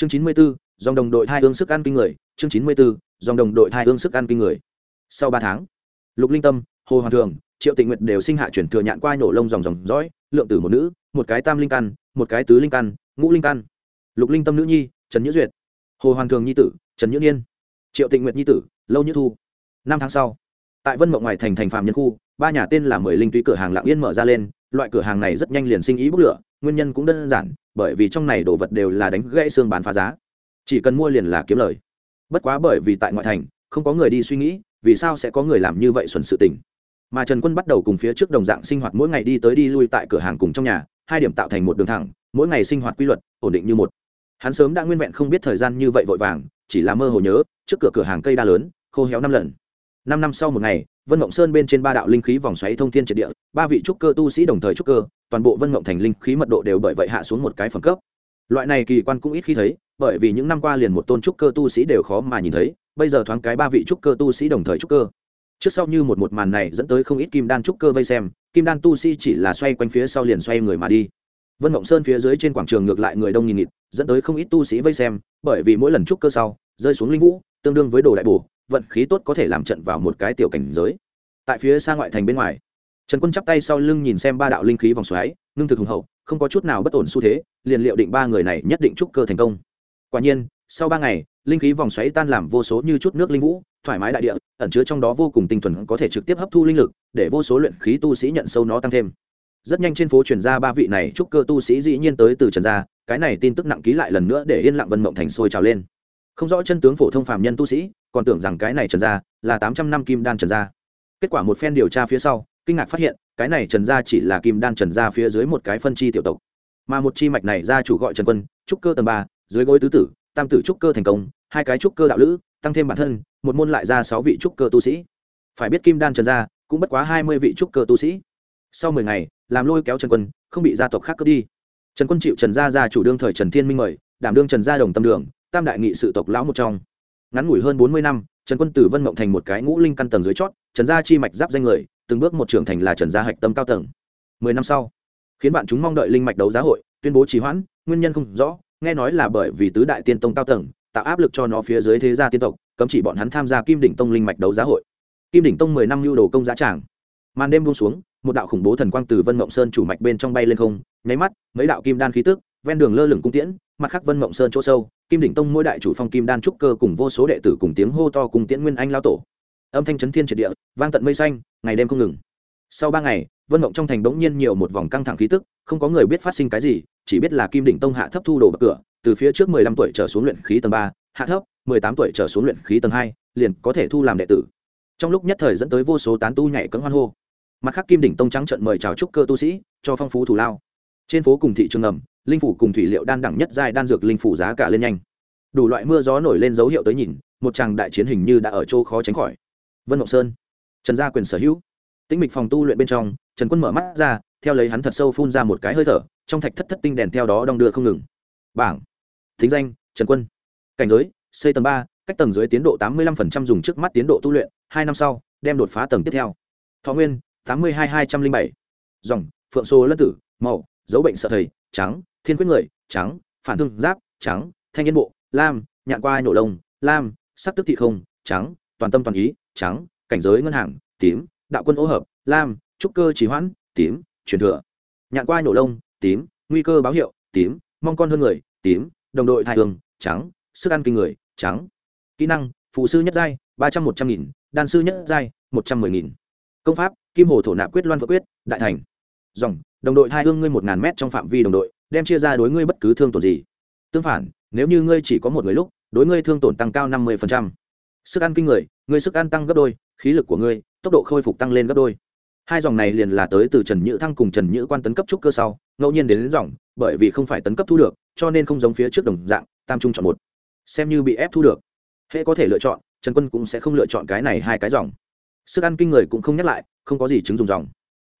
chương chín mươi b ố dòng đồng đội hai hương sức ăn kinh người. Chương chín mươi b ố dòng đồng đội hai hương sức ăn kinh người. Sau ba tháng, lục linh tâm, hồ hoàng thường, triệu tịnh nguyệt đều sinh hạ chuyển thừa nhạn qua nổ lông dòng dòng dõi, lượng tử một nữ, một cái tam linh căn, một cái tứ linh căn, ngũ linh căn. Lục linh tâm nữ nhi, trần nhữ duyệt. Hồ hoàng thường nhi tử, trần nhữ niên. Triệu tịnh nguyệt nhi tử, lâu như thu. Năm tháng sau, tại vân mộng ngoài thành thành phạm nhân khu, ba nhà tên là mười linh túy cửa hàng lạng yên mở ra lên. Loại cửa hàng này rất nhanh liền sinh ý bốc lửa nguyên nhân cũng đơn giản, bởi vì trong này đồ vật đều là đánh gãy xương bán phá giá. Chỉ cần mua liền là kiếm lời. Bất quá bởi vì tại ngoại thành, không có người đi suy nghĩ, vì sao sẽ có người làm như vậy xuẩn sự tình. Mà trần quân bắt đầu cùng phía trước đồng dạng sinh hoạt mỗi ngày đi tới đi lui tại cửa hàng cùng trong nhà, hai điểm tạo thành một đường thẳng, mỗi ngày sinh hoạt quy luật, ổn định như một. Hắn sớm đã nguyên vẹn không biết thời gian như vậy vội vàng, chỉ là mơ hồ nhớ, trước cửa cửa hàng cây đa lớn, khô héo năm lần năm năm sau một ngày, vân mộng sơn bên trên ba đạo linh khí vòng xoáy thông thiên triệt địa, ba vị trúc cơ tu sĩ đồng thời trúc cơ, toàn bộ vân mộng thành linh khí mật độ đều bởi vậy hạ xuống một cái phẩm cấp. Loại này kỳ quan cũng ít khi thấy, bởi vì những năm qua liền một tôn trúc cơ tu sĩ đều khó mà nhìn thấy, bây giờ thoáng cái ba vị trúc cơ tu sĩ đồng thời trúc cơ. Trước sau như một một màn này dẫn tới không ít kim đan trúc cơ vây xem, kim đan tu sĩ chỉ là xoay quanh phía sau liền xoay người mà đi. Vân mộng sơn phía dưới trên quảng trường ngược lại người đông nghìn nghịt, dẫn tới không ít tu sĩ vây xem, bởi vì mỗi lần trúc cơ sau, rơi xuống linh vũ, tương đương với đồ đại bổ vận khí tốt có thể làm trận vào một cái tiểu cảnh giới. Tại phía xa ngoại thành bên ngoài, trần quân chắp tay sau lưng nhìn xem ba đạo linh khí vòng xoáy, ngưng thực hùng hậu, không có chút nào bất ổn xu thế, liền liệu định ba người này nhất định trúc cơ thành công. Quả nhiên, sau ba ngày, linh khí vòng xoáy tan làm vô số như chút nước linh vũ, thoải mái đại địa, ẩn chứa trong đó vô cùng tinh thuần có thể trực tiếp hấp thu linh lực, để vô số luyện khí tu sĩ nhận sâu nó tăng thêm. Rất nhanh trên phố truyền ra ba vị này trúc cơ tu sĩ dĩ nhiên tới từ trần gia, cái này tin tức nặng ký lại lần nữa để yên lặng vân mộng thành sôi trào lên. Không rõ chân tướng phổ thông phạm nhân tu sĩ còn tưởng rằng cái này trần gia là tám trăm năm kim đan trần gia. Kết quả một phen điều tra phía sau, kinh ngạc phát hiện, cái này trần gia chỉ là kim đan trần gia phía dưới một cái phân chi tiểu tộc. Mà một chi mạch này gia chủ gọi trần quân, trúc cơ tầng ba, dưới gối tứ tử, tam tử trúc cơ thành công, hai cái trúc cơ đạo lữ, tăng thêm bản thân, một môn lại ra sáu vị trúc cơ tu sĩ. Phải biết kim đan trần gia cũng bất quá hai mươi vị trúc cơ tu sĩ. Sau mười ngày, làm lôi kéo trần quân, không bị gia tộc khác cướp đi. Trần quân chịu trần gia gia chủ đương thời trần thiên minh mời, đảm đương trần gia đồng tâm đường, tam đại nghị sự tộc lão một trong ngắn ngủi hơn bốn mươi năm, trần quân tử vân mộng thành một cái ngũ linh căn tầng dưới chót, trần gia chi mạch giáp danh người, từng bước một trưởng thành là trần gia hạch tâm cao tầng. Mười năm sau, khiến bạn chúng mong đợi linh mạch đấu giá hội, tuyên bố trì hoãn, nguyên nhân không rõ, nghe nói là bởi vì tứ đại tiên tông cao tầng, tạo áp lực cho nó phía dưới thế gia tiên tộc, cấm chỉ bọn hắn tham gia kim đỉnh tông linh mạch đấu giá hội. Kim đỉnh tông mười năm lưu đồ công giá tràng. Màn đêm buông xuống, một đạo khủng bố thần quang từ vân mộng sơn chủ mạch bên trong bay lên không, nháy mắt, mấy đạo kim đan khí tức, ven đường lơ lửng cung tiễn, mặt khắc vân mộng sơn chỗ sâu kim đỉnh tông mỗi đại chủ phong kim đan trúc cơ cùng vô số đệ tử cùng tiếng hô to cùng tiễn nguyên anh lao tổ. Âm thanh chấn thiên triệt địa, vang tận mây xanh, ngày đêm không ngừng. Sau ba ngày, vân mộng trong thành đống nhiên nhiều một vòng căng thẳng khí tức, không có người biết phát sinh cái gì, chỉ biết là kim đỉnh tông hạ thấp thu đồ bậc cửa, từ phía trước mười lăm tuổi trở xuống luyện khí tầng ba, hạ thấp mười tám tuổi trở xuống luyện khí tầng hai, liền có thể thu làm đệ tử. Trong lúc nhất thời dẫn tới vô số tán tu nhảy cấm hoan hô. Mặt khác kim đỉnh tông trắng trận mời chào trúc cơ tu sĩ, cho phong phú thủ lao. Trên phố cùng thị trường ngầm linh phủ cùng thủy liệu đan đẳng nhất giai đan dược linh phủ giá cả lên nhanh. Đủ loại mưa gió nổi lên dấu hiệu tới nhìn, một tràng đại chiến hình như đã ở chỗ khó tránh khỏi. Vân Ngọc sơn, trần gia quyền sở hữu. Tĩnh mịch phòng tu luyện bên trong, trần quân mở mắt ra, theo lấy hắn thật sâu phun ra một cái hơi thở, trong thạch thất thất tinh đèn theo đó đong đưa không ngừng. Bảng. Thính danh, trần quân. Cảnh giới xây tầng ba, cách tầng dưới tiến độ tám mươi lăm dùng trước mắt tiến độ tu luyện, hai năm sau, đem đột phá tầng tiếp theo. Thọ nguyên, tám mươi hai hai trăm linh bảy. Dòng, phượng xô lân tử màu dấu bệnh sợ thầy, trắng thiên quyết người, trắng, phản thương giáp, trắng, thanh yên bộ, lam, nhạn qua nổ lông, lam, sắc tức thị không, trắng, toàn tâm toàn ý, trắng, cảnh giới ngân hàng, tím, đạo quân ô hợp, lam, trúc cơ trì hoãn, tím, truyền thừa. Nhạn qua nổ lông, tím, nguy cơ báo hiệu, tím, mong con hơn người, tím, đồng đội thai hương, trắng, sức ăn kinh người, trắng. Kỹ năng, phụ sư nhất giai, ba trăm một trăm nghìn, đan sư nhất giai, một trăm mười nghìn. Công pháp, kim hồ thổ nạp quyết loan vợ quyết, đại thành. Dòng, đồng đội thai hương ngươi một ngàn mét trong phạm vi đồng đội đem chia ra đối ngươi bất cứ thương tổn gì. Tương phản nếu như ngươi chỉ có một người lúc đối ngươi thương tổn tăng cao năm mươi sức ăn kinh người ngươi sức ăn tăng gấp đôi khí lực của ngươi tốc độ khôi phục tăng lên gấp đôi. Hai dòng này liền là tới từ trần nhữ thăng cùng trần nhữ quan tấn cấp trúc cơ sau ngẫu nhiên đến, đến dòng bởi vì không phải tấn cấp thu được cho nên không giống phía trước đồng dạng tam trung chọn một. Xem như bị ép thu được hễ có thể lựa chọn trần quân cũng sẽ không lựa chọn cái này hai cái dòng. Sức ăn kinh người cũng không nhắc lại không có gì chứng dùng dòng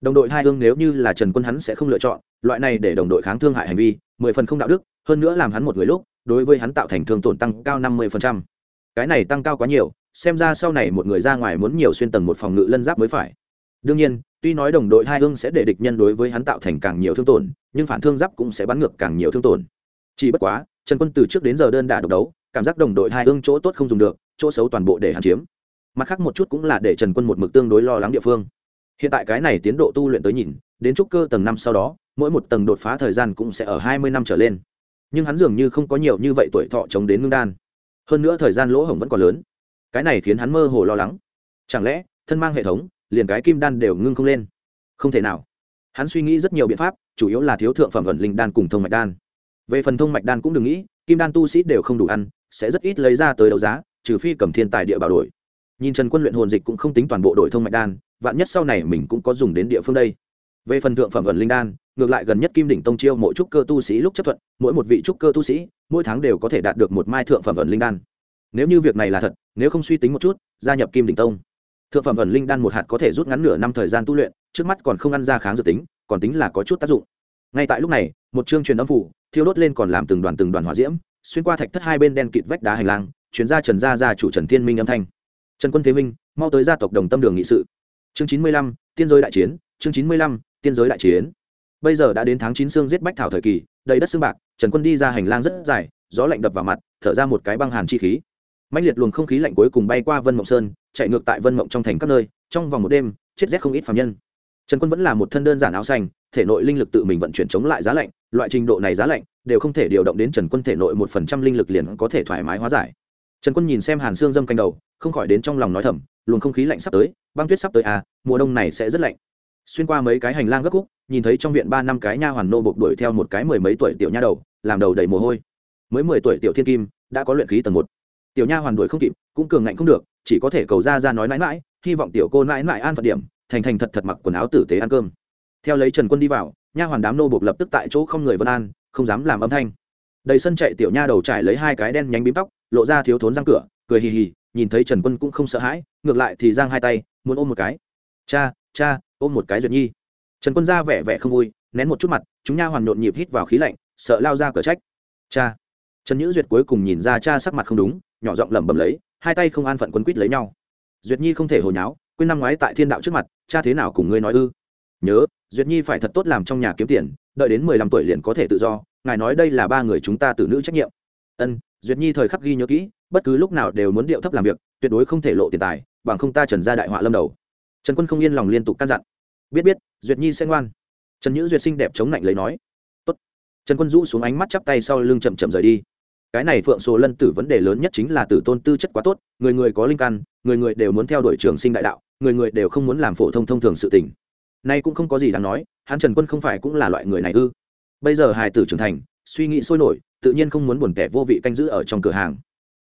đồng đội hai hương nếu như là trần quân hắn sẽ không lựa chọn, loại này để đồng đội kháng thương hại hành vi, mười phần không đạo đức, hơn nữa làm hắn một người lúc, đối với hắn tạo thành thương tổn tăng cao năm mươi cái này tăng cao quá nhiều, xem ra sau này một người ra ngoài muốn nhiều xuyên tầng một phòng ngự lân giáp mới phải. Đương nhiên, tuy nói đồng đội hai hương sẽ để địch nhân đối với hắn tạo thành càng nhiều thương tổn, nhưng phản thương giáp cũng sẽ bắn ngược càng nhiều thương tổn. Chỉ bất quá, trần quân từ trước đến giờ đơn đả độc đấu, cảm giác đồng đội hai hương chỗ tốt không dùng được, chỗ xấu toàn bộ để hắn chiếm. Mặt khác một chút cũng là để trần quân một mực tương đối lo lắng địa phương hiện tại cái này tiến độ tu luyện tới nhìn, đến trúc cơ tầng năm sau đó, mỗi một tầng đột phá thời gian cũng sẽ ở hai mươi năm trở lên. Nhưng hắn dường như không có nhiều như vậy tuổi thọ chống đến ngưng đan. Hơn nữa thời gian lỗ hổng vẫn còn lớn. Cái này khiến hắn mơ hồ lo lắng. Chẳng lẽ, thân mang hệ thống, liền cái kim đan đều ngưng không lên? Không thể nào. Hắn suy nghĩ rất nhiều biện pháp, chủ yếu là thiếu thượng phẩm vận linh đan cùng thông mạch đan. Về phần thông mạch đan cũng đừng nghĩ, kim đan tu sĩ đều không đủ ăn, sẽ rất ít lấy ra tới đấu giá, trừ phi cầm thiên tài địa bảo đổi nhìn trần quân luyện hồn dịch cũng không tính toàn bộ đổi thông mạch đan, vạn nhất sau này mình cũng có dùng đến địa phương đây. Về phần thượng phẩm vận linh đan, ngược lại gần nhất kim đỉnh tông chiêu mỗi trúc cơ tu sĩ lúc chấp thuận, mỗi một vị trúc cơ tu sĩ, mỗi tháng đều có thể đạt được một mai thượng phẩm vận linh đan. Nếu như việc này là thật, nếu không suy tính một chút, gia nhập kim đỉnh tông. Thượng phẩm ẩn linh đan một hạt có thể rút ngắn nửa năm thời gian tu luyện, trước mắt còn không ăn ra kháng dự tính, còn tính là có chút tác dụng. Ngay tại lúc này, một chương truyền âm phủ, thiêu đốt lên còn làm từng đoàn từng đoàn hỏa diễm, xuyên qua thạch thất hai bên đen kịt vách đá hành lang chuyến ra trần gia gia chủ trần thiên minh âm thanh trần quân thế minh, mau tới gia tộc đồng tâm đường nghị sự. Chương chín mươi lăm, tiên giới đại chiến, chương chín mươi lăm, tiên giới đại chiến. Bây giờ đã đến tháng chín xương giết bách thảo thời kỳ, đầy đất xương bạc, trần quân đi ra hành lang rất dài, gió lạnh đập vào mặt, thở ra một cái băng hàn chi khí. Mạnh liệt luồng không khí lạnh cuối cùng bay qua vân mộng sơn, chạy ngược tại vân mộng trong thành các nơi, trong vòng một đêm, chết rét không ít phạm nhân. Trần quân vẫn là một thân đơn giản áo xanh, thể nội linh lực tự mình vận chuyển chống lại giá lạnh, loại trình độ này giá lạnh, đều không thể điều động đến trần quân thể nội một phần trăm linh lực liền có thể thoải mái hóa giải trần quân nhìn xem hàn xương dâm canh đầu, không khỏi đến trong lòng nói thầm, luồng không khí lạnh sắp tới, băng tuyết sắp tới à mùa đông này sẽ rất lạnh. Xuyên qua mấy cái hành lang gấp khúc, nhìn thấy trong viện ba năm cái nha hoàn nô bộc đuổi theo một cái mười mấy tuổi tiểu nha đầu, làm đầu đầy mồ hôi. Mới mười tuổi tiểu thiên kim, đã có luyện khí tầng một. Tiểu nha hoàn đuổi không kịp, cũng cường ngạnh không được, chỉ có thể cầu ra ra nói mãi mãi, hy vọng tiểu cô mãi mãi an phận điểm, thành thành thật thật mặc quần áo tử tế ăn cơm. Theo lấy trần quân đi vào, nha hoàn đám nô bộc lập tức tại chỗ không người vân an, không dám làm âm thanh. Đầy sân chạy tiểu nha đầu trải lấy hai cái đen nhánh bím tóc lộ ra thiếu thốn răng cửa, cười hì hì, nhìn thấy trần quân cũng không sợ hãi, ngược lại thì giang hai tay, muốn ôm một cái. Cha cha, ôm một cái duyệt nhi. Trần quân ra vẻ vẻ không vui, nén một chút mặt, chúng nha hoàn nhộn nhịp hít vào khí lạnh, sợ lao ra cửa trách. Cha. Trần nhữ duyệt cuối cùng nhìn ra cha sắc mặt không đúng, nhỏ giọng lẩm bẩm lấy, hai tay không an phận quấn quýt lấy nhau. Duyệt nhi không thể hồi nháo, quên năm ngoái tại thiên đạo trước mặt, cha thế nào cùng ngươi nói ư? Nhớ, duyệt nhi phải thật tốt làm trong nhà kiếm tiền, đợi đến mười lăm tuổi liền có thể tự do, ngài nói đây là ba người chúng ta tử nữ trách nhiệm. Ân duyệt nhi thời khắc ghi nhớ kỹ, bất cứ lúc nào đều muốn điệu thấp làm việc, tuyệt đối không thể lộ tiền tài, bằng không ta trần ra đại họa lâm đầu. Trần quân không yên lòng liên tục căn dặn. Biết biết, duyệt nhi sẽ ngoan. Trần nhữ duyệt sinh đẹp chống lạnh lấy nói. Tốt. trần quân rũ xuống ánh mắt chắp tay sau lưng chậm chậm rời đi. Cái này phượng sổ lân tử vấn đề lớn nhất chính là tử tôn tư chất quá tốt, người người có linh căn, người người đều muốn theo đuổi trường sinh đại đạo, người người đều không muốn làm phổ thông thông thường sự tình. Nay cũng không có gì đáng nói, hắn trần quân không phải cũng là loại người này ư. Bây giờ hài tử trưởng thành suy nghĩ sôi nổi, tự nhiên không muốn buồn tẻ vô vị canh giữ ở trong cửa hàng.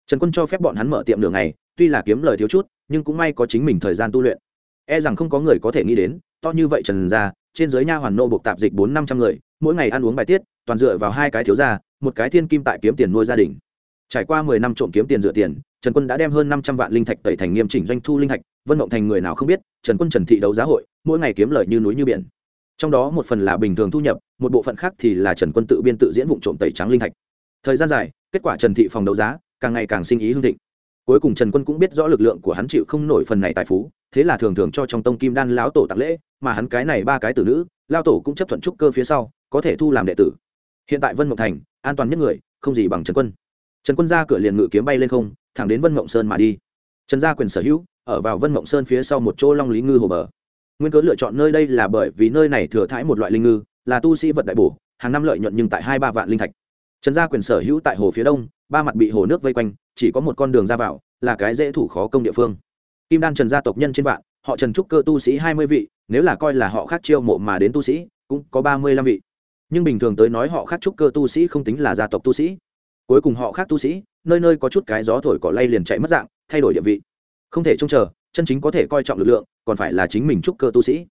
Trần quân cho phép bọn hắn mở tiệm đường này tuy là kiếm lời thiếu chút, nhưng cũng may có chính mình thời gian tu luyện. E rằng không có người có thể nghĩ đến, to như vậy trần ra trên giới nha hoàn nô buộc tạp dịch bốn năm trăm người, mỗi ngày ăn uống bài tiết, toàn dựa vào hai cái thiếu gia, một cái thiên kim tại kiếm tiền nuôi gia đình. Trải qua mười năm trộm kiếm tiền dựa tiền, trần quân đã đem hơn năm trăm vạn linh thạch tẩy thành nghiêm chỉnh doanh thu linh thạch, vân mộng thành người nào không biết, trần quân trần thị đấu giá hội, mỗi ngày kiếm lời như núi như biển trong đó một phần là bình thường thu nhập, một bộ phận khác thì là trần quân tự biên tự diễn vụ trộm tẩy trắng linh thạch. Thời gian dài, kết quả trần thị phòng đấu giá, càng ngày càng sinh ý hương thịnh. Cuối cùng trần quân cũng biết rõ lực lượng của hắn chịu không nổi phần này tài phú, thế là thường thường cho trong tông kim đan lão tổ tặng lễ, mà hắn cái này ba cái tử nữ lao tổ cũng chấp thuận trúc cơ phía sau, có thể thu làm đệ tử. Hiện tại vân mộng thành, an toàn nhất người, không gì bằng trần quân. Trần quân ra cửa liền ngự kiếm bay lên không, thẳng đến vân mộng sơn mà đi. Trần gia quyền sở hữu, ở vào vân mộng sơn phía sau một chỗ long lý ngư hồ bờ nguyên cớ lựa chọn nơi đây là bởi vì nơi này thừa thãi một loại linh ngư, là tu sĩ vật đại bổ, hàng năm lợi nhuận nhưng tại hai ba vạn linh thạch. Trần gia quyền sở hữu tại hồ phía đông, ba mặt bị hồ nước vây quanh, chỉ có một con đường ra vào, là cái dễ thủ khó công địa phương. Kim đan trần gia tộc nhân trên vạn, họ trần trúc cơ tu sĩ hai mươi vị, nếu là coi là họ khác chiêu mộ mà đến tu sĩ, cũng có ba mươi lăm vị. Nhưng bình thường tới nói họ khác trúc cơ tu sĩ không tính là gia tộc tu sĩ. Cuối cùng họ khác tu sĩ, nơi nơi có chút cái gió thổi cỏ lay liền chạy mất dạng, thay đổi địa vị. Không thể trông chờ chân chính có thể coi trọng lực lượng, còn phải là chính mình trúc cơ tu sĩ.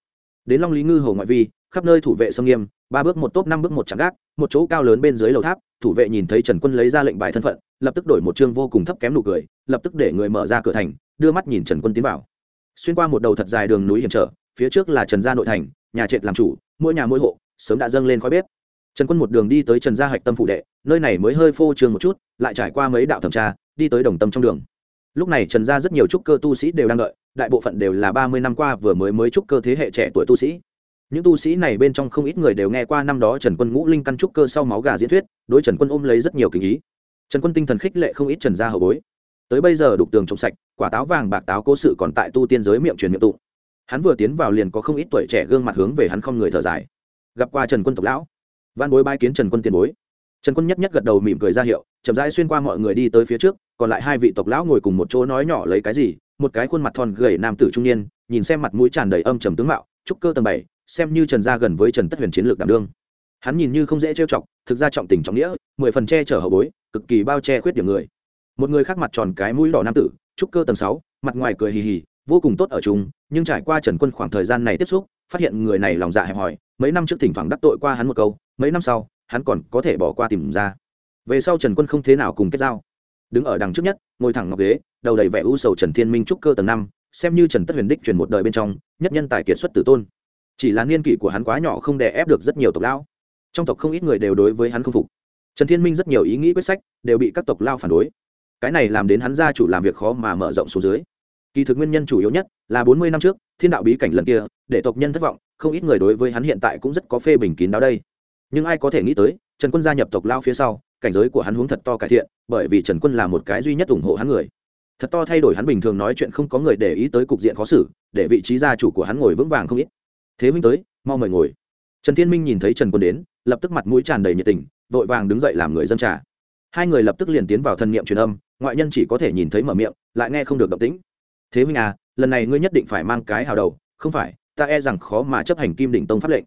Đến long lý ngư hồ ngoại vi, khắp nơi thủ vệ sông nghiêm, ba bước một tốp, năm bước một chẳng gác, một chỗ cao lớn bên dưới lầu tháp, thủ vệ nhìn thấy trần quân lấy ra lệnh bài thân phận, lập tức đổi một chương vô cùng thấp kém nụ cười, lập tức để người mở ra cửa thành, đưa mắt nhìn trần quân tiến vào. Xuyên qua một đầu thật dài đường núi hiểm trở, phía trước là trần gia nội thành, nhà trệt làm chủ, mỗi nhà mỗi hộ, sớm đã dâng lên khói bếp. Trần quân một đường đi tới trần gia hạch tâm phụ đệ, nơi này mới hơi phô trương một chút, lại trải qua mấy đạo thẩm tra, đi tới đồng tâm trong đường lúc này trần gia rất nhiều trúc cơ tu sĩ đều đang đợi, đại bộ phận đều là ba mươi năm qua vừa mới mới trúc cơ thế hệ trẻ tuổi tu sĩ. Những tu sĩ này bên trong không ít người đều nghe qua năm đó trần quân ngũ linh căn trúc cơ sau máu gà diễn thuyết, đối trần quân ôm lấy rất nhiều kinh ý. Trần quân tinh thần khích lệ không ít trần gia hậu bối. Tới bây giờ đục tường trồng sạch, quả táo vàng bạc táo cố sự còn tại tu tiên giới miệng truyền miệng tụ hắn vừa tiến vào liền có không ít tuổi trẻ gương mặt hướng về hắn không người thở dài. Gặp qua trần quân tộc lão, văn bối bai kiến trần quân tiền bối. Trần quân nhất nhất gật đầu mỉm cười ra hiệu chậm rãi xuyên qua mọi người đi tới phía trước, còn lại hai vị tộc lão ngồi cùng một chỗ nói nhỏ lấy cái gì, một cái khuôn mặt thon gầy nam tử trung niên, nhìn xem mặt mũi tràn đầy âm trầm tướng mạo, trúc cơ tầng bảy, xem như trần gia gần với trần tất huyền chiến lược đảm đương. Hắn nhìn như không dễ trêu chọc, thực ra trọng tình trọng nghĩa, mười phần che chở hậu bối, cực kỳ bao che khuyết điểm người. Một người khác mặt tròn cái mũi đỏ nam tử, trúc cơ tầng sáu, mặt ngoài cười hì hì, vô cùng tốt ở chúng nhưng trải qua trần quân khoảng thời gian này tiếp xúc, phát hiện người này lòng dạ hẹp hòi, mấy năm trước thỉnh thoảng đắc tội qua hắn một câu, mấy năm sau, hắn còn có thể bỏ qua tìm ra về sau trần quân không thế nào cùng kết giao. Đứng ở đằng trước nhất, ngồi thẳng ngọc ghế, đầu đầy vẻ u sầu trần thiên minh trúc cơ tầng năm, xem như trần tất huyền đích truyền một đời bên trong, nhất nhân tài kiệt xuất tử tôn. Chỉ là niên kỷ của hắn quá nhỏ không đè ép được rất nhiều tộc lão. Trong tộc không ít người đều đối với hắn không phục. Trần thiên minh rất nhiều ý nghĩ quyết sách đều bị các tộc lao phản đối. Cái này làm đến hắn gia chủ làm việc khó mà mở rộng số dưới. Kỳ thực nguyên nhân chủ yếu nhất là bốn mươi năm trước, thiên đạo bí cảnh lần kia, để tộc nhân thất vọng, không ít người đối với hắn hiện tại cũng rất có phê bình kín đáo đây. Nhưng ai có thể nghĩ tới, trần quân gia nhập tộc lao phía sau cảnh giới của hắn hướng thật to cải thiện, bởi vì trần quân là một cái duy nhất ủng hộ hắn người. Thật to thay đổi hắn bình thường nói chuyện không có người để ý tới cục diện khó xử, để vị trí gia chủ của hắn ngồi vững vàng không ít. Thế minh tới, mau mời ngồi. Trần thiên minh nhìn thấy trần quân đến, lập tức mặt mũi tràn đầy nhiệt tình, vội vàng đứng dậy làm người dân trà. Hai người lập tức liền tiến vào thân niệm truyền âm, ngoại nhân chỉ có thể nhìn thấy mở miệng, lại nghe không được động tĩnh. Thế minh à lần này ngươi nhất định phải mang cái hào đầu, không phải, ta e rằng khó mà chấp hành kim đỉnh tông pháp lệnh.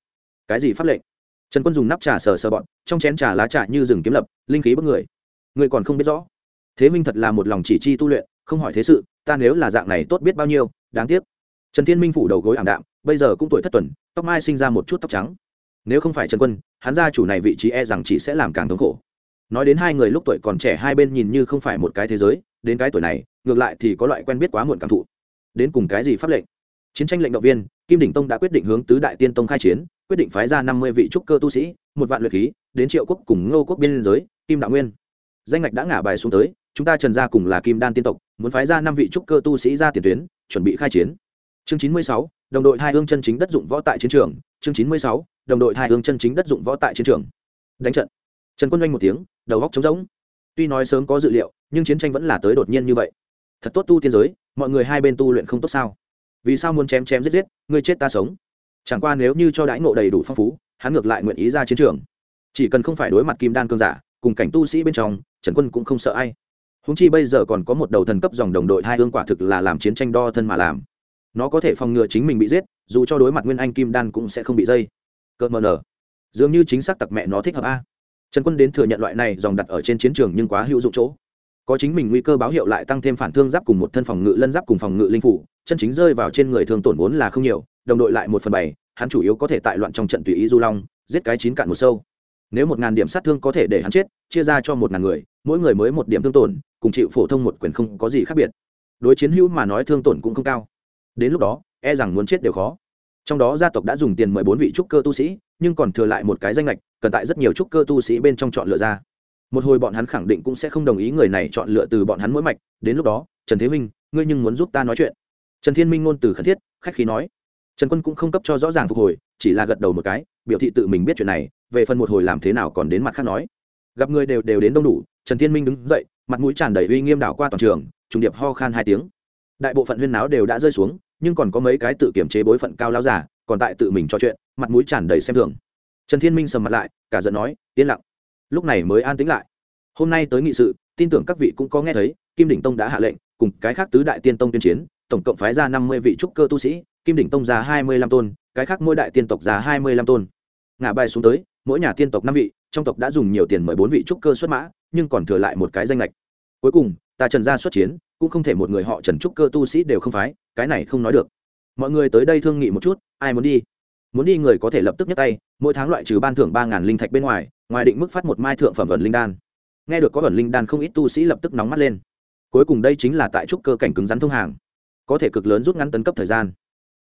Cái gì pháp lệnh? Trần quân dùng nắp trà sờ sờ bọn trong chén trà lá trà như rừng kiếm lập, linh khí bức người. Người còn không biết rõ. Thế minh thật là một lòng chỉ chi tu luyện, không hỏi thế sự, ta nếu là dạng này tốt biết bao nhiêu, đáng tiếc. Trần thiên minh phủ đầu gối ảm đạm, bây giờ cũng tuổi thất tuần, tóc mai sinh ra một chút tóc trắng. Nếu không phải trần quân, hắn gia chủ này vị trí e rằng chỉ sẽ làm càng thống khổ. Nói đến hai người lúc tuổi còn trẻ hai bên nhìn như không phải một cái thế giới, đến cái tuổi này, ngược lại thì có loại quen biết quá muộn cảm thụ. Đến cùng cái gì pháp lệnh? Chiến tranh lệnh động viên, kim đỉnh tông đã quyết định hướng tứ đại tiên tông khai chiến quyết định phái ra năm mươi vị trúc cơ tu sĩ, một vạn luyện khí, đến triệu quốc cùng ngô quốc biên giới, kim đạo nguyên. Danh ngạch đã ngả bài xuống tới, chúng ta trần gia cùng là kim đan tiên tộc, muốn phái ra năm vị trúc cơ tu sĩ ra tiền tuyến, chuẩn bị khai chiến. Chương chín mươi sáu, đồng đội hai hương chân chính đất dụng võ tại chiến trường. Chương chín mươi sáu, đồng đội hai hương chân chính đất dụng võ tại chiến trường. Đánh trận. Trần quân doanh một tiếng, đầu góc trống rỗng. Tuy nói sớm có dự liệu, nhưng chiến tranh vẫn là tới đột nhiên như vậy. Thật tốt tu tiên giới, mọi người hai bên tu luyện không tốt sao? Vì sao muốn chém chém giết giết, ngươi chết ta sống? Chẳng qua nếu như cho đãi ngộ đầy đủ phong phú, hắn ngược lại nguyện ý ra chiến trường. Chỉ cần không phải đối mặt kim đan cương giả, cùng cảnh tu sĩ bên trong, trần quân cũng không sợ ai. Húng chi bây giờ còn có một đầu thần cấp dòng đồng đội hai hương quả thực là làm chiến tranh đo thân mà làm. Nó có thể phòng ngừa chính mình bị giết, dù cho đối mặt nguyên anh kim đan cũng sẽ không bị dây. Cợt mờ nở. Dường như chính xác tặc mẹ nó thích hợp a. Trần quân đến thừa nhận loại này dòng đặt ở trên chiến trường nhưng quá hữu dụng chỗ. Có chính mình nguy cơ báo hiệu lại tăng thêm phản thương giáp cùng một thân phòng ngự lân giáp cùng phòng ngự linh phủ, chân chính rơi vào trên người thương tổn vốn là không nhiều đồng đội lại một phần bảy, hắn chủ yếu có thể tại loạn trong trận tùy ý du long, giết cái chín cạn một sâu. Nếu một ngàn điểm sát thương có thể để hắn chết, chia ra cho một ngàn người, mỗi người mới một điểm thương tổn, cùng chịu phổ thông một quyền không có gì khác biệt. Đối chiến hữu mà nói thương tổn cũng không cao. Đến lúc đó e rằng muốn chết đều khó. Trong đó gia tộc đã dùng tiền mười bốn vị trúc cơ tu sĩ, nhưng còn thừa lại một cái danh lệch cần tại rất nhiều trúc cơ tu sĩ bên trong chọn lựa ra. Một hồi bọn hắn khẳng định cũng sẽ không đồng ý người này chọn lựa từ bọn hắn mỗi mạch. Đến lúc đó, trần thế minh, ngươi nhưng muốn giúp ta nói chuyện. Trần thiên minh ngôn từ khẩn thiết, khách khí nói trần quân cũng không cấp cho rõ ràng phục hồi, chỉ là gật đầu một cái, biểu thị tự mình biết chuyện này, về phần một hồi làm thế nào còn đến mặt khác nói. Gặp người đều đều đến đông đủ, trần thiên minh đứng dậy, mặt mũi tràn đầy uy nghiêm đảo qua toàn trường, trùng điệp ho khan hai tiếng. Đại bộ phận huyên náo đều đã rơi xuống, nhưng còn có mấy cái tự kiểm chế bối phận cao lao giả còn tại tự mình trò chuyện, mặt mũi tràn đầy xem thường. Trần thiên minh sầm mặt lại, cả giận nói, yên lặng, lúc này mới an tĩnh lại. Hôm nay tới nghị sự, tin tưởng các vị cũng có nghe thấy, kim đỉnh tông đã hạ lệnh, cùng cái khác tứ đại tiên tông tuyên chiến, tổng cộng phái ra năm mươi vị trúc cơ tu sĩ kim đỉnh tông ra hai mươi lăm tôn, cái khác mỗi đại tiên tộc ra hai mươi lăm tôn. Ngã bài xuống tới, mỗi nhà tiên tộc năm vị, trong tộc đã dùng nhiều tiền mời bốn vị trúc cơ xuất mã, nhưng còn thừa lại một cái danh lệch cuối cùng, ta trần gia xuất chiến, cũng không thể một người họ trần trúc cơ tu sĩ đều không phái, cái này không nói được. Mọi người tới đây thương nghị một chút, ai muốn đi? Muốn đi người có thể lập tức nhấc tay, mỗi tháng loại trừ ban thưởng ba ngàn linh thạch bên ngoài ngoài định mức phát một mai thượng phẩm ẩn linh đan. Nghe được có ẩn linh đan không ít tu sĩ lập tức nóng mắt lên. Cuối cùng đây chính là tại trúc cơ cảnh cứng rắn thông hàng. Có thể cực lớn rút ngắn tấn cấp thời gian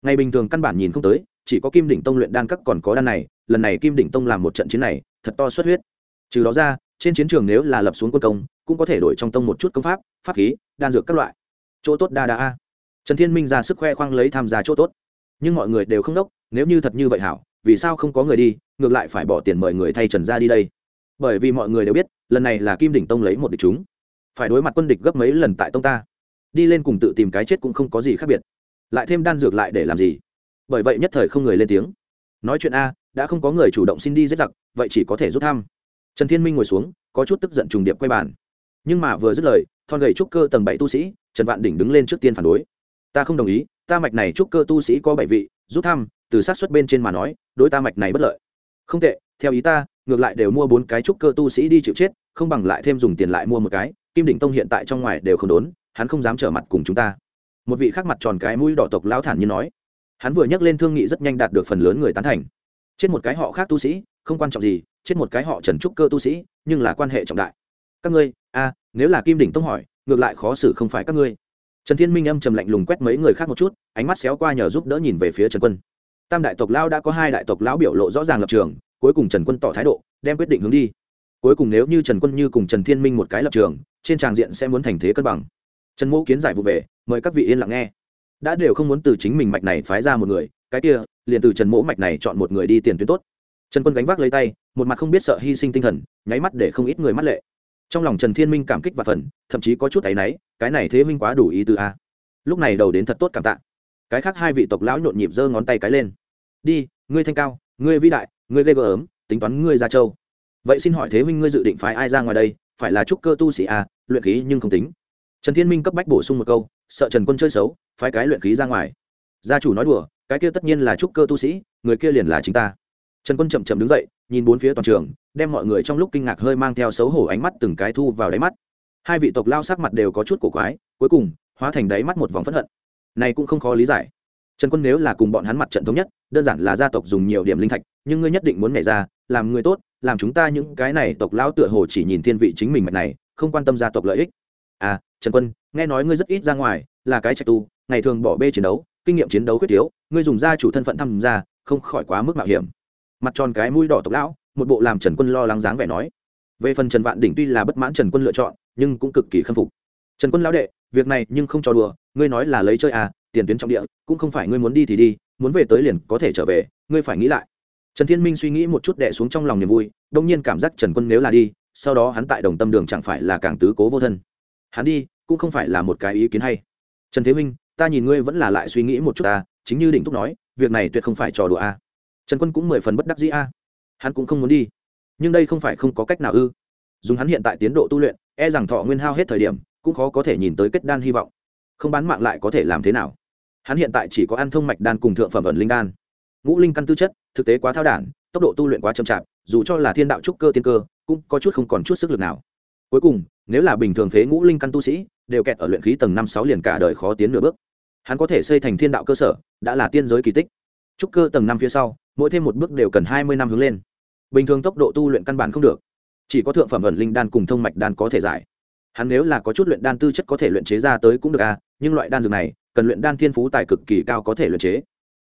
ngày bình thường căn bản nhìn không tới, chỉ có kim đỉnh tông luyện đan các còn có đan này, lần này kim đỉnh tông làm một trận chiến này, thật to xuất huyết. Trừ đó ra, trên chiến trường nếu là lập xuống quân công, cũng có thể đổi trong tông một chút công pháp pháp khí, đan dược các loại. Chỗ tốt đa đa a. Trần thiên minh ra sức khoe khoang lấy tham gia chỗ tốt. Nhưng mọi người đều không đốc, nếu như thật như vậy hảo, vì sao không có người đi, ngược lại phải bỏ tiền mời người thay trần ra đi đây. Bởi vì mọi người đều biết, lần này là kim đỉnh tông lấy một địch chúng. Phải đối mặt quân địch gấp mấy lần tại tông ta. Đi lên cùng tự tìm cái chết cũng không có gì khác biệt lại thêm đan dược lại để làm gì? Bởi vậy nhất thời không người lên tiếng. Nói chuyện a, đã không có người chủ động xin đi giết giặc, vậy chỉ có thể rút thăm. Trần thiên minh ngồi xuống, có chút tức giận trùng điệp quay bàn. Nhưng mà vừa dứt lời, thon gầy trúc cơ tầng bảy tu sĩ, trần vạn đỉnh đứng lên trước tiên phản đối. Ta không đồng ý, ta mạch này trúc cơ tu sĩ có bảy vị, rút thăm, từ sát xuất bên trên mà nói, đối ta mạch này bất lợi. Không tệ, theo ý ta, ngược lại đều mua bốn cái trúc cơ tu sĩ đi chịu chết, không bằng lại thêm dùng tiền lại mua một cái, kim đỉnh tông hiện tại trong ngoài đều không đốn, hắn không dám trở mặt cùng chúng ta một vị khác mặt tròn cái mũi đỏ tộc lão thản như nói. Hắn vừa nhắc lên thương nghị rất nhanh đạt được phần lớn người tán thành. Chết một cái họ khác tu sĩ, không quan trọng gì, chết một cái họ trần trúc cơ tu sĩ, nhưng là quan hệ trọng đại. Các ngươi, a, nếu là kim đỉnh tông hỏi, ngược lại khó xử không phải các ngươi. Trần thiên minh âm trầm lạnh lùng quét mấy người khác một chút, ánh mắt xéo qua nhờ giúp đỡ nhìn về phía trần quân. Tam đại tộc lão đã có hai đại tộc lão biểu lộ rõ ràng lập trường, cuối cùng trần quân tỏ thái độ, đem quyết định hướng đi. Cuối cùng nếu như trần quân như cùng trần thiên minh một cái lập trường, trên tràng diện sẽ muốn thành thế cân bằng trần mẫu kiến giải vụ về, mời các vị yên lặng nghe. Đã đều không muốn từ chính mình mạch này phái ra một người, cái kia, liền từ trần mỗ mạch này chọn một người đi tiền tuyến tốt. Trần quân gánh vác lấy tay, một mặt không biết sợ hy sinh tinh thần, nháy mắt để không ít người mắt lệ. Trong lòng trần thiên minh cảm kích và phần, thậm chí có chút áy náy, cái này thế minh quá đủ ý từ a. Lúc này đầu đến thật tốt cảm tạ. Cái khác hai vị tộc lão nhộn nhịp giơ ngón tay cái lên. Đi, ngươi thanh cao, ngươi vĩ đại, ngươi ghê ấm tính toán ngươi ra châu. Vậy xin hỏi thế minh ngươi dự định phái ai ra ngoài đây? Phải là trúc cơ tu sĩ a, luyện khí nhưng không tính trần thiên minh cấp bách bổ sung một câu, sợ trần quân chơi xấu, phái cái luyện khí ra ngoài. Gia chủ nói đùa, cái kia tất nhiên là trúc cơ tu sĩ, người kia liền là chính ta. Trần quân chậm chậm đứng dậy, nhìn bốn phía toàn trường, đem mọi người trong lúc kinh ngạc hơi mang theo xấu hổ ánh mắt từng cái thu vào đáy mắt. Hai vị tộc lao sắc mặt đều có chút cổ quái, cuối cùng, hóa thành đáy mắt một vòng phẫn hận. Này cũng không khó lý giải. Trần quân nếu là cùng bọn hắn mặt trận thống nhất, đơn giản là gia tộc dùng nhiều điểm linh thạch, nhưng ngươi nhất định muốn nhảy ra, làm người tốt, làm chúng ta những cái này tộc lao tựa hồ chỉ nhìn thiên vị chính mình mặt này, không quan tâm gia tộc lợi ích. À trần quân, nghe nói ngươi rất ít ra ngoài, là cái trạch tu, ngày thường bỏ bê chiến đấu, kinh nghiệm chiến đấu quyết thiếu, ngươi dùng gia chủ thân phận tham gia không khỏi quá mức mạo hiểm. Mặt tròn cái mũi đỏ tộc lão, một bộ làm trần quân lo lắng dáng vẻ nói. Về phần trần vạn đỉnh tuy là bất mãn trần quân lựa chọn, nhưng cũng cực kỳ khâm phục. Trần quân lão đệ, việc này nhưng không cho đùa, ngươi nói là lấy chơi à tiền tuyến trong địa, cũng không phải ngươi muốn đi thì đi, muốn về tới liền có thể trở về, ngươi phải nghĩ lại. Trần thiên minh suy nghĩ một chút đệ xuống trong lòng niềm vui, đông nhiên cảm giác trần quân nếu là đi, sau đó hắn tại đồng tâm đường chẳng phải là càng tứ cố vô thân hắn đi, cũng không phải là một cái ý kiến hay. Trần thế minh, ta nhìn ngươi vẫn là lại suy nghĩ một chút ta, chính như định thúc nói, việc này tuyệt không phải trò đùa a. Trần quân cũng mười phần bất đắc dĩ a. Hắn cũng không muốn đi. Nhưng đây không phải không có cách nào ư. Dùng hắn hiện tại tiến độ tu luyện e rằng thọ nguyên hao hết thời điểm, cũng khó có thể nhìn tới kết đan hy vọng. Không bán mạng lại có thể làm thế nào? Hắn hiện tại chỉ có ăn thông mạch đan cùng thượng phẩm ẩn linh đan. Ngũ linh căn tư chất, thực tế quá thao đản, tốc độ tu luyện quá chậm chạp, dù cho là thiên đạo trúc cơ tiên cơ, cũng có chút không còn chút sức lực nào cuối cùng, nếu là bình thường phế ngũ linh căn tu sĩ, đều kẹt ở luyện khí tầng năm sáu liền cả đời khó tiến nửa bước. Hắn có thể xây thành thiên đạo cơ sở, đã là tiên giới kỳ tích. Trúc cơ tầng năm phía sau, mỗi thêm một bước đều cần hai mươi năm hướng lên. Bình thường tốc độ tu luyện căn bản không được. Chỉ có thượng phẩm ẩn linh đan cùng thông mạch đan có thể giải. Hắn nếu là có chút luyện đan tư chất có thể luyện chế ra tới cũng được à nhưng loại đan dược này, cần luyện đan thiên phú tài cực kỳ cao có thể luyện chế.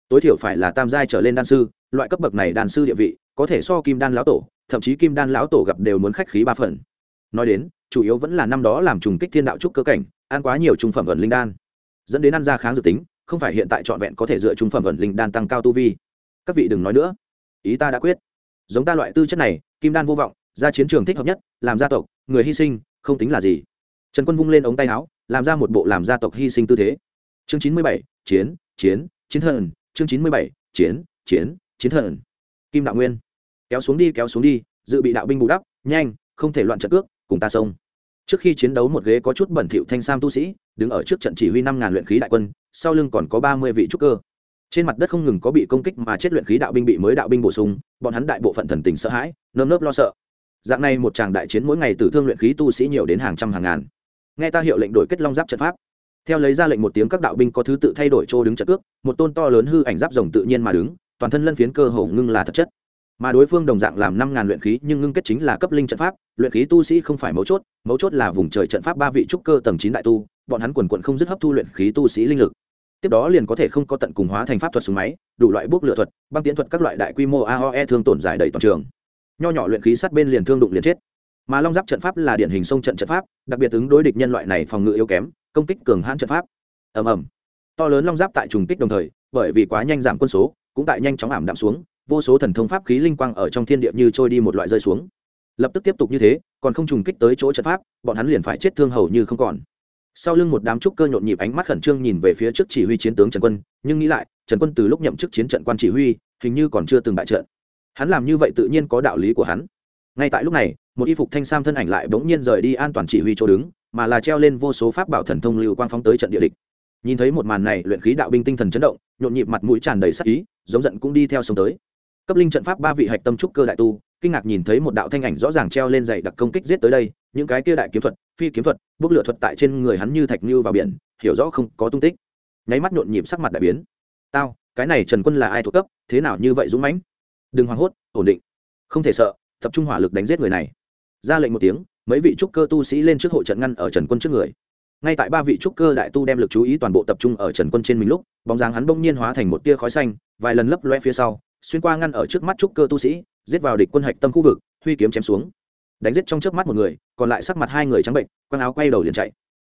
Tối thiểu phải là tam giai trở lên đan sư, loại cấp bậc này đan sư địa vị, có thể so kim đan lão tổ, thậm chí kim đan lão tổ gặp đều muốn khách khí ba phần nói đến, chủ yếu vẫn là năm đó làm trùng kích thiên đạo trúc cơ cảnh, ăn quá nhiều trung phẩm ẩn linh đan. Dẫn đến ăn ra kháng dự tính, không phải hiện tại trọn vẹn có thể dựa trung phẩm ẩn linh đan tăng cao tu vi. Các vị đừng nói nữa. Ý ta đã quyết. Giống ta loại tư chất này, kim đan vô vọng, ra chiến trường thích hợp nhất, làm gia tộc, người hy sinh, không tính là gì. Trần quân vung lên ống tay áo, làm ra một bộ làm gia tộc hy sinh tư thế. Chương chín mươi bảy, chiến chiến chiến thần. Chương chín mươi bảy, chiến chiến chiến thần. Kim đạo nguyên. Kéo xuống đi, kéo xuống đi, dự bị đạo binh bù đắp, nhanh, không thể loạn trận cước cùng ta xông. Trước khi chiến đấu một ghế có chút bẩn thỉu thanh sam tu sĩ, đứng ở trước trận chỉ huy năm ngàn luyện khí đại quân, sau lưng còn có ba mươi vị trúc cơ. Trên mặt đất không ngừng có bị công kích mà chết luyện khí đạo binh bị mới đạo binh bổ sung, bọn hắn đại bộ phận thần tình sợ hãi, nơm nớp lo sợ. Dạng này một tràng đại chiến mỗi ngày tử thương luyện khí tu sĩ nhiều đến hàng trăm hàng ngàn. Nghe ta hiệu lệnh đổi kết long giáp trận pháp. Theo lấy ra lệnh một tiếng các đạo binh có thứ tự thay đổi chỗ đứng trận cước, một tôn to lớn hư ảnh giáp rồng tự nhiên mà đứng, toàn thân lân phiến cơ hồ ngưng là thật chất mà đối phương đồng dạng làm năm ngàn luyện khí, nhưng ngưng kết chính là cấp linh trận pháp, luyện khí tu sĩ không phải mấu chốt mấu chốt là vùng trời trận pháp ba vị trúc cơ tầng chín đại tu, bọn hắn quần quận không dứt hấp thu luyện khí tu sĩ linh lực. Tiếp đó liền có thể không có tận cùng hóa thành pháp thuật súng máy, đủ loại bốc lựa thuật, băng tiến thuật các loại đại quy mô aoe thương tổn giải đầy toàn trường. Nho nhỏ luyện khí sát bên liền thương đụng liền chết. Mà long giáp trận pháp là điển hình sông trận trận pháp, đặc biệt ứng đối địch nhân loại này phòng ngự yếu kém, công kích cường hãn trận pháp. Ầm ầm. To lớn long giáp tại trùng kích đồng thời, bởi vì quá nhanh giảm quân số, cũng tại nhanh chóng ảm đạm xuống vô số thần thông pháp khí linh quang ở trong thiên địa như trôi đi một loại rơi xuống. Lập tức tiếp tục như thế, còn không trùng kích tới chỗ trận pháp, bọn hắn liền phải chết thương hầu như không còn. Sau lưng một đám trúc cơ nhộn nhịp ánh mắt khẩn trương nhìn về phía trước chỉ huy chiến tướng trần quân, nhưng nghĩ lại, trần quân từ lúc nhậm chức chiến trận quan chỉ huy, hình như còn chưa từng bại trận. Hắn làm như vậy tự nhiên có đạo lý của hắn. Ngay tại lúc này, một y phục thanh sam thân ảnh lại bỗng nhiên rời đi an toàn chỉ huy chỗ đứng, mà là treo lên vô số pháp bảo thần thông lưu quang phóng tới trận địa địch. Nhìn thấy một màn này, luyện khí đạo binh tinh thần chấn động, nhộn nhịp mặt mũi tràn đầy sắc ý, giống giận cũng đi theo sông tới cấp linh trận pháp ba vị hạch tâm trúc cơ đại tu, kinh ngạc nhìn thấy một đạo thanh ảnh rõ ràng treo lên dày đặc công kích giết tới đây, những cái kia đại kiếm thuật, phi kiếm thuật, bốc lửa thuật tại trên người hắn như thạch như vào biển, hiểu rõ không có tung tích. Nháy mắt nhộn nhịp sắc mặt đại biến. Tao, cái này trần quân là ai thuộc cấp, thế nào như vậy dũng mãnh? Đừng hoảng hốt, ổn định. Không thể sợ, tập trung hỏa lực đánh giết người này. Ra lệnh một tiếng, mấy vị trúc cơ tu sĩ lên trước hội trận ngăn ở trần quân trước người. Ngay tại ba vị trúc cơ đại tu đem lực chú ý toàn bộ tập trung ở trần quân trên mình lúc, bóng dáng hắn bỗng nhiên hóa thành một tia khói xanh, vài lần lấp loe phía sau xuyên qua ngăn ở trước mắt trúc cơ tu sĩ, giết vào địch quân hạch tâm khu vực, huy kiếm chém xuống. Đánh giết trong trước mắt một người, còn lại sắc mặt hai người trắng bệnh quang áo quay đầu liền chạy.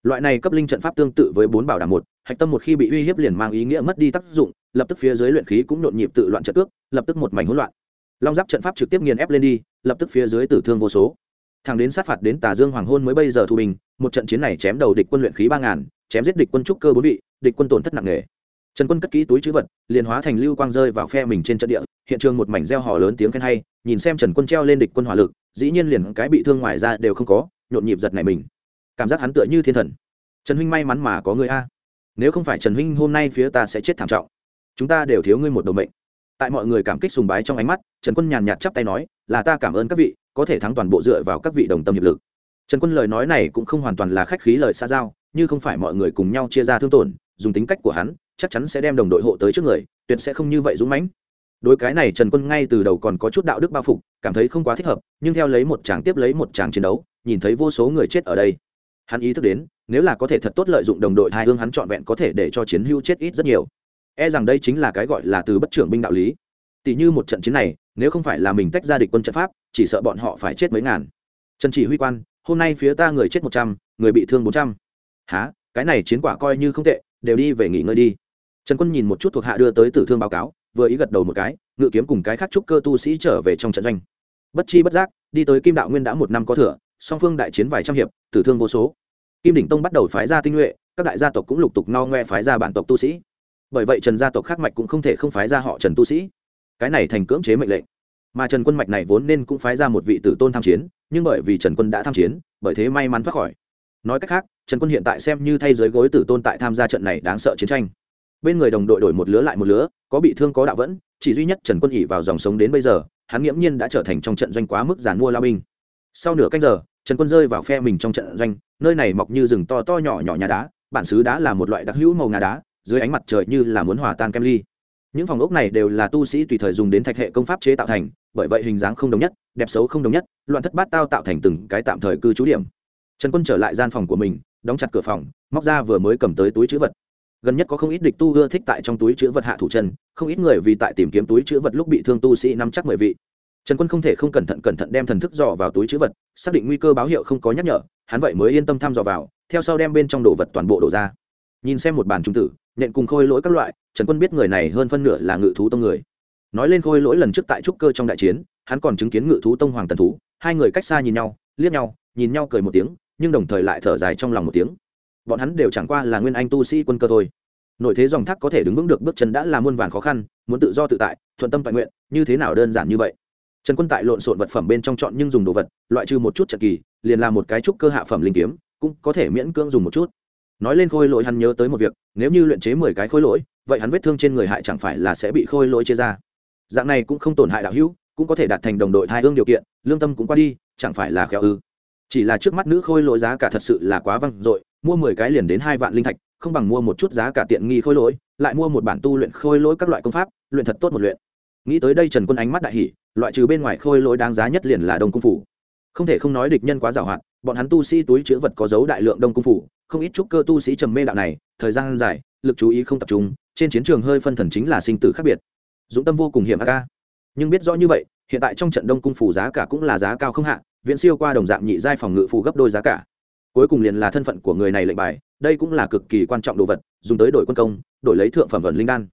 Loại này cấp linh trận pháp tương tự với bốn bảo đảm một, hạch tâm một khi bị uy hiếp liền mang ý nghĩa mất đi tác dụng, lập tức phía dưới luyện khí cũng nhộn nhịp tự loạn trận ước lập tức một mảnh hỗn loạn. Long giáp trận pháp trực tiếp nghiền ép lên đi, lập tức phía dưới tử thương vô số. Thằng đến sát phạt đến tà dương hoàng hôn mới bây giờ thu bình, một trận chiến này chém đầu địch quân luyện khí ba ngàn, chém giết địch quân trúc cơ bốn vị, địch quân tổn thất nặng nề trần quân cất kỹ túi chữ vật, liền hóa thành lưu quang rơi vào phe mình trên trận địa, hiện trường một mảnh reo hò lớn tiếng khen hay, nhìn xem trần quân treo lên địch quân hỏa lực, dĩ nhiên liền cái bị thương ngoài ra đều không có, nhộn nhịp giật này mình. Cảm giác hắn tựa như thiên thần. Trần huynh may mắn mà có người a. Nếu không phải trần huynh hôm nay phía ta sẽ chết thảm trọng. Chúng ta đều thiếu ngươi một đầu mệnh. Tại mọi người cảm kích sùng bái trong ánh mắt, trần quân nhàn nhạt chắp tay nói, là ta cảm ơn các vị, có thể thắng toàn bộ dựa vào các vị đồng tâm hiệp lực. Trần quân lời nói này cũng không hoàn toàn là khách khí lời xa giao, như không phải mọi người cùng nhau chia ra thương tổn, dùng tính cách của hắn chắc chắn sẽ đem đồng đội hộ tới trước người, tuyệt sẽ không như vậy dũng mãnh. Đối cái này trần quân ngay từ đầu còn có chút đạo đức bao phục, cảm thấy không quá thích hợp, nhưng theo lấy một chàng tiếp lấy một chàng chiến đấu, nhìn thấy vô số người chết ở đây. Hắn ý thức đến, nếu là có thể thật tốt lợi dụng đồng đội hai hương hắn trọn vẹn có thể để cho chiến hưu chết ít rất nhiều. E rằng đây chính là cái gọi là từ bất trưởng binh đạo lý. Tỷ như một trận chiến này, nếu không phải là mình tách ra địch quân trận pháp, chỉ sợ bọn họ phải chết mấy ngàn. Trần chỉ huy quan, hôm nay phía ta người chết một trăm, người bị thương bốn trăm. Há cái này chiến quả coi như không tệ, đều đi về nghỉ ngơi đi trần quân nhìn một chút thuộc hạ đưa tới tử thương báo cáo, vừa ý gật đầu một cái, ngự kiếm cùng cái khác trúc cơ tu sĩ trở về trong trận doanh. Bất chi bất giác, đi tới kim đạo nguyên đã một năm có thừa, song phương đại chiến vài trăm hiệp, tử thương vô số. Kim đỉnh tông bắt đầu phái ra tinh nhuệ, các đại gia tộc cũng lục tục no ngoe phái ra bản tộc tu sĩ. Bởi vậy trần gia tộc khác mạch cũng không thể không phái ra họ trần tu sĩ. Cái này thành cưỡng chế mệnh lệnh. Mà trần quân mạch này vốn nên cũng phái ra một vị tử tôn tham chiến, nhưng bởi vì trần quân đã tham chiến, bởi thế may mắn thoát khỏi. Nói cách khác, trần quân hiện tại xem như thay dưới gối tử tôn tại tham gia trận này đáng sợ chiến tranh bên người đồng đội đổi một lứa lại một lứa, có bị thương có đạo vẫn, chỉ duy nhất trần quân ỉ vào dòng sống đến bây giờ, hắn nghiễm nhiên đã trở thành trong trận doanh quá mức giàn mua lao binh. Sau nửa canh giờ, trần quân rơi vào phe mình trong trận doanh, nơi này mọc như rừng to to nhỏ nhỏ nhà đá, bản xứ đá là một loại đặc hữu màu ngà đá, dưới ánh mặt trời như là muốn hòa tan kem ly. Những phòng ốc này đều là tu sĩ tùy thời dùng đến thạch hệ công pháp chế tạo thành, bởi vậy hình dáng không đồng nhất, đẹp xấu không đồng nhất, loạn thất bát tao tạo thành từng cái tạm thời cư trú điểm. Trần quân trở lại gian phòng của mình, đóng chặt cửa phòng, móc ra vừa mới cầm tới túi chữ vật gần nhất có không ít địch tu ưa thích tại trong túi chữ vật hạ thủ chân, không ít người vì tại tìm kiếm túi chữ vật lúc bị thương tu sĩ năm chắc mười vị. Trần quân không thể không cẩn thận cẩn thận đem thần thức dò vào túi chữ vật, xác định nguy cơ báo hiệu không có nhắc nhở, hắn vậy mới yên tâm thăm dò vào, theo sau đem bên trong đồ vật toàn bộ đổ ra. Nhìn xem một bàn trung tử nện cùng khôi lỗi các loại, trần quân biết người này hơn phân nửa là ngự thú tông người. Nói lên khôi lỗi lần trước tại trúc cơ trong đại chiến, hắn còn chứng kiến ngự thú tông hoàng tần thú, hai người cách xa nhìn nhau, liếc nhau, nhìn nhau cười một tiếng, nhưng đồng thời lại thở dài trong lòng một tiếng bọn hắn đều chẳng qua là nguyên anh tu sĩ quân cơ thôi. Nội thế dòng thác có thể đứng vững được bước chân đã là muôn vàn khó khăn, muốn tự do tự tại, thuận tâm tại nguyện, như thế nào đơn giản như vậy? Trần quân tại lộn xộn vật phẩm bên trong chọn nhưng dùng đồ vật, loại trừ một chút trận kỳ, liền là một cái trúc cơ hạ phẩm linh kiếm, cũng có thể miễn cưỡng dùng một chút. Nói lên khôi lỗi hắn nhớ tới một việc, nếu như luyện chế mười cái khôi lỗi, vậy hắn vết thương trên người hại chẳng phải là sẽ bị khôi lỗi chia ra. Dạng này cũng không tổn hại đạo hữu, cũng có thể đạt thành đồng đội thai hương điều kiện, lương tâm cũng qua đi, chẳng phải là khéo ư. Chỉ là trước mắt nữ khôi lỗi giá cả thật sự là quá văng dội mua mười cái liền đến hai vạn linh thạch không bằng mua một chút giá cả tiện nghi khôi lỗi lại mua một bản tu luyện khôi lỗi các loại công pháp luyện thật tốt một luyện. Nghĩ tới đây trần quân ánh mắt đại hỉ, loại trừ bên ngoài khôi lỗi đáng giá nhất liền là đông cung phủ. Không thể không nói địch nhân quá giàu hạn bọn hắn tu sĩ túi chữ vật có dấu đại lượng đông cung phủ không ít chút cơ tu sĩ trầm mê đạo này thời gian dài lực chú ý không tập trung trên chiến trường hơi phân thần chính là sinh tử khác biệt. Dũng tâm vô cùng hiểm ác ca. Nhưng biết rõ như vậy hiện tại trong trận đông cung phủ giá cả cũng là giá cao không hạ viễn siêu qua đồng dạng nhị giai phòng ngự phủ gấp đôi giá cả cuối cùng liền là thân phận của người này lệnh bài, đây cũng là cực kỳ quan trọng đồ vật, dùng tới đổi quân công, đổi lấy thượng phẩm vận linh đan.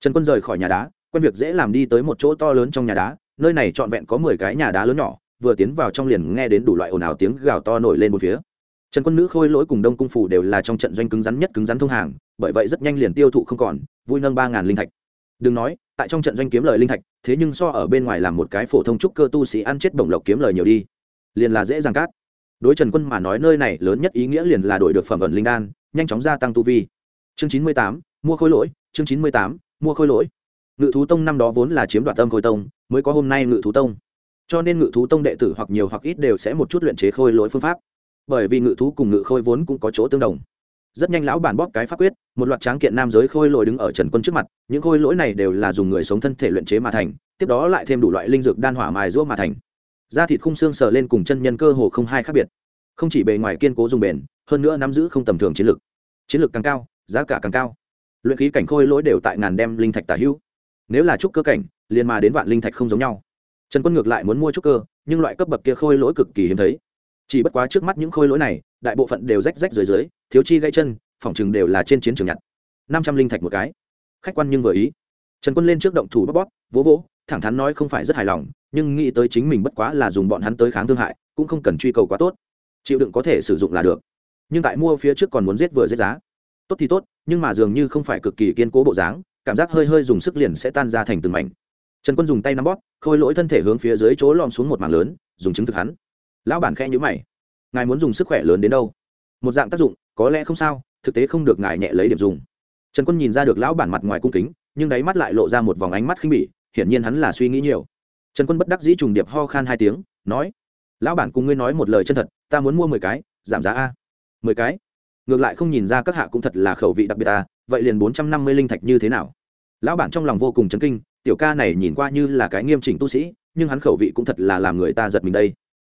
Trần quân rời khỏi nhà đá, quen việc dễ làm đi tới một chỗ to lớn trong nhà đá, nơi này trọn vẹn có mười cái nhà đá lớn nhỏ, vừa tiến vào trong liền nghe đến đủ loại ồn ào tiếng gào to nổi lên một phía. Trần quân nữ khôi lỗi cùng đông cung phủ đều là trong trận doanh cứng rắn nhất cứng rắn thông hàng, bởi vậy rất nhanh liền tiêu thụ không còn, vui nâng ba ngàn linh thạch. Đừng nói, tại trong trận doanh kiếm lời linh thạch, thế nhưng so ở bên ngoài làm một cái phổ thông trúc cơ tu sĩ ăn chết bổng lộc kiếm lời nhiều đi, liền là dễ dàng cát đối trần quân mà nói nơi này lớn nhất ý nghĩa liền là đổi được phẩm ẩn linh đan, nhanh chóng gia tăng tu vi. Chương chín mươi tám, mua khôi lỗi, chương chín mươi tám, mua khôi lỗi. Ngự thú tông năm đó vốn là chiếm đoạt tâm khôi tông, mới có hôm nay ngự thú tông. Cho nên ngự thú tông đệ tử hoặc nhiều hoặc ít đều sẽ một chút luyện chế khôi lỗi phương pháp. Bởi vì ngự thú cùng ngự khôi vốn cũng có chỗ tương đồng. Rất nhanh lão bản bóp cái pháp quyết, một loạt tráng kiện nam giới khôi lỗi đứng ở trần quân trước mặt, những khôi lỗi này đều là dùng người sống thân thể luyện chế mà thành, tiếp đó lại thêm đủ loại linh dược đan hỏa mài rũa mà thành da thịt khung xương sờ lên cùng chân nhân cơ hồ không hai khác biệt. Không chỉ bề ngoài kiên cố dùng bền, hơn nữa nắm giữ không tầm thường chiến lược chiến lược càng cao, giá cả càng cao. Luyện khí cảnh khôi lỗi đều tại ngàn đem linh thạch tả hữu. Nếu là trúc cơ cảnh, liền mà đến vạn linh thạch không giống nhau. Trần quân ngược lại muốn mua trúc cơ, nhưng loại cấp bậc kia khôi lỗi cực kỳ hiếm thấy. Chỉ bất quá trước mắt những khôi lỗi này, đại bộ phận đều rách rách dưới dưới, thiếu chi gãy chân, phòng chừng đều là trên chiến trường nhặt. Năm trăm linh thạch một cái. Khách quan nhưng vừa ý. Trần quân lên trước động thủ bóp bóp, vỗ vỗ thẳng thắn nói không phải rất hài lòng, nhưng nghĩ tới chính mình bất quá là dùng bọn hắn tới kháng thương hại, cũng không cần truy cầu quá tốt. Chịu đựng có thể sử dụng là được. Nhưng tại mua phía trước còn muốn giết vừa giết giá. Tốt thì tốt, nhưng mà dường như không phải cực kỳ kiên cố bộ dáng, cảm giác hơi hơi dùng sức liền sẽ tan ra thành từng mảnh. Trần quân dùng tay nắm bóp, khôi lỗi thân thể hướng phía dưới chỗ lom xuống một mảng lớn, dùng chứng thực hắn. Lão bản khe nhữ mày. Ngài muốn dùng sức khỏe lớn đến đâu? Một dạng tác dụng, có lẽ không sao, thực tế không được ngài nhẹ lấy điểm dùng. Trần quân nhìn ra được lão bản mặt ngoài cung kính, nhưng đáy mắt lại lộ ra một vòng ánh mắt khinh bỉ hiển nhiên hắn là suy nghĩ nhiều. Trần quân bất đắc dĩ trùng điệp ho khan hai tiếng, nói, lão bản cùng ngươi nói một lời chân thật, ta muốn mua mười cái, giảm giá a. Mười cái? Ngược lại không nhìn ra các hạ cũng thật là khẩu vị đặc biệt ta vậy liền bốn trăm năm mươi linh thạch như thế nào? Lão bản trong lòng vô cùng chấn kinh, tiểu ca này nhìn qua như là cái nghiêm chỉnh tu sĩ, nhưng hắn khẩu vị cũng thật là làm người ta giật mình đây.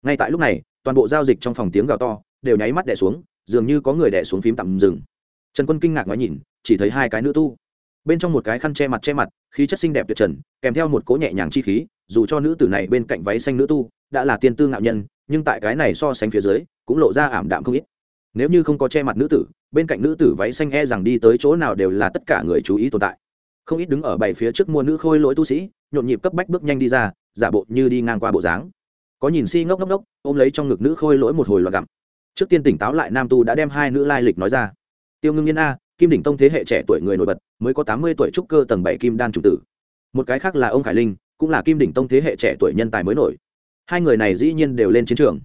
Ngay tại lúc này, toàn bộ giao dịch trong phòng tiếng gào to, đều nháy mắt đẻ xuống, dường như có người đẻ xuống phím tạm dừng. Trần quân kinh ngạc nói nhìn, chỉ thấy hai cái nữ tu bên trong một cái khăn che mặt che mặt, khí chất xinh đẹp tuyệt trần, kèm theo một cỗ nhẹ nhàng chi khí, dù cho nữ tử này bên cạnh váy xanh nữ tu, đã là tiên tư ngạo nhân, nhưng tại cái này so sánh phía dưới, cũng lộ ra ảm đạm không ít. Nếu như không có che mặt nữ tử, bên cạnh nữ tử váy xanh e rằng đi tới chỗ nào đều là tất cả người chú ý tồn tại. Không ít đứng ở bảy phía trước mua nữ khôi lỗi tu sĩ, nhộn nhịp cấp bách bước nhanh đi ra, giả bộ như đi ngang qua bộ dáng. Có nhìn si ngốc ngốc ngốc, ôm lấy trong ngực nữ khôi lỗi một hồi loạt gặm. Trước tiên tỉnh táo lại nam tu đã đem hai nữ lai lịch nói ra. Tiêu ngưng yên a kim đỉnh tông thế hệ trẻ tuổi người nổi bật, mới có tám mươi tuổi trúc cơ tầng bảy kim đan chủ tử. Một cái khác là ông khải linh, cũng là kim đỉnh tông thế hệ trẻ tuổi nhân tài mới nổi. Hai người này dĩ nhiên đều lên chiến trường.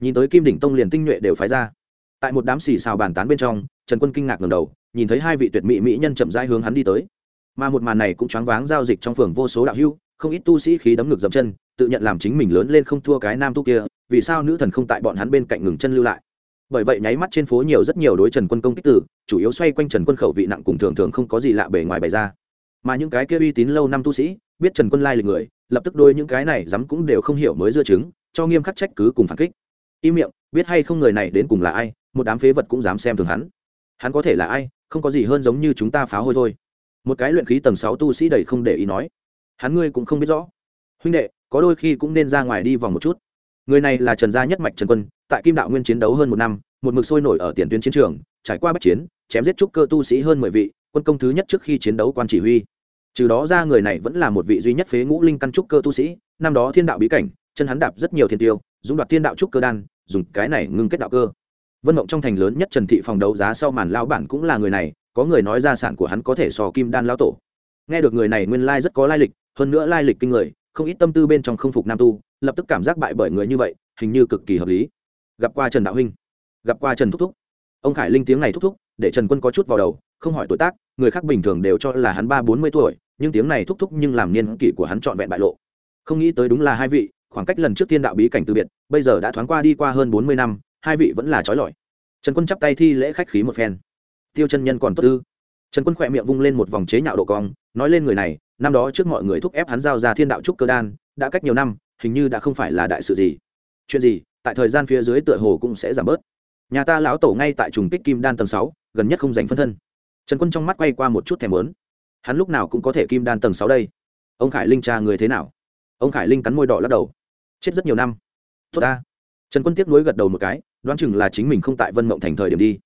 Nhìn tới kim đỉnh tông liền tinh nhuệ đều phái ra. Tại một đám xì xào bàn tán bên trong, trần quân kinh ngạc ngầm đầu, nhìn thấy hai vị tuyệt mỹ mỹ nhân chậm rãi hướng hắn đi tới. Mà một màn này cũng choáng váng giao dịch trong phường vô số đạo hưu không ít tu sĩ khí đấm ngực dậm chân, tự nhận làm chính mình lớn lên không thua cái nam tu kia, vì sao nữ thần không tại bọn hắn bên cạnh ngừng chân lưu lại? Bởi vậy nháy mắt trên phố nhiều rất nhiều đối trần quân công kích tử, chủ yếu xoay quanh trần quân khẩu vị nặng cùng thường thường không có gì lạ bề ngoài bày ra. Mà những cái kia uy tín lâu năm tu sĩ, biết trần quân lai lịch người, lập tức đôi những cái này dám cũng đều không hiểu mới dưa chứng cho nghiêm khắc trách cứ cùng phản kích. Im miệng, biết hay không người này đến cùng là ai, một đám phế vật cũng dám xem thường hắn. Hắn có thể là ai, không có gì hơn giống như chúng ta phá hôi thôi. Một cái luyện khí tầng sáu tu sĩ đầy không để ý nói. Hắn ngươi cũng không biết rõ. Huynh đệ, có đôi khi cũng nên ra ngoài đi vòng một chút. Người này là trần gia nhất mạch trần quân tại kim đạo nguyên chiến đấu hơn một năm, một mực sôi nổi ở tiền tuyến chiến trường, trải qua bất chiến, chém giết trúc cơ tu sĩ hơn mười vị, quân công thứ nhất trước khi chiến đấu quan chỉ huy. Trừ đó ra người này vẫn là một vị duy nhất phế ngũ linh căn trúc cơ tu sĩ, năm đó thiên đạo bí cảnh, chân hắn đạp rất nhiều thiên tiêu, dũng đoạt thiên đạo trúc cơ đan, dùng cái này ngưng kết đạo cơ. Vân mộng trong thành lớn nhất trần thị phòng đấu giá sau màn lao bản cũng là người này, có người nói gia sản của hắn có thể so kim đan lao tổ. Nghe được người này nguyên lai rất có lai lịch, hơn nữa lai lịch kinh người, không ít tâm tư bên trong không phục nam tu, lập tức cảm giác bại bởi người như vậy, hình như cực kỳ hợp lý gặp qua trần đạo huynh gặp qua trần thúc thúc ông khải linh tiếng này thúc thúc để trần quân có chút vào đầu không hỏi tuổi tác người khác bình thường đều cho là hắn ba bốn mươi tuổi nhưng tiếng này thúc thúc nhưng làm niên kỷ của hắn trọn vẹn bại lộ không nghĩ tới đúng là hai vị khoảng cách lần trước tiên đạo bí cảnh từ biệt bây giờ đã thoáng qua đi qua hơn bốn mươi năm hai vị vẫn là trói lọi trần quân chắp tay thi lễ khách khí một phen tiêu chân nhân còn tốt tư trần quân khỏe miệng vung lên một vòng chế nhạo độ cong nói lên người này năm đó trước mọi người thúc ép hắn giao ra thiên đạo trúc cơ đan đã cách nhiều năm hình như đã không phải là đại sự gì chuyện gì tại thời gian phía dưới tựa hồ cũng sẽ giảm bớt. Nhà ta lão tổ ngay tại trùng kích kim đan tầng sáu, gần nhất không dành phân thân. Trần quân trong mắt quay qua một chút thèm lớn hắn lúc nào cũng có thể kim đan tầng sáu đây. Ông khải linh cha người thế nào? Ông khải linh cắn môi đỏ lắc đầu. Chết rất nhiều năm. Tốt ta. Trần quân tiếp nối gật đầu một cái, đoán chừng là chính mình không tại vân mộng thành thời điểm đi.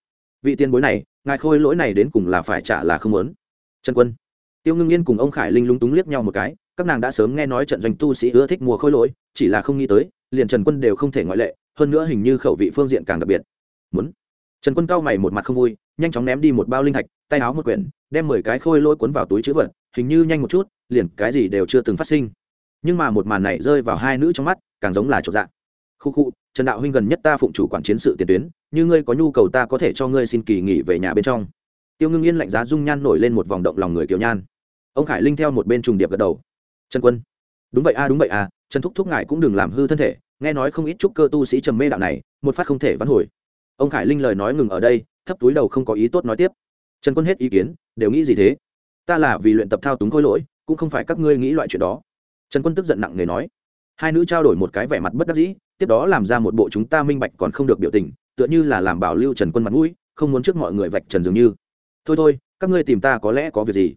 Vị tiền bối này, ngài khôi lỗi này đến cùng là phải trả là không lớn trần quân. Tiêu ngưng yên cùng ông khải linh lúng túng liếc nhau một cái, các nàng đã sớm nghe nói trận doanh tu sĩ ưa thích mùa khôi lỗi, chỉ là không nghĩ tới liền trần quân đều không thể ngoại lệ, hơn nữa hình như khẩu vị phương diện càng đặc biệt. Muốn. Trần quân cao mày một mặt không vui, nhanh chóng ném đi một bao linh thạch, tay áo một quyển, đem mười cái khôi lỗi cuốn vào túi chữ vật, hình như nhanh một chút, liền cái gì đều chưa từng phát sinh. Nhưng mà một màn này rơi vào hai nữ trong mắt, càng giống là chỗ dạng khu khu, trần đạo huynh gần nhất ta phụng chủ quản chiến sự tiền tuyến, như ngươi có nhu cầu ta có thể cho ngươi xin kỳ nghỉ về nhà bên trong. Tiêu ngưng yên lạnh giá dung nhan nổi lên một vòng động lòng người kiểu nhan. Ông khải linh theo một bên trùng điệp gật đầu. Trần quân. Đúng vậy a, đúng vậy a, trần thúc thúc ngài cũng đừng làm hư thân thể nghe nói không ít trúc cơ tu sĩ trầm mê đạo này, một phát không thể vắn hồi. Ông khải linh lời nói ngừng ở đây, thấp túi đầu không có ý tốt nói tiếp. Trần quân hết ý kiến, đều nghĩ gì thế? Ta là vì luyện tập thao túng khôi lỗi, cũng không phải các ngươi nghĩ loại chuyện đó. Trần quân tức giận nặng nề nói. Hai nữ trao đổi một cái vẻ mặt bất đắc dĩ, tiếp đó làm ra một bộ chúng ta minh bạch còn không được biểu tình, tựa như là làm bảo lưu trần quân mặt mũi, không muốn trước mọi người vạch trần dường như. Thôi thôi, các ngươi tìm ta có lẽ có việc gì?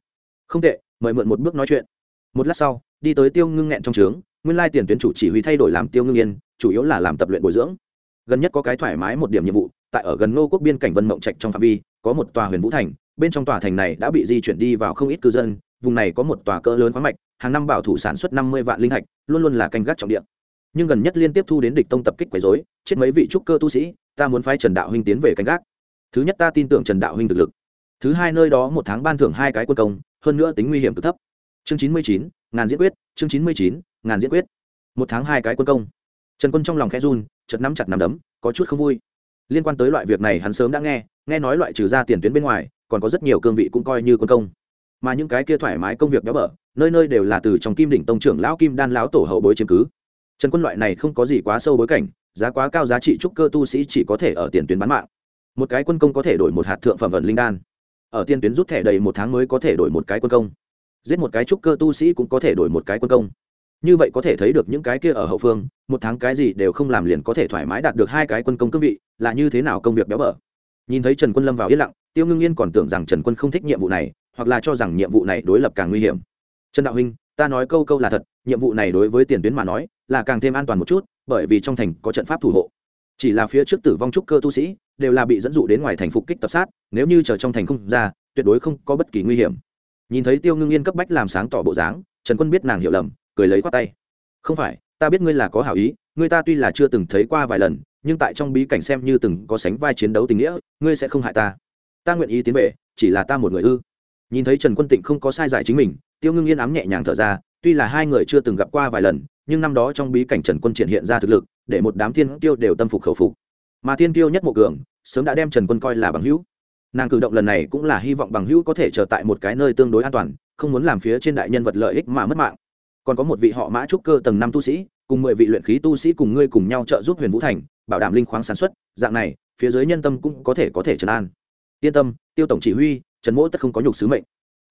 Không tệ, mời mượn một bước nói chuyện. Một lát sau, đi tới tiêu ngưng nghẹn trong trướng nguyên lai tiền tuyến chủ chỉ huy thay đổi làm tiêu ngưng yên chủ yếu là làm tập luyện bồi dưỡng. Gần nhất có cái thoải mái một điểm nhiệm vụ tại ở gần ngô quốc biên cảnh vân mộng trạch trong phạm vi có một tòa huyền vũ thành bên trong tòa thành này đã bị di chuyển đi vào không ít cư dân vùng này có một tòa cỡ lớn khoáng mạch hàng năm bảo thủ sản xuất năm mươi vạn linh hạch, luôn luôn là canh gác trọng điểm. nhưng gần nhất liên tiếp thu đến địch tông tập kích quấy dối chết mấy vị trúc cơ tu sĩ ta muốn phái trần đạo huynh tiến về canh gác. Thứ nhất ta tin tưởng trần đạo huynh thực lực. Thứ hai nơi đó một tháng ban thưởng hai cái quân công hơn nữa tính nguy hiểm cực thấp. Chương chín mươi chín ngàn diễn quyết, chương chín mươi chín, ngàn diễn quyết. Một tháng hai cái quân công. Trần quân trong lòng khẽ run chật nắm chặt nắm đấm, có chút không vui. Liên quan tới loại việc này hắn sớm đã nghe nghe nói loại trừ ra tiền tuyến bên ngoài, còn có rất nhiều cương vị cũng coi như quân công. Mà những cái kia thoải mái công việc béo bở, nơi nơi đều là từ trong kim đỉnh tông trưởng lão kim đan lão tổ hậu bối chiếm cứ. Trần quân loại này không có gì quá sâu bối cảnh, giá quá cao giá trị trúc cơ tu sĩ chỉ có thể ở tiền tuyến bán mạng. Một cái quân công có thể đổi một hạt thượng phẩm vận linh đan. Ở tiền tuyến rút thẻ đầy một tháng mới có thể đổi một cái quân công giết một cái trúc cơ tu sĩ cũng có thể đổi một cái quân công. Như vậy có thể thấy được những cái kia ở hậu phương, một tháng cái gì đều không làm liền có thể thoải mái đạt được hai cái quân công cương vị, là như thế nào công việc béo bở? Nhìn thấy trần quân lâm vào yên lặng, tiêu ngưng yên còn tưởng rằng trần quân không thích nhiệm vụ này, hoặc là cho rằng nhiệm vụ này đối lập càng nguy hiểm. Trần đạo huynh, ta nói câu câu là thật, nhiệm vụ này đối với tiền tuyến mà nói, là càng thêm an toàn một chút, bởi vì trong thành có trận pháp thủ hộ. Chỉ là phía trước tử vong trúc cơ tu sĩ, đều là bị dẫn dụ đến ngoài thành phục kích tập sát, nếu như chờ trong thành không ra, tuyệt đối không có bất kỳ nguy hiểm nhìn thấy tiêu ngưng yên cấp bách làm sáng tỏ bộ dáng, trần quân biết nàng hiểu lầm, cười lấy khoát tay. Không phải, ta biết ngươi là có hảo ý, ngươi ta tuy là chưa từng thấy qua vài lần, nhưng tại trong bí cảnh xem như từng có sánh vai chiến đấu tình nghĩa, ngươi sẽ không hại ta. Ta nguyện ý tiến về, chỉ là ta một người ư. Nhìn thấy trần quân tịnh không có sai giải chính mình, tiêu ngưng yên ám nhẹ nhàng thở ra, tuy là hai người chưa từng gặp qua vài lần, nhưng năm đó trong bí cảnh trần quân triển hiện ra thực lực, để một đám thiên tiêu đều tâm phục khẩu phục. Mà thiên tiêu nhất mộ cường, sớm đã đem trần quân coi là bằng hữu nàng cử động lần này cũng là hy vọng bằng hữu có thể trở tại một cái nơi tương đối an toàn, không muốn làm phía trên đại nhân vật lợi ích mà mất mạng. Còn có một vị họ mã trúc cơ tầng năm tu sĩ, cùng mười vị luyện khí tu sĩ cùng ngươi cùng nhau trợ giúp huyền vũ thành, bảo đảm linh khoáng sản xuất, dạng này, phía dưới nhân tâm cũng có thể có thể trấn an. Yên tâm, tiêu tổng chỉ huy, trần mỗ tất không có nhục sứ mệnh.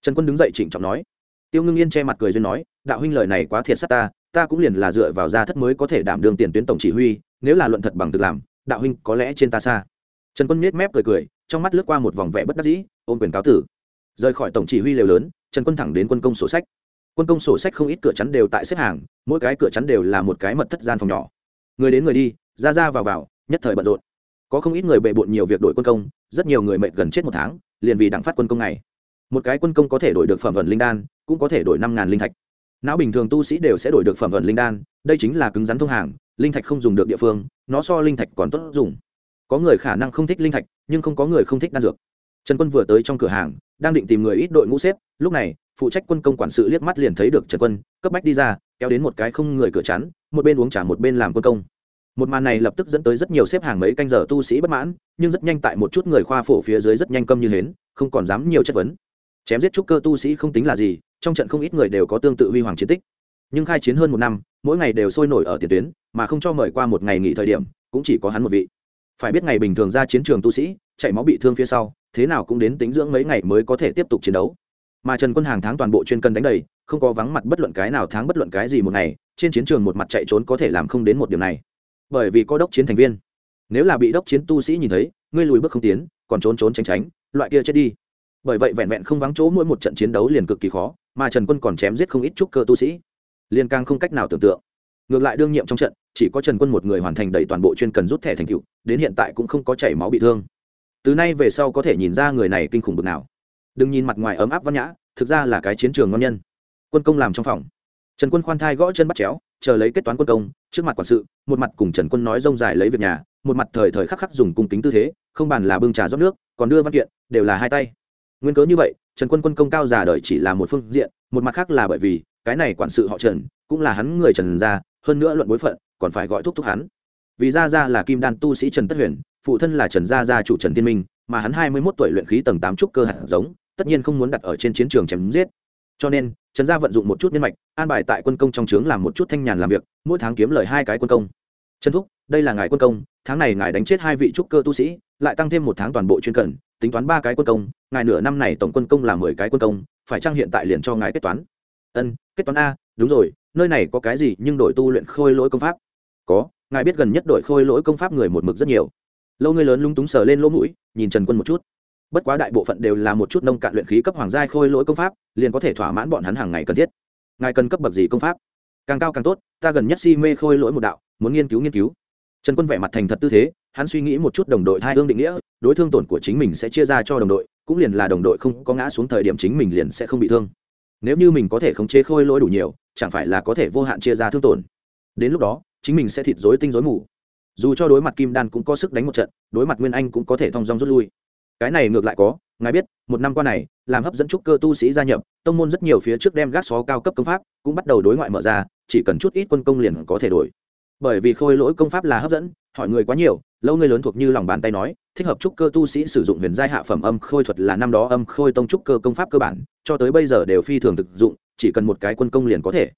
Trần quân đứng dậy chỉnh trọng nói. Tiêu ngưng yên che mặt cười duyên nói, đạo huynh lời này quá thiệt sát ta ta cũng liền là dựa vào gia thất mới có thể đảm đương tiền tuyến tổng chỉ huy, nếu là luận thật bằng thực làm, đạo huynh có lẽ trên ta xa trần quân miết mép cười cười, trong mắt lướt qua một vòng vẻ bất đắc dĩ, ôm quyền cáo tử. Rời khỏi tổng chỉ huy lều lớn, trần quân thẳng đến quân công sổ sách. Quân công sổ sách không ít cửa chắn đều tại xếp hàng, mỗi cái cửa chắn đều là một cái mật thất gian phòng nhỏ. Người đến người đi, ra ra vào vào, nhất thời bận rộn. Có không ít người bệ bộn nhiều việc đổi quân công, rất nhiều người mệt gần chết một tháng, liền vì đặng phát quân công này. Một cái quân công có thể đổi được phẩm vận linh đan, cũng có thể đổi năm ngàn linh thạch. Não bình thường tu sĩ đều sẽ đổi được phẩm vận linh đan, đây chính là cứng rắn thông hàng, linh thạch không dùng được địa phương, nó so linh thạch còn tốt dùng có người khả năng không thích linh thạch, nhưng không có người không thích đan dược. Trần quân vừa tới trong cửa hàng, đang định tìm người ít đội ngũ xếp, lúc này, phụ trách quân công quản sự liếc mắt liền thấy được trần quân, cấp bách đi ra, kéo đến một cái không người cửa chắn, một bên uống trà một bên làm quân công. Một màn này lập tức dẫn tới rất nhiều xếp hàng mấy canh giờ tu sĩ bất mãn, nhưng rất nhanh tại một chút người khoa phổ phía dưới rất nhanh câm như hến, không còn dám nhiều chất vấn. Chém giết trúc cơ tu sĩ không tính là gì, trong trận không ít người đều có tương tự huy hoàng chiến tích. Nhưng khai chiến hơn một năm, mỗi ngày đều sôi nổi ở tiền tuyến, mà không cho mời qua một ngày nghỉ thời điểm, cũng chỉ có hắn một vị phải biết ngày bình thường ra chiến trường tu sĩ chạy máu bị thương phía sau, thế nào cũng đến tính dưỡng mấy ngày mới có thể tiếp tục chiến đấu. Mà trần quân hàng tháng toàn bộ chuyên cân đánh đầy, không có vắng mặt bất luận cái nào tháng bất luận cái gì một ngày, trên chiến trường một mặt chạy trốn có thể làm không đến một điểm này. Bởi vì có đốc chiến thành viên. Nếu là bị đốc chiến tu sĩ nhìn thấy, ngươi lùi bước không tiến, còn trốn trốn tránh tránh, loại kia chết đi. Bởi vậy vẹn vẹn không vắng chỗ mỗi một trận chiến đấu liền cực kỳ khó, mà trần quân còn chém giết không ít trúc cơ tu sĩ. Liên càng không cách nào tưởng tượng. Ngược lại đương nhiệm trong trận chỉ có trần quân một người hoàn thành đầy toàn bộ chuyên cần rút thẻ thành tựu, đến hiện tại cũng không có chảy máu bị thương. Từ nay về sau có thể nhìn ra người này kinh khủng bực nào. Đừng nhìn mặt ngoài ấm áp văn nhã, thực ra là cái chiến trường ngon nhân. Quân công làm trong phòng. Trần quân khoan thai gõ chân bắt chéo, chờ lấy kết toán quân công, trước mặt quản sự, một mặt cùng trần quân nói rông dài lấy việc nhà, một mặt thời thời khắc khắc dùng cung kính tư thế, không bàn là bưng trà rót nước, còn đưa văn kiện, đều là hai tay. Nguyên cớ như vậy, trần quân quân công cao giả đời chỉ là một phương diện, một mặt khác là bởi vì, cái này quản sự họ trần, cũng là hắn người trần gia hơn nữa luận bối phận còn phải gọi thúc thúc hắn. Vì gia gia là kim đan tu sĩ trần tất huyền, phụ thân là trần gia gia chủ trần thiên minh, mà hắn hai mươi mốt tuổi luyện khí tầng tám trúc cơ hạt giống, tất nhiên không muốn đặt ở trên chiến trường chém giết. Cho nên, trần gia vận dụng một chút nhân mạch, an bài tại quân công trong trướng làm một chút thanh nhàn làm việc, mỗi tháng kiếm lời hai cái quân công. Trần thúc, đây là ngài quân công, tháng này ngài đánh chết hai vị trúc cơ tu sĩ, lại tăng thêm một tháng toàn bộ chuyên cần, tính toán ba cái quân công, ngài nửa năm này tổng quân công là mười cái quân công, phải chăng hiện tại liền cho ngài kết toán? Ân, kết toán a, đúng rồi, nơi này có cái gì nhưng đổi tu luyện khôi lỗi công pháp? Có, ngài biết gần nhất đội khôi lỗi công pháp người một mực rất nhiều. Lâu ngươi lớn lung túng sờ lên lỗ mũi, nhìn trần quân một chút. Bất quá đại bộ phận đều là một chút nông cạn luyện khí cấp hoàng giai khôi lỗi công pháp, liền có thể thỏa mãn bọn hắn hàng ngày cần thiết. Ngài cần cấp bậc gì công pháp? Càng cao càng tốt, ta gần nhất si mê khôi lỗi một đạo, muốn nghiên cứu nghiên cứu. Trần quân vẻ mặt thành thật tư thế, hắn suy nghĩ một chút đồng đội hai hương định nghĩa, đối thương tổn của chính mình sẽ chia ra cho đồng đội, cũng liền là đồng đội không có ngã xuống thời điểm chính mình liền sẽ không bị thương. Nếu như mình có thể khống chế khôi lỗi đủ nhiều, chẳng phải là có thể vô hạn chia ra thương tổn. Đến lúc đó chính mình sẽ thịt rối tinh rối mù. Dù cho đối mặt kim đan cũng có sức đánh một trận, đối mặt nguyên anh cũng có thể thong dong rút lui. Cái này ngược lại có, ngài biết, một năm qua này, làm hấp dẫn trúc cơ tu sĩ gia nhập, tông môn rất nhiều phía trước đem gác xó cao cấp công pháp cũng bắt đầu đối ngoại mở ra, chỉ cần chút ít quân công liền có thể đổi. Bởi vì khôi lỗi công pháp là hấp dẫn, hỏi người quá nhiều, lâu người lớn thuộc như lòng bàn tay nói, thích hợp trúc cơ tu sĩ sử dụng huyền giai hạ phẩm âm khôi thuật là năm đó âm khôi tông trúc cơ công pháp cơ bản, cho tới bây giờ đều phi thường thực dụng, chỉ cần một cái quân công liền có thể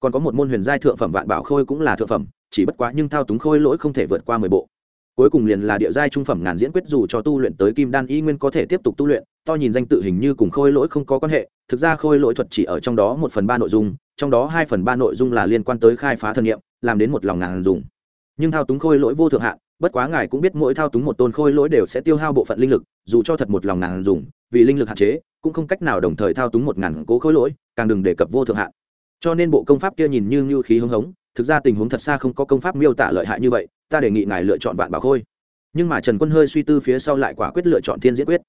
còn có một môn huyền giai thượng phẩm vạn bảo khôi cũng là thượng phẩm, chỉ bất quá nhưng thao túng khôi lỗi không thể vượt qua mười bộ. Cuối cùng liền là địa giai trung phẩm ngàn diễn quyết dù cho tu luyện tới kim đan y nguyên có thể tiếp tục tu luyện, to nhìn danh tự hình như cùng khôi lỗi không có quan hệ, thực ra khôi lỗi thuật chỉ ở trong đó một phần ba nội dung, trong đó hai phần ba nội dung là liên quan tới khai phá thân nhiệm làm đến một lòng ngàn dùng. Nhưng thao túng khôi lỗi vô thượng hạn, bất quá ngài cũng biết mỗi thao túng một tôn khôi lỗi đều sẽ tiêu hao bộ phận linh lực, dù cho thật một lòng ngàn dùng, vì linh lực hạn chế, cũng không cách nào đồng thời thao túng một ngàn cố khôi lỗi, càng đừng đề cập vô thượng hạn cho nên bộ công pháp kia nhìn như như khí hưng hống, thực ra tình huống thật xa không có công pháp miêu tả lợi hại như vậy, ta đề nghị ngài lựa chọn vạn bảo khôi. Nhưng mà trần quân hơi suy tư phía sau lại quả quyết lựa chọn thiên diễn quyết.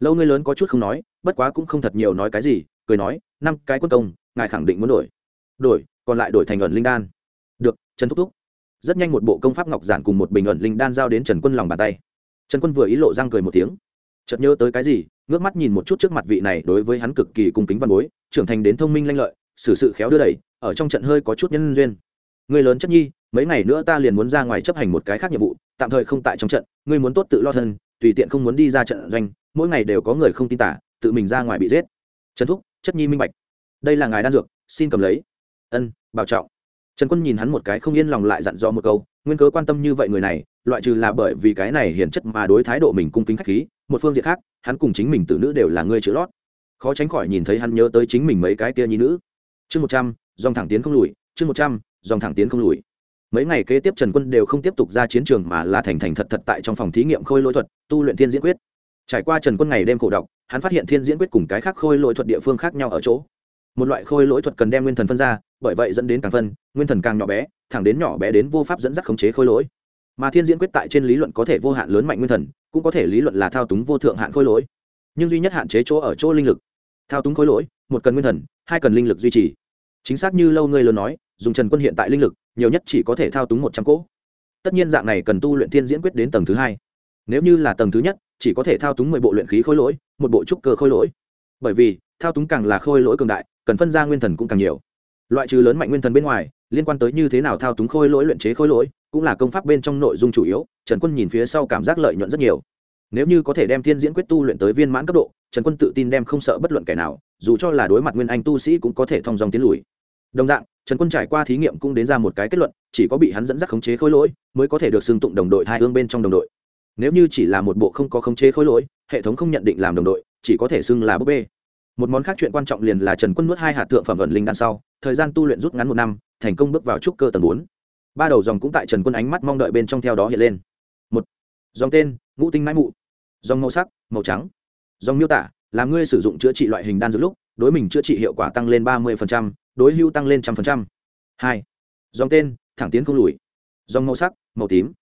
Lâu ngươi lớn có chút không nói, bất quá cũng không thật nhiều nói cái gì, cười nói, năm cái quân công, ngài khẳng định muốn đổi. Đổi, còn lại đổi thành ẩn linh đan. Được, trần thúc thúc. Rất nhanh một bộ công pháp ngọc giản cùng một bình ẩn linh đan giao đến trần quân lòng bàn tay. Trần quân vừa ý lộ răng cười một tiếng. Chợt nhớ tới cái gì, ngước mắt nhìn một chút trước mặt vị này đối với hắn cực kỳ cung kính văn bối, trưởng thành đến thông minh lanh lợi xử sự khéo đưa đẩy, ở trong trận hơi có chút nhân duyên. Người lớn chất nhi, mấy ngày nữa ta liền muốn ra ngoài chấp hành một cái khác nhiệm vụ, tạm thời không tại trong trận, ngươi muốn tốt tự lo thân, tùy tiện không muốn đi ra trận doanh, mỗi ngày đều có người không tin tả, tự mình ra ngoài bị giết. Trần thúc, chất nhi minh bạch. Đây là ngài đan dược, xin cầm lấy. Ân, bảo trọng. Trần quân nhìn hắn một cái không yên lòng lại dặn dò một câu, nguyên cớ quan tâm như vậy người này, loại trừ là bởi vì cái này hiển chất mà đối thái độ mình cung kính khách khí, một phương diện khác, hắn cùng chính mình tử nữ đều là người chữ lót. Khó tránh khỏi nhìn thấy hắn nhớ tới chính mình mấy cái kia nhi nữ chương một trăm, dòng thẳng tiến không lùi, chương một trăm, dòng thẳng tiến không lùi. Mấy ngày kế tiếp trần quân đều không tiếp tục ra chiến trường mà là thành thành thật thật tại trong phòng thí nghiệm khôi lỗi thuật, tu luyện thiên diễn quyết. Trải qua trần quân ngày đêm khổ đọc, hắn phát hiện thiên diễn quyết cùng cái khác khôi lỗi thuật địa phương khác nhau ở chỗ. Một loại khôi lỗi thuật cần đem nguyên thần phân ra, bởi vậy dẫn đến càng phân, nguyên thần càng nhỏ bé, thẳng đến nhỏ bé đến vô pháp dẫn dắt khống chế khôi lỗi. Mà thiên diễn quyết tại trên lý luận có thể vô hạn lớn mạnh nguyên thần, cũng có thể lý luận là thao túng vô thượng hạn khôi lỗi. Nhưng duy nhất hạn chế chỗ ở chỗ linh lực. Thao túng khôi lỗi, một cần nguyên thần, hai cần linh lực duy trì chính xác như lâu ngươi lớn nói, dùng trần quân hiện tại linh lực, nhiều nhất chỉ có thể thao túng một trăm cỗ. Tất nhiên dạng này cần tu luyện thiên diễn quyết đến tầng thứ hai. Nếu như là tầng thứ nhất, chỉ có thể thao túng mười bộ luyện khí khôi lỗi, một bộ trúc cơ khôi lỗi. Bởi vì, thao túng càng là khôi lỗi cường đại, cần phân ra nguyên thần cũng càng nhiều. Loại trừ lớn mạnh nguyên thần bên ngoài, liên quan tới như thế nào thao túng khôi lỗi luyện chế khôi lỗi, cũng là công pháp bên trong nội dung chủ yếu, trần quân nhìn phía sau cảm giác lợi nhuận rất nhiều nếu như có thể đem thiên diễn quyết tu luyện tới viên mãn cấp độ, trần quân tự tin đem không sợ bất luận kẻ nào, dù cho là đối mặt nguyên anh tu sĩ cũng có thể thông dòng tiến lùi. Đồng dạng, trần quân trải qua thí nghiệm cũng đến ra một cái kết luận, chỉ có bị hắn dẫn dắt khống chế khối lỗi, mới có thể được xưng tụng đồng đội hai hương bên trong đồng đội. Nếu như chỉ là một bộ không có khống chế khối lỗi, hệ thống không nhận định làm đồng đội, chỉ có thể xưng là búp bê. Một món khác chuyện quan trọng liền là trần quân nuốt hai hạt tượng phẩm vận linh đan sau, thời gian tu luyện rút ngắn một năm, thành công bước vào trúc cơ tầng bốn. Ba đầu dòng cũng tại trần quân ánh mắt mong đợi bên trong theo đó hiện lên. Một, dòng tên, ngũ tinh mãi mụ dòng màu sắc, màu trắng. Dòng miêu tả, là ngươi sử dụng chữa trị loại hình đan dược lúc, đối mình chữa trị hiệu quả tăng lên ba mươi đối hưu tăng lên trăm phần trăm. Hai. Dòng tên, thẳng tiến không lùi. Dòng màu sắc, màu tím.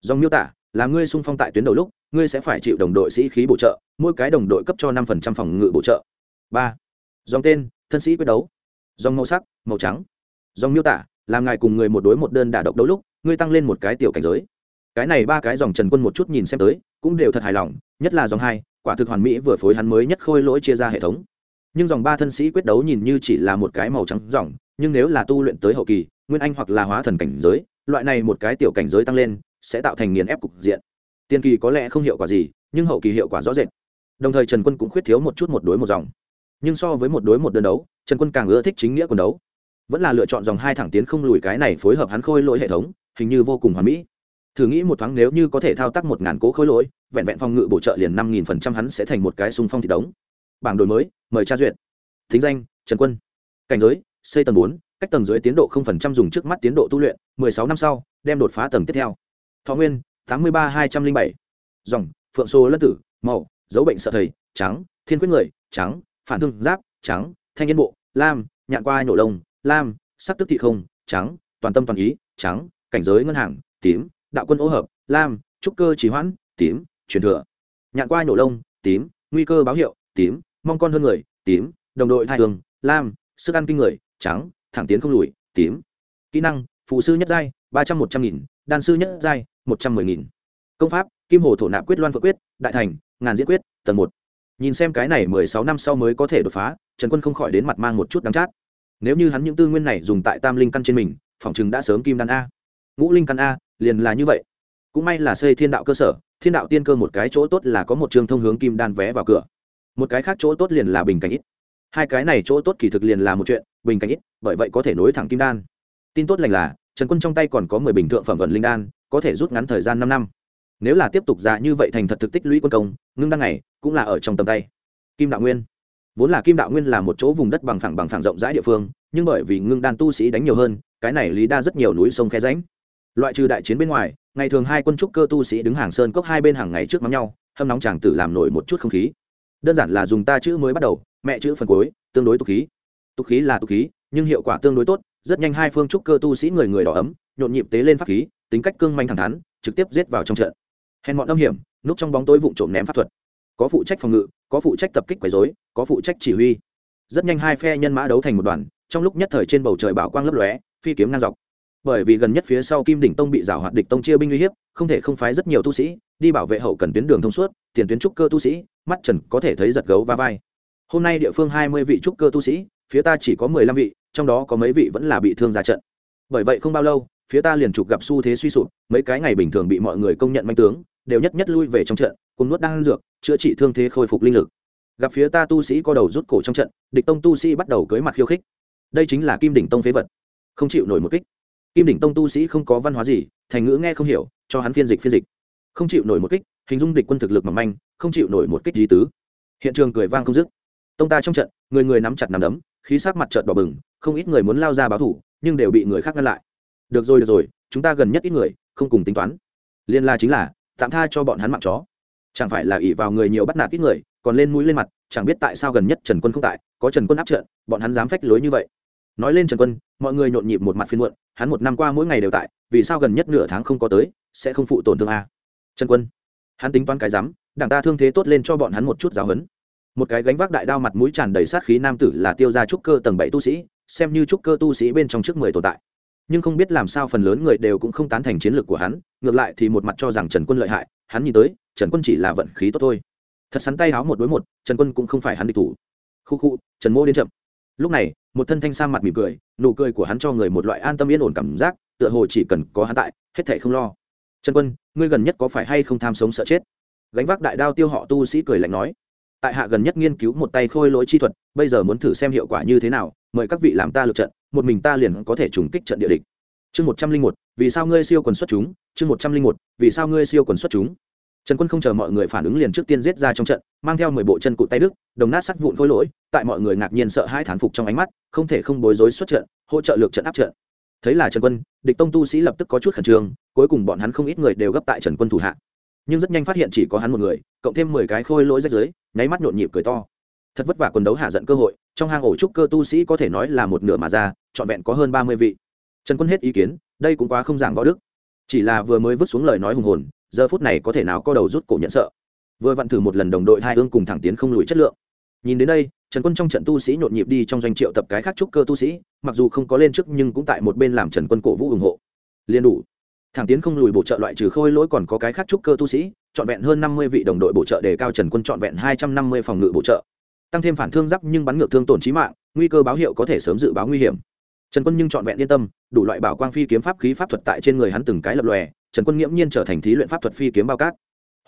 Dòng miêu tả, là ngươi sung phong tại tuyến đầu lúc, ngươi sẽ phải chịu đồng đội sĩ khí bổ trợ, mỗi cái đồng đội cấp cho năm phần trăm phòng ngự bổ trợ. Ba. Dòng tên, thân sĩ quyết đấu. Dòng màu sắc, màu trắng. Dòng miêu tả làm ngài cùng người một đối một đơn đả độc đấu lúc, ngươi tăng lên một cái tiểu cảnh giới. Cái này ba cái dòng trần quân một chút nhìn xem tới, cũng đều thật hài lòng nhất là dòng hai, quả thực hoàn mỹ vừa phối hắn mới nhất khôi lỗi chia ra hệ thống. Nhưng dòng ba thân sĩ quyết đấu nhìn như chỉ là một cái màu trắng dòng, nhưng nếu là tu luyện tới hậu kỳ, nguyên anh hoặc là hóa thần cảnh giới, loại này một cái tiểu cảnh giới tăng lên, sẽ tạo thành nghiền ép cục diện. Tiên kỳ có lẽ không hiệu quả gì, nhưng hậu kỳ hiệu quả rõ rệt. Đồng thời trần quân cũng khuyết thiếu một chút một đối một dòng. Nhưng so với một đối một đơn đấu, trần quân càng ưa thích chính nghĩa quần đấu. Vẫn là lựa chọn dòng hai thẳng tiến không lùi cái này phối hợp hắn khôi lỗi hệ thống, hình như vô cùng hoàn mỹ thử nghĩ một thoáng nếu như có thể thao tác một ngàn cố khối lỗi, vẹn vẹn phòng ngự bổ trợ liền năm nghìn phần trăm hắn sẽ thành một cái sung phong thị đống. Bảng đổi mới, mời tra duyệt. Thính danh, trần quân. Cảnh giới xây tầng bốn, cách tầng dưới tiến độ không phần trăm dùng trước mắt tiến độ tu luyện, mười sáu năm sau, đem đột phá tầng tiếp theo. Thọ nguyên, tám mươi ba hai trăm linh bảy. Dòng, phượng Sô lân tử, màu, dấu bệnh sợ thầy, trắng, thiên quyết người, trắng, phản thương giáp, trắng, thanh yên bộ, lam, nhạn qua nhổ lông, lam, sắc tức thị không, trắng, toàn tâm toàn ý, trắng, cảnh giới ngân hàng, tím đạo quân ô hợp, lam, trúc cơ trì hoãn, tím, truyền thừa. Nhạn qua nhổ lông, tím, nguy cơ báo hiệu, tím, mong con hơn người, tím, đồng đội thai thường lam, sức ăn kinh người, trắng, thẳng tiến không lùi, tím. Kỹ năng phụ sư nhất giai, ba trăm một trăm nghìn, đan sư nhất giai, một trăm mười nghìn. Công pháp, kim hồ thổ nạp quyết loan phượng quyết, đại thành, ngàn diễn quyết, tầng một. Nhìn xem cái này mười sáu năm sau mới có thể đột phá, trần quân không khỏi đến mặt mang một chút đắng chát. Nếu như hắn những tư nguyên này dùng tại tam linh căn trên mình phỏng chừng đã sớm kim đan a. Ngũ linh căn a liền là như vậy. Cũng may là xây thiên đạo cơ sở, thiên đạo tiên cơ một cái chỗ tốt là có một trường thông hướng kim đan vé vào cửa. Một cái khác chỗ tốt liền là bình cảnh ít. Hai cái này chỗ tốt kỳ thực liền là một chuyện, bình cảnh ít, bởi vậy có thể nối thẳng kim đan. Tin tốt lành là, trần quân trong tay còn có mười bình thượng phẩm vận linh đan, có thể rút ngắn thời gian năm năm. Nếu là tiếp tục ra như vậy thành thật thực tích lũy quân công, ngưng đăng này cũng là ở trong tầm tay. Kim đạo nguyên. Vốn là kim đạo nguyên là một chỗ vùng đất bằng phẳng bằng phẳng rộng rãi địa phương, nhưng bởi vì ngưng đan tu sĩ đánh nhiều hơn, cái này lý đa rất nhiều núi sông khe ránh loại trừ đại chiến bên ngoài, ngày thường hai quân trúc cơ tu sĩ đứng hàng sơn cốc hai bên hàng ngày trước mắm nhau, hâm nóng chàng tử làm nổi một chút không khí. Đơn giản là dùng ta chữ mới bắt đầu, mẹ chữ phần cuối, tương đối tục khí. Tục khí là tục khí, nhưng hiệu quả tương đối tốt, rất nhanh hai phương trúc cơ tu sĩ người người đỏ ấm, nhộn nhịp tế lên pháp khí, tính cách cương manh thẳng thắn, trực tiếp giết vào trong trận. Hèn bọn âm hiểm, núp trong bóng tối vụ trộm ném pháp thuật. Có phụ trách phòng ngự, có phụ trách tập kích quấy dối có phụ trách chỉ huy. Rất nhanh hai phe nhân mã đấu thành một đoàn, trong lúc nhất thời trên bầu trời bảo quang lấp lóe, phi kiếm ngang dọc bởi vì gần nhất phía sau kim đỉnh tông bị giảo hoạt địch tông chia binh uy hiếp, không thể không phái rất nhiều tu sĩ đi bảo vệ hậu cần tuyến đường thông suốt, tiền tuyến trúc cơ tu sĩ, mắt trần có thể thấy giật gấu va vai. Hôm nay địa phương hai mươi vị trúc cơ tu sĩ, phía ta chỉ có mười lăm vị, trong đó có mấy vị vẫn là bị thương ra trận. Bởi vậy không bao lâu, phía ta liền trục gặp xu thế suy sụp, mấy cái ngày bình thường bị mọi người công nhận manh tướng, đều nhất nhất lui về trong trận cùng nuốt đang dược, chữa trị thương thế khôi phục linh lực. Gặp phía ta tu sĩ có đầu rút cổ trong trận, địch tông tu sĩ bắt đầu cưới mặt khiêu khích. Đây chính là kim đỉnh tông phế vật. Không chịu nổi một kích kim đỉnh tông tu sĩ không có văn hóa gì, thành ngữ nghe không hiểu, cho hắn phiên dịch phiên dịch. Không chịu nổi một kích, hình dung địch quân thực lực mỏng manh, không chịu nổi một kích di tứ. Hiện trường cười vang không dứt. Tông ta trong trận, người người nắm chặt nắm đấm, khí sắc mặt trợt đỏ bừng, không ít người muốn lao ra báo thủ, nhưng đều bị người khác ngăn lại. Được rồi được rồi, chúng ta gần nhất ít người, không cùng tính toán. Liên la chính là, tạm tha cho bọn hắn mạng chó. Chẳng phải là ỷ vào người nhiều bắt nạt ít người, còn lên mũi lên mặt, chẳng biết tại sao gần nhất trần quân không tại, có trần quân áp trận, bọn hắn dám phách lối như vậy nói lên trần quân, mọi người nhộn nhịp một mặt phiên muộn, hắn một năm qua mỗi ngày đều tại, vì sao gần nhất nửa tháng không có tới, sẽ không phụ tổn thương a? Trần quân, hắn tính toán cái dám đảng ta thương thế tốt lên cho bọn hắn một chút giáo hấn một cái gánh vác đại đao mặt mũi tràn đầy sát khí nam tử là tiêu gia trúc cơ tầng bảy tu sĩ, xem như trúc cơ tu sĩ bên trong trước mười tồn tại. Nhưng không biết làm sao phần lớn người đều cũng không tán thành chiến lược của hắn, ngược lại thì một mặt cho rằng trần quân lợi hại, hắn nhìn tới, trần quân chỉ là vận khí tốt thôi. Thật sắn tay háo một đối một, trần quân cũng không phải hắn địch thủ. Khu khu, trần mô đến chậm lúc này, một thân thanh sa mặt mỉm cười, nụ cười của hắn cho người một loại an tâm yên ổn cảm giác, tựa hồ chỉ cần có hắn tại, hết thảy không lo. Trần quân, ngươi gần nhất có phải hay không tham sống sợ chết? Gánh vác đại đao tiêu họ tu sĩ cười lạnh nói. Tại hạ gần nhất nghiên cứu một tay khôi lỗi chi thuật, bây giờ muốn thử xem hiệu quả như thế nào, mời các vị làm ta lượt trận, một mình ta liền có thể trùng kích trận địa địch. Chương một trăm linh một, vì sao ngươi siêu quần xuất chúng? Chương một trăm linh một, vì sao ngươi siêu quần xuất chúng? Trần quân không chờ mọi người phản ứng liền trước tiên giết ra trong trận, mang theo mười bộ chân cụ tay đức, đồng nát sắt vụn khôi lỗi, tại mọi người ngạc nhiên sợ hai thán phục trong ánh mắt, không thể không bối rối xuất trận, hỗ trợ lược trận áp trận. Thấy là trần quân, địch tông tu sĩ lập tức có chút khẩn trương, cuối cùng bọn hắn không ít người đều gấp tại trần quân thủ hạ. Nhưng rất nhanh phát hiện chỉ có hắn một người, cộng thêm mười cái khôi lỗi rách dưới nháy mắt nhộn nhịp cười to. Thật vất vả quần đấu hạ giận cơ hội, trong hang ổ trúc cơ tu sĩ có thể nói là một nửa mà ra, trọn vẹn có hơn ba mươi vị. Trần quân hết ý kiến, đây cũng quá không giảng võ đức. Chỉ là vừa mới vứt xuống lời nói hùng hồn giờ phút này có thể nào co đầu rút cổ nhận sợ. Vừa vặn thử một lần đồng đội hai hương cùng thẳng tiến không lùi chất lượng. Nhìn đến đây, trần quân trong trận tu sĩ nhộn nhịp đi trong doanh triệu tập cái khác trúc cơ tu sĩ, mặc dù không có lên trước nhưng cũng tại một bên làm trần quân cổ vũ ủng hộ. Liên đủ. Thẳng tiến không lùi bổ trợ loại trừ khôi lỗi còn có cái khác trúc cơ tu sĩ, trọn vẹn hơn năm mươi vị đồng đội bổ trợ đề cao trần quân trọn vẹn hai trăm năm mươi phòng ngự bổ trợ. Tăng thêm phản thương giáp nhưng bắn ngược thương tổn trí mạng, nguy cơ báo hiệu có thể sớm dự báo nguy hiểm trần quân nhưng trọn vẹn yên tâm, đủ loại bảo quang phi kiếm pháp khí pháp thuật tại trên người hắn từng cái lập lòe, trần quân nghiễm nhiên trở thành thí luyện pháp thuật phi kiếm bao cát,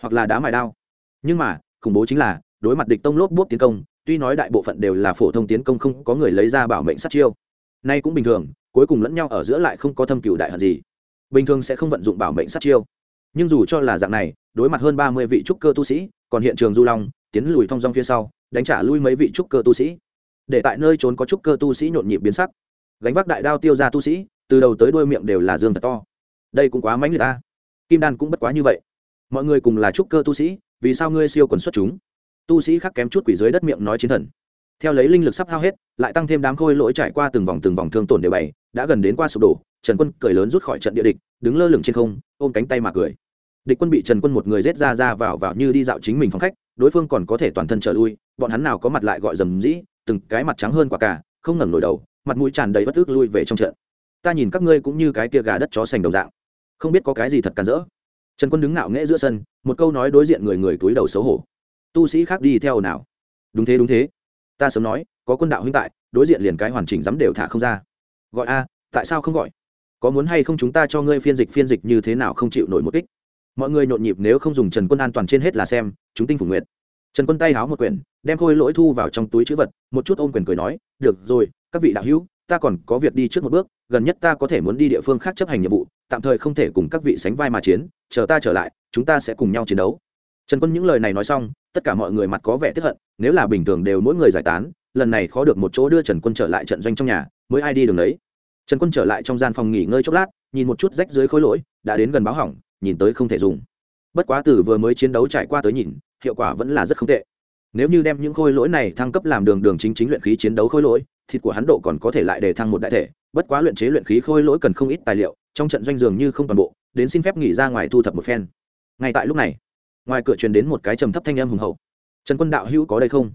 hoặc là đá mài đao. Nhưng mà, khủng bố chính là, đối mặt địch tông lốp bốp tiến công, tuy nói đại bộ phận đều là phổ thông tiến công không có người lấy ra bảo mệnh sát chiêu, nay cũng bình thường, cuối cùng lẫn nhau ở giữa lại không có thâm cựu đại hận gì. Bình thường sẽ không vận dụng bảo mệnh sát chiêu. Nhưng dù cho là dạng này, đối mặt hơn ba mươi vị trúc cơ tu sĩ, còn hiện trường du long, tiến lùi thong dong phía sau, đánh trả lui mấy vị trúc cơ tu sĩ. Để tại nơi trốn có trúc cơ tu sĩ nhộn nhịp biến sắc gánh vác đại đao tiêu ra tu sĩ, từ đầu tới đuôi miệng đều là dương thật to. Đây cũng quá mánh người ta. Kim đan cũng bất quá như vậy. Mọi người cùng là trúc cơ tu sĩ, vì sao ngươi siêu quần xuất chúng? Tu sĩ khác kém chút quỷ dưới đất miệng nói chiến thần. Theo lấy linh lực sắp hao hết, lại tăng thêm đám khôi lỗi trải qua từng vòng từng vòng thương tổn đều bày, đã gần đến qua sụp đổ, trần quân cười lớn rút khỏi trận địa địch, đứng lơ lửng trên không, ôm cánh tay mà cười. Địch quân bị trần quân một người rết ra ra vào vào như đi dạo chính mình phòng khách, đối phương còn có thể toàn thân trở lui, bọn hắn nào có mặt lại gọi dầm dĩ, từng cái mặt trắng hơn quả cả, không ngẩng nổi đầu mặt mũi tràn đầy bất ức lui về trong trận. Ta nhìn các ngươi cũng như cái tia gà đất chó sành đồng dạng. Không biết có cái gì thật cản rỡ. Trần quân đứng ngạo nghễ giữa sân, một câu nói đối diện người người túi đầu xấu hổ. Tu sĩ khác đi theo nào? Đúng thế đúng thế. Ta sớm nói, có quân đạo huynh tại, đối diện liền cái hoàn chỉnh dám đều thả không ra. Gọi a, tại sao không gọi? Có muốn hay không chúng ta cho ngươi phiên dịch phiên dịch như thế nào không chịu nổi một kích? Mọi người nhộn nhịp nếu không dùng trần quân an toàn trên hết là xem, chúng tinh phủ nguyện trần quân tay háo một quyển, đem khôi lỗi thu vào trong túi chữ vật, một chút ôm quyền cười nói, được rồi các vị đạo hữu, ta còn có việc đi trước một bước, gần nhất ta có thể muốn đi địa phương khác chấp hành nhiệm vụ, tạm thời không thể cùng các vị sánh vai mà chiến, chờ ta trở lại, chúng ta sẽ cùng nhau chiến đấu. Trần quân những lời này nói xong, tất cả mọi người mặt có vẻ tiếp hận, nếu là bình thường đều mỗi người giải tán, lần này khó được một chỗ đưa trần quân trở lại trận doanh trong nhà, mới ai đi đường đấy trần quân trở lại trong gian phòng nghỉ ngơi chốc lát, nhìn một chút rách dưới khối lỗi, đã đến gần báo hỏng, nhìn tới không thể dùng. Bất quá từ vừa mới chiến đấu trải qua tới nhìn, hiệu quả vẫn là rất không tệ nếu như đem những khôi lỗi này thăng cấp làm đường đường chính chính luyện khí chiến đấu khôi lỗi, thịt của hắn độ còn có thể lại để thăng một đại thể. Bất quá luyện chế luyện khí khôi lỗi cần không ít tài liệu, trong trận doanh dường như không toàn bộ, đến xin phép nghỉ ra ngoài thu thập một phen. Ngay tại lúc này, ngoài cửa truyền đến một cái trầm thấp thanh âm hùng hậu. Trần quân đạo hữu có đây không?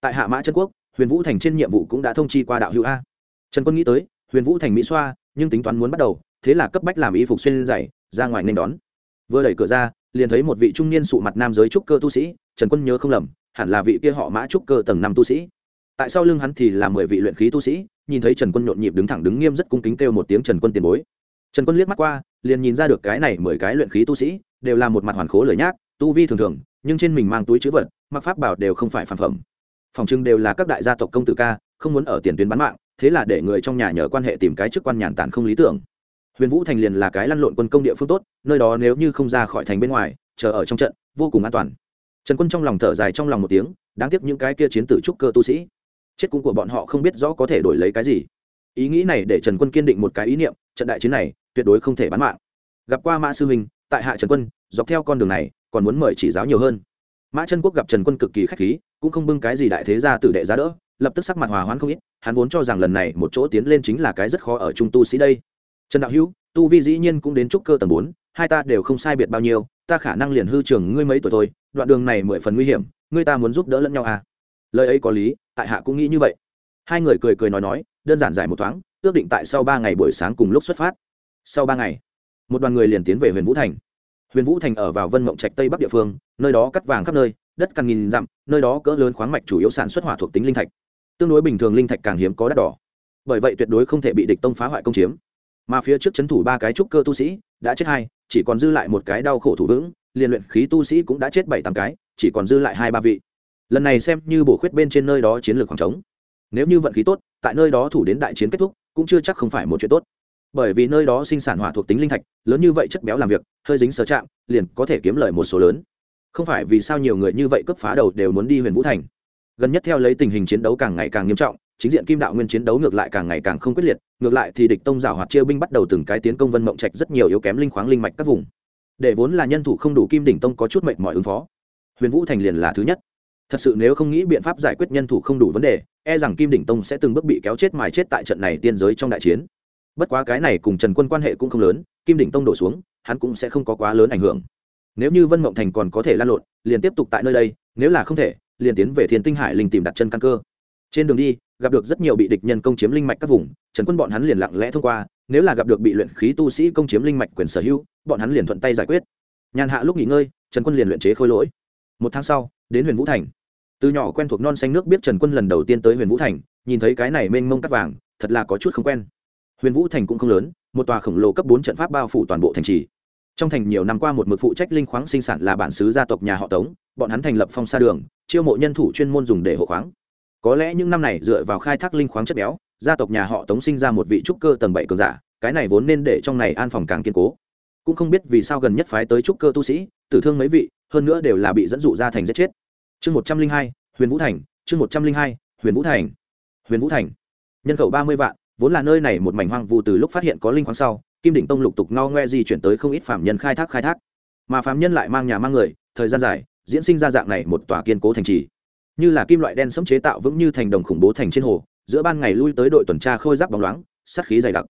Tại hạ mã trân quốc, huyền vũ thành trên nhiệm vụ cũng đã thông chi qua đạo hữu a. Trần quân nghĩ tới, huyền vũ thành mỹ xoa, nhưng tính toán muốn bắt đầu, thế là cấp bách làm y phục xuyên dày ra ngoài nên đón. Vừa đẩy cửa ra, liền thấy một vị trung niên sụ mặt nam giới trúc cơ tu sĩ, trần quân nhớ không lầm hẳn là vị kia họ mã trúc cơ tầng năm tu sĩ. Tại sau lưng hắn thì là mười vị luyện khí tu sĩ, nhìn thấy trần quân nhộn nhịp đứng thẳng đứng nghiêm rất cung kính kêu một tiếng trần quân tiền bối. Trần quân liếc mắt qua, liền nhìn ra được cái này mười cái luyện khí tu sĩ đều là một mặt hoàn khố lười nhác, tu vi thường thường, nhưng trên mình mang túi chữ vật, mặc pháp bảo đều không phải phản phẩm. Phòng trưng đều là các đại gia tộc công tử ca, không muốn ở tiền tuyến bán mạng, thế là để người trong nhà nhờ quan hệ tìm cái chức quan nhàn tản không lý tưởng. Huyền vũ thành liền là cái lăn lộn quân công địa phương tốt, nơi đó nếu như không ra khỏi thành bên ngoài, chờ ở trong trận, vô cùng an toàn trần quân trong lòng thở dài trong lòng một tiếng, đáng tiếc những cái kia chiến tử trúc cơ tu sĩ. Chết cũng của bọn họ không biết rõ có thể đổi lấy cái gì. Ý nghĩ này để trần quân kiên định một cái ý niệm, trận đại chiến này, tuyệt đối không thể bán mạng. Gặp qua mã sư huynh, tại hạ trần quân, dọc theo con đường này, còn muốn mời chỉ giáo nhiều hơn. Mã trân quốc gặp trần quân cực kỳ k h á c h khí, cũng không bưng cái gì đại thế ra tử đệ giá đỡ, lập tức sắc mặt hòa hoãn không ít, hắn vốn cho rằng lần này một chỗ tiến lên chính là cái rất khó ở trung tu sĩ đây. Trần đạo hữu, tu vi dĩ nhiên cũng đến trúc cơ tầng bốn, hai ta đều không sai biệt bao nhiêu ta khả năng liền hư trường ngươi mấy tuổi thôi, đoạn đường này mười phần nguy hiểm, ngươi ta muốn giúp đỡ lẫn nhau à? Lời ấy có lý, tại hạ cũng nghĩ như vậy. Hai người cười cười nói nói, đơn giản giải một thoáng, ước định tại sau ba ngày buổi sáng cùng lúc xuất phát. Sau ba ngày, một đoàn người liền tiến về huyền vũ thành. Huyền vũ thành ở vào vân mộng trạch tây bắc địa phương, nơi đó cắt vàng khắp nơi, đất càng nghìn dặm, nơi đó cỡ lớn khoáng mạch chủ yếu sản xuất hỏa thuộc tính linh thạch. Tương đối bình thường linh thạch càng hiếm có đắt đỏ. Bởi vậy tuyệt đối không thể bị địch tông phá hoại công chiếm. Mà phía trước c h ấ n thủ ba cái trúc cơ tu sĩ, đã chết hai chỉ còn dư lại một cái đau khổ thủ vững, liền luyện khí tu sĩ cũng đã chết bảy tám cái, chỉ còn dư lại hai ba vị. Lần này xem như bổ khuyết bên trên nơi đó chiến lược khoảng trống. Nếu như vận khí tốt, tại nơi đó thủ đến đại chiến kết thúc, cũng chưa chắc không phải một chuyện tốt. Bởi vì nơi đó sinh sản hỏa thuộc tính linh thạch, lớn như vậy chất béo làm việc, hơi dính sở trạm liền có thể kiếm lời một số lớn. Không phải vì sao nhiều người như vậy cướp phá đầu đều muốn đi huyền vũ thành. Gần nhất theo lấy tình hình chiến đấu càng ngày càng nghiêm trọng chính diện kim đạo nguyên chiến đấu ngược lại càng ngày càng không quyết liệt, ngược lại thì địch tông giảo hoạt chia binh bắt đầu từng cái tiến công vân mộng trạch rất nhiều yếu kém linh khoáng linh mạch các vùng. Để vốn là nhân thủ không đủ kim đỉnh tông có chút mệnh mọi ứng phó. Huyền vũ thành liền là thứ nhất. Thật sự nếu không nghĩ biện pháp giải quyết nhân thủ không đủ vấn đề e rằng kim đỉnh tông sẽ từng bước bị kéo chết mài chết tại trận này tiên giới trong đại chiến. Bất quá cái này cùng trần quân quan hệ cũng không lớn, kim đỉnh tông đổ xuống, hắn cũng sẽ không có quá lớn ảnh hưởng. Nếu như vân mộng thành còn có thể lan lộn, liền tiếp tục tại nơi đây, nếu là không thể, liền tiến về thiên tinh hải linh tìm đặt chân căn cơ trên đường đi, gặp được rất nhiều bị địch nhân công chiếm linh mạch các vùng, trần quân bọn hắn liền lặng lẽ thông qua, nếu là gặp được bị luyện khí tu sĩ công chiếm linh mạch quyền sở hữu, bọn hắn liền thuận tay giải quyết. Nhàn hạ lúc nghỉ ngơi, trần quân liền luyện chế khôi lỗi. Một tháng sau, đến huyền vũ thành. Từ nhỏ quen thuộc non xanh nước biết trần quân lần đầu tiên tới huyền vũ thành, nhìn thấy cái này mênh mông cắt vàng, thật là có chút không quen. Huyền vũ thành cũng không lớn, một tòa khổng lồ cấp bốn trận pháp bao phủ toàn bộ thành trì. Trong thành nhiều năm qua một mực phụ trách linh khoáng sinh sản là bản xứ gia tộc nhà họ tống, bọn hắn thành lập phong sa đường, chiêu mộ nhân thủ chuyên môn dùng để hộ khoáng có lẽ những năm này dựa vào khai thác linh khoáng chất béo, gia tộc nhà họ tống sinh ra một vị trúc cơ tầng bảy cường giả, cái này vốn nên để trong này an phòng càng kiên cố. Cũng không biết vì sao gần nhất phái tới trúc cơ tu sĩ, tử thương mấy vị, hơn nữa đều là bị dẫn dụ ra thành giết chết. Chương một trăm linh hai, huyền vũ thành, chương một trăm linh hai, huyền vũ thành, huyền vũ thành. Nhân khẩu ba mươi vạn, vốn là nơi này một mảnh hoang vu từ lúc phát hiện có linh khoáng sau, kim đỉnh tông lục tục ngao ngoe di chuyển tới không ít phạm nhân khai thác khai thác. Mà phạm nhân lại mang nhà mang người, thời gian dài, diễn sinh ra dạng này một tòa kiên cố thành trì như là kim loại đen sẫm chế tạo vững như thành đồng khủng bố thành trên hồ, giữa ban ngày lui tới đội tuần tra khôi giáp bóng loáng, sát khí dày đặc.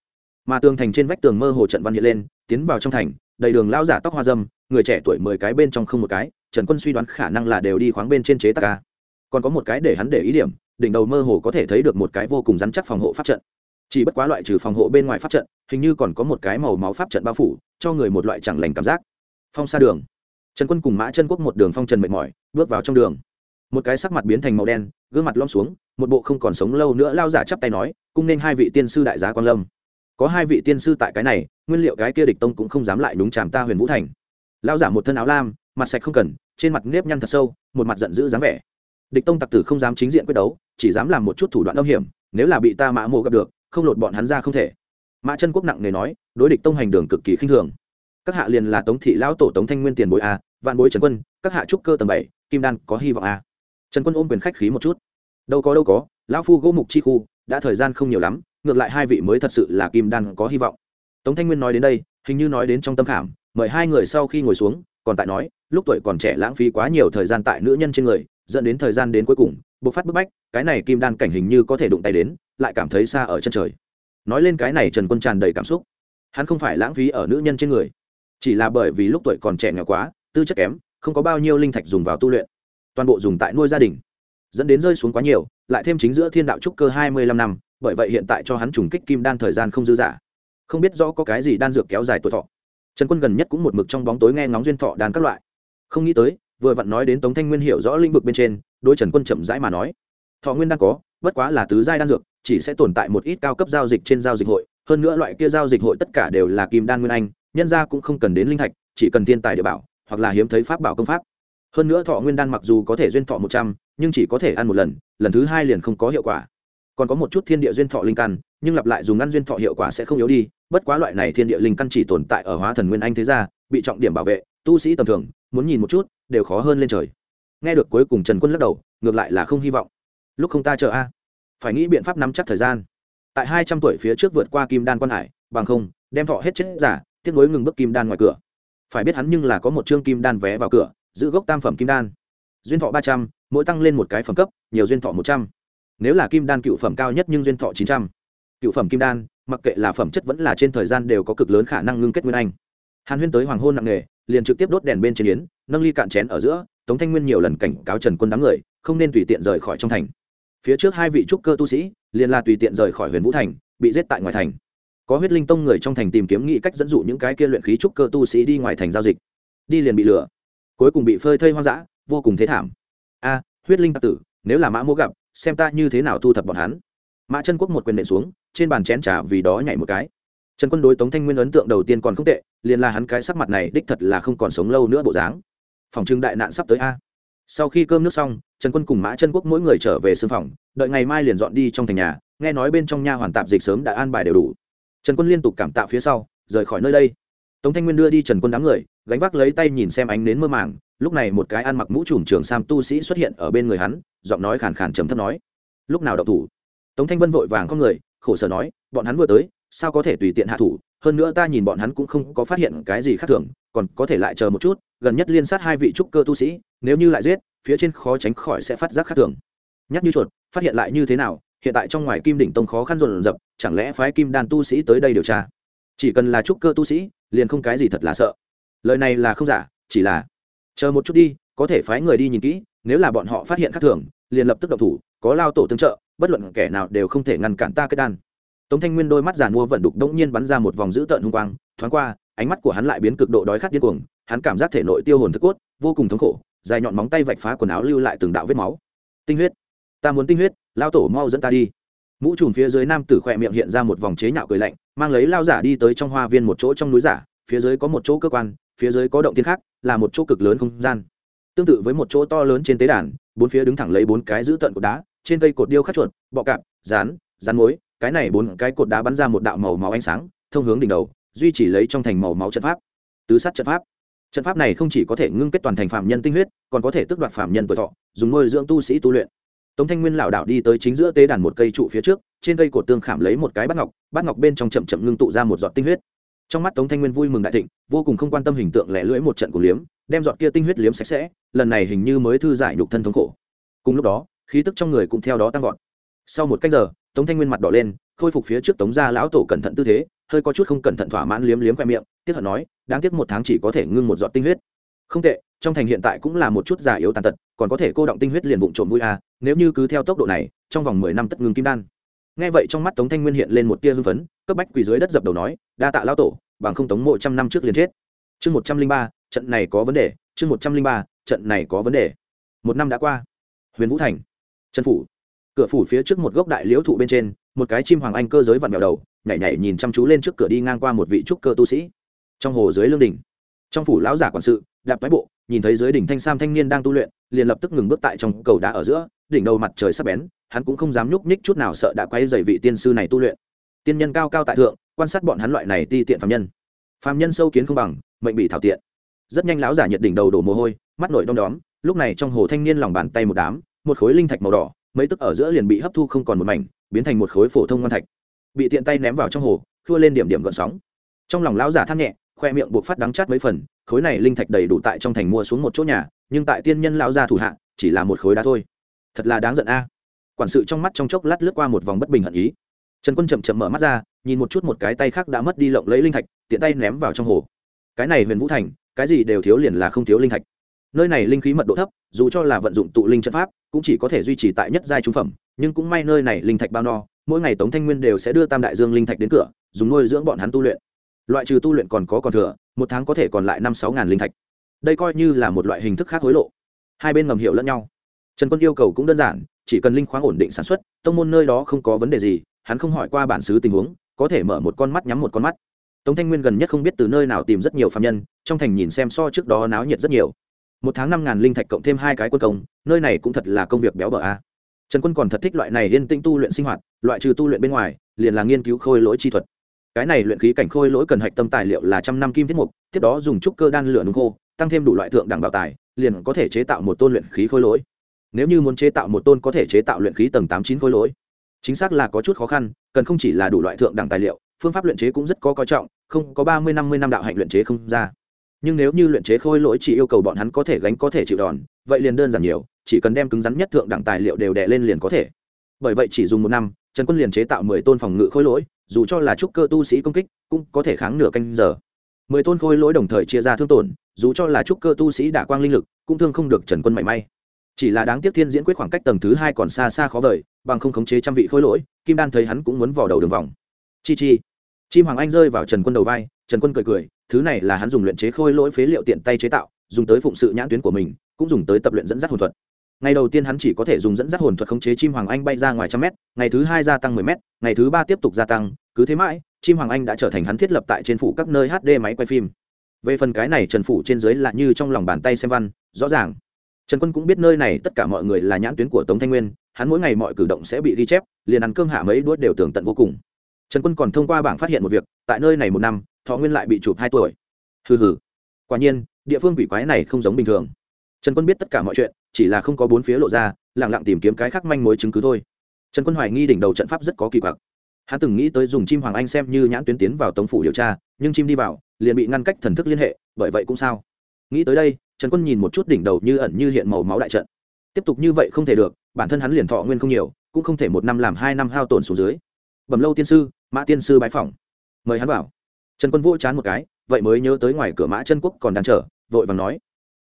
Mà tường thành trên vách tường mơ hồ trận văn hiện lên, tiến vào trong thành, đầy đường lao giả tóc hoa dâm, người trẻ tuổi mười cái bên trong không một cái, trần quân suy đoán khả năng là đều đi khoáng bên trên chế tạc ca còn có một cái để hắn để ý điểm, đỉnh đầu mơ hồ có thể thấy được một cái vô cùng rắn chắc phòng hộ pháp trận. Chỉ bất quá loại trừ phòng hộ bên ngoài pháp trận, hình như còn có một cái màu máu pháp trận bao phủ, cho người một loại chẳng lành cảm giác. Phong xa đường. Trần quân cùng mã chân quốc một đường phong trần mệt mỏi, bước vào trong đường một cái sắc mặt biến thành màu đen, gương mặt lom xuống, một bộ không còn sống lâu nữa lao giả chắp tay nói, cung nên hai vị tiên sư đại giá quan lâm. Có hai vị tiên sư tại cái này, nguyên liệu cái kia địch tông cũng không dám lại đúng chàm ta huyền vũ thành. Lao giả một thân áo lam, mặt sạch không cần, trên mặt nếp nhăn thật sâu, một mặt giận dữ dáng vẻ. Địch tông tặc tử không dám chính diện quyết đấu, chỉ dám làm một chút thủ đoạn âm hiểm, nếu là bị ta mã mộ gặp được, không lột bọn hắn ra không thể. Mã chân quốc nặng nề nói, đối địch tông hành đường cực kỳ khinh thường. Các hạ liền là tống thị lão tổ tống thanh nguyên tiền bối a, vạn bối trần quân, các hạ trúc cơ tầng bảy, kim đan có hy vọng a trần quân ôm quyền khách khí một chút. Đâu có đâu có, lão phu gỗ mục chi khu, đã thời gian không nhiều lắm, ngược lại hai vị mới thật sự là kim đan có hy vọng. Tống thanh nguyên nói đến đây, hình như nói đến trong tâm khảm, mời hai người sau khi ngồi xuống, còn tại nói, lúc tuổi còn trẻ lãng phí quá nhiều thời gian tại nữ nhân trên người, dẫn đến thời gian đến cuối cùng, bộc phát bức bách, cái này kim đan cảnh hình như có thể đụng tay đến, lại cảm thấy xa ở chân trời. Nói lên cái này trần quân tràn đầy cảm xúc. Hắn không phải lãng phí ở nữ nhân trên người, chỉ là bởi vì lúc tuổi còn trẻ nghèo quá, tư chất kém, không có bao nhiêu linh thạch dùng vào tu luyện toàn bộ dùng tại nuôi gia đình. Dẫn đến rơi xuống quá nhiều, lại thêm chính giữa thiên đạo trúc cơ hai mươi lăm năm, bởi vậy hiện tại cho hắn trùng kích kim đan thời gian không dư dả. Không biết rõ có cái gì đan dược kéo dài tuổi thọ. Trần quân gần nhất cũng một mực trong bóng tối nghe ngóng duyên thọ đan các loại. Không nghĩ tới, vừa vặn nói đến tống thanh nguyên hiểu rõ lĩnh vực bên trên đôi trần quân chậm rãi mà nói. Thọ nguyên đang có, bất quá là tứ giai đan dược, chỉ sẽ tồn tại một ít cao cấp giao dịch trên giao dịch hội. Hơn nữa loại kia giao dịch hội tất cả đều là kim đan nguyên anh, nhân ra cũng không cần đến linh thạch, chỉ cần thiên tài địa bảo, hoặc là hiếm thấy pháp bảo công pháp hơn nữa thọ nguyên đan mặc dù có thể duyên thọ một trăm, nhưng chỉ có thể ăn một lần lần thứ hai liền không có hiệu quả. Còn có một chút thiên địa duyên thọ linh căn, nhưng lặp lại dùng ăn duyên thọ hiệu quả sẽ không yếu đi, bất quá loại này thiên địa linh căn chỉ tồn tại ở hóa thần nguyên anh thế gia, bị trọng điểm bảo vệ, tu sĩ tầm thường, muốn nhìn một chút, đều khó hơn lên trời. Nghe được cuối cùng trần quân lắc đầu, ngược lại là không hy vọng. Lúc không ta chờ a. Phải nghĩ biện pháp nắm chắc thời gian. Tại hai trăm tuổi phía trước vượt qua kim đan quan hải, bằng không, đem thọ hết chết giả, tiếc nối ngừng bước kim đan ngoài cửa. Phải biết hắn nhưng là có một chương kim đan vé vào cửa giữ gốc tam phẩm kim đan. Duyên thọ ba trăm, mỗi tăng lên một cái phẩm cấp, nhiều duyên thọ một trăm. Nếu là kim đan cựu phẩm cao nhất nhưng duyên thọ chín trăm. Cựu phẩm kim đan, mặc kệ là phẩm chất vẫn là trên thời gian đều có cực lớn khả năng ngưng kết nguyên anh. Hàn huyên tới hoàng hôn nặng nề, liền trực tiếp đốt đèn bên trên yến, nâng ly cạn chén ở giữa, tống thanh nguyên nhiều lần cảnh cáo trần quân đám người, không nên tùy tiện rời khỏi trong thành. Phía trước hai vị trúc cơ tu sĩ, liền là tùy tiện rời khỏi huyền vũ thành, bị giết tại ngoài thành. Có huyết linh tông người trong thành tìm kiếm nghị cách dẫn dụ những cái kia luyện khí trúc cơ tu sĩ đi ngoài thành giao dịch. Đi liền bị lừa cuối cùng bị phơi thây hoang dã, vô cùng thế thảm. A, huyết linh tặc tử, nếu là mã mỗ gặp, xem ta như thế nào thu thập bọn hắn. Mã chân quốc một quyền nện xuống, trên bàn chén trà vì đó nhảy một cái. Trần quân đối tống thanh nguyên ấn tượng đầu tiên còn không tệ, liền là hắn cái sắc mặt này đích thật là không còn sống lâu nữa bộ dáng. Phòng trưng đại nạn sắp tới a. Sau khi cơm nước xong, trần quân cùng mã chân quốc mỗi người trở về sưng phòng, đợi ngày mai liền dọn đi trong thành nhà, nghe nói bên trong nha hoàn tạp dịch sớm đã an bài đều đủ. Trần quân liên tục cảm tạ phía sau, rời khỏi nơi đây. Tống thanh nguyên đưa đi trần quân đám người gánh vác lấy tay nhìn xem ánh nến mơ màng, lúc này một cái ăn mặc mũ trùm trường sam tu sĩ xuất hiện ở bên người hắn, giọng nói khàn khàn trầm thấp nói, lúc nào đậu thủ? Tống thanh vân vội vàng con người, khổ sở nói, bọn hắn vừa tới, sao có thể tùy tiện hạ thủ? Hơn nữa ta nhìn bọn hắn cũng không có phát hiện cái gì khác thường, còn có thể lại chờ một chút, gần nhất liên sát hai vị trúc cơ tu sĩ, nếu như lại giết, phía trên khó tránh khỏi sẽ phát giác khác thường. Nhắc như chuột, phát hiện lại như thế nào, hiện tại trong ngoài kim đỉnh tông khó khăn dồn dập, chẳng lẽ phái kim đàn tu sĩ tới đây điều tra? Chỉ cần là trúc cơ tu sĩ, liền không cái gì thật là sợ lời này là không giả, chỉ là, chờ một chút đi, có thể phái người đi nhìn kỹ, nếu là bọn họ phát hiện khác thường, liền lập tức động thủ, có lao tổ tương trợ, bất luận kẻ nào đều không thể ngăn cản ta kết đan. Tống thanh nguyên đôi mắt giàn mua vận đục đống nhiên bắn ra một vòng dữ tợn hung quang, thoáng qua, ánh mắt của hắn lại biến cực độ đói khát điên cuồng, hắn cảm giác thể nội tiêu hồn thức cốt, vô cùng thống khổ, dài nhọn móng tay vạch phá quần áo lưu lại từng đạo vết máu. Tinh huyết, ta muốn tinh huyết, lao tổ mau dẫn ta đi. Mũ trùm phía dưới nam tử khỏe miệng hiện ra một vòng chế nhạo cười lạnh, mang lấy lao giả đi tới trong hoa viên một chỗ trong núi giả, phía dưới có một chỗ cơ quan phía dưới có động tiên khác, là một chỗ cực lớn không gian. Tương tự với một chỗ to lớn trên tế đàn, bốn phía đứng thẳng lấy bốn cái giữ tận cột đá, trên cây cột điêu khắc chuột, bọ cạp, rán rán mối cái này bốn cái cột đá bắn ra một đạo màu máu ánh sáng, thông hướng đỉnh đầu, duy chỉ lấy trong thành màu máu trận pháp. Tứ sát trận pháp. Trận pháp này không chỉ có thể ngưng kết toàn thành phạm nhân tinh huyết, còn có thể tước đoạt phạm nhân tuổi thọ, dùng nuôi dưỡng tu sĩ tu luyện. Tống thanh nguyên lảo đảo đi tới chính giữa tế đàn một cây trụ phía trước, trên cây cột tương khảm lấy một cái bát ngọc bát ngọc bên trong chậm chậm ngưng tụ ra một giọt tinh huyết trong mắt tống thanh nguyên vui mừng đại thịnh, vô cùng không quan tâm hình tượng lẻ lưỡi một trận của liếm, đem giọt kia tinh huyết liếm sạch sẽ, lần này hình như mới thư giải nhục thân thống khổ. Cùng lúc đó, khí tức trong người cũng theo đó tăng vọt. Sau một cách giờ, tống thanh nguyên mặt đỏ lên, khôi phục phía trước tống gia lão tổ cẩn thận tư thế, hơi có chút không cẩn thận thỏa mãn liếm liếm khoe miệng, tiếc hận nói, đáng tiếc một tháng chỉ có thể ngưng một giọt tinh huyết. Không tệ, trong thành hiện tại cũng là một chút già yếu tàn tật, còn có thể cô động tinh huyết liền vụn trộm vui à nếu như cứ theo tốc độ này, trong vòng mười năm tất ngưng kim đan nghe vậy trong mắt tống thanh nguyên hiện lên một tia hưng phấn, cấp bách quỳ dưới đất dập đầu nói, đa tạ lão tổ, bằng không tống mộ trăm năm trước liền chết. Chương một trăm linh ba, trận này có vấn đề, chương một trăm linh ba, trận này có vấn đề. Một năm đã qua. Huyền vũ thành, trần phủ. Cửa phủ phía trước một gốc đại liễu thụ bên trên, một cái chim hoàng anh cơ giới vặn mèo đầu, nhảy nhảy nhìn chăm chú lên trước cửa đi ngang qua một vị trúc cơ tu sĩ. Trong hồ dưới lương đình trong phủ lão giả quản sự, đạp toái bộ, nhìn thấy dưới đỉnh thanh sam thanh niên đang tu luyện, liền lập tức ngừng bước tại trong cầu đá ở giữa, đỉnh đầu mặt trời sắp bén hắn cũng không dám nhúc nhích chút nào sợ đã quay dày vị tiên sư này tu luyện. Tiên nhân cao cao tại thượng, quan sát bọn hắn loại này ti tiện phạm nhân. Phạm nhân sâu kiến không bằng, mệnh bị thảo tiện. Rất nhanh lão giả nhiệt đỉnh đầu đổ mồ hôi, mắt nổi đom đóm, lúc này trong hồ thanh niên lòng bàn tay một đám, một khối linh thạch màu đỏ, mấy tức ở giữa liền bị hấp thu không còn một mảnh, biến thành một khối phổ thông ngon thạch. Bị tiện tay ném vào trong hồ thua lên điểm điểm gợn sóng. Trong lòng lão giả than nhẹ, khoe miệng buộc phát đắng chát mấy phần, khối này linh thạch đầy đủ tại trong thành mua xuống một chỗ nhà, nhưng tại tiên nhân lão gia thủ hạ, chỉ là một khối đá thôi. Thật là đáng giận a quản sự trong mắt trong chốc lát lướt qua một vòng bất bình hận ý. Trần quân chậm chậm mở mắt ra, nhìn một chút một cái tay khác đã mất đi lộng lấy linh thạch, tiện tay ném vào trong hồ. Cái này huyền vũ thành, cái gì đều thiếu liền là không thiếu linh thạch. Nơi này linh khí mật độ thấp, dù cho là vận dụng tụ linh trận pháp, cũng chỉ có thể duy trì tại nhất giai trung phẩm, nhưng cũng may nơi này linh thạch bao no, mỗi ngày tống thanh nguyên đều sẽ đưa tam đại dương linh thạch đến cửa, dùng nuôi dưỡng bọn hắn tu luyện. Loại trừ tu luyện còn có còn thừa, một tháng có thể còn lại năm sáu ngàn linh thạch. Đây coi như là một loại hình thức khác hối lộ. Hai bên ngầm hiểu lẫn nhau. Trần quân yêu cầu cũng đơn giản chỉ cần linh khoáng ổn định sản xuất, tông môn nơi đó không có vấn đề gì, hắn không hỏi qua bản xứ tình huống, có thể mở một con mắt nhắm một con mắt. Tống thanh nguyên gần nhất không biết từ nơi nào tìm rất nhiều phạm nhân, trong thành nhìn xem so trước đó náo nhiệt rất nhiều. Một tháng năm ngàn linh thạch cộng thêm hai cái quân công, nơi này cũng thật là công việc béo bở a. Trần quân còn thật thích loại này yên tĩnh tu luyện sinh hoạt, loại trừ tu luyện bên ngoài, liền là nghiên cứu khôi lỗi chi thuật. Cái này luyện khí cảnh khôi lỗi cần hạch tâm tài liệu là trăm năm kim thiết mục, tiếp đó dùng trúc cơ đan lửa nung khô, tăng thêm đủ loại thượng đẳng bảo tài, liền có thể chế tạo một tôn luyện khí khôi lỗi nếu như muốn chế tạo một tôn có thể chế tạo luyện khí tầng tám chín khối lỗi, chính xác là có chút khó khăn, cần không chỉ là đủ loại thượng đẳng tài liệu, phương pháp luyện chế cũng rất có coi trọng, không có ba mươi năm mươi năm đạo hạnh luyện chế không ra. Nhưng nếu như luyện chế khôi lỗi chỉ yêu cầu bọn hắn có thể gánh có thể chịu đòn, vậy liền đơn giản nhiều, chỉ cần đem cứng rắn nhất thượng đẳng tài liệu đều đè lên liền có thể. Bởi vậy chỉ dùng một năm, trần quân liền chế tạo mười tôn phòng ngự khôi lỗi, dù cho là trúc cơ tu sĩ công kích, cũng có thể kháng nửa canh giờ. Mười tôn khôi lỗi đồng thời chia ra thương tổn, dù cho là trúc cơ tu sĩ đả quang linh lực, cũng thương không được trần quân mảy may chỉ là đáng tiếc thiên diễn quyết khoảng cách tầng thứ hai còn xa xa khó vời, bằng không khống chế trăm vị khôi lỗi, kim đan thấy hắn cũng muốn vào đầu đường vòng. Chi chi. Chim hoàng anh rơi vào trần quân đầu vai, trần quân cười cười, thứ này là hắn dùng luyện chế khôi lỗi phế liệu tiện tay chế tạo, dùng tới phụng sự nhãn tuyến của mình, cũng dùng tới tập luyện dẫn dắt hồn thuật. Ngày đầu tiên hắn chỉ có thể dùng dẫn dắt hồn thuật khống chế chim hoàng anh bay ra ngoài trăm mét, ngày thứ hai gia tăng mười mét, ngày thứ ba tiếp tục gia tăng, cứ thế mãi, chim hoàng anh đã trở thành hắn thiết lập tại trên phủ các nơi hd máy quay phim. Về phần cái này trần phủ trên dưới là như trong lòng bàn tay xem văn, rõ ràng trần quân cũng biết nơi này tất cả mọi người là nhãn tuyến của tống thanh nguyên, hắn mỗi ngày mọi cử động sẽ bị ghi chép, liền ăn cơm hạ mấy đuốt đều tường tận vô cùng. Trần quân còn thông qua bảng phát hiện một việc, tại nơi này một năm, thọ nguyên lại bị chụp hai tuổi. Hừ hừ. Quả nhiên, địa phương quỷ quái này không giống bình thường. Trần quân biết tất cả mọi chuyện, chỉ là không có bốn phía lộ ra lẳng lặng tìm kiếm cái khác manh mối chứng cứ thôi. Trần quân hoài nghi đỉnh đầu trận pháp rất có kỳ quặc. Hắn từng nghĩ tới dùng chim hoàng anh xem như nhãn tuyến tiến vào tống phủ điều tra, nhưng chim đi vào, liền bị ngăn cách thần thức liên hệ, bởi vậy cũng sao? Nghĩ tới đây trần quân nhìn một chút đỉnh đầu như ẩn như hiện màu máu đại trận. Tiếp tục như vậy không thể được, bản thân hắn liền thọ nguyên không nhiều, cũng không thể một năm làm hai năm hao tổn xuống dưới. Bẩm lâu tiên sư, mã tiên sư bái phỏng. Mời hắn vào. Trần quân vỗ chán một cái, vậy mới nhớ tới ngoài cửa mã chân quốc còn đang chờ, vội vàng nói.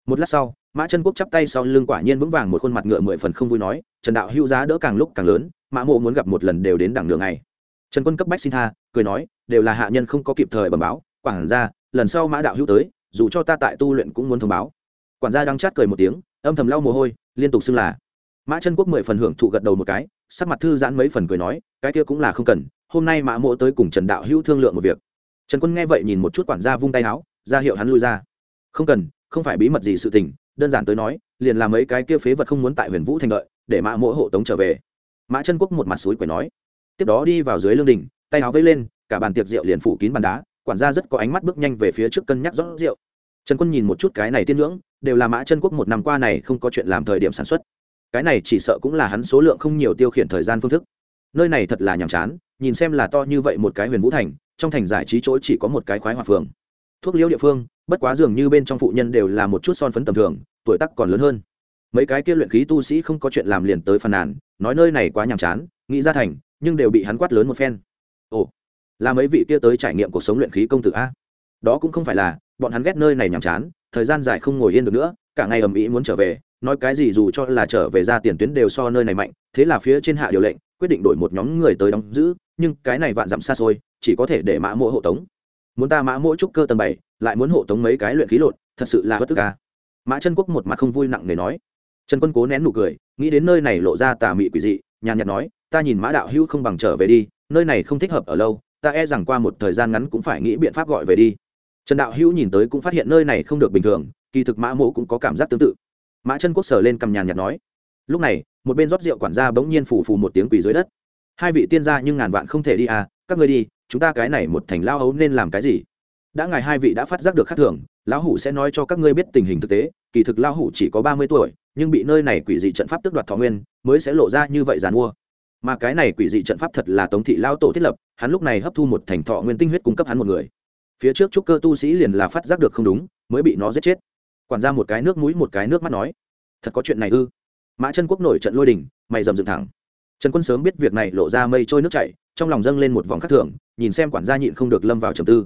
Một lát sau, mã chân quốc chắp tay sau lưng quả nhiên vững vàng một khuôn mặt ngựa mười phần không vui nói, trần đạo hữu giá đỡ càng lúc càng lớn, mã mộ muốn gặp một lần đều đến đẳng đường này trần quân cấp bách xin tha, cười nói, đều là hạ nhân không có kịp thời bẩm báo quảng ra, lần sau mã đạo hữu tới, dù cho ta tại tu luyện cũng muốn thông báo quản gia đang chát cười một tiếng, âm thầm lau mồ hôi, liên tục xưng là. Mã chân quốc mười phần hưởng thụ gật đầu một cái, sắc mặt thư giãn mấy phần cười nói, cái kia cũng là không cần, hôm nay mã mộ tới cùng trần đạo hữu thương lượng một việc. Trần quân nghe vậy nhìn một chút quản gia vung tay áo, ra hiệu hắn lui ra. Không cần, không phải bí mật gì sự tình, đơn giản tới nói, liền làm mấy cái kia phế vật không muốn tại huyền vũ thành lợi để mã mỗ hộ tống trở về. Mã chân quốc một mặt suối quẩy nói. Tiếp đó đi vào dưới lương đình, tay áo vây lên, cả bàn tiệc rượu liền phủ kín bàn đá, quản gia rất có ánh mắt bước nhanh về phía trước cân nhắc rót rượu. Trần quân nhìn một chút cái này tiên ngưỡng đều là mã chân quốc một năm qua này không có chuyện làm thời điểm sản xuất. Cái này chỉ sợ cũng là hắn số lượng không nhiều tiêu khiển thời gian phương thức. Nơi này thật là nhàm chán, nhìn xem là to như vậy một cái huyền vũ thành, trong thành giải trí chỗ chỉ có một cái khoái hòa phường. Thuốc liễu địa phương, bất quá dường như bên trong phụ nhân đều là một chút son phấn tầm thường, tuổi tác còn lớn hơn. Mấy cái kia luyện khí tu sĩ không có chuyện làm liền tới phàn nàn, nói nơi này quá nhàm chán, nghĩ ra thành, nhưng đều bị hắn quát lớn một phen. Ồ, là mấy vị kia tới trải nghiệm cuộc sống luyện khí công tử a? Đó cũng không phải là bọn hắn ghét nơi này nhàm chán, thời gian dài không ngồi yên được nữa, cả ngày ầm ĩ muốn trở về, nói cái gì dù cho là trở về ra tiền tuyến đều so nơi này mạnh, thế là phía trên hạ điều lệnh, quyết định đổi một nhóm người tới đóng giữ, nhưng cái này vạn dặm xa xôi, chỉ có thể để mã mỗi hộ tống. Muốn ta mã mỗi trúc cơ tầng bảy, lại muốn hộ tống mấy cái luyện khí lột, thật sự là bất tức ca mã chân quốc một mặt không vui nặng nề nói. Trần quân cố nén nụ cười, nghĩ đến nơi này lộ ra tà mị quỷ dị, nhàn nhạt nói, ta nhìn mã đạo hữu không bằng trở về đi, nơi này không thích hợp ở lâu, ta e rằng qua một thời gian ngắn cũng phải nghĩ biện pháp gọi về đi trần đạo hữu nhìn tới cũng phát hiện nơi này không được bình thường, kỳ thực mã mộ cũng có cảm giác tương tự. Mã chân quốc sở lên cầm nhàn nhạt nói, lúc này, một bên rót rượu quản gia bỗng nhiên phủ phù một tiếng quỳ dưới đất. Hai vị tiên gia nhưng ngàn vạn không thể đi à các ngươi đi, chúng ta cái này một thành lao ấu nên làm cái gì? Đã ngài hai vị đã phát giác được khác thường, lão hủ sẽ nói cho các ngươi biết tình hình thực tế, kỳ thực lão hủ chỉ có ba mươi tuổi, nhưng bị nơi này quỷ dị trận pháp tức đoạt thọ nguyên, mới sẽ lộ ra như vậy giàn mua. Mà cái này quỷ dị trận pháp thật là tống thị lao tổ thiết lập, hắn lúc này hấp thu một thành thọ nguyên tinh huyết cung cấp hắn một người phía trước trúc cơ tu sĩ liền là phát giác được không đúng, mới bị nó giết chết. Quản ra một cái nước mũi, một cái nước mắt nói, thật có chuyện này ư? Mã chân quốc nổi trận lôi đình, mày dầm dựng thẳng. Trần quân sớm biết việc này lộ ra mây trôi nước chảy, trong lòng dâng lên một vòng khắc thường, nhìn xem quản gia nhịn không được lâm vào trầm tư.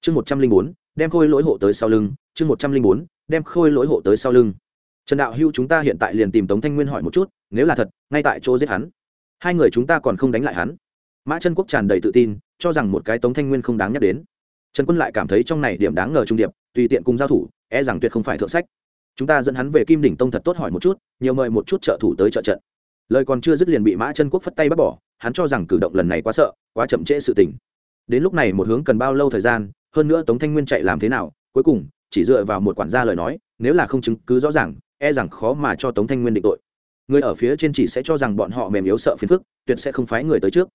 Chương một trăm linh bốn, đem khôi lỗi hộ tới sau lưng, chương một trăm linh bốn, đem khôi lỗi hộ tới sau lưng. Trần đạo hưu chúng ta hiện tại liền tìm tống thanh nguyên hỏi một chút, nếu là thật, ngay tại chỗ giết hắn. Hai người chúng ta còn không đánh lại hắn. Mã chân quốc tràn đầy tự tin, cho rằng một cái tống thanh nguyên không đáng nhắc đến trần quân lại cảm thấy trong này điểm đáng ngờ trung điệp, tùy tiện cùng giao thủ e rằng tuyệt không phải thượng sách. Chúng ta dẫn hắn về kim đỉnh tông thật tốt hỏi một chút, nhiều mời một chút trợ thủ tới trợ trận. Lời còn chưa dứt liền bị mã chân quốc phất tay bắt bỏ, hắn cho rằng cử động lần này quá sợ, quá chậm trễ sự tình. Đến lúc này một hướng cần bao lâu thời gian, hơn nữa tống thanh nguyên chạy làm thế nào, cuối cùng, chỉ dựa vào một quản gia lời nói, nếu là không chứng cứ rõ ràng e rằng khó mà cho tống thanh nguyên định tội. Người ở phía trên chỉ sẽ cho rằng bọn họ mềm yếu sợ phiền phức, tuyệt sẽ không phái người tới trước.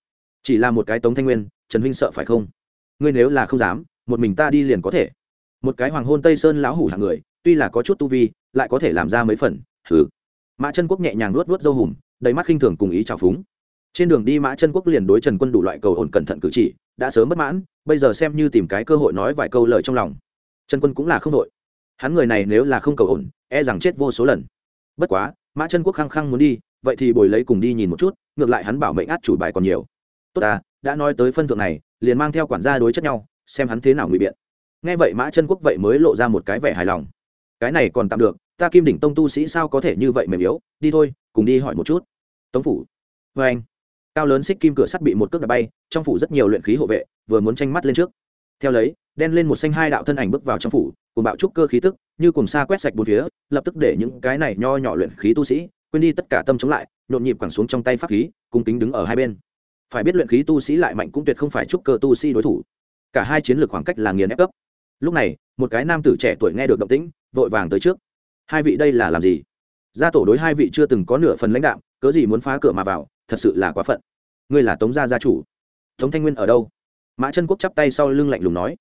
Chỉ là một cái tống thanh nguyên, trần huynh sợ phải không? Ngươi nếu là không dám một mình ta đi liền có thể. Một cái hoàng hôn tây sơn lão hủ hạng người, tuy là có chút tu vi, lại có thể làm ra mấy phần thử mã chân quốc nhẹ nhàng luốt luốt dâu hùm, đầy mắt khinh thường cùng ý trào phúng. Trên đường đi mã chân quốc liền đối trần quân đủ loại cầu ổn cẩn thận cử chỉ, đã sớm bất mãn, bây giờ xem như tìm cái cơ hội nói vài câu lời trong lòng. Trần quân cũng là không đội hắn người này nếu là không cầu ổn e rằng chết vô số lần. Bất quá, mã chân quốc khăng khăng muốn đi, vậy thì bồi lấy cùng đi nhìn một chút, ngược lại hắn bảo mệnh át chủ bài còn nhiều. Tốt ta, đã nói tới phân thượng này, liền mang theo quản gia đối chất nhau xem hắn thế nào ngụy biện. Nghe vậy mã chân quốc vậy mới lộ ra một cái vẻ hài lòng. Cái này còn tạm được, ta kim đỉnh tông tu sĩ sao có thể như vậy mềm yếu? Đi thôi, cùng đi hỏi một chút. Tống phủ. Vê anh. Cao lớn xích kim cửa sắt bị một cước đạp bay, trong phủ rất nhiều luyện khí hộ vệ, vừa muốn tranh mắt lên trước. Theo lấy, đen lên một xanh hai đạo thân ảnh bước vào trong phủ, cùng bạo trúc cơ khí tức, như cùng xa quét sạch bốn phía, lập tức để những cái này nho nhỏ luyện khí tu sĩ, quên đi tất cả tâm chống lại, nhộn nhịp quẳng xuống trong tay pháp khí, cung kính đứng ở hai bên. Phải biết luyện khí tu sĩ lại mạnh cũng tuyệt không phải trúc cơ tu sĩ đối thủ cả hai chiến lược khoảng cách là nghiền ép cấp. Lúc này, một cái nam tử trẻ tuổi nghe được động tĩnh, vội vàng tới trước. Hai vị đây là làm gì? Gia tổ đối hai vị chưa từng có nửa phần lãnh đạo cớ gì muốn phá cửa mà vào, thật sự là quá phận. Ngươi là tống gia gia chủ. Tống thanh nguyên ở đâu? Mã chân quốc chắp tay sau lưng lạnh lùng nói.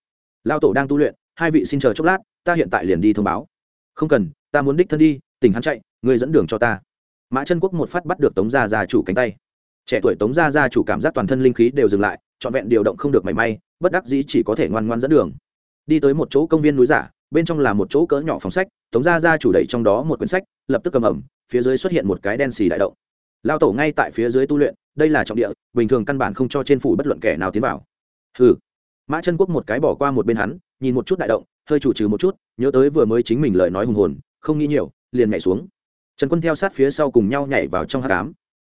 Lao tổ đang tu luyện, hai vị xin chờ chốc lát, ta hiện tại liền đi thông báo. Không cần, ta muốn đích thân đi, tỉnh hắn chạy, ngươi dẫn đường cho ta. Mã chân quốc một phát bắt được tống gia gia chủ cánh tay. Trẻ tuổi tống gia gia chủ cảm giác toàn thân linh khí đều dừng lại, trọn vẹn điều động không được mảy may bất đắc dĩ chỉ có thể ngoan ngoan dẫn đường. Đi tới một chỗ công viên núi giả, bên trong là một chỗ cỡ nhỏ phòng sách, tống gia gia chủ đẩy trong đó một quyển sách, lập tức cầm ẩm, phía dưới xuất hiện một cái đen xì đại động. Lao tổ ngay tại phía dưới tu luyện, đây là trọng địa, bình thường căn bản không cho trên phủ bất luận kẻ nào tiến vào. Ừ mã chân quốc một cái bỏ qua một bên hắn, nhìn một chút đại động, hơi chủ trừ một chút, nhớ tới vừa mới chính mình lời nói hùng hồn, không nghĩ nhiều, liền nhảy xuống. Trần quân theo sát phía sau cùng nhau nhảy vào trong hát cám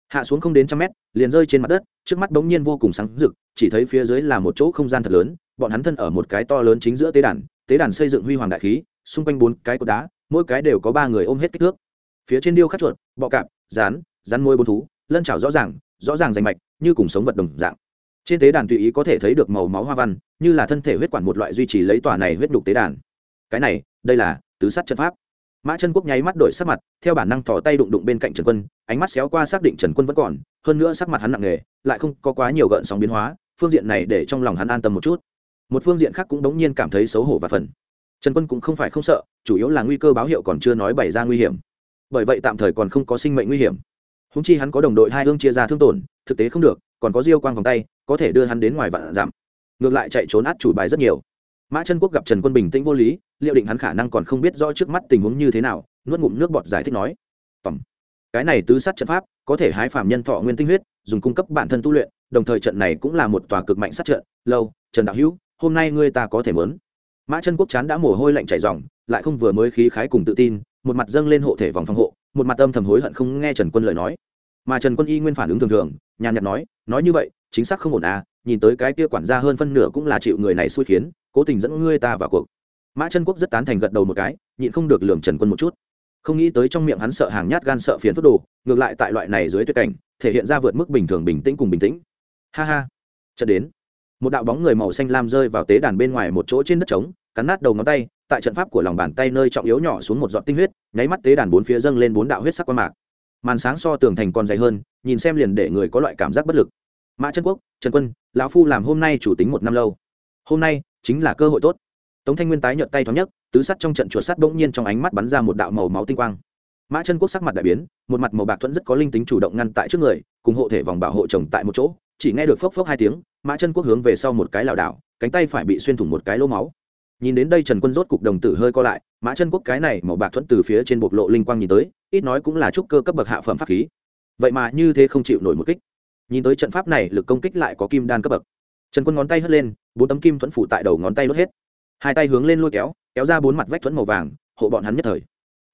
hạ xuống không đến trăm mét, liền rơi trên mặt đất, trước mắt bỗng nhiên vô cùng sáng rực, chỉ thấy phía dưới là một chỗ không gian thật lớn, bọn hắn thân ở một cái to lớn chính giữa tế đàn tế đàn xây dựng huy hoàng đại khí, xung quanh bốn cái cột đá, mỗi cái đều có ba người ôm hết kích thước. Phía trên điêu khắc chuột, bọ cạp, rán, rắn môi bốn thú, lân trào rõ ràng rõ ràng rành mạch, như cùng sống vật đồng dạng. Trên tế đàn tùy ý có thể thấy được màu máu hoa văn, như là thân thể huyết quản một loại duy trì lấy tòa này huyết đục tế đàn. Cái này, đây là tứ sát trận pháp mã chân quốc nháy mắt đổi sắc mặt, theo bản năng thò tay đụng đụng bên cạnh trần quân, ánh mắt xéo qua xác định trần quân vẫn còn, hơn nữa sắc mặt hắn nặng nề, lại không có quá nhiều gợn sóng biến hóa, phương diện này để trong lòng hắn an tâm một chút. Một phương diện khác cũng đống nhiên cảm thấy xấu hổ và phần trần quân cũng không phải không sợ, chủ yếu là nguy cơ báo hiệu còn chưa nói bày ra nguy hiểm. Bởi vậy tạm thời còn không có sinh mệnh nguy hiểm. Húng chi hắn có đồng đội hai hương chia ra thương tổn, thực tế không được, còn có diêu quang vòng tay, có thể đưa hắn đến ngoài vạn giảm. Ngược lại chạy trốn át chủ bài rất nhiều mã chân quốc gặp trần quân bình tĩnh vô lý, liệu định hắn khả năng còn không biết rõ trước mắt tình huống như thế nào, nuốt ngụm nước bọt giải thích nói. Tổng. cái này tứ sát trận pháp, có thể hái phạm nhân thọ nguyên tinh huyết, dùng cung cấp bản thân tu luyện, đồng thời trận này cũng là một tòa cực mạnh sát trận. Lâu, trần đạo hữu, hôm nay ngươi ta có thể mớn mã chân quốc chán đã mồ hôi lạnh chảy dòng lại không vừa mới khí khái cùng tự tin, một mặt dâng lên hộ thể vòng phòng hộ, một mặt âm thầm hối hận không nghe trần quân lời nói. Mà trần quân y nguyên phản ứng thường thường, nhàn nhạt nói nói như vậy, chính xác không ổn à nhìn tới cái kia quản gia hơn phân nửa cũng là chịu người này xui khiến cố tình dẫn ngươi ta vào cuộc. Mã chân quốc rất tán thành gật đầu một cái, nhịn không được lường trần quân một chút. Không nghĩ tới trong miệng hắn sợ hàng nhát gan sợ phiền phức đồ, ngược lại tại loại này dưới tuyệt cảnh, thể hiện ra vượt mức bình thường bình tĩnh cùng bình tĩnh. Ha ha. Trận đến, một đạo bóng người màu xanh lam rơi vào tế đàn bên ngoài một chỗ trên đất trống, cắn nát đầu ngón tay, tại trận pháp của lòng bàn tay nơi trọng yếu nhỏ xuống một giọt tinh huyết, nháy mắt tế đàn bốn phía dâng lên bốn đạo huyết sắc quan mạc. Màn sáng so tường thành còn dày hơn, nhìn xem liền để người có loại cảm giác bất lực. Mã trân quốc, trần quân, lão phu làm hôm nay chủ tính một năm lâu. Hôm nay chính là cơ hội tốt. Tống thanh nguyên tái nhợt tay thoáng nhất tứ sắt trong trận chuột sắt bỗng nhiên trong ánh mắt bắn ra một đạo màu máu tinh quang. Mã chân quốc sắc mặt đại biến, một mặt màu bạc thuẫn rất có linh tính chủ động ngăn tại trước người, cùng hộ thể vòng bảo hộ chồng tại một chỗ, chỉ nghe được phốc phốc hai tiếng, mã chân quốc hướng về sau một cái lảo đảo, cánh tay phải bị xuyên thủng một cái lỗ máu. Nhìn đến đây trần quân rốt cục đồng tử hơi co lại, mã chân quốc cái này màu bạc thuẫn từ phía trên bộc lộ linh quang nhìn tới, ít nói cũng là trúc cơ cấp bậc hạ phẩm pháp khí. Vậy mà như thế không chịu nổi một kích. Nhìn tới trận pháp này, lực công kích lại có kim đan cấp bậc trần quân ngón tay hất lên, bốn tấm kim thuẫn phủ tại đầu ngón tay đốt hết. Hai tay hướng lên lôi kéo kéo ra bốn mặt vách thuẫn màu vàng, hộ bọn hắn nhất thời.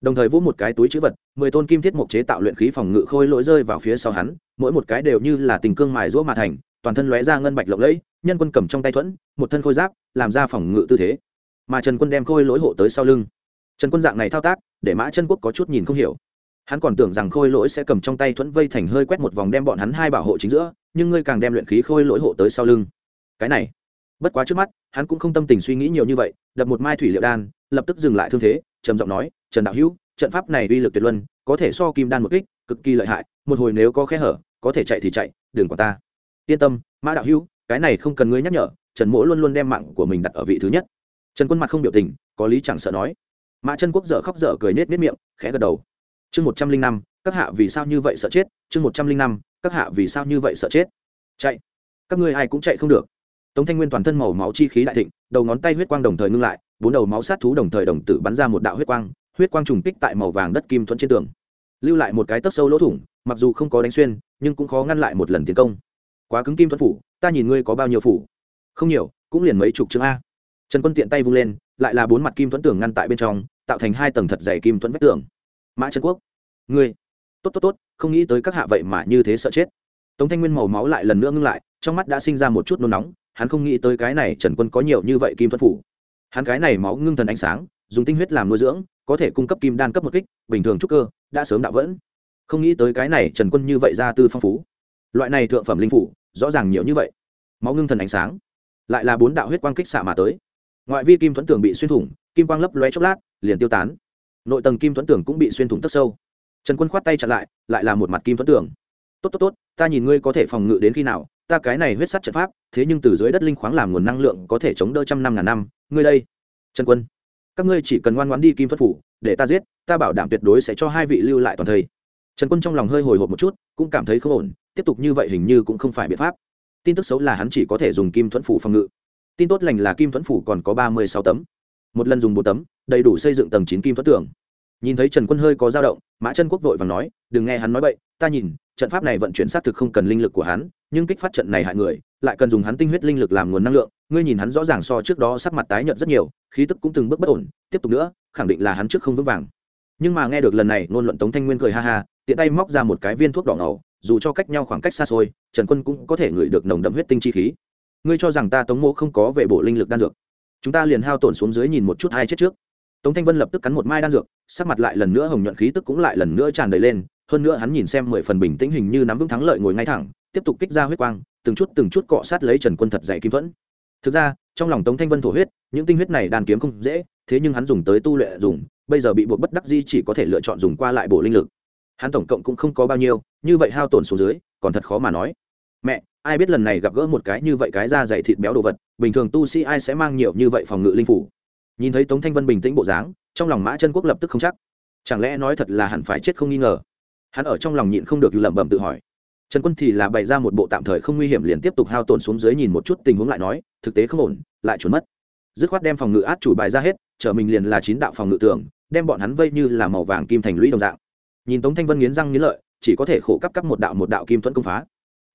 Đồng thời vỗ một cái túi chữ vật, mười tôn kim thiết mộc chế tạo luyện khí phòng ngự khôi lỗi rơi vào phía sau hắn, mỗi một cái đều như là tình cương mài rũa mà thành, toàn thân lóe ra ngân bạch lộng lẫy, nhân quân cầm trong tay thuẫn, một thân khôi giáp, làm ra phòng ngự tư thế. Mà trần quân đem khôi lỗi hộ tới sau lưng. Trần quân dạng này thao tác, để mã chân quốc có chút nhìn không hiểu. Hắn còn tưởng rằng khôi lỗi sẽ cầm trong tay thuẫn vây thành hơi quét một vòng đem bọn hắn hai bảo hộ chính giữa, nhưng ngươi càng đem luyện khí khôi lỗi hộ tới sau lưng cái này. Bất quá trước mắt, hắn cũng không tâm tình suy nghĩ nhiều như vậy, đập một mai thủy liệu đan, lập tức dừng lại thương thế, trầm giọng nói, trần đạo hữu, trận pháp này uy lực tuyệt luân, có thể so kim đan một kích, cực kỳ lợi hại, một hồi nếu có khe hở, có thể chạy thì chạy, đừng quả ta. Yên tâm, mã đạo hữu, cái này không cần ngươi nhắc nhở, trần mỗ luôn luôn đem mạng của mình đặt ở vị thứ nhất. Trần quân mặt không biểu tình, có lý chẳng sợ nói. Mã chân quốc dở khóc dở cười nết nết miệng, khẽ gật đầu. Chương một trăm linh năm, các hạ vì sao như vậy sợ chết? Chương một trăm linh năm, các hạ vì sao như vậy sợ chết? Chạy, các ngươi ai cũng chạy không được tống thanh nguyên toàn thân màu máu chi khí đại thịnh, đầu ngón tay huyết quang đồng thời ngưng lại, bốn đầu máu sát thú đồng thời đồng tử bắn ra một đạo huyết quang huyết quang trùng kích tại màu vàng đất kim thuẫn trên tường. Lưu lại một cái tấc sâu lỗ thủng, mặc dù không có đánh xuyên, nhưng cũng khó ngăn lại một lần tiến công. Quá cứng kim thuẫn phủ, ta nhìn ngươi có bao nhiêu phủ? Không nhiều, cũng liền mấy chục chương a. Trần quân tiện tay vung lên, lại là bốn mặt kim thuẫn tường ngăn tại bên trong, tạo thành hai tầng thật dày kim thuẫn vách tường. Mã trần quốc, ngươi, tốt tốt tốt, không nghĩ tới các hạ vậy mà như thế sợ chết. Tống thanh nguyên màu máu lại lần nữa ngưng lại, trong mắt đã sinh ra một chút nôn nóng hắn không nghĩ tới cái này trần quân có nhiều như vậy kim thuẫn phủ. Hắn cái này máu ngưng thần ánh sáng, dùng tinh huyết làm nuôi dưỡng, có thể cung cấp kim đan cấp một kích, bình thường trúc cơ, đã sớm đạo vẫn. Không nghĩ tới cái này trần quân như vậy ra tư phong phú. Loại này thượng phẩm linh phủ, rõ ràng nhiều như vậy. Máu ngưng thần ánh sáng, lại là bốn đạo huyết quang kích xạ mà tới. Ngoại vi kim thuẫn tường bị xuyên thủng, kim quang lấp lóe chốc lát, liền tiêu tán. Nội tầng kim thuẫn tường cũng bị xuyên thủng tức sâu. Trần quân khoát tay chặn lại lại là một mặt kim thuẫn tường tốt tốt tốt, ta nhìn ngươi có thể phòng ngự đến khi nào, ta cái này huyết sắt trận pháp, thế nhưng từ dưới đất linh khoáng làm nguồn năng lượng có thể chống đỡ trăm năm ngàn năm, ngươi đây. Trần quân, các ngươi chỉ cần ngoan ngoãn đi kim phất phủ, để ta giết, ta bảo đảm tuyệt đối sẽ cho hai vị lưu lại toàn thây. Trần quân trong lòng hơi hồi hộp một chút, cũng cảm thấy không ổn, tiếp tục như vậy hình như cũng không phải biện pháp. Tin tức xấu là hắn chỉ có thể dùng kim thuẫn phủ phòng ngự. Tin tốt lành là kim thuẫn phủ còn có ba mươi sáu tấm. Một lần dùng bốn tấm, đầy đủ xây dựng tầng chín kim thuẫn tưởng nhìn thấy trần quân hơi có dao động, mã chân quốc vội và nói, đừng nghe hắn nói bậy, ta nhìn trận pháp này vận chuyển xác thực không cần linh lực của hắn, nhưng kích phát trận này hại người, lại cần dùng hắn tinh huyết linh lực làm nguồn năng lượng. Ngươi nhìn hắn rõ ràng so trước đó sắc mặt tái nhợt rất nhiều, khí tức cũng từng bước bất ổn, tiếp tục nữa, khẳng định là hắn trước không vững vàng. Nhưng mà nghe được lần này, ngôn luận tống thanh nguyên cười ha ha, tiện tay móc ra một cái viên thuốc đỏ ngầu, dù cho cách nhau khoảng cách xa xôi, trần quân cũng có thể ngửi được nồng đậm huyết tinh chi khí. Ngươi cho rằng ta tống mô không có về bộ linh lực đan dược? Chúng ta liền hao tổn xuống dưới nhìn một chút hai chết trước. Tống thanh vân lập tức cắn một mai đan dược, sắc mặt lại lần nữa hồng nhuận, khí tức cũng lại lần nữa tràn đầy lên hơn nữa hắn nhìn xem mười phần bình tĩnh hình như nắm vững thắng lợi ngồi ngay thẳng, tiếp tục kích ra huyết quang, từng chút từng chút cọ sát lấy trần quân thật dày kim thuẫn. Thực ra, trong lòng tống thanh vân thổ huyết, những tinh huyết này đàn kiếm không dễ, thế nhưng hắn dùng tới tu luyện dùng, bây giờ bị buộc bất đắc di chỉ có thể lựa chọn dùng qua lại bổ linh lực. Hắn tổng cộng cũng không có bao nhiêu, như vậy hao tổn xuống dưới, còn thật khó mà nói. Mẹ, ai biết lần này gặp gỡ một cái như vậy cái da dày thịt béo đồ vật, bình thường tu sĩ ai sẽ mang nhiều như vậy phòng ngự linh phủ? Nhìn thấy tống thanh vân bình tĩnh bộ dáng, trong lòng mã chân quốc lập tức không chắc. Chẳng lẽ nói thật là hẳn phải chết không nghi ngờ? Hắn ở trong lòng nhịn không được lẩm bẩm tự hỏi. Trần quân thì là bày ra một bộ tạm thời không nguy hiểm liền tiếp tục hao tổn xuống dưới nhìn một chút tình huống lại nói, thực tế không ổn, lại trốn mất. Dứt khoát đem phòng ngự át chủ bài ra hết, trở mình liền là chín đạo phòng ngự tưởng đem bọn hắn vây như là màu vàng kim thành lũy đồng dạng. Nhìn tống thanh vân nghiến răng nghiến lợi, chỉ có thể khổ cấp cấp một đạo một đạo kim thuẫn công phá.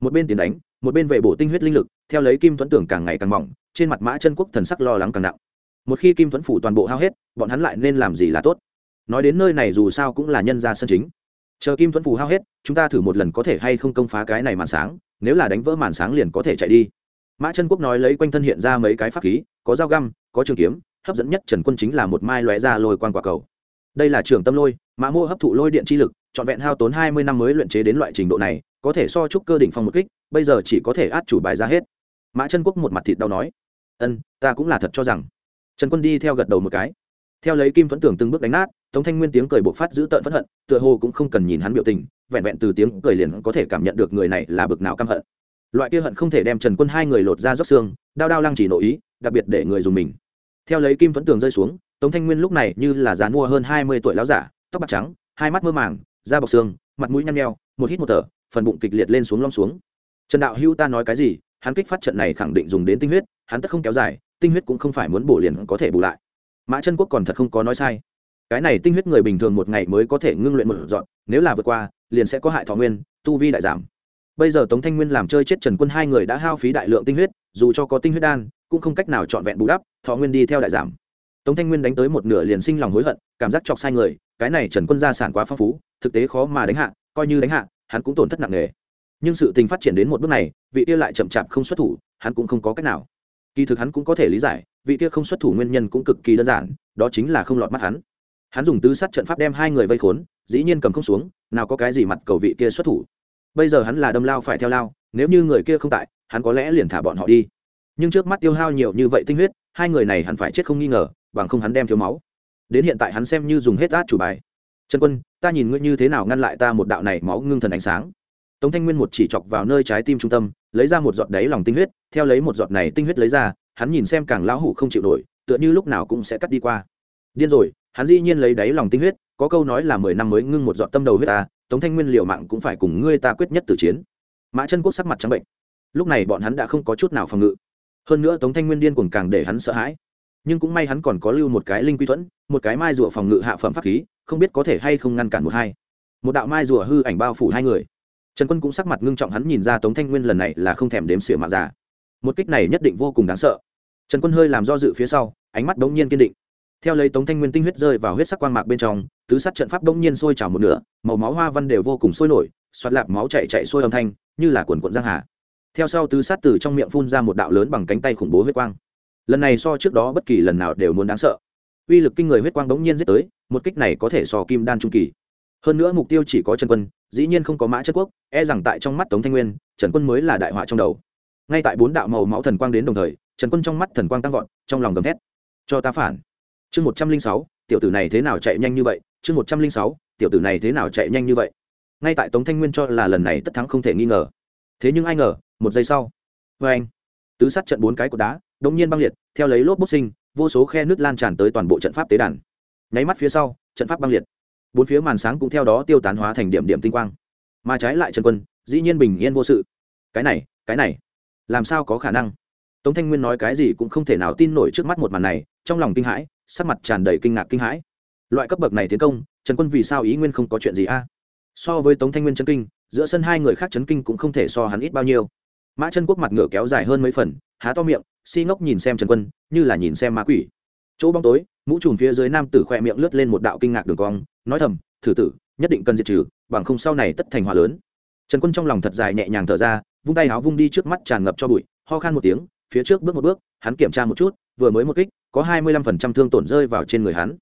Một bên tiến đánh, một bên vệ bổ tinh huyết linh lực, theo lấy kim thuẫn tưởng càng ngày càng mỏng, trên mặt mã chân quốc thần sắc lo lắng càng nặng. Một khi kim thuẫn phủ toàn bộ hao hết, bọn hắn lại nên làm gì là tốt? Nói đến nơi này dù sao cũng là nhân gia sân chính chờ kim thuẫn phù hao hết, chúng ta thử một lần có thể hay không công phá cái này màn sáng, nếu là đánh vỡ màn sáng liền có thể chạy đi. Mã chân quốc nói lấy quanh thân hiện ra mấy cái pháp khí, có dao găm, có trường kiếm, hấp dẫn nhất trần quân chính là một mai lóe ra lôi quan quả cầu. Đây là trường tâm lôi, mã mô hấp thụ lôi điện chi lực, trọn vẹn hao tốn hai mươi năm mới luyện chế đến loại trình độ này, có thể so chúc cơ đỉnh phong một kích, bây giờ chỉ có thể át chủ bài ra hết. Mã chân quốc một mặt thịt đau nói, ân, ta cũng là thật cho rằng. Trần quân đi theo gật đầu một cái theo lấy kim thuẫn tưởng từng bước đánh nát, tống thanh nguyên tiếng cười buộc phát giữ tợn phẫn hận, tựa hồ cũng không cần nhìn hắn biểu tình, vẹn vẹn từ tiếng cười liền có thể cảm nhận được người này là bực nào căm hận. Loại kia hận không thể đem trần quân hai người lột ra rót xương, đao đao lăng chỉ nội ý, đặc biệt để người dùng mình. Theo lấy kim thuẫn tường rơi xuống, tống thanh nguyên lúc này như là dán mua hơn hai mươi tuổi láo giả, tóc bạc trắng, hai mắt mơ màng, da bọc xương, mặt mũi nhăn nheo, một hít một thở, phần bụng kịch liệt lên xuống lom xuống. Trần đạo hữu ta nói cái gì, hắn kích phát trận này khẳng định dùng đến tinh huyết, hắn tất không kéo dài, tinh huyết cũng không phải muốn bổ liền có thể bù lại mã chân quốc còn thật không có nói sai. Cái này tinh huyết người bình thường một ngày mới có thể ngưng luyện một dọn, nếu là vượt qua, liền sẽ có hại thọ nguyên, tu vi đại giảm. Bây giờ tống thanh nguyên làm chơi chết trần quân hai người đã hao phí đại lượng tinh huyết, dù cho có tinh huyết đan, cũng không cách nào trọn vẹn bù đắp, thọ nguyên đi theo đại giảm. Tống thanh nguyên đánh tới một nửa liền sinh lòng hối hận, cảm giác chọc sai người, cái này trần quân gia sản quá phong phú, thực tế khó mà đánh hạ, coi như đánh hạ, hắn cũng tổn thất nặng nề. Nhưng sự tình phát triển đến một bước này, vị kia lại chậm chạp không xuất thủ, hắn cũng không có cách nào kỳ thực hắn cũng có thể lý giải, vị kia không xuất thủ nguyên nhân cũng cực kỳ đơn giản, đó chính là không lọt mắt hắn. Hắn dùng tứ sát trận pháp đem hai người vây khốn, dĩ nhiên cầm không xuống, nào có cái gì mặt cầu vị kia xuất thủ. Bây giờ hắn là đâm lao phải theo lao, nếu như người kia không tại, hắn có lẽ liền thả bọn họ đi. Nhưng trước mắt tiêu hao nhiều như vậy tinh huyết, hai người này hắn phải chết không nghi ngờ, bằng không hắn đem thiếu máu. Đến hiện tại hắn xem như dùng hết át chủ bài. Trần quân, ta nhìn ngươi như thế nào ngăn lại ta một đạo này máu ngưng thần ánh sáng tống thanh nguyên một chỉ chọc vào nơi trái tim trung tâm, lấy ra một giọt đáy lòng tinh huyết, theo lấy một giọt này tinh huyết lấy ra, hắn nhìn xem càng lão hủ không chịu nổi, tựa như lúc nào cũng sẽ cắt đi qua. Điên rồi, hắn dĩ nhiên lấy đáy lòng tinh huyết, có câu nói là mười năm mới ngưng một giọt tâm đầu huyết ta, tống thanh nguyên liều mạng cũng phải cùng ngươi ta quyết nhất từ chiến. Mã chân quốc sắc mặt trắng bệnh. Lúc này bọn hắn đã không có chút nào phòng ngự. Hơn nữa tống thanh nguyên điên cuồng càng để hắn sợ hãi. Nhưng cũng may hắn còn có lưu một cái linh quy thuẫn, một cái mai rùa phòng ngự hạ phẩm pháp khí, không biết có thể hay không ngăn cản một hai. Một đạo mai rùa hư ảnh bao phủ hai người trần quân cũng sắc mặt ngưng trọng, hắn nhìn ra tống thanh nguyên lần này là không thèm đếm xỉa mạng già. Một kích này nhất định vô cùng đáng sợ. Trần quân hơi làm do dự phía sau, ánh mắt đống nhiên kiên định. Theo lấy tống thanh nguyên tinh huyết rơi vào huyết sắc quang mạc bên trong, tứ sát trận pháp đống nhiên sôi trào một nửa, màu máu hoa văn đều vô cùng sôi nổi xoát lạp máu chạy chạy sôi âm thanh, như là cuồn cuộn giang hà. Theo sau tứ sát từ trong miệng phun ra một đạo lớn bằng cánh tay khủng bố huyết quang. Lần này so trước đó bất kỳ lần nào đều muốn đáng sợ. Uy lực kinh người huyết quang đống nhiên giết tới, một kích này có thể so kim đan trung kỳ hơn nữa mục tiêu chỉ có trần quân, dĩ nhiên không có mã chất quốc e rằng tại trong mắt tống thanh nguyên, trần quân mới là đại họa trong đầu. Ngay tại bốn đạo màu máu thần quang đến đồng thời, trần quân trong mắt thần quang tăng vọt, trong lòng gầm thét. Cho ta phản. Chương một trăm linh sáu, tiểu tử này thế nào chạy nhanh như vậy? Chương một trăm linh sáu, tiểu tử này thế nào chạy nhanh như vậy? Ngay tại tống thanh nguyên cho là lần này tất thắng không thể nghi ngờ. Thế nhưng ai ngờ, một giây sau vê anh, tứ sát trận bốn cái cột đá đ ỗ n g nhiên băng liệt, theo lấy lốp bốc sinh, vô số khe nước lan tràn tới toàn bộ trận pháp tế đàn. Nháy mắt phía sau, trận pháp băng liệt bốn phía màn sáng cũng theo đó tiêu tán hóa thành điểm điểm tinh quang. Mà trái lại trần quân, dĩ nhiên bình yên vô sự. Cái này cái này, làm sao có khả năng? Tống thanh nguyên nói cái gì cũng không thể nào tin nổi trước mắt một màn này, trong lòng kinh hãi, sắc mặt tràn đầy kinh ngạc kinh hãi. Loại cấp bậc này tiến công, trần quân vì sao ý nguyên không có chuyện gì a? So với tống thanh nguyên chân kinh, giữa sân hai người khác chấn kinh cũng không thể so hắn ít bao nhiêu. Mã chân quốc mặt ngựa kéo dài hơn mấy phần, há to miệng, si ngốc nhìn xem trần quân, như là nhìn xem ma quỷ. Chỗ bóng tối, mũ trùm phía dưới nam tử khoe miệng lướt lên một đạo kinh ngạc đường cong nói thầm, thử tử, nhất định cần diệt trừ, bằng không sau này tất thành hòa lớn. Trần quân trong lòng thật dài nhẹ nhàng thở ra, vung tay áo vung đi trước mắt tràn ngập cho bụi, ho khan một tiếng, phía trước bước một bước, hắn kiểm tra một chút, vừa mới một kích, có hai mươi lăm phần trăm thương tổn rơi vào trên người hắn.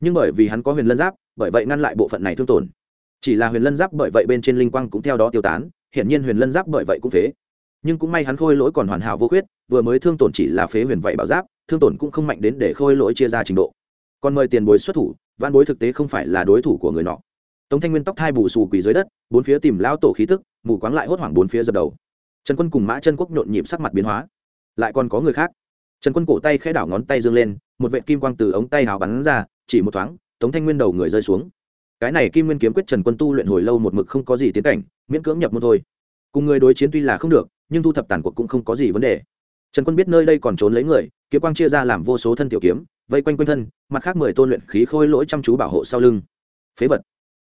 Nhưng bởi vì hắn có huyền lân giáp, bởi vậy ngăn lại bộ phận này thương tổn. Chỉ là huyền lân giáp bởi vậy bên trên linh quang cũng theo đó tiêu tán, hiển nhiên huyền lân giáp bởi vậy cũng phế. Nhưng cũng may hắn khôi lỗi còn hoàn hảo vô khuyết, vừa mới thương tổn chỉ là phế huyền vậy bảo giáp, thương tổn cũng không mạnh đến để khôi lỗi chia ra trình độ. Còn mời tiền bối xuất thủ văn bối thực tế không phải là đối thủ của người nọ. Tống thanh nguyên tóc thai bù xù quỳ dưới đất, bốn phía tìm lao tổ khí tức, mù quáng lại hốt hoảng bốn phía dập đầu. Trần quân cùng mã chân quốc nhộn nhịp sắc mặt biến hóa. Lại còn có người khác. Trần quân cổ tay khẽ đảo ngón tay dương lên, một vệ kim quang từ ống tay hào bắn ra, chỉ một thoáng, tống thanh nguyên đầu người rơi xuống. Cái này kim nguyên kiếm quyết trần quân tu luyện hồi lâu một mực không có gì tiến cảnh, miễn cưỡng nhập môn thôi. Cùng người đối chiến tuy là không được, nhưng thu thập tàn cuộc cũng không có gì vấn đề trần quân biết nơi đây còn trốn lấy người, kiếm quang chia ra làm vô số thân tiểu kiếm, vây quanh quanh thân, mặt khác mười tôn luyện khí khôi lỗi chăm chú bảo hộ sau lưng. Phế vật.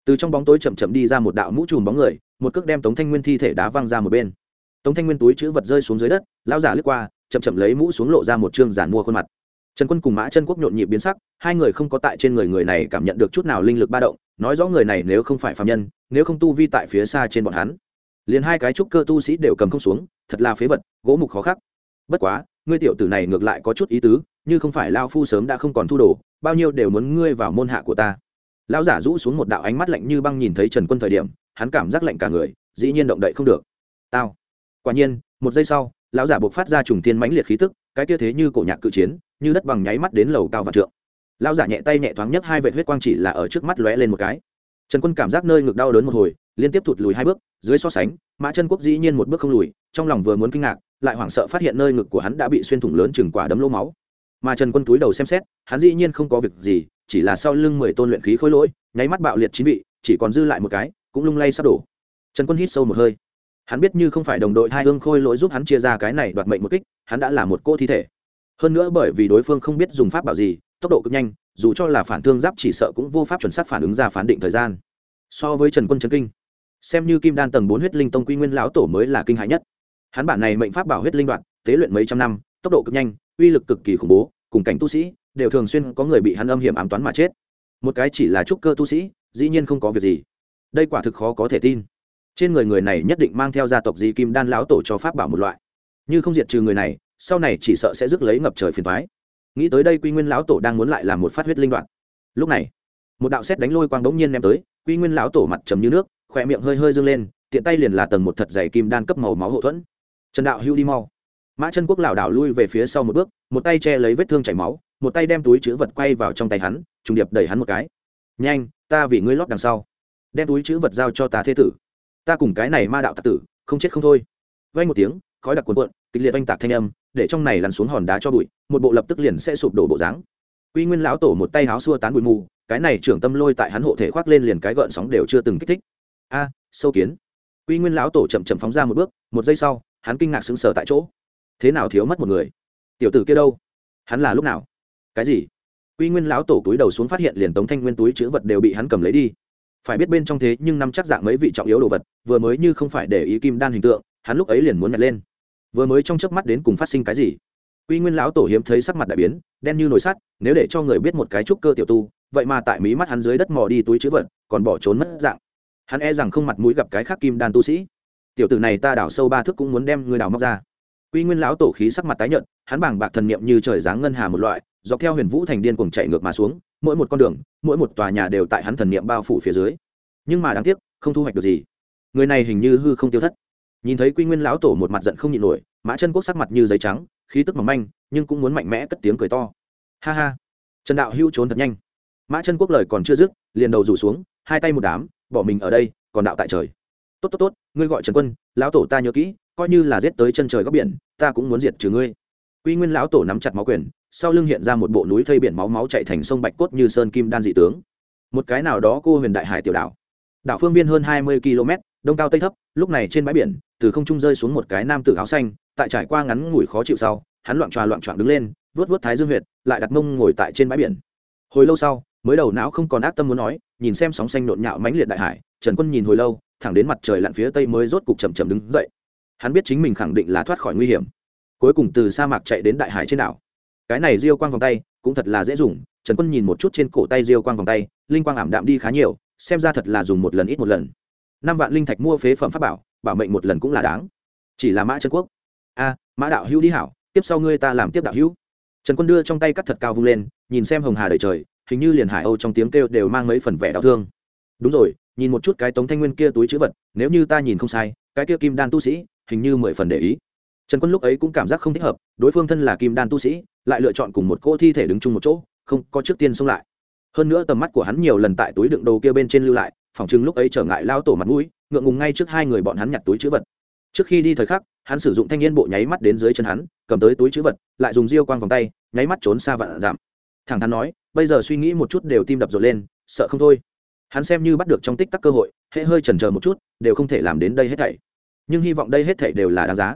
Từ trong bóng tối chậm chậm đi ra một đạo mũ trùm bóng người, một cước đem tống thanh nguyên thi thể đá văng ra một bên. Tống thanh nguyên túi chữ vật rơi xuống dưới đất lao giả lướt qua, chậm chậm lấy mũ xuống lộ ra một chương giản mua khuôn mặt. Trần quân cùng mã chân quốc nhộn nhịp biến sắc, hai người không có tại trên người người này cảm nhận được chút nào linh lực ba động, nói rõ người này nếu không phải phạm nhân, nếu không tu vi tại phía xa trên bọn hắn, liền hai cái trúc cơ tu sĩ đều cầm không xuống, thật là phế vật, gỗ mục khó khắc bất quá, ngươi tiểu tử này ngược lại có chút ý tứ, như không phải lao phu sớm đã không còn thu đồ, bao nhiêu đều muốn ngươi vào môn hạ của ta. Lão giả rũ xuống một đạo ánh mắt lạnh như băng nhìn thấy trần quân thời điểm, hắn cảm giác lạnh cả người, dĩ nhiên động đậy không được. Tao. Quả nhiên, một giây sau, lão giả buộc phát ra trùng thiên mãnh liệt khí tức, cái kia thế như cổ nhạc cự chiến, như đất bằng nháy mắt đến lầu cao và trượng. Lão giả nhẹ tay nhẹ thoáng nhất hai vệt huyết quang chỉ là ở trước mắt lóe lên một cái. Trần quân cảm giác nơi ngực đau đớn một hồi, liên tiếp thụt lùi hai bước, dưới so sánh, mã chân quốc dĩ nhiên một bước không lùi, trong lòng vừa muốn kinh ngạc lại hoảng sợ phát hiện nơi ngực của hắn đã bị xuyên thủng lớn chừng quả đấm lỗ máu. Mà trần quân túi đầu xem xét, hắn dĩ nhiên không có việc gì, chỉ là sau lưng mười tôn luyện khí khối lỗi, nháy mắt bạo liệt chín vị, chỉ còn dư lại một cái, cũng lung lay sắp đổ. Trần quân hít sâu một hơi. Hắn biết như không phải đồng đội hai hương khôi lỗi giúp hắn chia ra cái này đoạt mệnh một kích, hắn đã là một cô thi thể. Hơn nữa bởi vì đối phương không biết dùng pháp bảo gì, tốc độ cực nhanh, dù cho là phản thương giáp chỉ sợ cũng vô pháp chuẩn xác phản ứng ra phán định thời gian. So với trần quân trần kinh, xem như kim đan tầng bốn huyết linh tông quy nguyên lão tổ mới là kinh hại nhất hắn bản này mệnh pháp bảo huyết linh đoạn, tế luyện mấy trăm năm, tốc độ cực nhanh, uy lực cực kỳ khủng bố, cùng cảnh tu sĩ, đều thường xuyên có người bị hắn âm hiểm ám toán mà chết. Một cái chỉ là trúc cơ tu sĩ, dĩ nhiên không có việc gì. Đây quả thực khó có thể tin. Trên người người này nhất định mang theo gia tộc di kim đan lão tổ cho pháp bảo một loại. Như không diệt trừ người này, sau này chỉ sợ sẽ rước lấy ngập trời phiền thoái nghĩ tới đây quy nguyên lão tổ đang muốn lại làm một phát huyết linh đoạn. Lúc này, một đạo xét đánh lôi quang bỗng nhiên ném tới, quy nguyên lão tổ mặt trầm như nước khỏe miệng hơi hơi dâng lên, tiện tay liền là tầng một thật dày kim đan cấp màu máu hậu thuẫn trần đạo hưu đi mau. Mã chân quốc lảo đảo lui về phía sau một bước, một tay che lấy vết thương chảy máu, một tay đem túi chữ vật quay vào trong tay hắn, trùng điệp đẩy hắn một cái. Nhanh, ta vì ngươi lót đằng sau. Đem túi chữ vật giao cho ta thế tử. Ta cùng cái này ma đạo tạc tử, không chết không thôi. Vay một tiếng, khói đặc cuộn cuộn, kịch liệt oanh tạc thanh âm, để trong này lăn xuống hòn đá cho bụi, một bộ lập tức liền sẽ sụp đổ bộ dáng. Quy nguyên lão tổ một tay háo xua tán bụi mù, cái này trưởng tâm lôi tại hắn hộ thể khoác lên liền cái gợn sóng đều chưa từng kích thích. A, sâu kiến. Quy nguyên lão tổ chậm chậm phóng ra một bước, một giây sau hắn kinh ngạc sững sờ tại chỗ. Thế nào thiếu mất một người? Tiểu tử kia đâu? Hắn là lúc nào? Cái gì? Quy nguyên lão tổ túi đầu xuống phát hiện liền tống thanh nguyên túi chữ vật đều bị hắn cầm lấy đi. Phải biết bên trong thế, nhưng năm chắc dạng mấy vị trọng yếu đồ vật, vừa mới như không phải để ý kim đan hình tượng, hắn lúc ấy liền muốn nhặt lên. Vừa mới trong chớp mắt đến cùng phát sinh cái gì? Quy nguyên lão tổ hiếm thấy sắc mặt đại biến, đen như nồi sắt, nếu để cho người biết một cái trúc cơ tiểu tu, vậy mà tại mí mắt hắn dưới đất mò đi túi chữ vật, còn bỏ trốn mất dạng. Hắn e rằng không mặt mũi gặp cái khác kim đan tu sĩ tiểu tử này ta đào sâu ba thước cũng muốn đem người đào móc ra. Quy nguyên lão tổ khí sắc mặt tái nhợt, hắn bảng bạc thần niệm như trời giáng ngân hà một loại, dọc theo huyền vũ thành điên cuồng chạy ngược mà xuống, mỗi một con đường, mỗi một tòa nhà đều tại hắn thần niệm bao phủ phía dưới. Nhưng mà đáng tiếc, không thu hoạch được gì. Người này hình như hư không tiêu thất. Nhìn thấy quy nguyên lão tổ một mặt giận không nhịn nổi, mã chân quốc sắc mặt như giấy trắng, khí tức mỏng manh, nhưng cũng muốn mạnh mẽ cất tiếng cười to. Ha ha. Trần đạo hưu trốn thật nhanh. Mã chân quốc lời còn chưa dứt, liền đầu rủ xuống, hai tay một đám, bỏ mình ở đây, còn đạo tại trời tốt tốt tốt, ngươi gọi trần quân, lão tổ ta nhớ kỹ, coi như là giết tới chân trời góc biển, ta cũng muốn diệt trừ ngươi. Quy nguyên lão tổ nắm chặt máu quyền, sau lưng hiện ra một bộ núi thây biển máu máu chạy thành sông bạch cốt như sơn kim đan dị tướng. Một cái nào đó cô huyền đại hải tiểu đảo. Đảo phương viên hơn hai mươi km, đông cao tây thấp, lúc này trên bãi biển, từ không trung rơi xuống một cái nam tử áo xanh, tại trải qua ngắn ngủi khó chịu sau, hắn loạn tròa loạn trọn đứng lên vớt vớt thái dương huyệt, lại đặt mông ngồi tại trên bãi biển. Hồi lâu sau, mới đầu não không còn ác tâm muốn nói, nhìn xem sóng xanh nhộn nhạo mãnh liệt đại hải, trần quân nhìn hồi lâu thẳng đến mặt trời lặn phía tây mới rốt cục chậm chậm đứng dậy. Hắn biết chính mình khẳng định là thoát khỏi nguy hiểm. Cuối cùng từ sa mạc chạy đến đại hải trên đảo. Cái này diêu quang vòng tay, cũng thật là dễ dùng. Trần quân nhìn một chút trên cổ tay diêu quang vòng tay, linh quang ảm đạm đi khá nhiều, xem ra thật là dùng một lần ít một lần. Năm vạn linh thạch mua phế phẩm pháp bảo bảo mệnh một lần cũng là đáng. Chỉ là mã trần quốc. A, mã đạo hữu đi hảo, tiếp sau ngươi ta làm tiếp đạo hữu. Trần quân đưa trong tay cắt thật cao vung lên, nhìn xem hồng hà đầy trời, hình như liền hải âu trong tiếng kêu đều mang mấy phần vẻ đau thương. Đúng rồi nhìn một chút cái tống thanh nguyên kia túi chữ vật, nếu như ta nhìn không sai, cái kia kim đan tu sĩ, hình như mười phần để ý. Trần quân lúc ấy cũng cảm giác không thích hợp, đối phương thân là kim đan tu sĩ, lại lựa chọn cùng một cô thi thể đứng chung một chỗ, không có trước tiên xông lại. Hơn nữa tầm mắt của hắn nhiều lần tại túi đựng đồ kia bên trên lưu lại phỏng chừng lúc ấy trở ngại lao tổ mặt mũi, ngượng ngùng ngay trước hai người bọn hắn nhặt túi chữ vật. Trước khi đi thời khắc, hắn sử dụng thanh niên bộ nháy mắt đến dưới chân hắn, cầm tới túi chữ vật, lại dùng diêu quang vòng tay, nháy mắt trốn xa vạn giảm. Thẳng thắn nói, bây giờ suy nghĩ một chút đều tim đập rộn lên, sợ không thôi hắn xem như bắt được trong tích tắc cơ hội, hễ hơi chần chờ một chút, đều không thể làm đến đây hết thảy. Nhưng hy vọng đây hết thảy đều là đáng giá.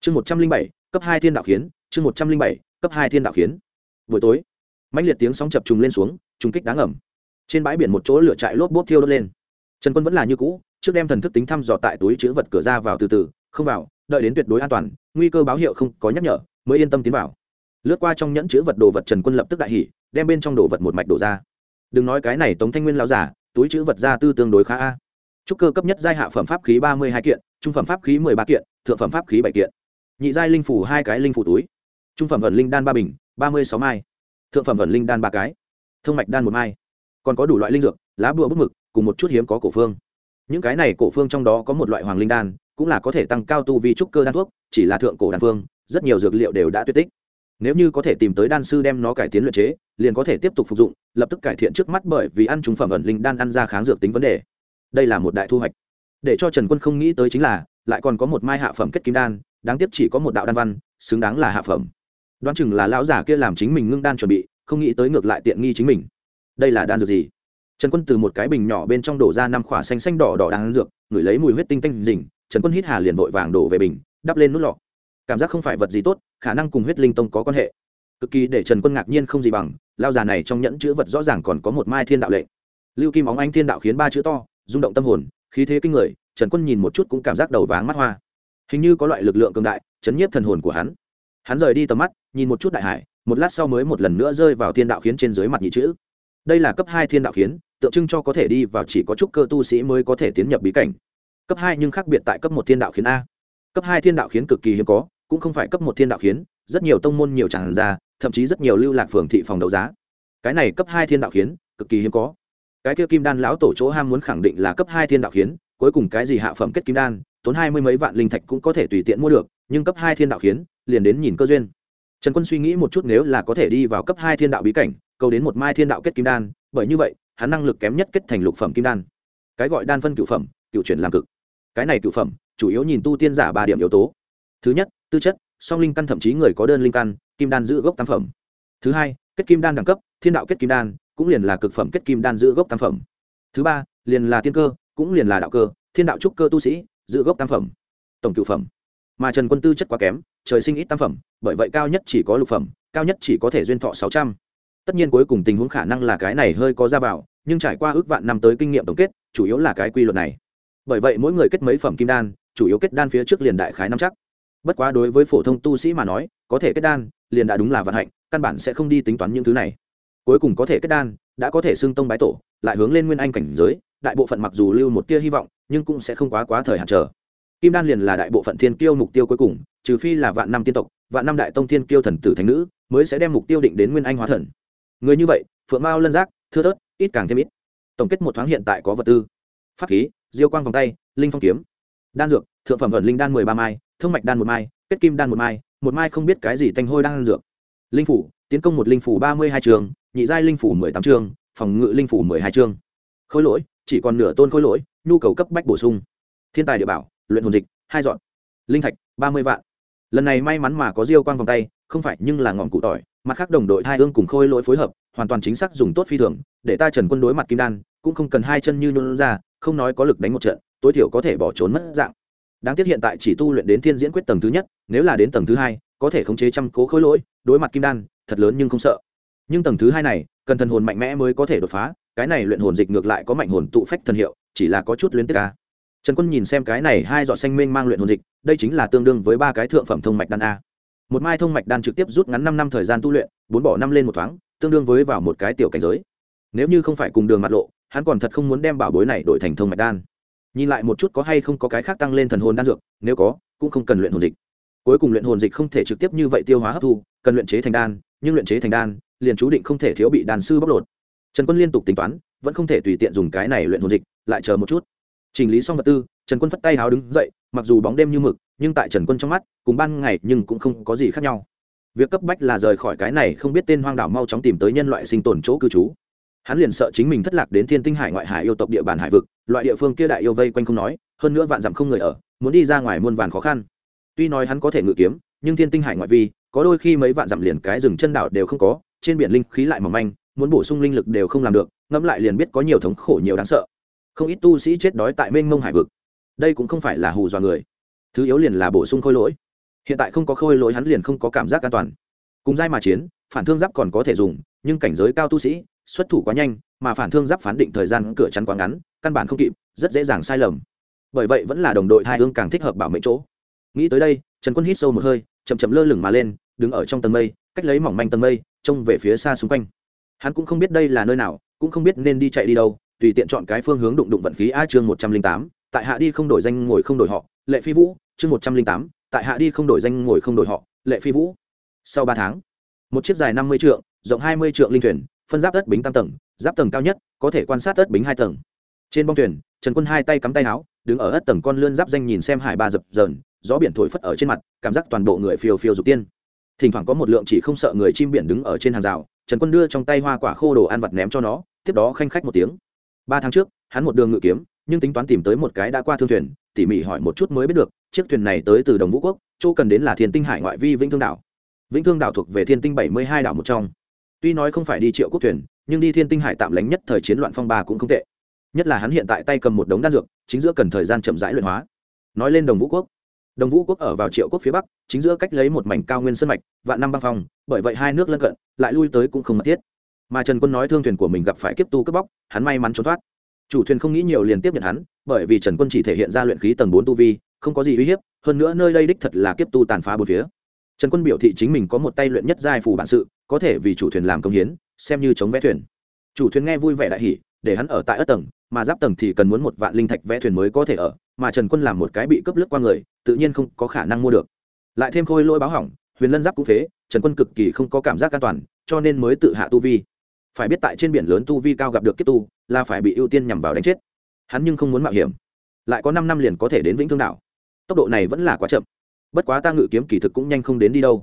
Chương một trăm linh bảy, cấp hai thiên đạo khiến, chương một trăm linh bảy, cấp hai thiên đạo khiến. Buổi tối, mãnh liệt tiếng sóng chập trùng lên xuống, trùng kích đáng ẩm. Trên bãi biển một chỗ lửa trại lốp bốp thiêu đốt lên. Trần quân vẫn là như cũ, trước đem thần thức tính thăm dò tại túi chữ vật cửa ra vào từ từ, không vào, đợi đến tuyệt đối an toàn, nguy cơ báo hiệu không có nhắc nhở, mới yên tâm tiến vào. Lướt qua trong nhẫn chữ vật đồ vật trần quân lập tức đại hỉ, đem bên trong đồ vật một mạch đổ ra. Đừng nói cái này tống thanh nguyên lao giả túi chữ vật gia tư tương đối khá a. Trúc cơ cấp nhất giai hạ phẩm pháp khí ba mươi hai kiện, trung phẩm pháp khí mười ba kiện, thượng phẩm pháp khí bảy kiện. Nhị giai linh phủ hai cái linh phủ túi. Trung phẩm ẩn linh đan ba bình, ba mươi sáu mai. Thượng phẩm ẩn linh đan ba cái. Thông mạch đan một mai. Còn có đủ loại linh dược, lá bùa bút mực, cùng một chút hiếm có cổ phương. Những cái này cổ phương trong đó có một loại hoàng linh đan, cũng là có thể tăng cao tu vi trúc cơ đan thuốc, chỉ là thượng cổ đan phương, rất nhiều dược liệu đều đã tuyệt tích nếu như có thể tìm tới đan sư đem nó cải tiến luyện chế, liền có thể tiếp tục phục dụng, lập tức cải thiện trước mắt bởi vì ăn trúng phẩm ẩn linh đan ăn ra kháng dược tính vấn đề. Đây là một đại thu hoạch. Để cho trần quân không nghĩ tới chính là, lại còn có một mai hạ phẩm kết kim đan, đáng tiếc chỉ có một đạo đan văn, xứng đáng là hạ phẩm. Đoán chừng là lão giả kia làm chính mình ngưng đan chuẩn bị, không nghĩ tới ngược lại tiện nghi chính mình. Đây là đan dược gì? Trần quân từ một cái bình nhỏ bên trong đổ ra năm khỏa xanh xanh đỏ đỏ đan dược, ngửi lấy mùi huyết tinh tinh rình, trần quân hít hà liền vội vàng đổ về bình, đắp lên nút lọ cảm giác không phải vật gì tốt, khả năng cùng huyết linh tông có quan hệ. Cực kỳ để trần quân ngạc nhiên không gì bằng, lao già này trong nhẫn chữ vật rõ ràng còn có một mai thiên đạo lệnh. Lưu kim óng anh thiên đạo khiến ba chữ to, rung động tâm hồn, khí thế kinh người, trần quân nhìn một chút cũng cảm giác đầu váng mắt hoa. Hình như có loại lực lượng cường đại, chấn nhiếp thần hồn của hắn. Hắn rời đi tầm mắt, nhìn một chút đại hải, một lát sau mới một lần nữa rơi vào thiên đạo khiến trên dưới mặt nhị chữ. Đây là cấp hai thiên đạo khiến, tượng trưng cho có thể đi vào chỉ có chút cơ tu sĩ mới có thể tiến nhập bí cảnh. Cấp hai nhưng khác biệt tại cấp một thiên đạo khiến a. Cấp hai thiên đạo khiến cực kỳ hiếm có cũng không phải cấp một thiên đạo khiến, rất nhiều tông môn nhiều tràn ra, thậm chí rất nhiều lưu lạc phường thị phòng đấu giá. Cái này cấp hai thiên đạo khiến, cực kỳ hiếm có. Cái kia kim đan lão tổ chỗ ham muốn khẳng định là cấp hai thiên đạo khiến, cuối cùng cái gì hạ phẩm kết kim đan, tốn hai mươi mấy vạn linh thạch cũng có thể tùy tiện mua được, nhưng cấp hai thiên đạo khiến, liền đến nhìn cơ duyên. Trần quân suy nghĩ một chút nếu là có thể đi vào cấp hai thiên đạo bí cảnh câu đến một mai thiên đạo kết kim đan, bởi như vậy, hắn năng lực kém nhất kết thành lục phẩm kim đan. Cái gọi đan phân cựu phẩm cựu chuyển làm cực. Cái này cựu phẩm, chủ yếu nhìn tu tiên giả ba điểm yếu tố thứ nhất, tư chất, song linh căn thậm chí người có đơn linh căn, kim đan giữ gốc tam phẩm. Thứ hai, kết kim đan đẳng cấp, thiên đạo kết kim đan, cũng liền là cực phẩm kết kim đan giữ gốc tam phẩm. Thứ ba, liền là tiên cơ, cũng liền là đạo cơ, thiên đạo trúc cơ tu sĩ, giữ gốc tam phẩm. Tổng cựu phẩm. Mà trần quân tư chất quá kém, trời sinh ít tam phẩm, bởi vậy cao nhất chỉ có lục phẩm, cao nhất chỉ có thể duyên thọ sáu trăm. Tất nhiên cuối cùng tình huống khả năng là cái này hơi có ra vào, nhưng trải qua ước vạn năm tới kinh nghiệm tổng kết, chủ yếu là cái quy luật này. Bởi vậy mỗi người kết mấy phẩm kim đan, chủ yếu kết đan phía trước liền đại khái năm chắc bất quá đối với phổ thông tu sĩ mà nói, có thể kết đan, liền đã đúng là vận hạnh, căn bản sẽ không đi tính toán những thứ này. Cuối cùng có thể kết đan, đã có thể xưng tông bái tổ, lại hướng lên nguyên anh cảnh giới, đại bộ phận mặc dù lưu một tia hy vọng, nhưng cũng sẽ không quá quá thời hạn chờ. Kim đan liền là đại bộ phận thiên kiêu mục tiêu cuối cùng, trừ phi là vạn năm tiên tộc, vạn năm đại tông thiên kiêu thần tử thánh nữ, mới sẽ đem mục tiêu định đến nguyên anh hóa thần. Người như vậy, phượng mao lân giác, thưa thớt, ít càng thêm ít. Tổng kết một thoáng hiện tại có vật tư. Pháp khí, diêu quang vòng tay, linh phong kiếm đan dược, thượng phẩm ẩn linh đan mười ba mai thương mạch đan một mai, kết kim đan một mai một mai không biết cái gì thanh hôi đan dược. Linh phủ, tiến công một linh phủ ba mươi hai trường, nhị giai linh phủ mười tám trường, phòng ngự linh phủ mười hai trường. Khối lỗi, chỉ còn nửa tôn khối lỗi, nhu cầu cấp bách bổ sung. Thiên tài địa bảo, luyện hồn dịch, hai dọn. Linh thạch, ba mươi vạn. Lần này may mắn mà có diêu quang vòng tay, không phải nhưng là ngọn cụ tỏi, mặt khác đồng đội hai ương cùng khôi lỗi phối hợp, hoàn toàn chính xác dùng tốt phi thường, để ta trần quân đối mặt kim đan, cũng không cần hai chân như nôn ra, không nói có lực đánh một trận tối thiểu có thể bỏ trốn mất dạng. Đáng tiếc hiện tại chỉ tu luyện đến thiên diễn quyết tầng thứ nhất, nếu là đến tầng thứ hai, có thể khống chế trăm cố khối lỗi, đối mặt kim đan, thật lớn nhưng không sợ. Nhưng tầng thứ hai này, cần thần hồn mạnh mẽ mới có thể đột phá, cái này luyện hồn dịch ngược lại có mạnh hồn tụ phách thần hiệu, chỉ là có chút luyến tiết ca à. trần quân nhìn xem cái này hai giọt xanh mênh mang luyện hồn dịch, đây chính là tương đương với ba cái thượng phẩm thông mạch đan a. Một mai thông mạch đan trực tiếp rút ngắn năm năm thời gian tu luyện, bốn bỏ năm lên một thoáng, tương đương với vào một cái tiểu cảnh giới. Nếu như không phải cùng đường mặt lộ, hắn còn thật không muốn đem bảo bối này đổi thành thông mạch đan nhìn lại một chút có hay không có cái khác tăng lên thần hồn đan dược, nếu có, cũng không cần luyện hồn dịch. Cuối cùng luyện hồn dịch không thể trực tiếp như vậy tiêu hóa hấp thu, cần luyện chế thành đan, nhưng luyện chế thành đan, liền chú định không thể thiếu bị đàn sư bóc lột. Trần quân liên tục tính toán, vẫn không thể tùy tiện dùng cái này luyện hồn dịch, lại chờ một chút. Chỉnh lý xong vật tư, trần quân phất tay háo đứng dậy, mặc dù bóng đêm như mực, nhưng tại trần quân trong mắt, cùng ban ngày nhưng cũng không có gì khác nhau. Việc cấp bách là rời khỏi cái này không biết tên hoang đảo mau chóng tìm tới nhân loại sinh tồn chỗ cư trú hắn liền sợ chính mình thất lạc đến thiên tinh hải ngoại hải yêu tộc địa bàn hải vực, loại địa phương kia đại yêu vây quanh không nói, hơn nữa vạn dặm không người ở, muốn đi ra ngoài muôn vàn khó khăn. Tuy nói hắn có thể ngự kiếm, nhưng thiên tinh hải ngoại vi, có đôi khi mấy vạn dặm liền cái rừng chân đảo đều không có, trên biển linh khí lại mỏng manh, muốn bổ sung linh lực đều không làm được, ngẫm lại liền biết có nhiều thống khổ nhiều đáng sợ. Không ít tu sĩ chết đói tại mênh mông hải vực. Đây cũng không phải là hù dọa người. Thứ yếu liền là bổ sung khôi lỗi. Hiện tại không có khôi lỗi hắn liền không có cảm giác an toàn. Cùng giai mà chiến, phản thương giáp còn có thể dùng, nhưng cảnh giới cao tu sĩ xuất thủ quá nhanh, mà phản thương giáp phán định thời gian cửa chắn quá ngắn, căn bản không kịp, rất dễ dàng sai lầm. Bởi vậy vẫn là đồng đội hai hương càng thích hợp bảo mệnh chỗ. Nghĩ tới đây, trần quân hít sâu một hơi, chậm chậm lơ lửng mà lên, đứng ở trong tầng mây, cách lấy mỏng manh tầng mây, trông về phía xa xung quanh. Hắn cũng không biết đây là nơi nào, cũng không biết nên đi chạy đi đâu, tùy tiện chọn cái phương hướng đụng đụng vận khí a chương một trăm linh tám, tại hạ đi không đổi danh ngồi không đổi họ, lệ phi vũ, chương một trăm linh tám, tại hạ đi không đổi danh ngồi không đổi họ, lệ phi vũ. Sau ba tháng, một chiếc dài năm mươi trượng, rộng hai mươi trượng linh thuyền phân giáp đất bính tam tầng, giáp tầng cao nhất, có thể quan sát đất bính hai tầng. Trên bong thuyền, trần quân hai tay cắm tay áo, đứng ở ất tầng con lươn giáp danh nhìn xem hải ba dập dờn, gió biển thổi phất ở trên mặt, cảm giác toàn bộ người phiêu phiêu dục tiên. Thỉnh thoảng có một lượng chỉ không sợ người chim biển đứng ở trên hàng rào, trần quân đưa trong tay hoa quả khô đồ ăn vặt ném cho nó, tiếp đó khanh khách một tiếng. Ba tháng trước, hắn một đường ngự kiếm, nhưng tính toán tìm tới một cái đã qua thương thuyền, tỉ mỉ hỏi một chút mới biết được, chiếc thuyền này tới từ đồng vũ quốc, chỗ cần đến là thiên tinh hải ngoại vi vĩnh thương đảo. Vĩnh thương đảo thuộc về thiên tinh bảy mươi hai đảo một trong tuy nói không phải đi triệu quốc thuyền, nhưng đi thiên tinh hải tạm lánh nhất thời chiến loạn phong ba cũng không tệ. Nhất là hắn hiện tại tay cầm một đống đan dược, chính giữa cần thời gian chậm rãi luyện hóa. Nói lên đồng vũ quốc. Đồng vũ quốc ở vào triệu quốc phía bắc, chính giữa cách lấy một mảnh cao nguyên sân mạch, vạn năm băng phong, bởi vậy hai nước lân cận, lại lui tới cũng không mật thiết. Mà trần quân nói thương thuyền của mình gặp phải kiếp tu cướp bóc, hắn may mắn trốn thoát. Chủ thuyền không nghĩ nhiều liền tiếp nhận hắn, bởi vì trần quân chỉ thể hiện ra luyện khí tầng bốn tu vi, không có gì uy hiếp, hơn nữa nơi đây đích thật là kiếp tu tàn phá bốn phía trần quân biểu thị chính mình có một tay luyện nhất giai phù bản sự có thể vì chủ thuyền làm công hiến xem như chống vẽ thuyền. Chủ thuyền nghe vui vẻ đại hỉ để hắn ở tại ớt tầng mà giáp tầng thì cần muốn một vạn linh thạch vẽ thuyền mới có thể ở mà trần quân làm một cái bị cấp lướt qua người tự nhiên không có khả năng mua được. Lại thêm khôi lỗi báo hỏng huyền lân giáp cũng thế, trần quân cực kỳ không có cảm giác an toàn cho nên mới tự hạ tu vi. Phải biết tại trên biển lớn tu vi cao gặp được kiếp tu là phải bị ưu tiên nhằm vào đánh chết. Hắn nhưng không muốn mạo hiểm. Lại có năm năm liền có thể đến vĩnh thương đảo. Tốc độ này vẫn là quá chậm bất quá ta ngự kiếm kỳ thực cũng nhanh không đến đi đâu.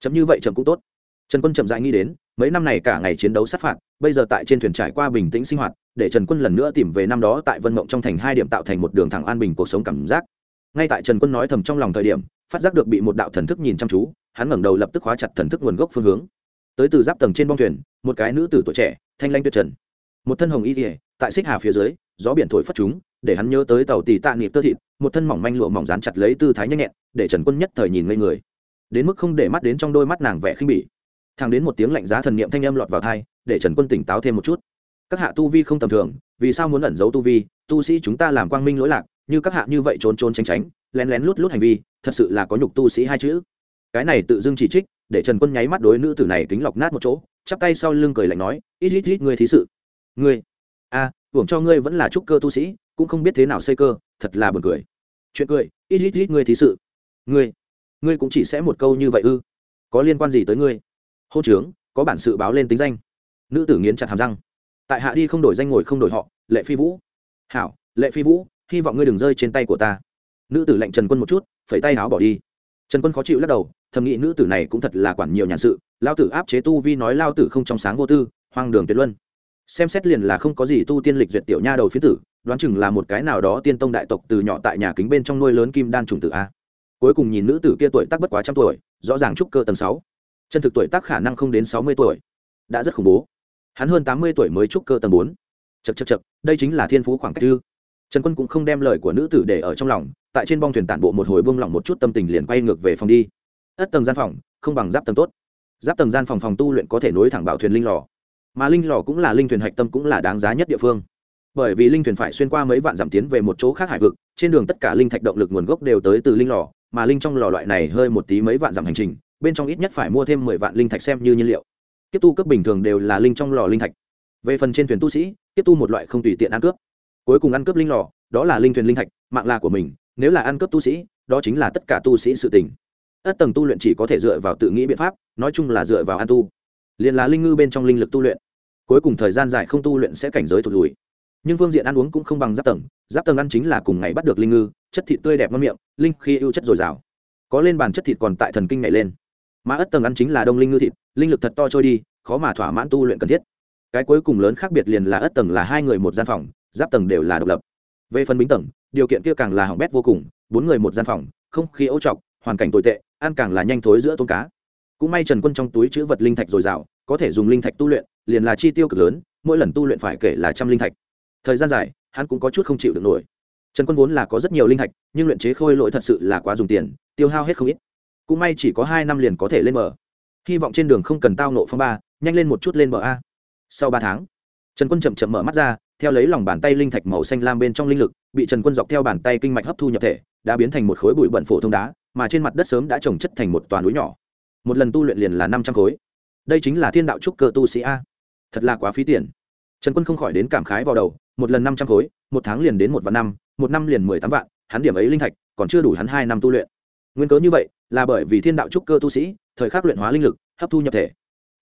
Chậm như vậy chậm cũng tốt. Trần quân chậm dại nghĩ đến, mấy năm này cả ngày chiến đấu sát phạt, bây giờ tại trên thuyền trải qua bình tĩnh sinh hoạt, để trần quân lần nữa tìm về năm đó tại vân mộng trong thành hai điểm tạo thành một đường thẳng an bình cuộc sống cảm giác. Ngay tại trần quân nói thầm trong lòng thời điểm, phát giác được bị một đạo thần thức nhìn chăm chú, hắn ngẩng đầu lập tức khóa chặt thần thức nguồn gốc phương hướng. Tới từ giáp tầng trên bong thuyền, một cái nữ tử tuổi trẻ, thanh lanh tuyệt trần. Một thân hồng y kỉa tại xích hà phía dưới, gió biển thổi phất chúng, để hắn nhớ tới tàu tì tạ nịp tơ thịt một thân mỏng manh lụa mỏng dán chặt lấy tư thái nhanh nhẹn để trần quân nhất thời nhìn ngây người. Đến mức không để mắt đến trong đôi mắt nàng vẻ khinh bỉ. Thang đến một tiếng lạnh giá thần niệm thanh âm lọt vào thai để trần quân tỉnh táo thêm một chút. Các hạ tu vi không tầm thường vì sao muốn ẩn giấu tu vi? Tu sĩ chúng ta làm quang minh lỗi lạc như các hạ như vậy trốn trốn tránh tránh lén lén lút lút hành vi thật sự là có nhục tu sĩ hai chữ. Cái này tự dưng chỉ trích để trần quân nháy mắt đối nữ tử này kính lọc nát một chỗ chắp tay sau lưng cười lạnh nói ít ít ít ngươi thí sự. Ngươi? A à, hưởng cho ngươi vẫn là trúc cơ tu sĩ cũng không biết thế nào xây cơ, thật là buồn cười. Chuyện cười, ít ít ít ngươi thí sự. Ngươi ngươi cũng chỉ sẽ một câu như vậy ư? Có liên quan gì tới ngươi? Hô trướng có bản sự báo lên tính danh. Nữ tử nghiến chặt hàm răng. Tại hạ đi không đổi danh ngồi không đổi họ, lệ phi vũ. Hảo, lệ phi vũ, hy vọng ngươi đừng rơi trên tay của ta. Nữ tử lệnh trần quân một chút, phẩy tay áo bỏ đi. Trần quân khó chịu lắc đầu, thầm nghĩ nữ tử này cũng thật là quản nhiều nhàn sự, lao tử áp chế tu vi nói lao tử không trong sáng vô tư, hoang đường tuyệt luân. Xem xét liền là không có gì tu tiên lịch duyệt tiểu nha đầu phiến tử đoán chừng là một cái nào đó tiên tông đại tộc từ nhỏ tại nhà kính bên trong nuôi lớn kim đan trùng tử a. Cuối cùng nhìn nữ tử kia tuổi tác bất quá trăm tuổi, rõ ràng trúc cơ tầng sáu. Chân thực tuổi tác khả năng không đến sáu mươi tuổi. Đã rất khủng bố. Hắn hơn tám mươi tuổi mới trúc cơ tầng bốn. Chật chật chật đây chính là thiên phú khoảng cách tư trần quân cũng không đem lời của nữ tử để ở trong lòng, tại trên bong thuyền tản bộ một hồi buông lỏng một chút tâm tình liền quay ngược về phòng đi. Ất tầng gian phòng, không bằng giáp tầng tốt. Giáp tầng gian phòng phòng tu luyện có thể nối thẳng bảo thuyền linh lò. Mà linh lò cũng là linh thuyền hạch tâm cũng là đáng giá nhất địa phương bởi vì linh thuyền phải xuyên qua mấy vạn dặm tiến về một chỗ khác hải vực, trên đường tất cả linh thạch động lực nguồn gốc đều tới từ linh lò, mà linh trong lò loại này hơi một tí mấy vạn dặm hành trình, bên trong ít nhất phải mua thêm mười vạn linh thạch xem như nhiên liệu. Tiếp tu cấp bình thường đều là linh trong lò linh thạch. Về phần trên thuyền tu sĩ tiếp tu một loại không tùy tiện ăn cướp. Cuối cùng ăn cướp linh lò, đó là linh thuyền linh thạch, mạng là của mình, nếu là ăn cướp tu sĩ, đó chính là tất cả tu sĩ sự tình. Ất tầng tu luyện chỉ có thể dựa vào tự nghĩ biện pháp, nói chung là dựa vào ăn tu. Liền là linh ngư bên trong linh lực tu luyện. Cuối cùng thời gian dài không tu luyện sẽ cảnh giới thụt lùi nhưng phương diện ăn uống cũng không bằng giáp tầng giáp tầng ăn chính là cùng ngày bắt được linh ngư, chất thịt tươi đẹp ngon miệng, linh khi ưu chất dồi dào. Có lên bàn chất thịt còn tại thần kinh nhảy lên. Mà ất tầng ăn chính là đông linh ngư thịt, linh lực thật to trôi đi, khó mà thỏa mãn tu luyện cần thiết. Cái cuối cùng lớn khác biệt liền là ất tầng là hai người một gian phòng, giáp tầng đều là độc lập. Về phần bính tầng, điều kiện kia càng là hỏng bét vô cùng, bốn người một gian phòng, không khí ấu trọc, hoàn cảnh tồi tệ, ăn càng là nhanh thối giữa tôm cá. Cũng may trần quân trong túi chữ vật linh thạch dồi dào, có thể dùng linh thạch tu luyện, liền là chi tiêu cực lớn, mỗi lần tu luyện phải kể là trăm linh thạch thời gian dài, hắn cũng có chút không chịu được nổi. Trần quân vốn là có rất nhiều linh thạch nhưng luyện chế khôi lỗi thật sự là quá dùng tiền, tiêu hao hết không ít. Cũng may chỉ có hai năm liền có thể lên bờ. Hy vọng trên đường không cần tao nộ phong ba, nhanh lên một chút lên bờ a. Sau ba tháng, trần quân chậm chậm mở mắt ra, theo lấy lòng bàn tay linh thạch màu xanh lam bên trong linh lực, bị trần quân dọc theo bàn tay kinh mạch hấp thu nhập thể, đã biến thành một khối bụi bẩn phổ thông đá, mà trên mặt đất sớm đã trồng chất thành một toàn núi nhỏ. Một lần tu luyện liền là năm trăm khối. Đây chính là thiên đạo trúc cơ tu sĩ a. Thật là quá phí tiền. Trần quân không khỏi đến cảm khái vào đầu một lần năm trăm khối, một tháng liền đến một vạn năm, một năm liền mười tám vạn, hắn điểm ấy linh thạch còn chưa đủ hắn hai năm tu luyện. Nguyên cớ như vậy là bởi vì thiên đạo trúc cơ tu sĩ, thời khắc luyện hóa linh lực, hấp thu nhập thể.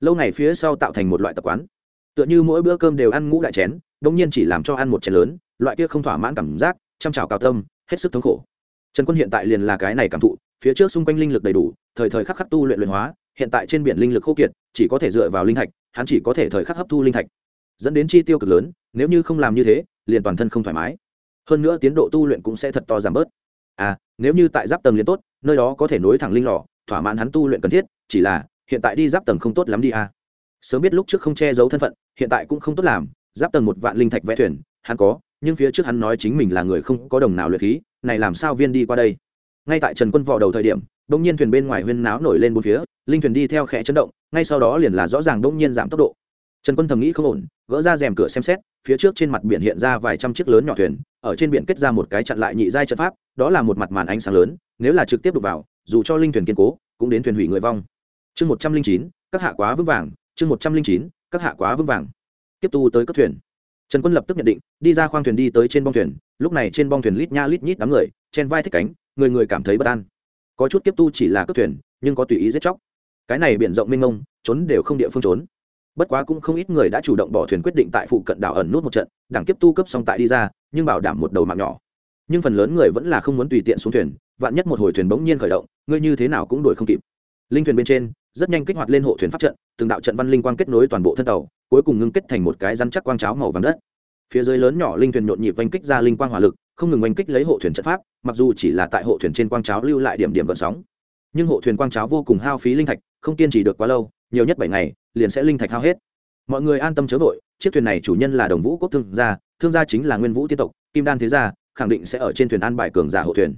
Lâu ngày phía sau tạo thành một loại tập quán. Tựa như mỗi bữa cơm đều ăn ngũ đại chén đông nhiên chỉ làm cho ăn một chén lớn, loại kia không thỏa mãn cảm giác, chăm trào cao tâm, hết sức thống khổ. Trần quân hiện tại liền là cái này cảm thụ, phía trước xung quanh linh lực đầy đủ, thời thời khắc khắc tu luyện luyện hóa, hiện tại trên biển linh lực khô kiệt, chỉ có thể dựa vào linh thạch, hắn chỉ có thể thời khắc hấp thu linh thạch dẫn đến chi tiêu cực lớn, nếu như không làm như thế, liền toàn thân không thoải mái. Hơn nữa tiến độ tu luyện cũng sẽ thật to giảm bớt. À nếu như tại giáp tầng liền tốt, nơi đó có thể nối thẳng linh lò, thỏa mãn hắn tu luyện cần thiết, chỉ là, hiện tại đi giáp tầng không tốt lắm đi à. Sớm biết lúc trước không che giấu thân phận, hiện tại cũng không tốt làm, giáp tầng một vạn linh thạch vẽ thuyền, hắn có, nhưng phía trước hắn nói chính mình là người không có đồng nào luyện khí, này làm sao viên đi qua đây? Ngay tại trần quân vò đầu thời điểm đông nhiên thuyền bên ngoài huyên náo nổi lên bốn phía, linh thuyền đi theo khẽ chấn động, ngay sau đó liền là rõ ràng đông nhiên giảm tốc độ trần quân thầm nghĩ không ổn, gỡ ra rèm cửa xem xét, phía trước trên mặt biển hiện ra vài trăm chiếc lớn nhỏ thuyền, ở trên biển kết ra một cái chặn lại nhị giai trận pháp, đó là một mặt màn ánh sáng lớn, nếu là trực tiếp đục vào, dù cho linh thuyền kiên cố, cũng đến thuyền hủy người vong. Chương một trăm linh chín, các hạ quá vững vàng, chương một trăm linh chín, các hạ quá vững vàng. Tiếp tu tới cấp thuyền. Trần quân lập tức nhận định, đi ra khoang thuyền đi tới trên bong thuyền, lúc này trên bong thuyền lít nha lít nhít đám người, chen vai thích cánh, người người cảm thấy bất an. Có chút tiếp tu chỉ là cấp thuyền, nhưng có tùy ý giết chóc. Cái này biển rộng mênh mông, trốn đều không địa phương trốn bất quá cũng không ít người đã chủ động bỏ thuyền quyết định tại phụ cận đảo ẩn nút một trận, đảng kiếp tu cấp xong tại đi ra, nhưng bảo đảm một đầu mạng nhỏ. Nhưng phần lớn người vẫn là không muốn tùy tiện xuống thuyền, vạn nhất một hồi thuyền bỗng nhiên khởi động, ngươi như thế nào cũng đuổi không kịp. Linh thuyền bên trên, rất nhanh kích hoạt lên hộ thuyền pháp trận, từng đạo trận văn linh quang kết nối toàn bộ thân tàu, cuối cùng ngưng kết thành một cái rắn chắc quang cháo màu vàng đất. Phía dưới lớn nhỏ linh thuyền nhộn nhịp oanh kích ra linh quang hỏa lực, không ngừng oanh kích lấy hộ thuyền trận pháp, mặc dù chỉ là tại hộ thuyền trên quang cháo lưu lại điểm điểm gợn sóng. Nhưng hộ thuyền quang cháo vô cùng hao phí linh thạch, không kiên trì được quá lâu nhiều nhất bảy ngày, liền sẽ linh thạch hao hết. Mọi người an tâm chớ vội, chiếc thuyền này chủ nhân là đồng vũ quốc thương gia thương gia chính là nguyên vũ tiên tộc, kim đan thế gia, khẳng định sẽ ở trên thuyền an bài cường giả hộ thuyền.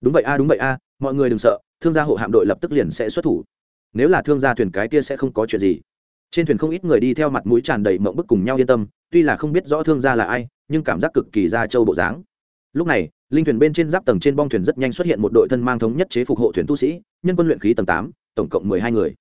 Đúng vậy a, đúng vậy a, mọi người đừng sợ, thương gia hộ hạm đội lập tức liền sẽ xuất thủ. Nếu là thương gia thuyền cái kia sẽ không có chuyện gì. Trên thuyền không ít người đi theo mặt mũi tràn đầy mộng bức cùng nhau yên tâm, tuy là không biết rõ thương gia là ai, nhưng cảm giác cực kỳ ra châu bộ dáng. Lúc này, linh thuyền bên trên giáp tầng trên bong thuyền rất nhanh xuất hiện một đội thân mang thống nhất chế phục hộ thuyền tu sĩ, nhân quân luyện khí tầng tám, tổng cộng mười hai người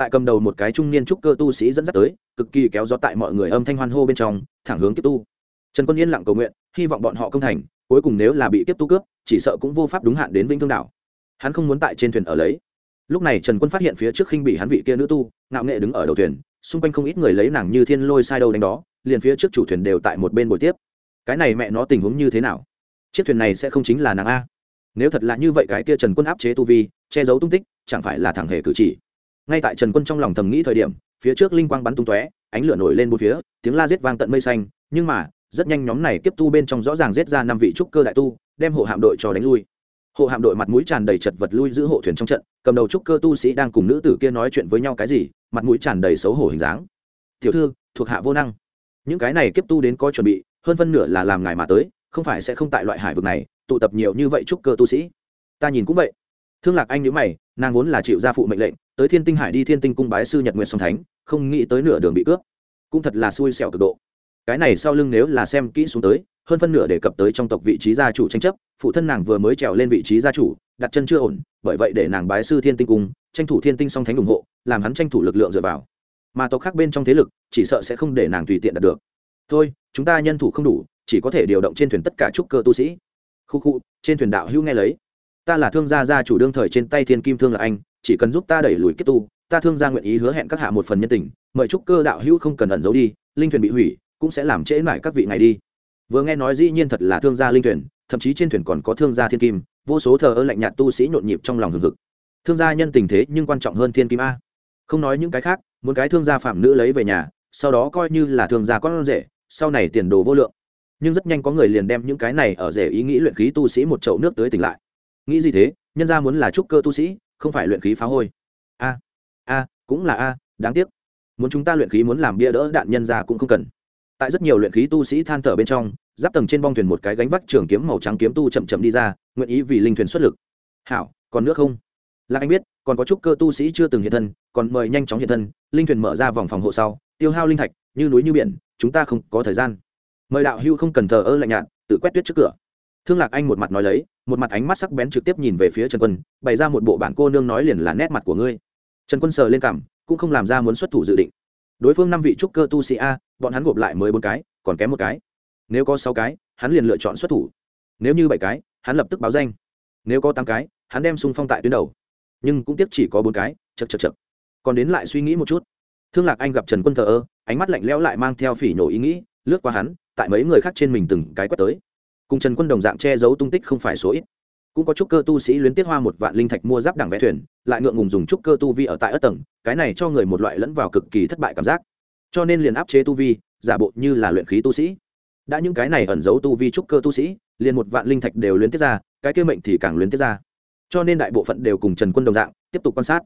tại cầm đầu một cái trung niên trúc cơ tu sĩ dẫn dắt tới, cực kỳ kéo gió tại mọi người âm thanh hoan hô bên trong, thẳng hướng kiếp tu. Trần quân yên lặng cầu nguyện, hy vọng bọn họ công thành, cuối cùng nếu là bị kiếp tu cướp, chỉ sợ cũng vô pháp đúng hạn đến vĩnh thương đảo. Hắn không muốn tại trên thuyền ở lấy. Lúc này trần quân phát hiện phía trước khinh bị hắn vị kia nữ tu, ngạo nghệ đứng ở đầu thuyền, xung quanh không ít người lấy nàng như thiên lôi sai đâu đánh đó, liền phía trước chủ thuyền đều tại một bên buổi tiếp. Cái này mẹ nó tình huống như thế nào? Chiếc thuyền này sẽ không chính là nàng a. Nếu thật là như vậy cái kia trần quân áp chế tu vi, che giấu tung tích, chẳng phải là thằng hề cử chỉ ngay tại trần quân trong lòng thầm nghĩ thời điểm, phía trước linh quang bắn tung tóe, ánh lửa nổi lên một phía, tiếng la giết vang tận mây xanh, nhưng mà, rất nhanh nhóm này tiếp tu bên trong rõ ràng giết ra năm vị trúc cơ đại tu, đem hộ hạm đội cho đánh lui. Hộ hạm đội mặt mũi tràn đầy chật vật lui giữ hộ thuyền trong trận, cầm đầu trúc cơ tu sĩ đang cùng nữ tử kia nói chuyện với nhau cái gì, mặt mũi tràn đầy xấu hổ hình dáng. Tiểu thư, thuộc hạ vô năng. Những cái này kiếp tu đến có chuẩn bị, hơn phân nửa là làm ngài mà tới, không phải sẽ không tại loại hải vực này, tụ tập nhiều như vậy trúc cơ tu sĩ. Ta nhìn cũng vậy thương lạc anh nhữ mày, nàng vốn là chịu gia phụ mệnh lệnh, tới thiên tinh hải đi thiên tinh cung bái sư nhật nguyện song thánh, không nghĩ tới nửa đường bị cướp. Cũng thật là xui xẻo cực độ. Cái này sau lưng nếu là xem kỹ xuống tới, hơn phân nửa đề cập tới trong tộc vị trí gia chủ tranh chấp, phụ thân nàng vừa mới trèo lên vị trí gia chủ, đặt chân chưa ổn, bởi vậy để nàng bái sư thiên tinh cung, tranh thủ thiên tinh song thánh ủng hộ, làm hắn tranh thủ lực lượng dựa vào. Mà tộc khác bên trong thế lực, chỉ sợ sẽ không để nàng tùy tiện đạt được. Thôi, chúng ta nhân thủ không đủ, chỉ có thể điều động trên thuyền tất cả trúc cơ tu sĩ. Khu khu, trên thuyền đạo hữu nghe lấy ta là thương gia gia chủ đương thời trên tay thiên kim thương là anh, chỉ cần giúp ta đẩy lùi kết tu, ta thương gia nguyện ý hứa hẹn các hạ một phần nhân tình, mời chúc cơ đạo hữu không cần ẩn giấu đi, linh thuyền bị hủy, cũng sẽ làm trễ mãi các vị ngày đi. Vừa nghe nói dĩ nhiên thật là thương gia linh thuyền, thậm chí trên thuyền còn có thương gia thiên kim, vô số thờ ơ lạnh nhạt tu sĩ nhộn nhịp trong lòng hừng hực. Thương gia nhân tình thế nhưng quan trọng hơn thiên kim a. Không nói những cái khác, muốn cái thương gia phạm nữ lấy về nhà, sau đó coi như là thương gia con rể, sau này tiền đồ vô lượng. Nhưng rất nhanh có người liền đem những cái này ở rể ý nghĩ luyện khí tu sĩ một chậu nước tới tỉnh lại nghĩ gì thế? Nhân gia muốn là trúc cơ tu sĩ, không phải luyện khí phá hôi. A a, cũng là a, đáng tiếc. Muốn chúng ta luyện khí muốn làm bia đỡ đạn nhân gia cũng không cần. Tại rất nhiều luyện khí tu sĩ than thở bên trong, giáp tầng trên bong thuyền một cái gánh vác trường kiếm màu trắng kiếm tu chậm chậm đi ra, nguyện ý vì linh thuyền xuất lực. Hảo, còn nước không? Là anh biết, còn có chút cơ tu sĩ chưa từng hiện thân, còn mời nhanh chóng hiện thân, linh thuyền mở ra vòng phòng hộ sau, tiêu hao linh thạch, như núi như biển, chúng ta không có thời gian. Mời đạo hưu không cần thờ ơ lạnh nhạt, tự quét tuyết trước cửa thương lạc anh một mặt nói lấy, một mặt ánh mắt sắc bén trực tiếp nhìn về phía trần quân, bày ra một bộ bản cô nương nói liền là nét mặt của ngươi. Trần quân sờ lên cảm cũng không làm ra muốn xuất thủ dự định. Đối phương năm vị trúc cơ tu sĩ a, bọn hắn gộp lại mới bốn cái, còn kém một cái. Nếu có sáu cái, hắn liền lựa chọn xuất thủ. Nếu như bảy cái, hắn lập tức báo danh. Nếu có tám cái, hắn đem sung phong tại tuyến đầu. Nhưng cũng tiếc chỉ có bốn cái chật chật chật còn đến lại suy nghĩ một chút. Thương lạc anh gặp trần quân thờ ơ, ánh mắt lạnh lẽo lại mang theo phỉ nhổ ý nghĩ, lướt qua hắn, tại mấy người khác trên mình từng cái quét tới cùng trần quân đồng dạng che giấu tung tích không phải số ít. Cũng có trúc cơ tu sĩ luyến tiết hoa một vạn linh thạch mua giáp đẳng vẽ thuyền, lại ngượng ngùng dùng trúc cơ tu vi ở tại ất tầng, cái này cho người một loại lẫn vào cực kỳ thất bại cảm giác. Cho nên liền áp chế tu vi, giả bộ như là luyện khí tu sĩ. Đã những cái này ẩn giấu tu vi trúc cơ tu sĩ, liền một vạn linh thạch đều luyến tiết ra, cái kia mệnh thì càng luyến tiết ra. Cho nên đại bộ phận đều cùng trần quân đồng dạng, tiếp tục quan sát.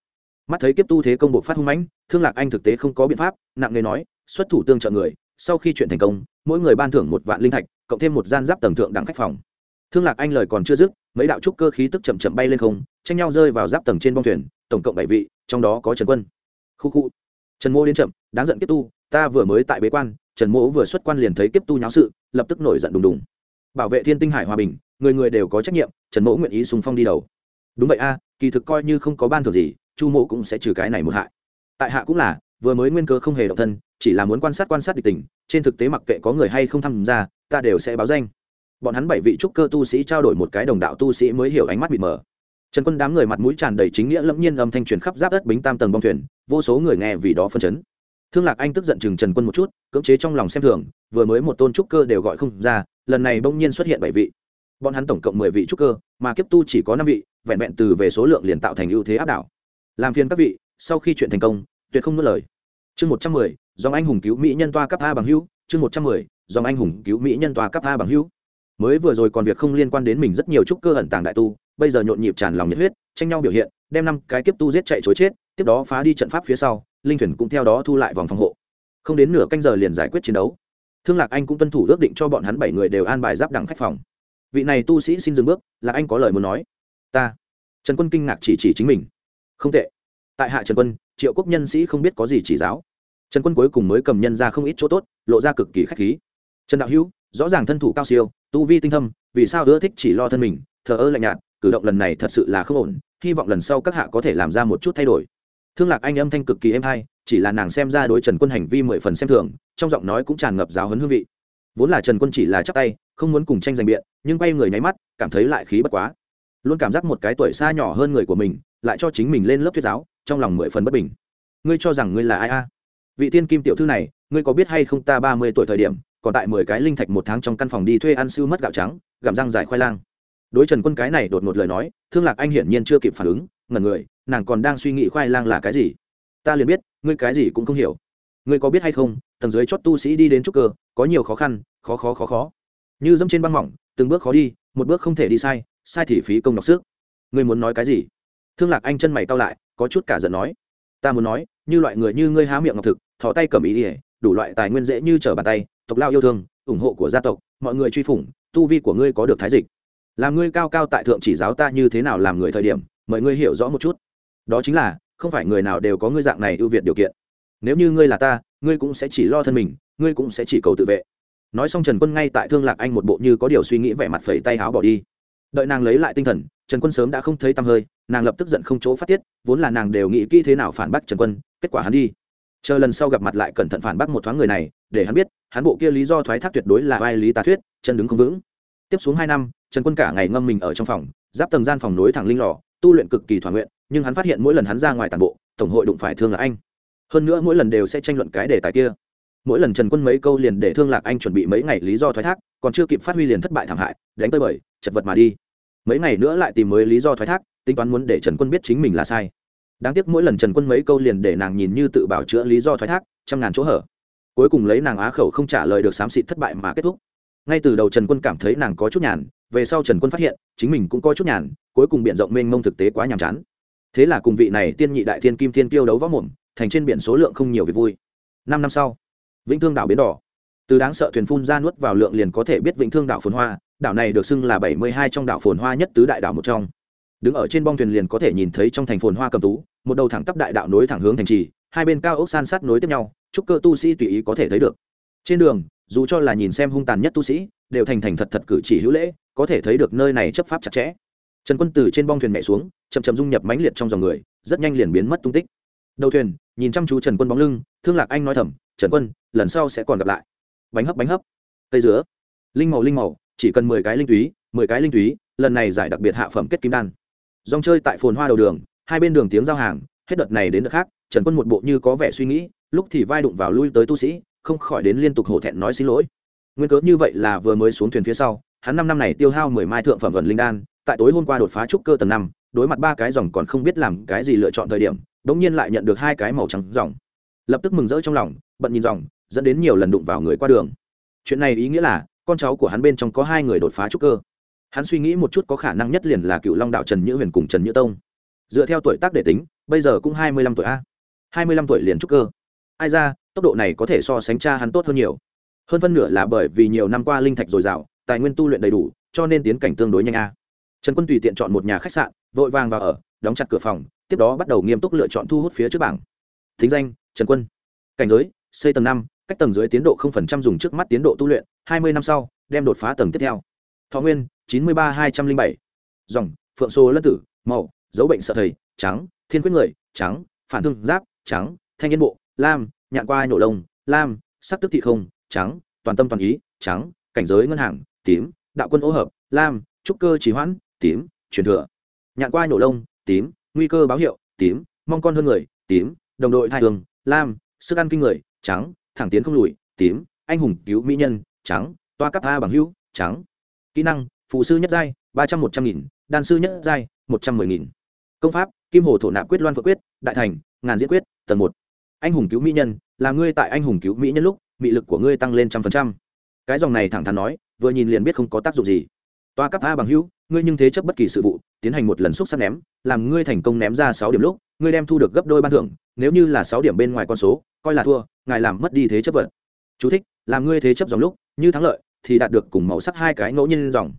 Mắt thấy kiếp tu thế công bộ phát hung mãnh, thương lạc anh thực tế không có biện pháp, nặng nề nói, xuất thủ tương trợ người sau khi chuyện thành công, mỗi người ban thưởng một vạn linh thạch, cộng thêm một gian giáp tầng thượng đẳng khách phòng. Thương lạc anh lời còn chưa dứt, mấy đạo trúc cơ khí tức chậm chậm bay lên không, tranh nhau rơi vào giáp tầng trên bong thuyền, tổng cộng bảy vị, trong đó có trần quân. Khu khu. Trần mô đến chậm, đáng giận kiếp tu, ta vừa mới tại bế quan, trần mỗ vừa xuất quan liền thấy kiếp tu nháo sự, lập tức nổi giận đùng đùng. Bảo vệ thiên tinh hải hòa bình, người người đều có trách nhiệm, trần mỗ nguyện ý sùng phong đi đầu. Đúng vậy a, kỳ thực coi như không có ban thưởng gì, chu mộ cũng sẽ trừ cái này một hại. Tại hạ cũng là, vừa mới nguyên cơ không hề động thân chỉ là muốn quan sát quan sát địch tình, trên thực tế mặc kệ có người hay không tham gia, ta đều sẽ báo danh. Bọn hắn bảy vị trúc cơ tu sĩ trao đổi một cái đồng đạo tu sĩ mới hiểu ánh mắt bị mờ. Trần quân đám người mặt mũi tràn đầy chính nghĩa lẫm nhiên âm thanh truyền khắp giáp đất bính tam tầng bong thuyền, vô số người nghe vì đó phân chấn. Thương lạc anh tức giận chừng trần quân một chút, cưỡng chế trong lòng xem thường, vừa mới một tôn trúc cơ đều gọi không ra, lần này bỗng nhiên xuất hiện bảy vị. Bọn hắn tổng cộng mười vị trúc cơ, mà kiếp tu chỉ có năm vị, vẹn vẹn từ về số lượng liền tạo thành ưu thế áp đảo. Làm phiền các vị, sau khi chuyện thành công, tuyệt không mất lời chương một trăm mười, dòng anh hùng cứu mỹ nhân toa cấp a bằng hữu. Chương một trăm mười, dòng anh hùng cứu mỹ nhân toa cấp a bằng hữu. Mới vừa rồi còn việc không liên quan đến mình rất nhiều trúc cơ ẩn tàng đại tu, bây giờ nhộn nhịp tràn lòng nhiệt huyết, tranh nhau biểu hiện, đem năm cái kiếp tu giết chạy chối chết, tiếp đó phá đi trận pháp phía sau, linh thuyền cũng theo đó thu lại vòng phòng hộ. Không đến nửa canh giờ liền giải quyết chiến đấu. Thương lạc anh cũng tuân thủ ước định cho bọn hắn bảy người đều an bài giáp đẳng khách phòng. Vị này tu sĩ xin dừng bước, lạc anh có lời muốn nói. Ta. Trần quân kinh ngạc chỉ chỉ chính mình. Không tệ. Tại hạ trần quân triệu quốc nhân sĩ không biết có gì chỉ giáo. Trần quân cuối cùng mới cầm nhân ra không ít chỗ tốt, lộ ra cực kỳ k h á c h khí. Trần đạo hữu, rõ ràng thân thủ cao siêu, tu vi tinh thâm, vì sao ưa thích chỉ lo thân mình, thờ ơ lạnh nhạt, cử động lần này thật sự là không ổn, hy vọng lần sau các hạ có thể làm ra một chút thay đổi. Thương lạc anh âm thanh cực kỳ êm hay, chỉ là nàng xem ra đối trần quân hành vi mười phần xem thường, trong giọng nói cũng tràn ngập giáo hấn hương vị. Vốn là trần quân chỉ là chắc tay, không muốn cùng tranh giành biện, nhưng quay người nháy mắt, cảm thấy lại khí bất quá. Luôn cảm giác một cái tuổi xa nhỏ hơn người của mình, lại cho chính mình lên lớp thuyết giáo trong lòng mười phần bất bình. Ngươi cho rằng ngươi là ai a? Vị tiên kim tiểu thư này, ngươi có biết hay không ta ba mươi tuổi thời điểm, còn tại mười cái linh thạch một tháng trong căn phòng đi thuê ăn siêu mất gạo trắng, gặm răng dài khoai lang. Đối trần quân cái này đột một lời nói, thương lạc anh hiển nhiên chưa kịp phản ứng, ngẩn người, nàng còn đang suy nghĩ khoai lang là cái gì. Ta liền biết, ngươi cái gì cũng không hiểu. Ngươi có biết hay không, tầng dưới chót tu sĩ đi đến trúc cơ, có nhiều khó khăn, khó khó khó khó. Như dẫm trên băng mỏng, từng bước khó đi, một bước không thể đi sai sai thì phí công nhọc sức. Ngươi muốn nói cái gì? Thương lạc anh chân mày cau lại có chút cả giận nói, ta muốn nói, như loại người như ngươi há miệng ngọc thực, thò tay cầm ý ỉa đủ loại tài nguyên dễ như trở bàn tay, tộc lao yêu thương, ủng hộ của gia tộc, mọi người truy phủng, tu vi của ngươi có được thái dịch. Làm ngươi cao cao tại thượng chỉ giáo ta như thế nào làm người thời điểm mời ngươi hiểu rõ một chút. Đó chính là, không phải người nào đều có ngươi dạng này ưu việt điều kiện. Nếu như ngươi là ta, ngươi cũng sẽ chỉ lo thân mình, ngươi cũng sẽ chỉ cầu tự vệ. Nói xong trần quân ngay tại thương lạc anh một bộ như có điều suy nghĩ vẻ mặt phẩy tay áo bỏ đi. Đợi nàng lấy lại tinh thần trần quân sớm đã không thấy tăm hơi, nàng lập tức giận không chỗ phát tiết, vốn là nàng đều nghĩ kỹ thế nào phản bác trần quân, kết quả hắn đi. Chờ lần sau gặp mặt lại cẩn thận phản bác một thoáng người này, để hắn biết, hắn bộ kia lý do thoái thác tuyệt đối là vai lý tà thuyết, chân đứng không vững. Tiếp xuống hai năm, trần quân cả ngày ngâm mình ở trong phòng, giáp tầng gian phòng nối thẳng linh lò, tu luyện cực kỳ thỏa nguyện, nhưng hắn phát hiện mỗi lần hắn ra ngoài tàn bộ, tổng hội đụng phải thương lạc anh. Hơn nữa mỗi lần đều sẽ tranh luận cái đề tài kia. Mỗi lần trần quân mấy câu liền để thương lạc anh chuẩn bị mấy ngày lý do thoái thác, còn chưa kịp phát huy liền thất bại thảm hại, đánh tơi bời, chật vật mà đi mấy ngày nữa lại tìm mới lý do thoái thác, tính toán muốn để trần quân biết chính mình là sai. Đáng tiếc mỗi lần trần quân mấy câu liền để nàng nhìn như tự bảo chữa lý do thoái thác, trăm ngàn chỗ hở. Cuối cùng lấy nàng á khẩu không trả lời được xám xịt thất bại mà kết thúc. Ngay từ đầu trần quân cảm thấy nàng có chút nhàn, về sau trần quân phát hiện, chính mình cũng có chút nhàn, cuối cùng biện rộng mênh mông thực tế quá nhàm chán. Thế là cùng vị này tiên nhị đại thiên kim thiên kiêu đấu võ mồm, thành trên biển số lượng không nhiều việc vui. Năm năm sau, vĩnh thương đảo biến đỏ. Từ đáng sợ thuyền phun ra nuốt vào lượng liền có thể biết vĩnh thương đảo phồn hoa đảo này được xưng là bảy mươi hai trong đảo phồn hoa nhất tứ đại đảo một trong. Đứng ở trên bong thuyền liền có thể nhìn thấy trong thành phồn hoa cầm tú, một đầu thẳng tắp đại đạo nối thẳng hướng thành trì, hai bên cao ốc san sát nối tiếp nhau, chúc cơ tu sĩ tùy ý có thể thấy được. Trên đường, dù cho là nhìn xem hung tàn nhất tu sĩ, đều thành thành thật thật cử chỉ hữu lễ, có thể thấy được nơi này chấp pháp chặt chẽ. Trần quân từ trên bong thuyền nhảy xuống, chậm chậm dung nhập mãnh liệt trong dòng người, rất nhanh liền biến mất tung tích. Đầu thuyền, nhìn chăm chú trần quân bóng lưng, thương lạc anh nói thầm, trần quân, lần sau sẽ còn gặp lại. Bánh hấp bánh hấp. Cây dứa. Linh màu linh màu chỉ cần mười cái linh túy, mười cái linh túy, lần này giải đặc biệt hạ phẩm kết kim đan. Dòng chơi tại phồn hoa đầu đường, hai bên đường tiếng giao hàng, hết đợt này đến đợt khác, trần quân một bộ như có vẻ suy nghĩ, lúc thì vai đụng vào lui tới tu sĩ, không khỏi đến liên tục hổ thẹn nói xin lỗi. Nguyên cớ như vậy là vừa mới xuống thuyền phía sau, hắn năm năm này tiêu hao mười mai thượng phẩm gần linh đan, tại tối hôm qua đột phá trúc cơ tầng năm, đối mặt ba cái dòng còn không biết làm cái gì lựa chọn thời điểm, đống nhiên lại nhận được hai cái màu trắng dòng. Lập tức mừng rỡ trong lòng, bận nhìn dòng, dẫn đến nhiều lần đụng vào người qua đường. Chuyện này ý nghĩa là con cháu của hắn bên trong có hai người đột phá trúc cơ. Hắn suy nghĩ một chút có khả năng nhất liền là cựu long đạo trần nhữ huyền cùng trần nhữ tông. Dựa theo tuổi tác để tính, bây giờ cũng hai mươi lăm tuổi a. hai mươi lăm tuổi liền trúc cơ. Ai ra, tốc độ này có thể so sánh cha hắn tốt hơn nhiều. Hơn phân nửa là bởi vì nhiều năm qua linh thạch dồi dào, tài nguyên tu luyện đầy đủ, cho nên tiến cảnh tương đối nhanh a. Trần quân tùy tiện chọn một nhà khách sạn, vội vàng vào ở, đóng chặt cửa phòng, tiếp đó bắt đầu nghiêm túc lựa chọn thu hút phía trước bảng. Thính danh, trần quân. Cảnh giới, xây tầng năm cách tầng dưới tiến độ dùng trước mắt tiến độ tu luyện, hai mươi năm sau, đem đột phá tầng tiếp theo. Thọ nguyên, chín mươi ba hai trăm linh bảy. Dòng, phượng sô lân tử, màu, dấu bệnh sợ thầy, trắng, thiên quyết người, trắng, phản thương giáp, trắng, thanh niên bộ, lam, nhạn qua nổ lông, lam, sắc tức thị không, trắng, toàn tâm toàn ý, trắng, cảnh giới ngân hàng, tím, đạo quân ô hợp, lam, trúc cơ trì hoãn, tím, truyền thừa. Nhạn qua nổ lông, tím, nguy cơ báo hiệu, tím, mong con hơn người, tím, đồng đội thai thường lam, sức ăn kinh người, trắng thẳng tiến không lùi, tím, anh hùng cứu mỹ nhân, trắng, toa cấp a bằng hữu, trắng. Kỹ năng, phụ sư nhất giai, ba trăm một trăm nghìn, đan sư nhất giai, một trăm mười nghìn. Công pháp, kim hồ thổ nạp quyết loan phượng quyết, đại thành, ngàn diễn quyết, tầng một. Anh hùng cứu mỹ nhân, là ngươi tại anh hùng cứu mỹ nhân lúc, mị lực của ngươi tăng lên trăm phần trăm. Cái dòng này thẳng thắn nói, vừa nhìn liền biết không có tác dụng gì toa cấp a bằng hữu ngươi nhưng thế chấp bất kỳ sự vụ tiến hành một lần xúc sắc ném làm ngươi thành công ném ra sáu điểm lúc ngươi đem thu được gấp đôi ban thưởng nếu như là sáu điểm bên ngoài con số coi là thua ngài làm mất đi thế chấp vật. Chú thích, làm ngươi thế chấp dòng lúc như thắng lợi thì đạt được cùng màu sắc hai cái ngẫu nhiên dòng.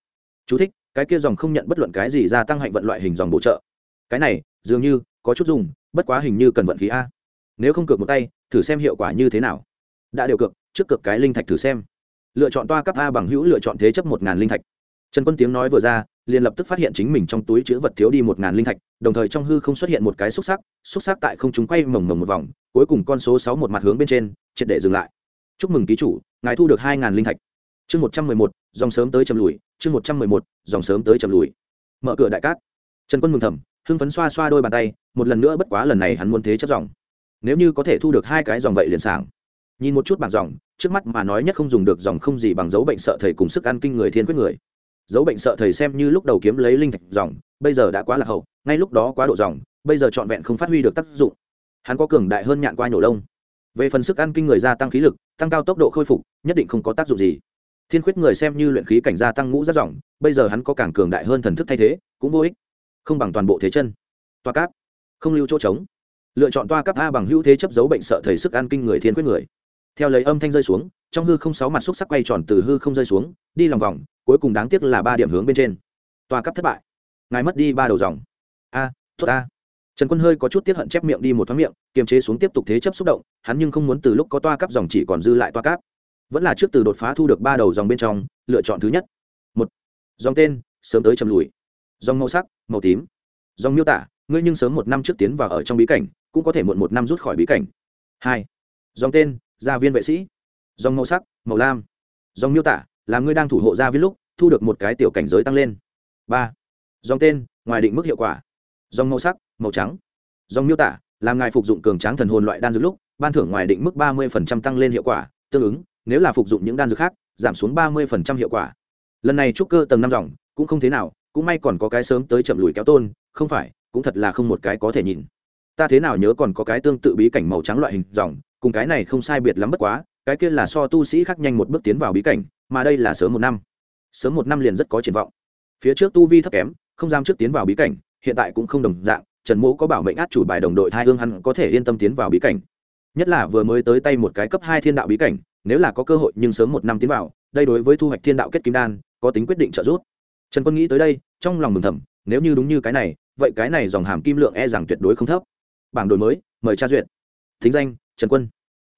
Chú thích, cái kia dòng không nhận bất luận cái gì gia tăng hạnh vận loại hình dòng bổ trợ. Cái này dường như có chút dùng bất quá hình như cần vận khí a. Nếu không cược một tay thử xem hiệu quả như thế nào. Đã điều cược trước cược cái linh thạch thử xem. Lựa chọn toa cấp a bằng hữu lựa chọn thế chấp một ngàn linh thạch trần quân tiếng nói vừa ra, liền lập tức phát hiện chính mình trong túi chữ vật thiếu đi một ngàn linh thạch, đồng thời trong hư không xuất hiện một cái xúc sắc xúc sắc tại không chúng quay mồng mồng một vòng, cuối cùng con số sáu một mặt hướng bên trên, triệt để dừng lại. Chúc mừng ký chủ, ngài thu được hai ngàn linh thạch. Chương một trăm mười một, dòng sớm tới chầm lùi, chương một trăm mười một, dòng sớm tới chầm lùi. Mở cửa đại cát. Trần quân mừng thầm, hưng phấn xoa xoa đôi bàn tay, một lần nữa bất quá lần này hắn muốn thế chấp dòng. Nếu như có thể thu được hai cái dòng vậy liền sảng. Nhìn một chút bảng dòng, trước mắt mà nói nhất không dùng được dòng không gì bằng dấu bệnh sợ thầy cùng sức ăn kinh người thiên quyết người dấu bệnh sợ thầy xem như lúc đầu kiếm lấy linh thạch dòng, bây giờ đã quá lạc hậu, ngay lúc đó quá độ dòng, bây giờ trọn vẹn không phát huy được tác dụng. Hắn có cường đại hơn nhạn qua nhổ lông. Về phần sức ăn kinh người gia tăng khí lực, tăng cao tốc độ khôi phục, nhất định không có tác dụng gì. Thiên khuyết người xem như luyện khí cảnh gia tăng ngũ rất dòng, bây giờ hắn có càng cường đại hơn thần thức thay thế, cũng vô ích. Không bằng toàn bộ thế chân. Toa cáp. Không lưu chỗ trống. Lựa chọn toa cáp a bằng hữu thế chấp dấu bệnh sợ thầy sức ăn kinh người thiên khuyết người. Theo lấy âm thanh rơi xuống, trong hư không sáu mặt xúc sắc quay tròn từ hư không rơi xuống, đi lòng vòng cuối cùng đáng tiếc là ba điểm hướng bên trên. Toa cấp thất bại. Ngài mất đi ba đầu dòng. A à, tốt a trần quân hơi có chút tiếp hận chép miệng đi một thoáng miệng kiềm chế xuống tiếp tục thế chấp xúc động hắn nhưng không muốn từ lúc có toa cấp dòng chỉ còn dư lại toa cấp. Vẫn là trước từ đột phá thu được ba đầu dòng bên trong lựa chọn thứ nhất. Một dòng tên sớm tới chầm lùi. Dòng màu sắc màu tím. Dòng miêu tả ngươi nhưng sớm một năm trước tiến vào ở trong bí cảnh cũng có thể muộn một năm rút khỏi bí cảnh. Hai dòng tên gia viên vệ sĩ. Dòng màu sắc màu lam. Dòng miêu tả là ngươi đang thủ hộ gia viết lúc, thu được một cái tiểu cảnh giới tăng lên. Ba. Dòng tên, ngoài định mức hiệu quả. Dòng màu sắc, màu trắng. Dòng miêu tả, làm ngài phục dụng cường tráng thần hồn loại đan dược lúc, ban thưởng ngoài định mức ba mươi tăng lên hiệu quả, tương ứng, nếu là phục dụng những đan dược khác, giảm xuống ba mươi hiệu quả. Lần này trúc cơ tầng năm dòng, cũng không thế nào, cũng may còn có cái sớm tới chậm lùi kéo tôn, không phải, cũng thật là không một cái có thể nhìn. Ta thế nào nhớ còn có cái tương tự bí cảnh màu trắng loại hình dòng, cùng cái này không sai biệt lắm bất quá, cái kia là so tu sĩ khác nhanh một bước tiến vào bí cảnh mà đây là sớm một năm. Sớm một năm liền rất có triển vọng. Phía trước tu vi thấp kém, không dám trước tiến vào bí cảnh, hiện tại cũng không đồng dạng, trần mỗ có bảo mệnh át chủ bài đồng đội thai hương hắn có thể yên tâm tiến vào bí cảnh. Nhất là vừa mới tới tay một cái cấp hai thiên đạo bí cảnh, nếu là có cơ hội nhưng sớm một năm tiến vào, đây đối với thu hoạch thiên đạo kết kim đan, có tính quyết định trợ giúp. Trần quân nghĩ tới đây, trong lòng mừng thầm, nếu như đúng như cái này, vậy cái này dòng hàm kim lượng e rằng tuyệt đối không thấp. Bảng đổi mới, mời tra duyệt. Thính danh, trần quân.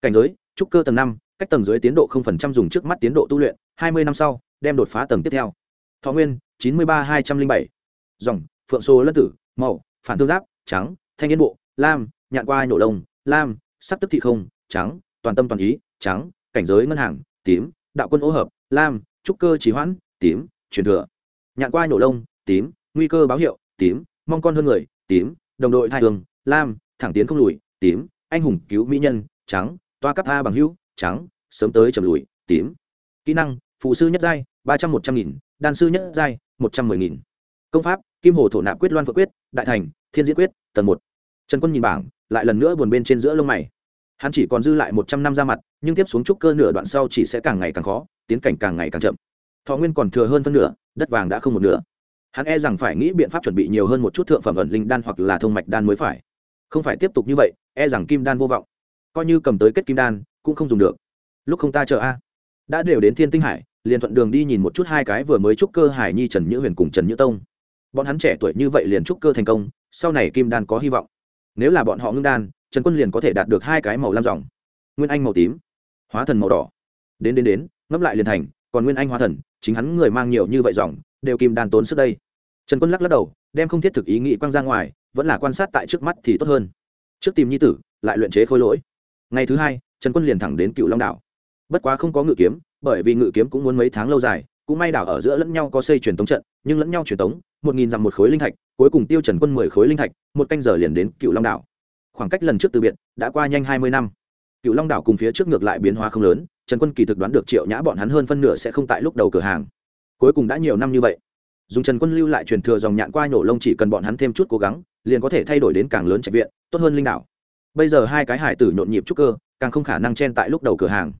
Cảnh giới, trúc cơ tầng năm cách tầng dưới tiến độ không phần trăm dùng trước mắt tiến độ tu luyện, hai mươi năm sau, đem đột phá tầng tiếp theo. Thọ nguyên, chín mươi ba hai trăm linh bảy. Dòng, phượng số lân tử, màu, phản thương giáp, trắng, thanh niên bộ, lam, nhạn qua nổ lông, lam, sắc tức thị không, trắng, toàn tâm toàn ý, trắng, cảnh giới ngân hàng, tím, đạo quân ô hợp, lam, trúc cơ trí hoãn, tím, truyền thừa. Nhạn qua nổ lông, tím, nguy cơ báo hiệu, tím, mong con hơn người, tím, đồng đội thai thường lam, thẳng tiến không lùi, tím, anh hùng cứu mỹ nhân, trắng, toa cấp a bằng hữu trắng, sớm tới chầm lùi, tím. Kỹ năng, phụ sư nhất giai, ba trăm một trăm nghìn, đan sư nhất giai, một trăm mười nghìn. Công pháp, kim hồ thổ nạp quyết loan phượng quyết, đại thành, thiên diễn quyết, tầng một. Trần quân nhìn bảng, lại lần nữa buồn bên trên giữa lông mày. Hắn chỉ còn dư lại một trăm năm ra mặt, nhưng tiếp xuống trúc cơ nửa đoạn sau chỉ sẽ càng ngày càng khó, tiến cảnh càng ngày càng chậm. Thọ nguyên còn thừa hơn phân nửa, đất vàng đã không một nửa. Hắn e rằng phải nghĩ biện pháp chuẩn bị nhiều hơn một chút thượng phẩm ẩn linh đan hoặc là thông mạch đan mới phải. Không phải tiếp tục như vậy e rằng kim đan vô vọng. Coi như cầm tới kết kim đan cũng không dùng được. Lúc không ta chờ a. Đã đều đến thiên tinh hải, liền thuận đường đi nhìn một chút hai cái vừa mới trúc cơ hải nhi trần nhữ huyền cùng trần nhữ tông. Bọn hắn trẻ tuổi như vậy liền trúc cơ thành công, sau này kim đan có hy vọng. Nếu là bọn họ ngưng đan, trần quân liền có thể đạt được hai cái màu lam dòng. Nguyên anh màu tím, hóa thần màu đỏ. Đến đến đến, ngấp lại liền thành, còn nguyên anh hóa thần, chính hắn người mang nhiều như vậy dòng, đều kim đan tốn sức đây. Trần quân lắc lắc đầu, đem không thiết thực ý nghĩ quăng ra ngoài, vẫn là quan sát tại trước mắt thì tốt hơn. Trước tìm nhi tử, lại luyện chế khôi lỗi. Ngày thứ hai trần quân liền thẳng đến cựu long đảo. Bất quá không có ngự kiếm, bởi vì ngự kiếm cũng muốn mấy tháng lâu dài, cũng may đảo ở giữa lẫn nhau có xây truyền tống trận, nhưng lẫn nhau truyền tống, một nghìn dặm một khối linh thạch, cuối cùng tiêu trần quân mười khối linh thạch, một canh giờ liền đến cựu long đảo. Khoảng cách lần trước từ biệt, đã qua nhanh hai mươi năm. Cựu long đảo cùng phía trước ngược lại biến hóa không lớn, trần quân kỳ thực đoán được triệu nhã bọn hắn hơn phân nửa sẽ không tại lúc đầu cửa hàng. Cuối cùng đã nhiều năm như vậy, dùng trần quân lưu lại truyền thừa dòng nhạn qua nổ lông chỉ cần bọn hắn thêm chút cố gắng, liền có thể thay đổi đến càng lớn trạch viện, tốt hơn linh đảo. Bây giờ hai cái hải tử nhộn nhịp trúc cơ càng không khả năng chen tại lúc đầu cửa hàng.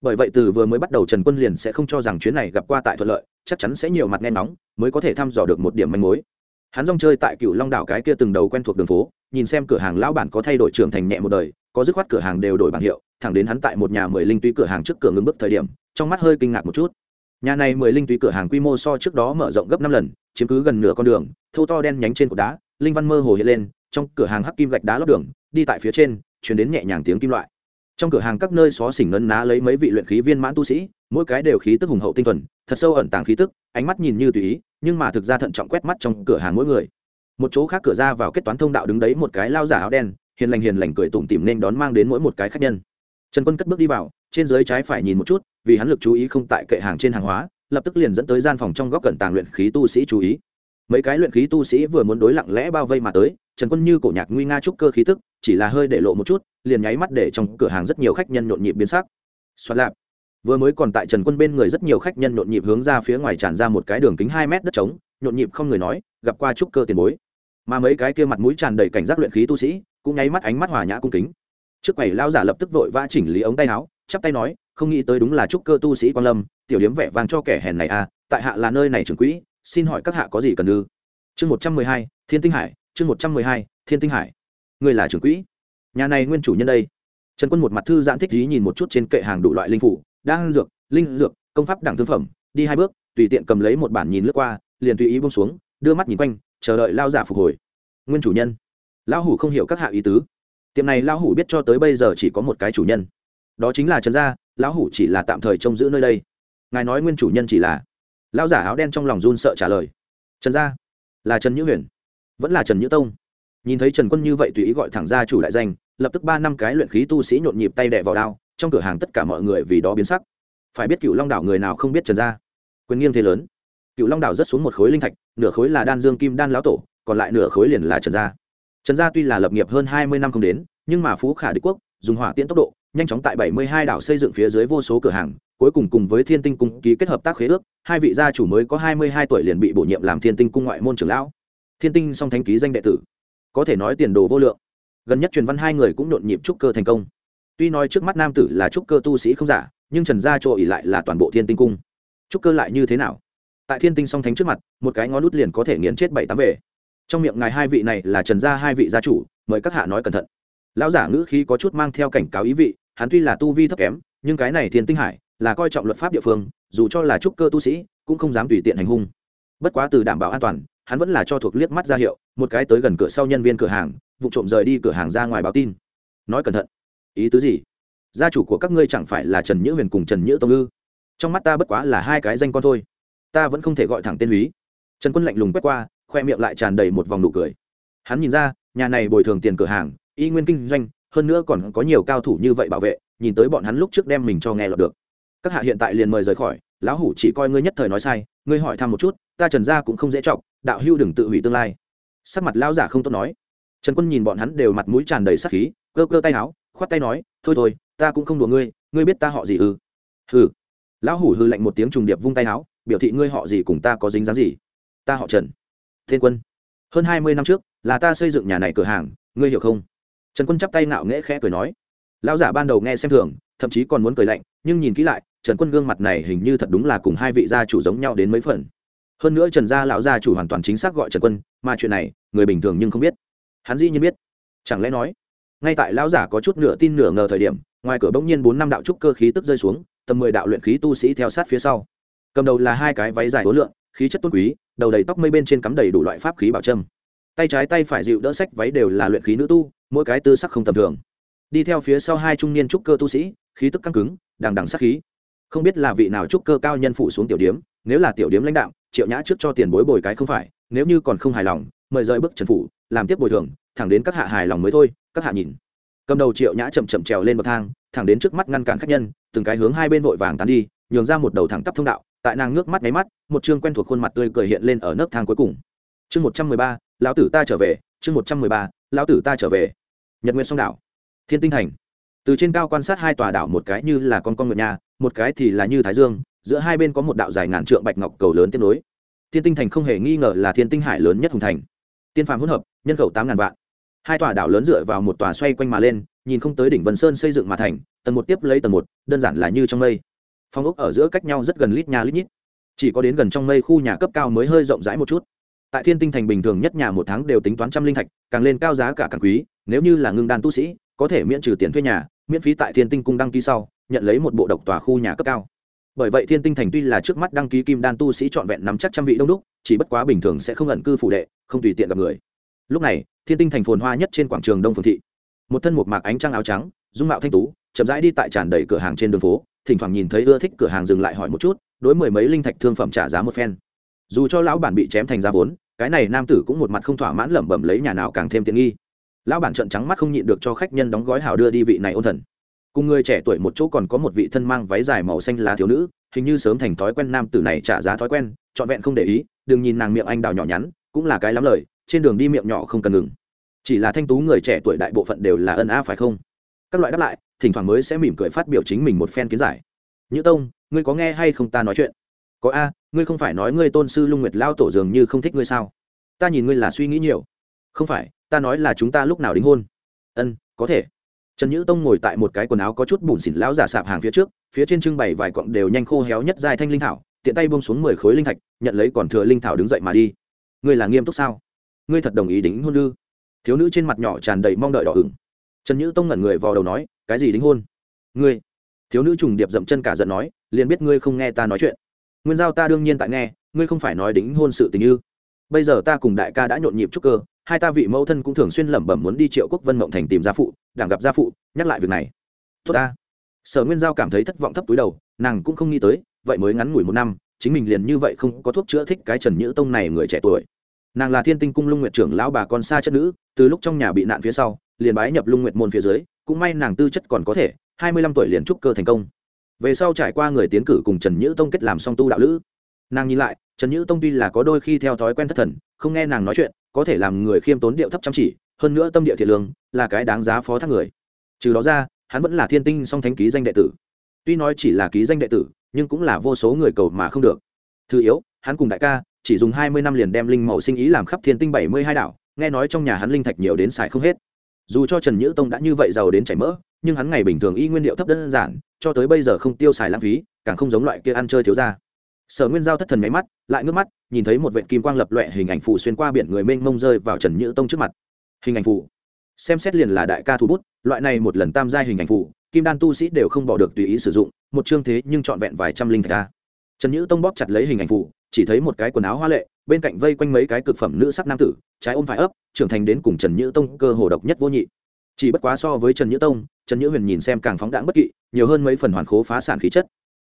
Bởi vậy từ vừa mới bắt đầu trần quân liền sẽ không cho rằng chuyến này gặp qua tại thuận lợi, chắc chắn sẽ nhiều mặt nghe nóng mới có thể thăm dò được một điểm manh mối. Hắn rong chơi tại cựu long đảo cái kia từng đầu quen thuộc đường phố, nhìn xem cửa hàng lão bản có thay đổi trưởng thành nhẹ một đời, có dứt khoát cửa hàng đều đổi bảng hiệu, thẳng đến hắn tại một nhà mười linh túy cửa hàng trước cửa ngừng bước thời điểm, trong mắt hơi kinh ngạc một chút. Nhà này mười linh túy cửa hàng quy mô so trước đó mở rộng gấp năm lần, chiếm cứ gần nửa con đường, thâu to đen nhánh trên cột đá, linh văn mơ hồ hiện lên, trong cửa hàng hắc kim gạch đá lót đường, đi tại phía trên chuyển đến nhẹ nhàng tiếng kim loại trong cửa hàng các nơi xó xỉnh ngấn ná lấy mấy vị luyện khí viên mãn tu sĩ, mỗi cái đều khí tức hùng hậu tinh thuần, thật sâu ẩn tàng khí tức, ánh mắt nhìn như tùy ý, nhưng mà thực ra thận trọng quét mắt trong cửa hàng mỗi người. Một chỗ khác cửa ra vào kết toán thông đạo đứng đấy một cái lao giả áo đen, hiền lành hiền lành cười tủm tỉm nên đón mang đến mỗi một cái khách nhân. Trần quân cất bước đi vào, trên dưới trái phải nhìn một chút, vì hắn lực chú ý không tại kệ hàng trên hàng hóa, lập tức liền dẫn tới gian phòng trong góc cận tàng luyện khí tu sĩ chú ý. Mấy cái luyện khí tu sĩ vừa muốn đối lặng lẽ bao vây mà tới trần quân như cổ nhạc nguy nga trúc cơ khí tức, chỉ là hơi để lộ một chút, liền nháy mắt để trong cửa hàng rất nhiều khách nhân nhộn nhịp biến sắc. Xoát lạp. Vừa mới còn tại trần quân bên người rất nhiều khách nhân nhộn nhịp hướng ra phía ngoài tràn ra một cái đường kính hai mét đất trống, nhộn nhịp không người nói, gặp qua trúc cơ tiền bối. Mà mấy cái kia mặt mũi tràn đầy cảnh giác luyện khí tu sĩ, cũng nháy mắt ánh mắt hòa nhã cung kính. Trước quầy lao giả lập tức vội vã chỉnh lý ống tay áo, chắp tay nói, không nghĩ tới đúng là trúc cơ tu sĩ quan lâm, tiểu điếm vẻ vang cho kẻ hèn này à tại hạ là nơi này trưởng quỹ, xin hỏi các hạ có gì cần ư? Chương một trăm mười hai, thiên tinh hải chương một trăm mười hai, thiên tinh hải. Người là trưởng quỹ. Nhà này nguyên chủ nhân đây. Trần quân một mặt thư giãn thích ý nhìn một chút trên kệ hàng đủ loại linh phủ đang dược, linh dược, công pháp đẳng thương phẩm, đi hai bước, tùy tiện cầm lấy một bản nhìn lướt qua, liền tùy ý bông xuống, đưa mắt nhìn quanh, chờ đợi lao giả phục hồi. Nguyên chủ nhân. Lão hủ không hiểu các hạ ý tứ. Tiệm này lão hủ biết cho tới bây giờ chỉ có một cái chủ nhân. Đó chính là trần gia, lão hủ chỉ là tạm thời trông giữ nơi đây. Ngài nói nguyên chủ nhân chỉ là. Lão giả áo đen trong lòng run sợ trả lời. Trần gia? Là trần nhữ huyền vẫn là trần nhữ tông. Nhìn thấy trần quân như vậy tùy ý gọi thẳng ra chủ đại danh, lập tức ba năm cái luyện khí tu sĩ nhộn nhịp tay đẻ vào đao, trong cửa hàng tất cả mọi người vì đó biến sắc. Phải biết cựu long đảo người nào không biết trần gia. Quyền nghiêng thế lớn. Cựu long đảo rất xuống một khối linh thạch, nửa khối là đan dương kim đan lão tổ, còn lại nửa khối liền là trần gia. Trần gia tuy là lập nghiệp hơn hai mươi năm không đến, nhưng mà phú khả đế quốc, dùng hỏa tiễn tốc độ, nhanh chóng tại bảy mươi hai đảo xây dựng phía dưới vô số cửa hàng, cuối cùng cùng với thiên tinh cung ký kết hợp tác khế ước, hai vị gia chủ mới có hai mươi hai tuổi liền bị bổ nhiệm làm thiên tinh cung ngoại môn trưởng lão thiên tinh song thánh ký danh đệ tử. Có thể nói tiền đồ vô lượng. Gần nhất truyền văn hai người cũng nhộn nhịp trúc cơ thành công. Tuy nói trước mắt nam tử là trúc cơ tu sĩ không giả, nhưng trần gia chỗ ỉ lại là toàn bộ thiên tinh cung. Trúc cơ lại như thế nào? Tại thiên tinh song thánh trước mặt, một cái ngón nút liền có thể nghiến chết bảy tám về. Trong miệng ngài hai vị này là trần gia hai vị gia chủ, mời các hạ nói cẩn thận. Lão giả ngữ khí có chút mang theo cảnh cáo ý vị, hắn tuy là tu vi thấp kém, nhưng cái này thiên tinh hải là coi trọng luật pháp địa phương, dù cho là trúc cơ tu sĩ, cũng không dám tùy tiện hành hung. Bất quá từ đảm bảo an toàn hắn vẫn là cho thuộc liếc mắt ra hiệu, một cái tới gần cửa sau nhân viên cửa hàng, vụ trộm rời đi cửa hàng ra ngoài báo tin. Nói cẩn thận. Ý tứ gì? Gia chủ của các ngươi chẳng phải là trần nhữ huyền cùng trần nhữ tông ư? Trong mắt ta bất quá là hai cái danh con thôi. Ta vẫn không thể gọi thẳng tên húy. Trần quân lạnh lùng quét qua, khoe miệng lại tràn đầy một vòng nụ cười. Hắn nhìn ra, nhà này bồi thường tiền cửa hàng, y nguyên kinh doanh, hơn nữa còn có nhiều cao thủ như vậy bảo vệ, nhìn tới bọn hắn lúc trước đem mình cho nghe lọt được. Các hạ hiện tại liền mời rời khỏi, lão hủ chỉ coi ngươi nhất thời nói sai, ngươi hỏi thăm một chút, ta trần gia cũng không dễ chọc đạo hưu đừng tự hủy tương lai. Sắc mặt lão giả không tốt nói. Trần quân nhìn bọn hắn đều mặt mũi tràn đầy sắc khí, cơ cơ tay áo, khoát tay nói, thôi thôi, ta cũng không đùa ngươi ngươi biết ta họ gì ư? Hừ. Lão hủ hư lạnh một tiếng trùng điệp vung tay áo, biểu thị ngươi họ gì cùng ta có dính dáng gì? Ta họ trần. Thiên quân. Hơn hai mươi năm trước, là ta xây dựng nhà này cửa hàng, ngươi hiểu không? Trần quân chắp tay nạo nghễ khẽ cười nói. Lão giả ban đầu nghe xem thường, thậm chí còn muốn cười lạnh, nhưng nhìn kỹ lại, trần quân gương mặt này hình như thật đúng là cùng hai vị gia chủ giống nhau đến mấy phần hơn nữa trần gia lão gia chủ hoàn toàn chính xác gọi trần quân, mà chuyện này, người bình thường nhưng không biết. Hắn dĩ nhiên biết. Chẳng lẽ nói, ngay tại lão giả có chút nửa tin nửa ngờ thời điểm, ngoài cửa bỗng nhiên bốn năm đạo trúc cơ khí tức rơi xuống, tầm mười đạo luyện khí tu sĩ theo sát phía sau. Cầm đầu là hai cái váy dài hối lượng, khí chất tôn quý, đầu đầy tóc mây bên trên cắm đầy đủ loại pháp khí bảo trâm. Tay trái tay phải dịu đỡ sách váy đều là luyện khí nữ tu, mỗi cái tư sắc không tầm thường. Đi theo phía sau hai trung niên trúc cơ tu sĩ, khí tức căng cứng, đằng đằng sắc khí. Không biết là vị nào trúc cơ cao nhân phủ xuống tiểu điếm nếu là tiểu điếm lãnh đạo triệu nhã trước cho tiền bối bồi cái không phải, nếu như còn không hài lòng, mời rời bước trần phủ, làm tiếp bồi thường, thẳng đến các hạ hài lòng mới thôi, các hạ nhìn. Cầm đầu triệu nhã chậm chậm trèo lên bậc thang, thẳng đến trước mắt ngăn cản khách nhân, từng cái hướng hai bên vội vàng tán đi, nhường ra một đầu thẳng tắp thông đạo, tại nàng nước mắt nháy mắt, một chương quen thuộc khuôn mặt tươi cười hiện lên ở nấc thang cuối cùng. Chương một trăm mười ba, lão tử ta trở về, chương một trăm mười ba, lão tử ta trở về. Nhật nguyện sông đảo. Thiên tinh thành. Từ trên cao quan sát hai tòa đảo một cái như là con con ngựa nhà, một cái thì là như thái dương giữa hai bên có một đạo dài ngàn trượng bạch ngọc cầu lớn tiếp nối. Thiên tinh thành không hề nghi ngờ là thiên tinh hải lớn nhất hùng thành. Tiên phàm hỗn hợp, nhân khẩu tám ngàn vạn. Hai tòa đảo lớn dựa vào một tòa xoay quanh mà lên, nhìn không tới đỉnh vân sơn xây dựng mà thành, tầng một tiếp lấy tầng một, đơn giản là như trong mây. Phong ốc ở giữa cách nhau rất gần lít nhà lít nhít. Chỉ có đến gần trong mây khu nhà cấp cao mới hơi rộng rãi một chút. Tại thiên tinh thành bình thường nhất nhà một tháng đều tính toán trăm linh thạch, càng lên cao giá cả càng quý, nếu như là ngưng đan tu sĩ, có thể miễn trừ tiền thuê nhà, miễn phí tại thiên tinh cung đăng ký sau, nhận lấy một bộ độc tòa khu nhà cấp cao bởi vậy thiên tinh thành tuy là trước mắt đăng ký kim đan tu sĩ trọn vẹn nắm chắc trăm vị đông đúc, chỉ bất quá bình thường sẽ không ẩn cư phủ đệ, không tùy tiện gặp người. Lúc này, thiên tinh thành phồn hoa nhất trên quảng trường đông phương thị. Một thân một mạc ánh trăng áo trắng, dung mạo thanh tú, chậm rãi đi tại tràn đầy cửa hàng trên đường phố, thỉnh thoảng nhìn thấy ưa thích cửa hàng dừng lại hỏi một chút, đối mười mấy linh thạch thương phẩm trả giá một phen. Dù cho lão bản bị chém thành giá vốn, cái này nam tử cũng một mặt không thỏa mãn lẩm bẩm lấy nhà nào càng thêm tiện nghi. Lão bản trợn trắng mắt không nhịn được cho khách nhân đóng gói hào đưa đi vị này ôn thần cùng người trẻ tuổi một chỗ còn có một vị thân mang váy dài màu xanh lá thiếu nữ, hình như sớm thành thói quen nam tử này trả giá thói quen, trọn vẹn không để ý, đừng nhìn nàng miệng anh đào nhỏ nhắn, cũng là cái lắm lời, trên đường đi miệng nhỏ không cần ngừng. Chỉ là thanh tú người trẻ tuổi đại bộ phận đều là ân a phải không? Các loại đáp lại, thỉnh thoảng mới sẽ mỉm cười phát biểu chính mình một phen kiến giải. Nhữ tông, ngươi có nghe hay không ta nói chuyện? Có a, ngươi không phải nói ngươi tôn sư lung nguyệt lao tổ dường như không thích ngươi sao? Ta nhìn ngươi là suy nghĩ nhiều. Không phải, ta nói là chúng ta lúc nào đính hôn. Ân, có thể trần nhữ tông ngồi tại một cái quần áo có chút bùn xỉn lão giả sạp hàng phía trước, phía trên trưng bày vài cọng đều nhanh khô héo nhất dài thanh linh thảo, tiện tay buông xuống mười khối linh thạch, nhận lấy còn thừa linh thảo đứng dậy mà đi. Ngươi là nghiêm túc sao? Ngươi thật đồng ý đính hôn ư? Thiếu nữ trên mặt nhỏ tràn đầy mong đợi đỏ ửng. Trần nhữ tông ngẩn người vào đầu nói, cái gì đính hôn? Ngươi. Thiếu nữ trùng điệp dậm chân cả giận nói, liền biết ngươi không nghe ta nói chuyện. Nguyên giao ta đương nhiên tại nghe, ngươi không phải nói đính hôn sự tình như bây giờ ta cùng đại ca đã nhộn nhịp chúc cơ hai ta vị mẫu thân cũng thường xuyên lẩm bẩm muốn đi triệu quốc vân mộng thành tìm gia phụ, đảng gặp gia phụ, nhắc lại việc này. Tốt ta. Sở nguyên giao cảm thấy thất vọng thấp túi đầu, nàng cũng không nghĩ tới, vậy mới ngắn ngủi một năm, chính mình liền như vậy không có thuốc chữa thích cái trần nhữ tông này người trẻ tuổi. Nàng là thiên tinh cung lung Nguyệt trưởng lão bà con xa chất nữ, từ lúc trong nhà bị nạn phía sau, liền bái nhập lung nguyệt môn phía dưới, cũng may nàng tư chất còn có thể, hai mươi lăm tuổi liền trúc cơ thành công. Về sau trải qua người tiến cử cùng trần nhữ tông kết làm song tu đạo lữ. Nàng nhìn lại, trần nhữ tông tuy là có đôi khi theo thói quen thất thần, không nghe nàng nói chuyện có thể làm người khiêm tốn điệu thấp chăm chỉ, hơn nữa tâm địa thiện lương, là cái đáng giá phó thác người. Trừ đó ra, hắn vẫn là thiên tinh song thánh ký danh đệ tử. Tuy nói chỉ là ký danh đệ tử, nhưng cũng là vô số người cầu mà không được. Thứ yếu, hắn cùng đại ca, chỉ dùng hai mươi năm liền đem linh mẫu sinh ý làm khắp thiên tinh bảy mươi hai đảo, nghe nói trong nhà hắn linh thạch nhiều đến xài không hết. Dù cho trần nhữ tông đã như vậy giàu đến chảy mỡ, nhưng hắn ngày bình thường y nguyên liệu thấp đơn giản, cho tới bây giờ không tiêu xài lãng phí, càng không giống loại kia ăn chơi thiếu ra sở nguyên giao thất thần máy mắt, lại ngước mắt, nhìn thấy một vệ kim quang lập loẹ hình ảnh phụ xuyên qua biển người mênh mông rơi vào trần nhữ tông trước mặt. Hình ảnh phụ xem xét liền là đại ca thu bút, loại này một lần tam giai hình ảnh phụ kim đan tu sĩ đều không bỏ được tùy ý sử dụng, một chương thế nhưng trọn vẹn vài trăm linh thạch ca trần nhữ tông bóp chặt lấy hình ảnh phụ chỉ thấy một cái quần áo hoa lệ, bên cạnh vây quanh mấy cái cực phẩm nữ sắc nam tử, trái ôm phải ấp, trưởng thành đến cùng trần nhữ tông cơ hồ độc nhất vô nhị. Chỉ bất quá so với trần nhữ tông, trần nhữ huyền nhìn xem càng phóng đãng bất kỵ, nhiều hơn mấy phần hoàn khố phá sản khí chất.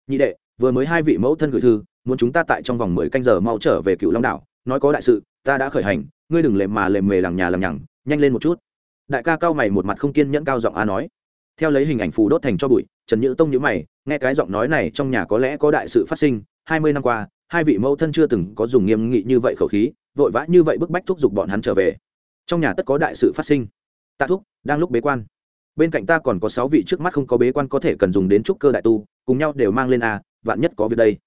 Nhị đệ, vừa mới hai vị mẫu thân gửi thư muốn chúng ta tại trong vòng mười canh giờ mau trở về cựu long đảo, nói có đại sự, ta đã khởi hành, ngươi đừng lề mà lề mề lằng nhà lằng nhằng, nhanh lên một chút. Đại ca cao mày một mặt không kiên nhẫn cao giọng a nói. Theo lấy hình ảnh phù đốt thành cho bụi, trần nhữ tông nhữ mày, nghe cái giọng nói này trong nhà có lẽ có đại sự phát sinh, hai mươi năm qua, hai vị mẫu thân chưa từng có dùng nghiêm nghị như vậy khẩu khí, vội vã như vậy bức bách thúc giục bọn hắn trở về. Trong nhà tất có đại sự phát sinh. Tạ thúc, đang lúc bế quan. Bên cạnh ta còn có sáu vị trước mắt không có bế quan có thể cần dùng đến trúc cơ đại tu, cùng nhau đều mang lên a, vạn nhất có việc đây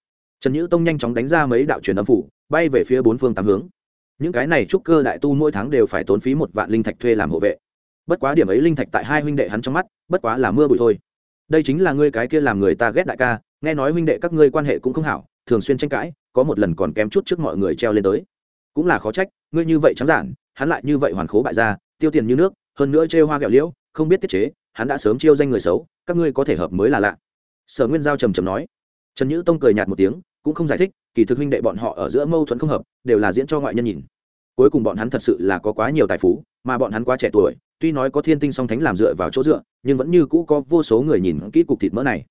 trần nhữ tông nhanh chóng đánh ra mấy đạo truyền âm phủ bay về phía bốn phương tám hướng. Những cái này trúc cơ đại tu mỗi tháng đều phải tốn phí một vạn linh thạch thuê làm hộ vệ. Bất quá điểm ấy linh thạch tại hai huynh đệ hắn trong mắt bất quá là mưa bụi thôi. Đây chính là ngươi cái kia làm người ta ghét đại ca nghe nói huynh đệ các ngươi quan hệ cũng không hảo thường xuyên tranh cãi có một lần còn kém chút trước mọi người treo lên tới. Cũng là khó trách ngươi như vậy trắng giản hắn lại như vậy hoàn khố bại gia, tiêu tiền như nước hơn nữa chê hoa gẹo liễu không biết tiết chế hắn đã sớm chiêu danh người xấu các ngươi có thể hợp mới là lạ. Sở nguyên giao trầm trầm nói trần nhữ tông cười nhạt một tiếng, cũng không giải thích, kỳ thực huynh đệ bọn họ ở giữa mâu thuẫn không hợp, đều là diễn cho ngoại nhân nhìn. Cuối cùng bọn hắn thật sự là có quá nhiều tài phú, mà bọn hắn quá trẻ tuổi, tuy nói có thiên tinh song thánh làm dựa vào chỗ dựa, nhưng vẫn như cũ có vô số người nhìn kỹ cục thịt mỡ này.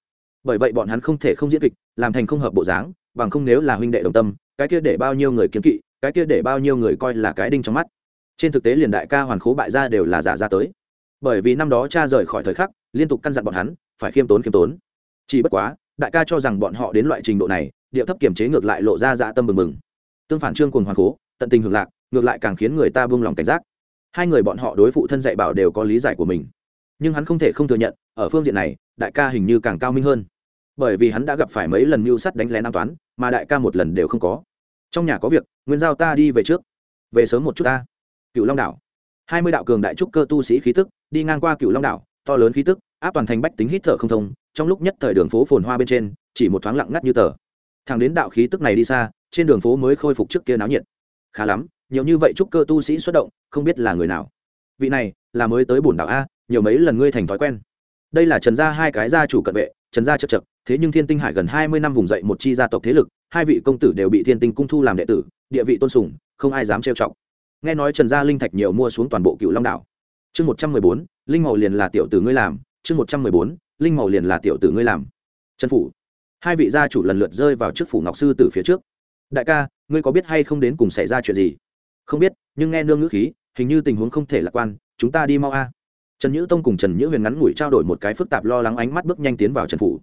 Bởi vậy bọn hắn không thể không diễn kịch, làm thành không hợp bộ dáng, bằng không nếu là huynh đệ đồng tâm, cái kia để bao nhiêu người kiếm kỵ, cái kia để bao nhiêu người coi là cái đinh trong mắt. Trên thực tế liền đại ca hoàn khố bại ra đều là giả ra tới. Bởi vì năm đó cha rời khỏi thời khắc, liên tục căn dặn bọn hắn, phải khiêm tốn khiêm tốn. Chỉ bất quá đại ca cho rằng bọn họ đến loại trình độ này điệu thấp kiềm chế ngược lại lộ ra dạ tâm mừng mừng tương phản trương cùng hoàn cố, tận tình hưởng lạc, ngược lại càng khiến người ta buông lòng cảnh giác. Hai người bọn họ đối phụ thân dạy bảo đều có lý giải của mình. Nhưng hắn không thể không thừa nhận, ở phương diện này, đại ca hình như càng cao minh hơn. Bởi vì hắn đã gặp phải mấy lần mưu sắt đánh lén an toán, mà đại ca một lần đều không có. Trong nhà có việc, nguyên giao ta đi về trước. Về sớm một chút ta. Cựu long đảo. Hai mươi đạo cường đại trúc cơ tu sĩ khí tức, đi ngang qua cựu long đảo, to lớn khí tức, áp toàn thành bách tính hít thở không thông trong lúc nhất thời đường phố phồn hoa bên trên, chỉ một thoáng lặng ngắt như tờ. Thằng đến đạo khí tức này đi xa, trên đường phố mới khôi phục trước kia náo nhiệt. Khá lắm, nhiều như vậy trúc cơ tu sĩ xuất động, không biết là người nào. Vị này, là mới tới bổn đảo a, nhiều mấy lần ngươi thành thói quen. Đây là trần gia hai cái gia chủ cận vệ, trần gia chật chật, thế nhưng thiên tinh hải gần hai mươi năm vùng dậy một chi gia tộc thế lực, hai vị công tử đều bị thiên tinh cung thu làm đệ tử, địa vị tôn sùng, không ai dám trêu chọc. Nghe nói trần gia linh thạch nhiều mua xuống toàn bộ cựu long đảo. Chương một trăm mười bốn, linh màu liền là tiểu tử ngươi làm, chương một trăm mười bốn linh màu liền là tiểu tử ngươi làm. Trần phủ. Hai vị gia chủ lần lượt rơi vào trước phủ ngọc sư từ phía trước. Đại ca, ngươi có biết hay không đến cùng xảy ra chuyện gì? Không biết, nhưng nghe nương ngữ khí, hình như tình huống không thể lạc quan, chúng ta đi mau a. Trần nhữ tông cùng trần nhữ huyền ngắn ngủi trao đổi một cái phức tạp lo lắng ánh mắt bước nhanh tiến vào trần phủ.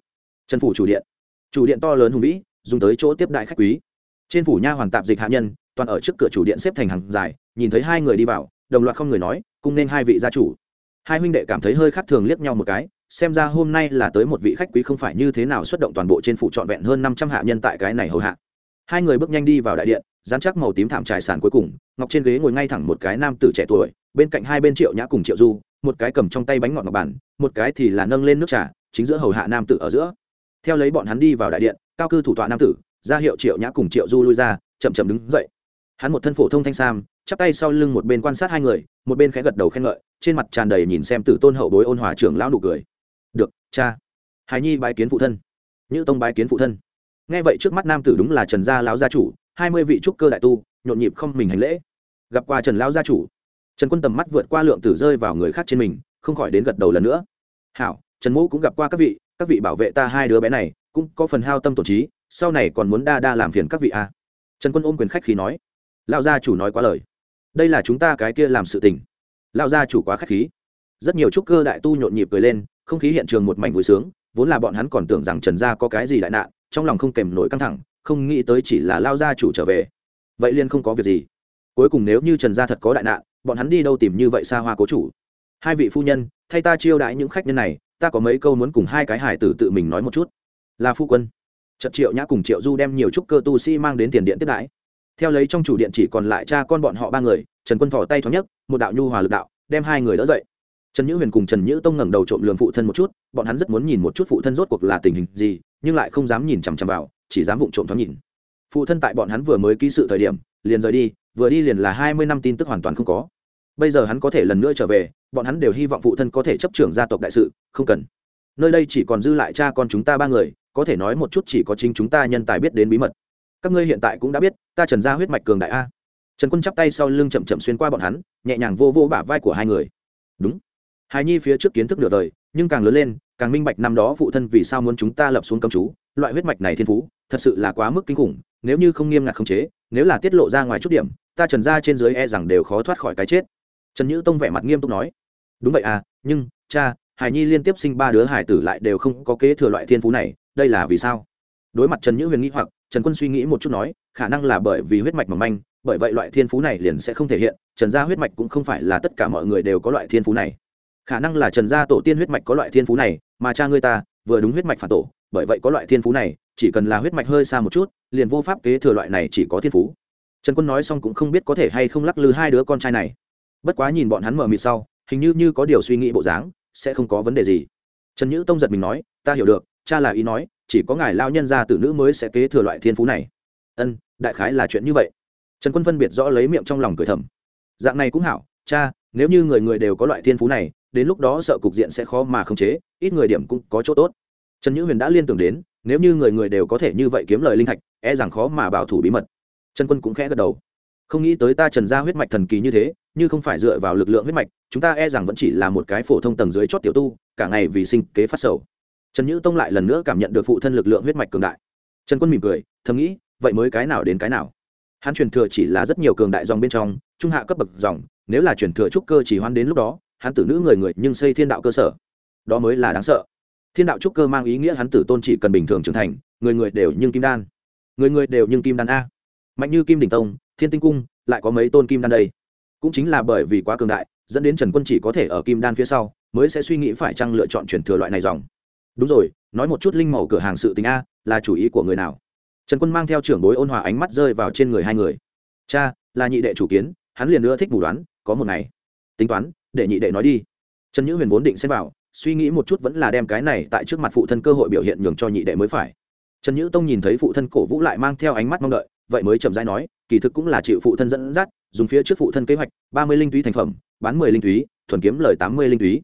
Trần phủ chủ điện. Chủ điện to lớn hùng vĩ, dùng tới chỗ tiếp đại khách quý. Trên phủ nha hoàn tạp dịch hạ nhân, toàn ở trước cửa chủ điện xếp thành hàng dài, nhìn thấy hai người đi vào, đồng loạt không người nói cùng nên hai vị gia chủ. Hai huynh đệ cảm thấy hơi khác thường liếc nhau một cái xem ra hôm nay là tới một vị khách quý không phải như thế nào xuất động toàn bộ trên phủ trọn vẹn hơn năm trăm hạ nhân tại cái này hầu hạ. Hai người bước nhanh đi vào đại điện, dán chắc màu tím thảm trải sàn cuối cùng, ngọc trên ghế ngồi ngay thẳng một cái nam tử trẻ tuổi, bên cạnh hai bên triệu nhã cùng triệu du, một cái cầm trong tay bánh ngọt ngọc bản một cái thì là nâng lên nước trà, chính giữa hầu hạ nam tử ở giữa. Theo lấy bọn hắn đi vào đại điện, cao cư thủ tọa nam tử, ra hiệu triệu nhã cùng triệu du lui ra, chậm chậm đứng dậy. Hắn một thân phổ thông thanh sam, chắp tay sau lưng một bên quan sát hai người, một bên khẽ gật đầu khen ngợi, trên mặt tràn đầy nhìn xem tử tôn hậu bối ôn hòa trưởng lão nụ cười cha hài nhi bái kiến phụ thân như tông bái kiến phụ thân. Nghe vậy trước mắt nam tử đúng là trần gia lão gia chủ, hai mươi vị trúc cơ đại tu, nhộn nhịp không mình hành lễ. Gặp qua trần lão gia chủ, trần quân tầm mắt vượt qua lượng tử rơi vào người khác trên mình, không khỏi đến gật đầu lần nữa. Hảo, trần mũ cũng gặp qua các vị các vị bảo vệ ta hai đứa bé này, cũng có phần hao tâm tổ trí, sau này còn muốn đa đa làm phiền các vị à? trần quân ôm quyền khách khí nói. Lão gia chủ nói quá lời. Đây là chúng ta cái kia làm sự tình. Lão gia chủ quá khách khí. Rất nhiều trúc cơ đại tu nhộn nhịp cười lên không khí hiện trường một mảnh vui sướng, vốn là bọn hắn còn tưởng rằng trần gia có cái gì đại nạn, trong lòng không kèm nổi căng thẳng, không nghĩ tới chỉ là lao gia chủ trở về. Vậy liên không có việc gì. Cuối cùng nếu như trần gia thật có đại nạn, bọn hắn đi đâu tìm như vậy xa hoa cố chủ? Hai vị phu nhân, thay ta chiêu đãi những khách nhân này, ta có mấy câu muốn cùng hai cái hải tử tự mình nói một chút. Là phu quân. Trận triệu nhã cùng triệu du đem nhiều trúc cơ tu sĩ mang đến tiền điện tiếp đãi. Theo lấy trong chủ điện chỉ còn lại cha con bọn họ ba người, trần quân thỏ tay thoáng nhất một đạo nhu hòa lực đạo, đem hai người đỡ dậy trần nhữ huyền cùng trần nhữ tông ngẩng đầu trộm lường phụ thân một chút, bọn hắn rất muốn nhìn một chút phụ thân rốt cuộc là tình hình gì, nhưng lại không dám nhìn chằm chằm vào, chỉ dám vụng trộm thoáng nhìn. Phụ thân tại bọn hắn vừa mới ký sự thời điểm, liền rời đi, vừa đi liền là hai mươi năm tin tức hoàn toàn không có. Bây giờ hắn có thể lần nữa trở về, bọn hắn đều hy vọng phụ thân có thể chấp trưởng gia tộc đại sự, không cần. Nơi đây chỉ còn dư lại cha con chúng ta ba người, có thể nói một chút chỉ có chính chúng ta nhân tài biết đến bí mật. Các ngươi hiện tại cũng đã biết, ta trần gia huyết mạch cường đại a. Trần quân chắp tay sau lưng chậm chậm xuyên qua bọn hắn, nhẹ nhàng vô vô bả vai của hai người. Đúng hài nhi phía trước kiến thức nửa đời, nhưng càng lớn lên, càng minh bạch năm đó phụ thân vì sao muốn chúng ta lập xuống cấm chú, loại huyết mạch này thiên phú, thật sự là quá mức kinh khủng, nếu như không nghiêm ngặt khống chế, nếu là tiết lộ ra ngoài chút điểm, ta trần ra trên dưới e rằng đều khó thoát khỏi cái chết. Trần nhữ tông vẻ mặt nghiêm túc nói. Đúng vậy à nhưng, cha hải nhi liên tiếp sinh ba đứa hải tử lại đều không có kế thừa loại thiên phú này, đây là vì sao? Đối mặt trần nhữ huyền nghĩ hoặc, trần quân suy nghĩ một chút nói, khả năng là bởi vì huyết mạch mỏng manh, bởi vậy loại thiên phú này liền sẽ không thể hiện, trần gia huyết mạch cũng không phải là tất cả mọi người đều có loại thiên phú này khả năng là trần gia tổ tiên huyết mạch có loại thiên phú này, mà cha ngươi ta vừa đúng huyết mạch phản tổ, bởi vậy có loại thiên phú này, chỉ cần là huyết mạch hơi xa một chút, liền vô pháp kế thừa loại này chỉ có thiên phú. Trần quân nói xong cũng không biết có thể hay không lắc lư hai đứa con trai này. Bất quá nhìn bọn hắn mở mịt sau, hình như như có điều suy nghĩ bộ dáng, sẽ không có vấn đề gì. Trần nhữ tông giật mình nói, ta hiểu được, cha là ý nói, chỉ có ngài lao nhân gia tử nữ mới sẽ kế thừa loại thiên phú này. Ân, đại khái là chuyện như vậy. Trần quân phân biệt rõ lấy miệng trong lòng cười thầm. Dạng này cũng hảo, cha, nếu như người người đều có loại thiên phú này đến lúc đó sợ cục diện sẽ khó mà khống chế, ít người điểm cũng có chỗ tốt. Trần nhữ huyền đã liên tưởng đến, nếu như người người đều có thể như vậy kiếm lời linh thạch e rằng khó mà bảo thủ bí mật. Trần quân cũng khẽ gật đầu. Không nghĩ tới ta trần ra huyết mạch thần kỳ như thế, như không phải dựa vào lực lượng huyết mạch, chúng ta e rằng vẫn chỉ là một cái phổ thông tầng dưới chót tiểu tu, cả ngày vì sinh kế phát sầu. Trần nhữ tông lại lần nữa cảm nhận được phụ thân lực lượng huyết mạch cường đại. Trần quân mỉm cười, thầm nghĩ, vậy mới cái nào đến cái nào. Hắn truyền thừa chỉ là rất nhiều cường đại dòng bên trong, trung hạ cấp bậc dòng, nếu là truyền thừa trúc cơ chỉ hoan đến lúc đó hắn tử nữ người người nhưng xây thiên đạo cơ sở. Đó mới là đáng sợ. Thiên đạo trúc cơ mang ý nghĩa hắn tử tôn chỉ cần bình thường trưởng thành, người người đều nhưng kim đan. Người người đều nhưng kim đan a. Mạnh như kim đình tông, thiên tinh cung, lại có mấy tôn kim đan đây. Cũng chính là bởi vì quá cường đại, dẫn đến trần quân chỉ có thể ở kim đan phía sau, mới sẽ suy nghĩ phải chăng lựa chọn chuyển thừa loại này dòng. Đúng rồi, nói một chút linh màu cửa hàng sự tình a, là chủ ý của người nào? Trần quân mang theo trưởng bối ôn hòa ánh mắt rơi vào trên người hai người. Cha, là nhị đệ chủ kiến, hắn liền nữa thích mù đoán, có một ngày. Tính toán để nhị đệ nói đi. Trần nhữ huyền vốn định xem vào, suy nghĩ một chút vẫn là đem cái này tại trước mặt phụ thân cơ hội biểu hiện nhường cho nhị đệ mới phải. Trần nhữ tông nhìn thấy phụ thân cổ vũ lại mang theo ánh mắt mong đợi, vậy mới chậm rãi nói, kỳ thực cũng là chịu phụ thân dẫn dắt, dùng phía trước phụ thân kế hoạch, ba mươi linh túy thành phẩm, bán mười linh túy, thuần kiếm lời tám mươi linh túy.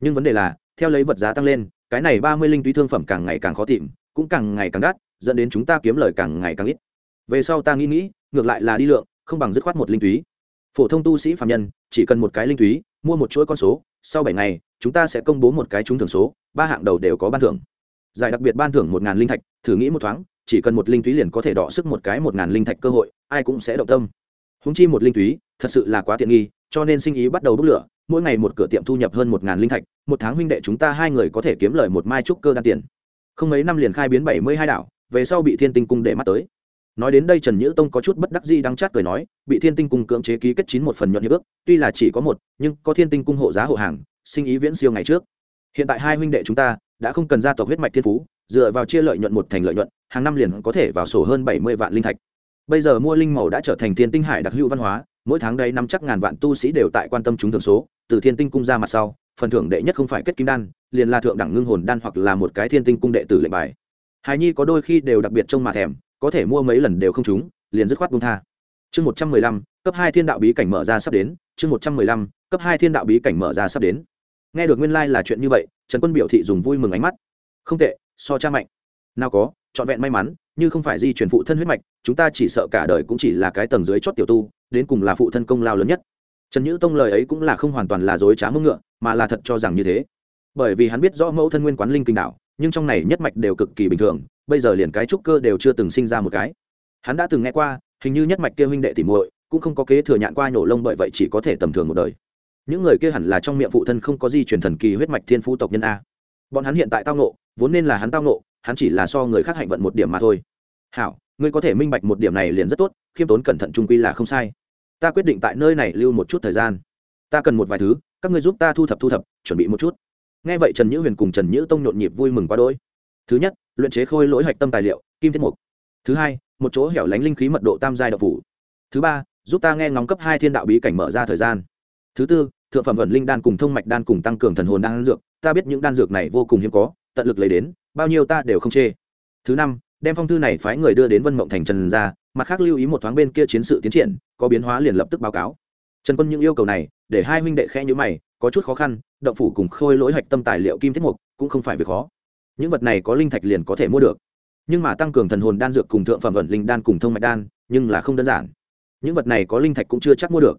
Nhưng vấn đề là, theo lấy vật giá tăng lên, cái này ba mươi linh túy thương phẩm càng ngày càng khó tìm, cũng càng ngày càng đắt, dẫn đến chúng ta kiếm lời càng ngày càng ít. Về sau ta nghĩ nghĩ, ngược lại là đi lượng, không bằng dứt khoát một linh túy. Phổ thông tu sĩ phạm nhân, chỉ cần một cái linh túy mua một chuỗi con số, sau bảy ngày, chúng ta sẽ công bố một cái trúng thưởng số, ba hạng đầu đều có ban thưởng. Giải đặc biệt ban thưởng một ngàn linh thạch, thử nghĩ một thoáng, chỉ cần một linh túy liền có thể đọ sức một cái một ngàn linh thạch cơ hội, ai cũng sẽ động tâm. Húng chi một linh túy thật sự là quá tiện nghi, cho nên sinh ý bắt đầu bốc lửa, mỗi ngày một cửa tiệm thu nhập hơn một ngàn linh thạch, một tháng huynh đệ chúng ta hai người có thể kiếm lời một mai trúc cơ đan tiền. Không mấy năm liền khai biến bảy mươi hai đảo, về sau bị thiên tinh cung để mắt tới nói đến đây trần nhữ tông có chút bất đắc di đang chát cười nói, bị thiên tinh cung cưỡng chế ký kết chín một phần nhuận hiệp ước, tuy là chỉ có một, nhưng có thiên tinh cung hộ giá hộ hàng, sinh ý viễn siêu ngày trước. Hiện tại hai huynh đệ chúng ta đã không cần gia tộc huyết mạch thiên phú, dựa vào chia lợi nhuận một thành lợi nhuận, hàng năm liền có thể vào sổ hơn bảy mươi vạn linh thạch. Bây giờ mua linh màu đã trở thành thiên tinh hải đặc hữu văn hóa, mỗi tháng đây năm chắc ngàn vạn tu sĩ đều tại quan tâm chúng thường số, từ thiên tinh cung ra mặt sau, phần thưởng đệ nhất không phải kết kim đan, liền là thượng đẳng ngưng hồn đan hoặc là một cái thiên tinh cung đệ tử lệnh bài. Hài nhi có đôi khi đều đặc biệt trông mà thèm có thể mua mấy lần đều không trúng, liền dứt khoát buông tha. Chương một trăm mười lăm, cấp hai thiên đạo bí cảnh mở ra sắp đến. Chương một trăm mười lăm, cấp hai thiên đạo bí cảnh mở ra sắp đến. Nghe được nguyên lai、like、là chuyện như vậy, trần quân biểu thị dùng vui mừng ánh mắt. Không tệ, so cha mạnh. Nào có, trọn vẹn may mắn, như không phải di chuyển phụ thân huyết mạch, chúng ta chỉ sợ cả đời cũng chỉ là cái tầng dưới chót tiểu tu, đến cùng là phụ thân công lao lớn nhất. Trần nhữ tông lời ấy cũng là không hoàn toàn là dối trá mưng ngựa, mà là thật cho rằng như thế. Bởi vì hắn biết rõ mẫu thân nguyên quán linh kinh đạo nhưng trong này nhất mạch đều cực kỳ bình thường, bây giờ liền cái trúc cơ đều chưa từng sinh ra một cái. Hắn đã từng nghe qua, hình như nhất mạch kia huynh đệ tỉ muội cũng không có kế thừa nhạn qua nhổ lông bởi vậy chỉ có thể tầm thường một đời. Những người kia hẳn là trong miệng phụ thân không có di truyền thần kỳ huyết mạch thiên phú tộc nhân a. Bọn hắn hiện tại tao nộ vốn nên là hắn tao nộ hắn chỉ là so người khác hạnh vận một điểm mà thôi. Hảo, ngươi có thể minh bạch một điểm này liền rất tốt, khiêm tốn cẩn thận trung quy là không sai. Ta quyết định tại nơi này lưu một chút thời gian. Ta cần một vài thứ, các ngươi giúp ta thu thập thu thập, chuẩn bị một chút nghe vậy trần nhữ huyền cùng trần nhữ tông nhộn nhịp vui mừng quá đỗi. Thứ nhất, luyện chế khôi lỗi hạch tâm tài liệu, kim thiết mục. Thứ hai, một chỗ hẻo lánh linh khí mật độ tam giai đạo phủ. Thứ ba, giúp ta nghe ngóng cấp hai thiên đạo bí cảnh mở ra thời gian. Thứ tư, thượng phẩm vận linh đan cùng thông mạch đan cùng tăng cường thần hồn đan dược. Ta biết những đan dược này vô cùng hiếm có, tận lực lấy đến, bao nhiêu ta đều không chê. Thứ năm, đem phong thư này phái người đưa đến vân mộng thành trần ra, mặt khác lưu ý một thoáng bên kia chiến sự tiến triển, có biến hóa liền lập tức báo cáo. Trần quân những yêu cầu này, để hai huynh đệ khẽ nhữ mày, có chút khó khăn động phủ cùng khôi lỗi hạch tâm tài liệu kim thiết mục cũng không phải việc khó. Những vật này có linh thạch liền có thể mua được. Nhưng mà tăng cường thần hồn đan dược cùng thượng phẩm ẩn linh đan cùng thông mạch đan, nhưng là không đơn giản. Những vật này có linh thạch cũng chưa chắc mua được.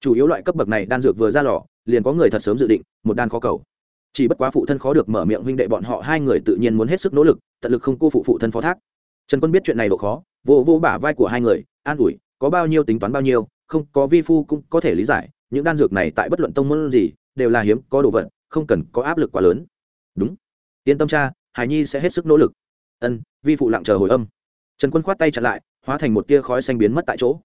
Chủ yếu loại cấp bậc này đan dược vừa ra lò, liền có người thật sớm dự định, một đan khó cầu. Chỉ bất quá phụ thân khó được mở miệng huynh đệ bọn họ hai người tự nhiên muốn hết sức nỗ lực, tận lực không cô phụ phụ thân phó thác. Trần quân biết chuyện này độ khó, vô vô bả vai của hai người, an ủi, có bao nhiêu tính toán bao nhiêu, không có vi phu cũng có thể lý giải những đan dược này tại bất luận tông môn gì, đều là hiếm, có đồ vật, không cần có áp lực quá lớn. Đúng. Yên tâm cha, hải nhi sẽ hết sức nỗ lực. Ân, vi phụ lặng chờ hồi âm. Trần quân khoát tay chặn lại, hóa thành một tia khói xanh biến mất tại chỗ.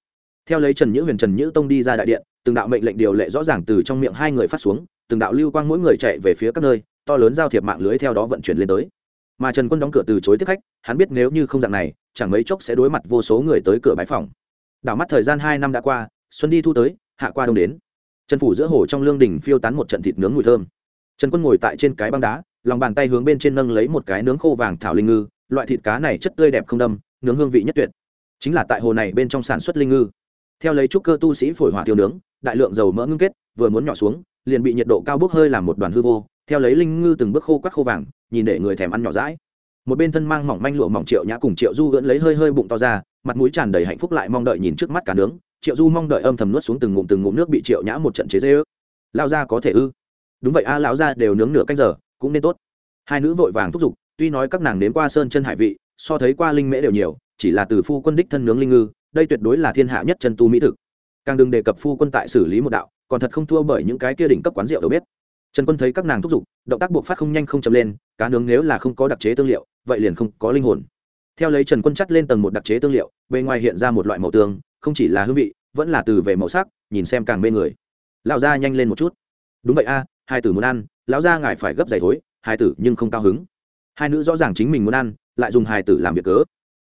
Theo lấy trần nhữ huyền, trần nhữ tông đi ra đại điện, từng đạo mệnh lệnh điều lệ rõ ràng từ trong miệng hai người phát xuống, từng đạo lưu quang mỗi người chạy về phía các nơi, to lớn giao thiệp mạng lưới theo đó vận chuyển lên tới. Mà trần quân đóng cửa từ chối tiếp khách, hắn biết nếu như không dạng này, chẳng mấy chốc sẽ đối mặt vô số người tới cửa bãi phòng. Đảo mắt thời gian hai năm đã qua, xuân đi thu tới, hạ qua đông đến trần phủ giữa hồ trong lương đình phiêu tán một trận thịt nướng mùi thơm. Trần quân ngồi tại trên cái băng đá, lòng bàn tay hướng bên trên nâng lấy một cái nướng khô vàng thảo linh ngư, loại thịt cá này chất tươi đẹp không đâm, nướng hương vị nhất tuyệt. Chính là tại hồ này bên trong sản xuất linh ngư. Theo lấy trúc cơ tu sĩ phổi hỏa tiêu nướng, đại lượng dầu mỡ ngưng kết, vừa muốn nhỏ xuống, liền bị nhiệt độ cao bốc hơi làm một đoàn hư vô. Theo lấy linh ngư từng bước khô quắc khô vàng, nhìn để người thèm ăn nhỏ rãi một bên thân mang mỏng manh lụa mỏng triệu nhã cùng triệu du gỡn lấy hơi hơi bụng to ra, mặt mũi tràn đầy hạnh phúc lại mong đợi nhìn trước mắt cả nướng triệu du mong đợi âm thầm nuốt xuống từng ngụm từng ngụm nước bị triệu nhã một trận chế dê ức lao ra có thể ư? Đúng vậy a, lão ra đều nướng nửa canh giờ, cũng nên tốt. Hai nữ vội vàng thúc giục, tuy nói các nàng đến qua sơn chân hải vị, so thấy qua linh mễ đều nhiều, chỉ là từ phu quân đích thân nướng linh ngư, đây tuyệt đối là thiên hạ nhất chân tu mỹ thực. Càng đừng đề cập phu quân tại xử lý một đạo, còn thật không thua bởi những cái kia đỉnh cấp quán rượu đâu biết. Trần quân thấy các nàng thúc giục, động tác buộc phát không nhanh không chậm lên, cá nướng nếu là không có đặc chế tương liệu, vậy liền không có linh hồn. Theo lấy trần quân chắt lên tầng một đặc chế tương liệu, bề ngoài hiện ra một loại màu tương không chỉ là hương vị, vẫn là từ về màu sắc, nhìn xem càng mê người. Lão gia nhanh lên một chút. Đúng vậy a, hai tử muốn ăn, lão gia ngài phải gấp giày thối, hai tử nhưng không cao hứng. Hai nữ rõ ràng chính mình muốn ăn, lại dùng hài tử làm việc cớ.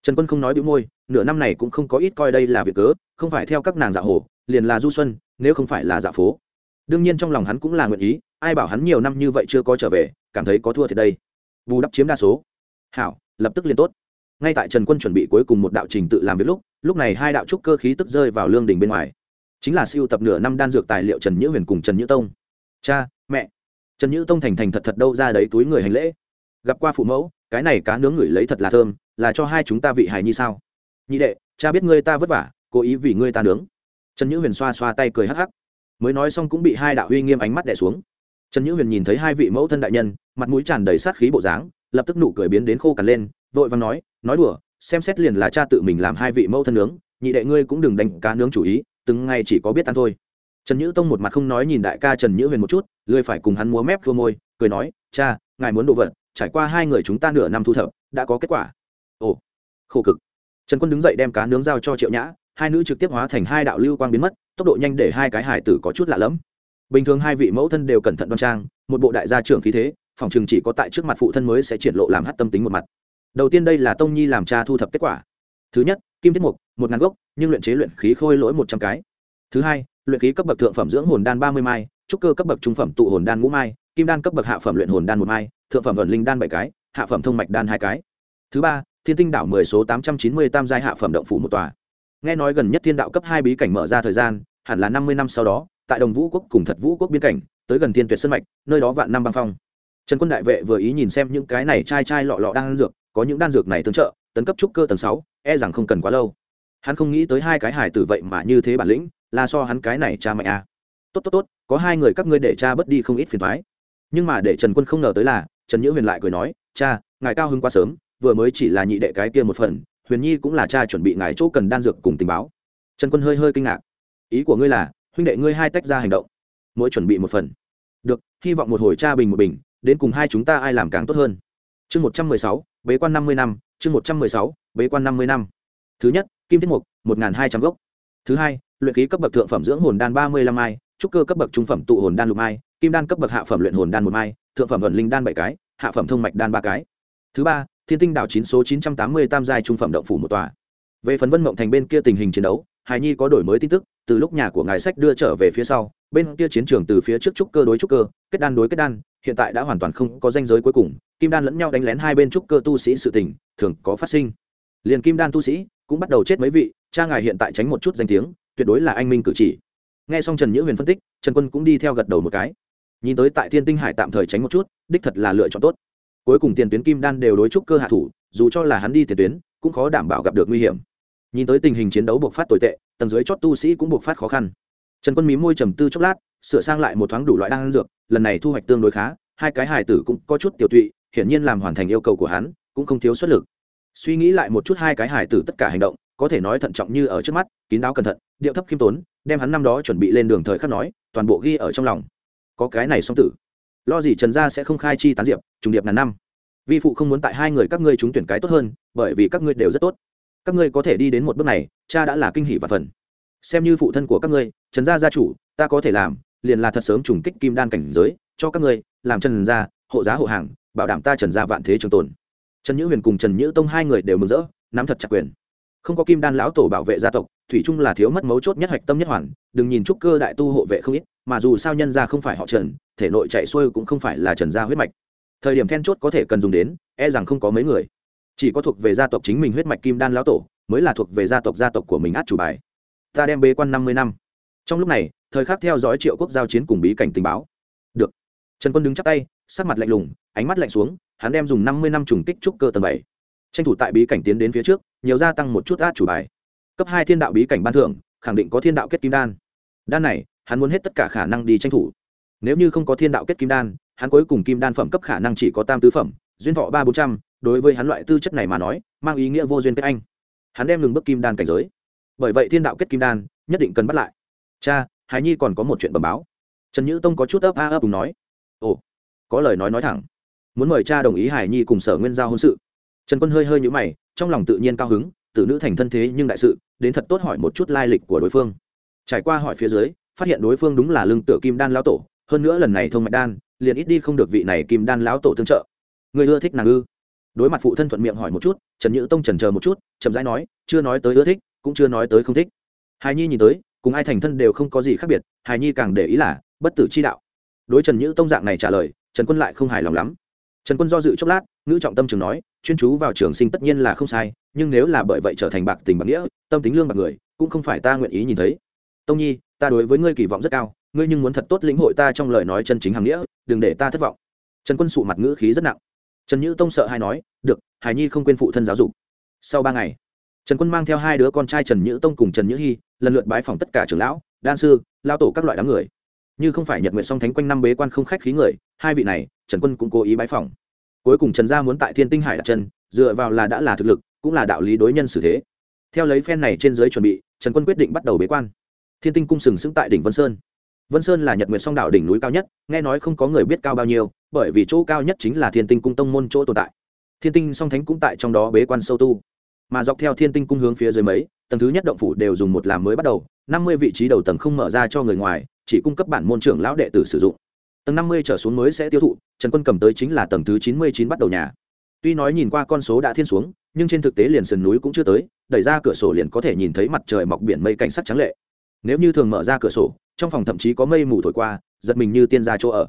Trần quân không nói đĩu môi, nửa năm này cũng không có ít coi đây là việc cớ, không phải theo các nàng dạ hồ liền là du xuân, nếu không phải là dạ phố. Đương nhiên trong lòng hắn cũng là nguyện ý, ai bảo hắn nhiều năm như vậy chưa có trở về, cảm thấy có thua thì đây. Bù đắp chiếm đa số. Hảo, lập tức liền tốt. Ngay tại trần quân chuẩn bị cuối cùng một đạo trình tự làm việc lúc lúc này hai đạo trúc cơ khí tức rơi vào lương đình bên ngoài. Chính là siêu tập nửa năm đan dược tài liệu trần nhữ huyền cùng trần nhữ tông. Cha, mẹ. Trần nhữ tông thành thành thật thật đâu ra đấy túi người hành lễ. Gặp qua phụ mẫu, cái này cá nướng ngửi lấy thật là thơm, là cho hai chúng ta vị hài nhi sao? Nhị đệ, cha biết ngươi ta vất vả, cố ý vì ngươi ta nướng. Trần nhữ huyền xoa xoa tay cười hắc hắc. Mới nói xong cũng bị hai đạo uy nghiêm ánh mắt đẻ xuống. Trần nhữ huyền nhìn thấy hai vị mẫu thân đại nhân, mặt mũi tràn đầy sát khí bộ dáng, lập tức nụ cười biến đến khô cằn lên, vội và nói nói đùa xem xét liền là cha tự mình làm hai vị mẫu thân nướng, nhị đệ ngươi cũng đừng đánh cá nướng chủ ý, từng ngày chỉ có biết ăn thôi. Trần nhữ tông một mặt không nói nhìn đại ca trần nhữ huyền một chút, lười phải cùng hắn múa mép khua môi, cười nói, cha, ngài muốn đồ vật, trải qua hai người chúng ta nửa năm thu thập, đã có kết quả. Ồ, khổ cực. Trần quân đứng dậy đem cá nướng giao cho triệu nhã, hai nữ trực tiếp hóa thành hai đạo lưu quang biến mất, tốc độ nhanh để hai cái hải tử có chút lạ lẫm. Bình thường hai vị mẫu thân đều cẩn thận đoan trang, một bộ đại gia trưởng khí thế, phòng chừng chỉ có tại trước mặt phụ thân mới sẽ triển lộ làm hát tâm tính một mặt đầu tiên đây là tông nhi làm cha thu thập kết quả. Thứ nhất, kim thiết mục, một ngàn gốc, nhưng luyện chế luyện khí khôi lỗi một trăm cái. Thứ hai, luyện khí cấp bậc thượng phẩm dưỡng hồn đan ba mươi mai, trúc cơ cấp bậc trung phẩm tụ hồn đan ngũ mai, kim đan cấp bậc hạ phẩm luyện hồn đan một mai, thượng phẩm ẩn linh đan bảy cái, hạ phẩm thông mạch đan hai cái. Thứ ba, thiên tinh đảo mười số tám trăm chín mươi tam giai hạ phẩm động phủ một tòa. Nghe nói gần nhất thiên đạo cấp hai bí cảnh mở ra thời gian, hẳn là năm mươi năm sau đó, tại đồng vũ quốc cùng thật vũ quốc biên cảnh, tới gần thiên tuyệt sân mạch, nơi đó vạn năm băng phong. Trần quân đại vệ vừa ý nhìn xem những cái này chai chai lọ lọ đang ăn dược có những đan dược này tương trợ, tấn cấp trúc cơ tầng sáu e rằng không cần quá lâu. Hắn không nghĩ tới hai cái hải tử vậy mà như thế bản lĩnh, là so hắn cái này cha mẹ à. tốt tốt tốt, có hai người các ngươi để cha bớt đi không ít phiền thoái nhưng mà để trần quân không ngờ tới là, trần nhữ huyền lại cười nói, cha, ngài cao hứng quá sớm, vừa mới chỉ là nhị đệ cái kia một phần, huyền nhi cũng là cha chuẩn bị ngài chỗ cần đan dược cùng tình báo. Trần quân hơi hơi kinh ngạc. Ý của ngươi là, huynh đệ ngươi hai tách ra hành động, mỗi chuẩn bị một phần. Được, hy vọng một hồi cha bình một bình, đến cùng hai chúng ta ai làm càng tốt hơn chương một trăm mười sáu, bế quan năm mươi năm, chương một trăm mười sáu, bế quan năm mươi năm. Thứ nhất, kim tiết mục, một n g h n hai trăm gốc. Thứ hai, luyện khí cấp bậc thượng phẩm dưỡng hồn đan ba mươi lăm mai, trúc cơ cấp bậc trung phẩm tụ hồn đan lục mai, kim đan cấp bậc hạ phẩm luyện hồn đan một mai, thượng phẩm vận linh đan bảy cái, hạ phẩm thông mạch đan ba cái. Thứ ba, thiên tinh đảo chín số chín trăm tám mươi tam giai trung phẩm động phủ một tòa. Về phần vân mộng thành bên kia tình hình chiến đấu hài nhi có đổi mới tin tức, từ lúc nhà của ngài sách đưa trở về phía sau bên kia chiến trường từ phía trước trúc cơ đối trúc cơ, kết đan đối kết đan, hiện tại đã hoàn toàn không có danh giới cuối cùng, kim đan lẫn nhau đánh lén hai bên trúc cơ tu sĩ sự tình, thường có phát sinh. Liền kim đan tu sĩ cũng bắt đầu chết mấy vị, cha ngài hiện tại tránh một chút danh tiếng, tuyệt đối là anh minh cử chỉ. Nghe xong trần nhữ huyền phân tích, trần quân cũng đi theo gật đầu một cái. Nhìn tới tại thiên tinh hải tạm thời tránh một chút, đích thật là lựa chọn tốt. Cuối cùng tiền tuyến kim đan đều đối trúc cơ hạ thủ, dù cho là hắn đi tiền tuyến, cũng khó đảm bảo gặp được nguy hiểm. Nhìn tới tình hình chiến đấu buộc phát tồi tệ, tầng dưới chót tu sĩ cũng buộc phát khó khăn trần quân mí môi trầm tư chốc lát, sửa sang lại một thoáng đủ loại đan dược, lần này thu hoạch tương đối khá, hai cái hài tử cũng có chút tiểu tụy, hiển nhiên làm hoàn thành yêu cầu của hắn, cũng không thiếu xuất lực. Suy nghĩ lại một chút hai cái hài tử tất cả hành động, có thể nói thận trọng như ở trước mắt, kín đáo cẩn thận, điệu thấp khiêm tốn, đem hắn năm đó chuẩn bị lên đường thời khắc nói, toàn bộ ghi ở trong lòng. Có cái này song tử. Lo gì trần gia sẽ không khai chi tán diệp, trùng điệp ngàn năm. Vi phụ không muốn tại hai người các ngươi trúng tuyển cái tốt hơn, bởi vì các ngươi đều rất tốt. Các ngươi có thể đi đến một bước này, cha đã là kinh hỷ và phần xem như phụ thân của các ngươi, trần gia gia chủ, ta có thể làm, liền là thật sớm trùng kích kim đan cảnh giới, cho các ngươi, làm trần gia, hộ giá hộ hàng, bảo đảm ta trần gia vạn thế trường tồn. Trần nhữ huyền cùng trần nhữ tông hai người đều mừng rỡ, nắm thật chặt quyền. Không có kim đan lão tổ bảo vệ gia tộc, thủy trung là thiếu mất mấu chốt nhất hạch tâm nhất hoàn, đừng nhìn trúc cơ đại tu hộ vệ không ít, mà dù sao nhân gia không phải họ trần, thể nội chạy xuôi cũng không phải là trần gia huyết mạch. Thời điểm then chốt có thể cần dùng đến e rằng không có mấy người. Chỉ có thuộc về gia tộc chính mình huyết mạch kim đan lão tổ, mới là thuộc về gia tộc gia tộc của mình át chủ bài ta đem bế quan năm mươi năm. Trong lúc này, thời khắc theo dõi triệu quốc giao chiến cùng bí cảnh tình báo. Được. Trần quân đứng chắp tay, sắc mặt lạnh lùng, ánh mắt lạnh xuống, hắn đem dùng năm mươi năm trùng kích trúc cơ tầng bảy. Tranh thủ tại bí cảnh tiến đến phía trước, nhiều gia tăng một chút át chủ bài. Cấp hai thiên đạo bí cảnh ban thưởng, khẳng định có thiên đạo kết kim đan. Đan này, hắn muốn hết tất cả khả năng đi tranh thủ. Nếu như không có thiên đạo kết kim đan, hắn cuối cùng kim đan phẩm cấp khả năng chỉ có tam tứ phẩm, duyên thọ ba bốn trăm, đối với hắn loại tư chất này mà nói, mang ý nghĩa vô duyên kết anh. Hắn đem ngừng bước kim đan cảnh giới bởi vậy thiên đạo kết kim đan nhất định cần bắt lại. Cha, hải nhi còn có một chuyện bẩm báo. Trần nhữ tông có chút ấp a ấp cùng nói. Ồ, có lời nói nói thẳng. Muốn mời cha đồng ý hải nhi cùng sở nguyên giao hôn sự. Trần quân hơi hơi nhũ mày, trong lòng tự nhiên cao hứng, tử nữ thành thân thế nhưng đại sự, đến thật tốt hỏi một chút lai lịch của đối phương. Trải qua hỏi phía dưới, phát hiện đối phương đúng là lương tựa kim đan lão tổ, hơn nữa lần này thông mạch đan, liền ít đi không được vị này kim đan lão tổ tương trợ. Người ưa thích nàng ư? Đối mặt phụ thân thuận miệng hỏi một chút, trần nhữ tông trần chờ một chút, chậm rãi nói, chưa nói tới ưa thích cũng chưa nói tới không thích. Hài nhi nhìn tới, cùng ai thành thân đều không có gì khác biệt, hài nhi càng để ý là, bất tử chi đạo. Đối trần nhữ tông dạng này trả lời, trần quân lại không hài lòng lắm. Trần quân do dự chốc lát, ngữ trọng tâm trường nói, chuyên chú vào trường sinh tất nhiên là không sai, nhưng nếu là bởi vậy trở thành bạc tình bạc nghĩa, tâm tính lương bạc người, cũng không phải ta nguyện ý nhìn thấy. Tông nhi, ta đối với ngươi kỳ vọng rất cao, ngươi nhưng muốn thật tốt lĩnh hội ta trong lời nói chân chính hàng nghĩa, đừng để ta thất vọng. Trần quân sụ mặt ngữ khí rất nặng. Trần nhữ tông sợ hay nói, được hải nhi không quên phụ thân giáo dục. Sau ba ngày trần quân mang theo hai đứa con trai trần nhữ tông cùng trần nhữ hy lần lượt bái phòng tất cả trưởng lão, đan sư, lao tổ các loại đám người. Như không phải nhật nguyện song thánh quanh năm bế quan không khách khí người, hai vị này, trần quân cũng cố ý bái phòng cuối cùng trần gia muốn tại thiên tinh hải đặt chân, dựa vào là đã là thực lực, cũng là đạo lý đối nhân xử thế. Theo lấy phen này trên giới chuẩn bị, trần quân quyết định bắt đầu bế quan. Thiên tinh cung sừng sững tại đỉnh vân sơn. Vân sơn là nhật nguyệt song đảo đỉnh núi cao nhất, nghe nói không có người biết cao bao nhiêu, bởi vì chỗ cao nhất chính là thiên tinh cung tông môn chỗ tồn tại. Thiên tinh song thánh cũng tại trong đó bế quan sâu tu mà dọc theo thiên tinh cung hướng phía dưới mấy, tầng thứ nhất động phủ đều dùng một làm mới bắt đầu, năm mươi vị trí đầu tầng không mở ra cho người ngoài, chỉ cung cấp bản môn trưởng lão đệ tử sử dụng. Tầng năm mươi trở xuống mới sẽ tiêu thụ, trần quân cầm tới chính là tầng thứ chín mươi chín bắt đầu nhà. Tuy nói nhìn qua con số đã thiên xuống, nhưng trên thực tế liền sườn núi cũng chưa tới, đẩy ra cửa sổ liền có thể nhìn thấy mặt trời mọc biển mây cảnh sắc trắng lệ. Nếu như thường mở ra cửa sổ, trong phòng thậm chí có mây mù thổi qua, giật mình như tiên ra chỗ ở.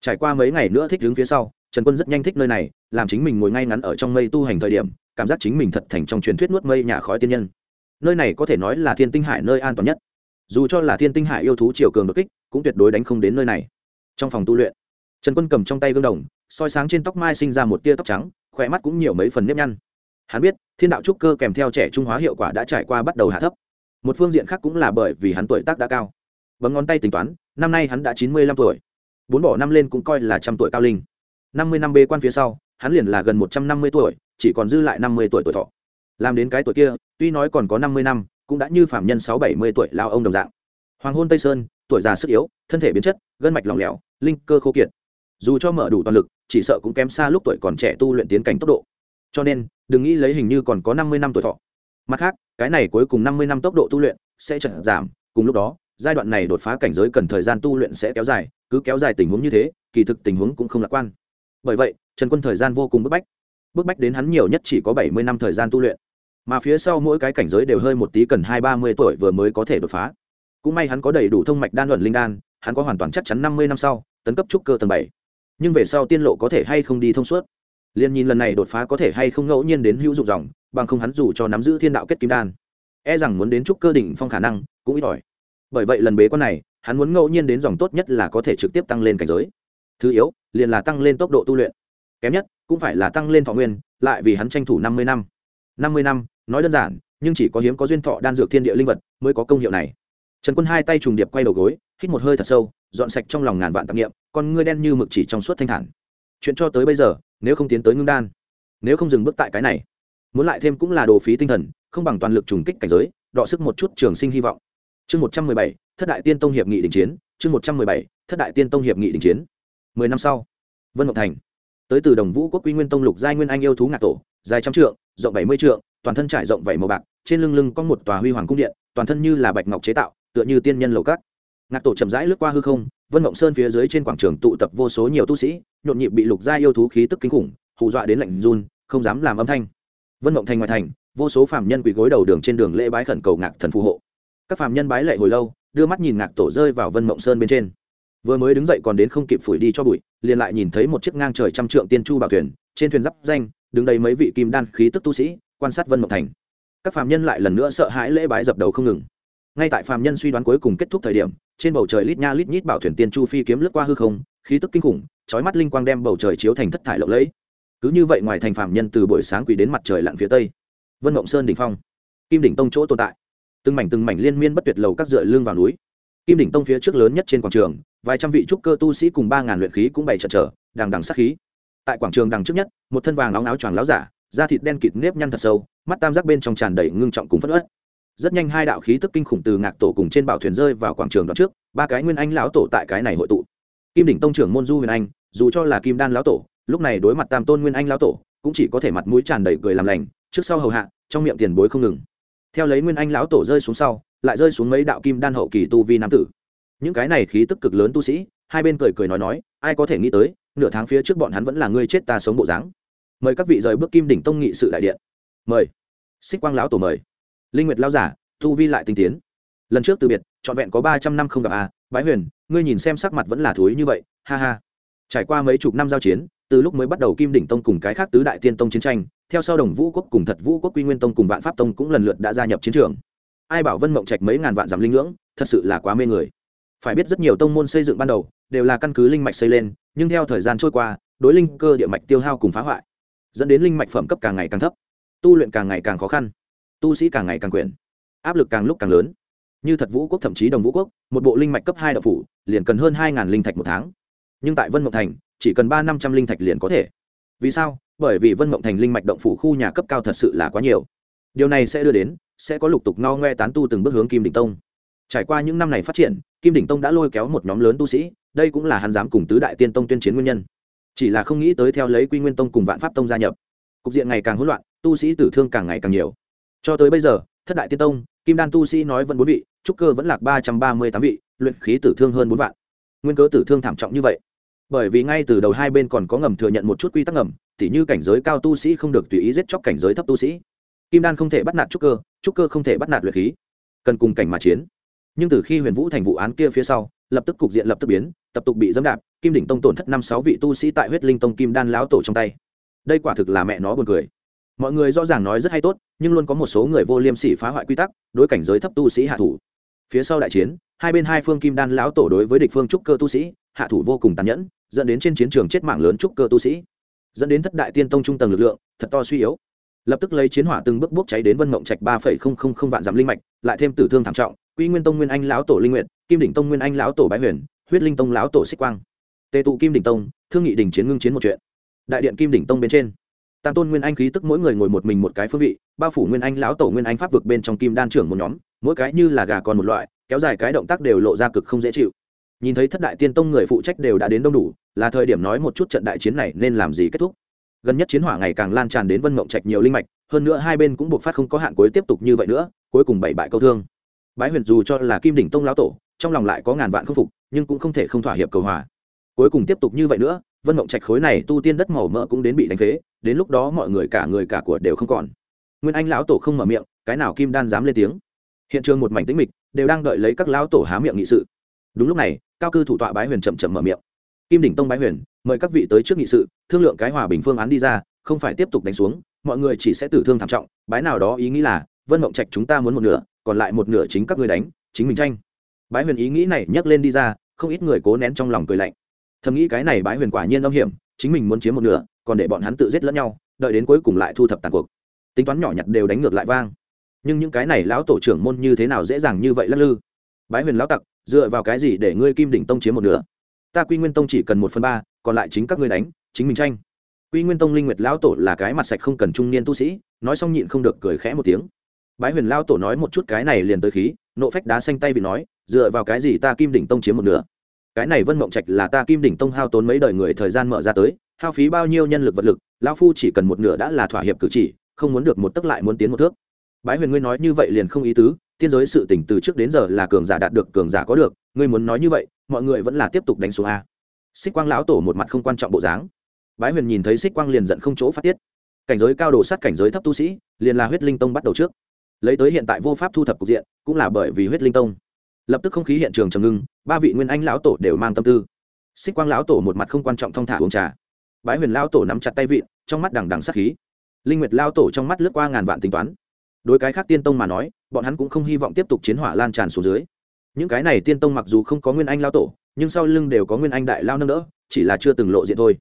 Trải qua mấy ngày nữa thích đứng phía sau trần quân rất nhanh thích nơi này, làm chính mình ngồi ngay ngắn ở trong mây tu hành thời điểm, cảm giác chính mình thật thành trong truyền thuyết nuốt mây nhà khói tiên nhân. Nơi này có thể nói là thiên tinh hải nơi an toàn nhất. Dù cho là thiên tinh hải yêu thú chiều cường đột kích, cũng tuyệt đối đánh không đến nơi này. Trong phòng tu luyện, trần quân cầm trong tay gương đồng, soi sáng trên tóc mai sinh ra một tia tóc trắng khỏe mắt cũng nhiều mấy phần nếp nhăn. Hắn biết, thiên đạo trúc cơ kèm theo trẻ trung hóa hiệu quả đã trải qua bắt đầu hạ thấp. Một phương diện khác cũng là bởi vì hắn tuổi tác đã cao. Bấm ngón tay tính toán, năm nay hắn đã chín mươi lăm tuổi. Bốn bỏ năm lên cũng coi là trăm tuổi cao linh năm mươi năm bê quan phía sau, hắn liền là gần một trăm năm mươi tuổi, chỉ còn dư lại năm mươi tuổi tuổi thọ. Làm đến cái tuổi kia, tuy nói còn có năm mươi năm, cũng đã như phạm nhân sáu bảy mươi tuổi lao ông đồng dạng. Hoàng hôn tây sơn, tuổi già sức yếu, thân thể biến chất, gân mạch lỏng lẻo, linh cơ khô kiệt. Dù cho mở đủ toàn lực, chỉ sợ cũng kém xa lúc tuổi còn trẻ tu luyện tiến cảnh tốc độ. Cho nên, đừng nghĩ lấy hình như còn có năm mươi năm tuổi thọ. Mặt khác, cái này cuối cùng năm mươi năm tốc độ tu luyện sẽ chật giảm, cùng lúc đó, giai đoạn này đột phá cảnh giới cần thời gian tu luyện sẽ kéo dài, cứ kéo dài tình huống như thế, kỳ thực tình huống cũng không lạc quan bởi vậy, trần quân thời gian vô cùng bức bách. Bức bách đến hắn nhiều nhất chỉ có bảy mươi năm thời gian tu luyện. Mà phía sau mỗi cái cảnh giới đều hơi một tí cần hai ba mươi tuổi vừa mới có thể đột phá. Cũng may hắn có đầy đủ thông mạch đan luận linh đan, hắn có hoàn toàn chắc chắn năm mươi năm sau, tấn cấp trúc cơ tầng bảy. Nhưng về sau tiên lộ có thể hay không đi thông suốt? Liền nhìn lần này đột phá có thể hay không ngẫu nhiên đến hữu dụng dòng, bằng không hắn dù cho nắm giữ thiên đạo kết kim đan e rằng muốn đến trúc cơ đỉnh phong khả năng cũng ít ỏi. Bởi vậy lần bế quan này, hắn muốn ngẫu nhiên đến dòng tốt nhất là có thể trực tiếp tăng lên cảnh giới thứ yếu, liền là tăng lên tốc độ tu luyện. Kém nhất, cũng phải là tăng lên thọ nguyên, lại vì hắn tranh thủ năm mươi năm. Năm mươi năm, nói đơn giản, nhưng chỉ có hiếm có duyên thọ đan dược thiên địa linh vật mới có công hiệu này. Trần quân hai tay trùng điệp quay đầu gối, hít một hơi thật sâu, dọn sạch trong lòng ngàn vạn tạp nghiệm con ngươi đen như mực chỉ trong suốt thanh thản. Chuyện cho tới bây giờ, nếu không tiến tới ngưng đan, nếu không dừng bước tại cái này, muốn lại thêm cũng là đồ phí tinh thần, không bằng toàn lực trùng kích cảnh giới, đọ sức một chút trường sinh hy vọng. Chương một trăm mười bảy, thất đại tiên tông hiệp nghị đình chiến, chương một trăm mười bảy, thất đại tiên tông hiệp nghị đình chiến mười năm sau, vân ngọc thành, tới từ đồng vũ quốc quy nguyên tông lục giai nguyên anh yêu thú ngạc tổ, dài trăm trượng, rộng bảy mươi trượng, toàn thân trải rộng vảy màu bạc, trên lưng lưng có một tòa huy hoàng cung điện, toàn thân như là bạch ngọc chế tạo, tựa như tiên nhân lầu cát. Ngạc tổ chậm rãi lướt qua hư không, vân mộng sơn phía dưới trên quảng trường tụ tập vô số nhiều tu sĩ, nhộn nhịp bị lục gia yêu thú khí tức kinh khủng, hù dọa đến lạnh run, không dám làm âm thanh. Vân mộng thành ngoài thành, vô số phạm nhân quỳ gối đầu đường trên đường lễ bái khẩn cầu ngạc thần phù hộ. Các phạm nhân bái lệ hồi lâu, đưa mắt nhìn ngạc tổ rơi vào vân mộng sơn bên trên vừa mới đứng dậy còn đến không kịp phủi đi cho bụi, liền lại nhìn thấy một chiếc ngang trời trăm trượng tiên chu bảo thuyền, trên thuyền giáp danh, đứng đầy mấy vị kim đan khí tức tu sĩ, quan sát vân mộng thành. Các phạm nhân lại lần nữa sợ hãi lễ bái dập đầu không ngừng. Ngay tại phạm nhân suy đoán cuối cùng kết thúc thời điểm, trên bầu trời lít nha lít nhít bảo thuyền tiên chu phi kiếm lướt qua hư không, khí tức kinh khủng trói mắt linh quang đem bầu trời chiếu thành thất thải lộng lẫy. Cứ như vậy ngoài thành phạm nhân từ buổi sáng quỳ đến mặt trời lặn phía tây. Vân mộng sơn đỉnh phong. Kim đỉnh tông chỗ tồn tại. Từng mảnh từng mảnh liên miên bất tuyệt lầu các dựa lưng vào núi. Kim đỉnh tông phía trước lớn nhất trên quảng trường vài trăm vị trúc cơ tu sĩ cùng ba ngàn luyện khí cũng bày chật trở, đằng đằng sát khí. Tại quảng trường đằng trước nhất, một thân vàng áo áo choàng láo giả, da thịt đen kịt nếp nhăn thật sâu, mắt tam giác bên trong tràn đầy ngưng trọng cùng phất ớt rất nhanh hai đạo khí tức kinh khủng từ ngạc tổ cùng trên bảo thuyền rơi vào quảng trường đoạn trước, ba cái nguyên anh lão tổ tại cái này hội tụ. Kim đỉnh tông trưởng môn du huyền anh, dù cho là kim đan lão tổ, lúc này đối mặt tam tôn nguyên anh lão tổ, cũng chỉ có thể mặt mũi tràn đầy cười làm lành, trước sau hầu hạ, trong miệng tiền bối không ngừng. Theo lấy nguyên anh lão tổ rơi xuống sau, lại rơi xuống mấy đạo kim đan hậu kỳ tu vi nam tử những cái này khí tức cực lớn tu sĩ, hai bên cười cười nói nói, ai có thể nghĩ tới, nửa tháng phía trước bọn hắn vẫn là ngươi chết ta sống bộ dáng. Mời các vị rời bước kim đỉnh tông nghị sự đại điện. Mời. Xích quang lão tổ mời. Linh nguyệt lão giả thu vi lại tinh tiến. Lần trước từ biệt, trọn vẹn có ba trăm năm không gặp à bái huyền, ngươi nhìn xem sắc mặt vẫn là thúi như vậy, ha ha. Trải qua mấy chục năm giao chiến, từ lúc mới bắt đầu kim đỉnh tông cùng cái khác tứ đại tiên tông chiến tranh, theo sau đồng vũ quốc cùng thật vũ quốc, quy nguyên tông cùng vạn pháp tông cũng lần lượt đã gia nhập chiến trường. Ai bảo vân mộng trạch mấy ngàn vạn giảm linh ngưỡng, thật sự là quá mê người phải biết rất nhiều tông môn xây dựng ban đầu đều là căn cứ linh mạch xây lên, nhưng theo thời gian trôi qua, đối linh cơ địa mạch tiêu hao cùng phá hoại, dẫn đến linh mạch phẩm cấp càng ngày càng thấp, tu luyện càng ngày càng khó khăn, tu sĩ càng ngày càng quyền áp lực càng lúc càng lớn. Như thật vũ quốc thậm chí đồng vũ quốc, một bộ linh mạch cấp hai đậu phủ, liền cần hơn hai linh thạch một tháng. Nhưng tại vân mộng thành, chỉ cần ba năm trăm linh thạch liền có thể. Vì sao? Bởi vì vân mộng thành linh mạch động phủ khu nhà cấp cao thật sự là quá nhiều. Điều này sẽ đưa đến, sẽ có lục tục ngao ngoe tán tu từng bước hướng kim đỉnh tông. Trải qua những năm này phát triển kim đỉnh tông đã lôi kéo một nhóm lớn tu sĩ, đây cũng là hắn dám cùng tứ đại tiên tông tuyên chiến nguyên nhân. Chỉ là không nghĩ tới theo lấy quy nguyên tông cùng vạn pháp tông gia nhập, cục diện ngày càng hỗn loạn, tu sĩ tử thương càng ngày càng nhiều. Cho tới bây giờ, thất đại tiên tông, kim đan tu sĩ nói vẫn bốn vị, trúc cơ vẫn lạc ba trăm ba mươi tám vị, luyện khí tử thương hơn bốn vạn. Nguyên cớ tử thương thảm trọng như vậy. Bởi vì ngay từ đầu hai bên còn có ngầm thừa nhận một chút quy tắc ngầm, tỉ như cảnh giới cao tu sĩ không được tùy ý giết chóc cảnh giới thấp tu sĩ. Kim đan không thể bắt nạt trúc cơ trúc cơ không thể bắt nạt luyện khí. Cần cùng cảnh mà chiến nhưng từ khi huyền vũ thành vụ án kia phía sau, lập tức cục diện lập tức biến, tập tục bị dẫm đạp, kim đỉnh tông tổn thất năm sáu vị tu sĩ tại huyết linh tông kim đan lão tổ trong tay. Đây quả thực là mẹ nó buồn cười. Mọi người rõ ràng nói rất hay tốt, nhưng luôn có một số người vô liêm sỉ phá hoại quy tắc, đối cảnh giới thấp tu sĩ hạ thủ. Phía sau đại chiến, hai bên hai phương kim đan lão tổ đối với địch phương trúc cơ tu sĩ, hạ thủ vô cùng tàn nhẫn, dẫn đến trên chiến trường chết mạng lớn trúc cơ tu sĩ. Dẫn đến thất đại tiên tông trung tầng lực lượng, thật to suy yếu. Lập tức lấy chiến hỏa từng bước bốc cháy đến vân mộng trạch ba phẩy không không không vạn dặm linh mạch, lại thêm tử thương thảm trọng quy nguyên tông nguyên anh lão tổ linh nguyện kim đỉnh tông nguyên anh lão tổ bái huyền, huyết linh tông lão tổ xích quang. Tề tụ kim đỉnh tông, thương nghị đình chiến ngưng chiến một chuyện. Đại điện kim đỉnh tông bên trên. Tam tôn nguyên anh khí tức mỗi người ngồi một mình một cái phương vị, bao phủ nguyên anh lão tổ nguyên anh pháp vực bên trong kim đan trưởng một nhóm, mỗi cái như là gà con một loại, kéo dài cái động tác đều lộ ra cực không dễ chịu. Nhìn thấy thất đại tiên tông người phụ trách đều đã đến đông đủ, là thời điểm nói một chút trận đại chiến này nên làm gì kết thúc. Gần nhất chiến hỏa ngày càng lan tràn đến vân mộng trạch nhiều linh mạch, hơn nữa hai bên cũng buộc phát không có hạn cuối tiếp tục như vậy nữa, cuối cùng bảy bại câu thương bái huyền dù cho là kim đỉnh tông lão tổ, trong lòng lại có ngàn vạn khâm phục, nhưng cũng không thể không thỏa hiệp cầu hòa. Cuối cùng tiếp tục như vậy nữa, vân mộng trạch khối này tu tiên đất màu mỡ cũng đến bị đánh phế, đến lúc đó mọi người cả người cả của đều không còn. Nguyên anh lão tổ không mở miệng, cái nào kim đan dám lên tiếng? Hiện trường một mảnh tĩnh mịch, đều đang đợi lấy các lão tổ há miệng nghị sự. Đúng lúc này, cao cư thủ tọa bái huyền chậm chậm mở miệng. Kim đỉnh tông bái huyền, mời các vị tới trước nghị sự, thương lượng cái hòa bình phương án đi ra, không phải tiếp tục đánh xuống, mọi người chỉ sẽ tử thương thảm trọng, bái nào đó ý nghĩ là, vân mộng trạch chúng ta muốn một nửa còn lại một nửa chính các ngươi đánh, chính mình tranh. Bái huyền ý nghĩ này nhắc lên đi ra, không ít người cố nén trong lòng cười lạnh. Thầm nghĩ cái này bái huyền quả nhiên âm hiểm, chính mình muốn chiếm một nửa, còn để bọn hắn tự giết lẫn nhau, đợi đến cuối cùng lại thu thập tàn cuộc. Tính toán nhỏ nhặt đều đánh ngược lại vang. Nhưng những cái này lão tổ trưởng môn như thế nào dễ dàng như vậy lắc lư? Bái huyền lão tặc, dựa vào cái gì để ngươi kim đỉnh tông chiếm một nửa? Ta quy nguyên tông chỉ cần một phần ba, còn lại chính các ngươi đánh, chính mình tranh. Quy nguyên tông linh nguyệt lão tổ là cái mặt sạch không cần trung niên tu sĩ, nói xong nhịn không được cười khẽ một tiếng bái huyền lao tổ nói một chút cái này liền tới khí, nộ phách đá xanh tay vì nói, dựa vào cái gì ta kim đỉnh tông chiếm một nửa? Cái này vân mộng trạch là ta kim đỉnh tông hao tốn mấy đời người thời gian mở ra tới, hao phí bao nhiêu nhân lực vật lực, lão phu chỉ cần một nửa đã là thỏa hiệp cử chỉ, không muốn được một tức lại muốn tiến một thước. Bái huyền ngươi nói như vậy liền không ý tứ, tiên giới sự tỉnh từ trước đến giờ là cường giả đạt được, cường giả có được, ngươi muốn nói như vậy, mọi người vẫn là tiếp tục đánh xuống a. Xích quang lão tổ một mặt không quan trọng bộ dáng. Bái huyền nhìn thấy xích quang liền giận không chỗ phát tiết. Cảnh giới cao đồ sát cảnh giới thấp tu sĩ, liền là huyết linh tông bắt đầu trước lấy tới hiện tại vô pháp thu thập cục diện, cũng là bởi vì huyết linh tông. Lập tức không khí hiện trường trầm ngưng, ba vị nguyên anh lão tổ đều mang tâm tư. Xích quang lão tổ một mặt không quan trọng thong thả uống trà. Bái huyền lão tổ nắm chặt tay vịn, trong mắt đằng đằng sắc khí. Linh nguyệt lão tổ trong mắt lướt qua ngàn vạn tính toán. Đối cái khác tiên tông mà nói, bọn hắn cũng không hy vọng tiếp tục chiến hỏa lan tràn xuống dưới. Những cái này tiên tông mặc dù không có nguyên anh lao tổ, nhưng sau lưng đều có nguyên anh đại lao nâng đỡ, chỉ là chưa từng lộ diện thôi.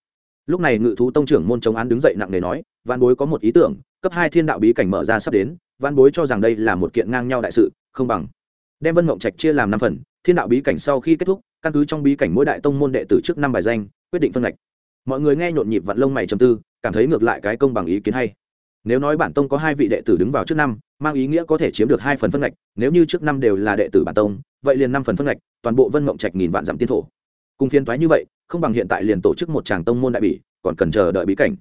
Lúc này ngự thú tông trưởng môn chống án đứng dậy nặng nề nói văn bối có một ý tưởng cấp hai thiên đạo bí cảnh mở ra sắp đến văn bối cho rằng đây là một kiện ngang nhau đại sự, không bằng đem vân mộng trạch chia làm năm phần, thiên đạo bí cảnh sau khi kết thúc, căn cứ trong bí cảnh mỗi đại tông môn đệ tử trước năm bài danh, quyết định phân ngạch. Mọi người nghe nhộn nhịp vặn lông mày trầm tư, cảm thấy ngược lại cái công bằng ý kiến hay. Nếu nói bản tông có hai vị đệ tử đứng vào trước năm, mang ý nghĩa có thể chiếm được hai phần phân ngạch, nếu như trước năm đều là đệ tử bản tông, vậy liền năm phần phân ngạch, toàn bộ vân mộng trạch nghìn vạn dặm tiên thổ. Cùng phiên thoái như vậy, không bằng hiện tại liền tổ chức một tràng tông môn đại bỉ, còn cần chờ đợi bí cảnh.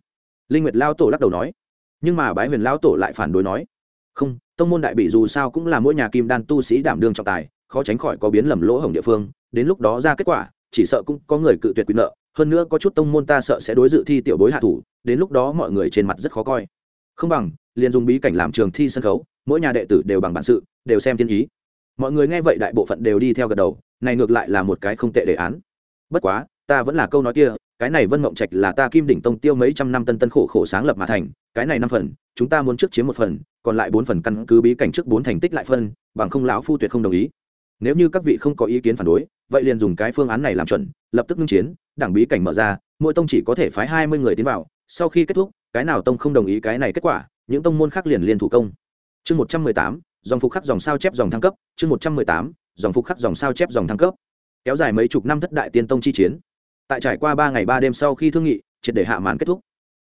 Linh nguyệt lao tổ lắc đầu nói nhưng mà bái huyền lao tổ lại phản đối nói, không, tông môn đại bị dù sao cũng là mỗi nhà kim đan tu sĩ đảm đương trọng tài, khó tránh khỏi có biến lầm lỗ hổng địa phương, đến lúc đó ra kết quả, chỉ sợ cũng có người cự tuyệt quyền nợ, hơn nữa có chút tông môn ta sợ sẽ đối dự thi tiểu bối hạ thủ, đến lúc đó mọi người trên mặt rất khó coi. Không bằng, liền dùng bí cảnh làm trường thi sân khấu, mỗi nhà đệ tử đều bằng bản sự, đều xem thiên ý. Mọi người nghe vậy đại bộ phận đều đi theo gật đầu, này ngược lại là một cái không tệ đề án. Bất quá, ta vẫn là câu nói kia, cái này vân mộng trạch là ta kim đỉnh tông tiêu mấy trăm năm tân tân khổ khổ sáng lập mà thành cái này năm phần, chúng ta muốn trước chiếm một phần, còn lại bốn phần căn cứ bí cảnh trước bốn thành tích lại phân, bằng không lão phu tuyệt không đồng ý. Nếu như các vị không có ý kiến phản đối, vậy liền dùng cái phương án này làm chuẩn, lập tức ngưng chiến, đảng bí cảnh mở ra, mỗi tông chỉ có thể phái hai mươi người tiến vào, sau khi kết thúc, cái nào tông không đồng ý cái này kết quả, những tông môn khác liền liên thủ công. Chương một trăm mười tám, dòng phục khắc dòng sao chép dòng thăng cấp, chương một trăm mười tám, dòng phục khắc dòng sao chép dòng thăng cấp. Kéo dài mấy chục năm thất đại tiên tông chi chiến. Tại trải qua ba ngày ba đêm sau khi thương nghị, triệt để hạ màn kết thúc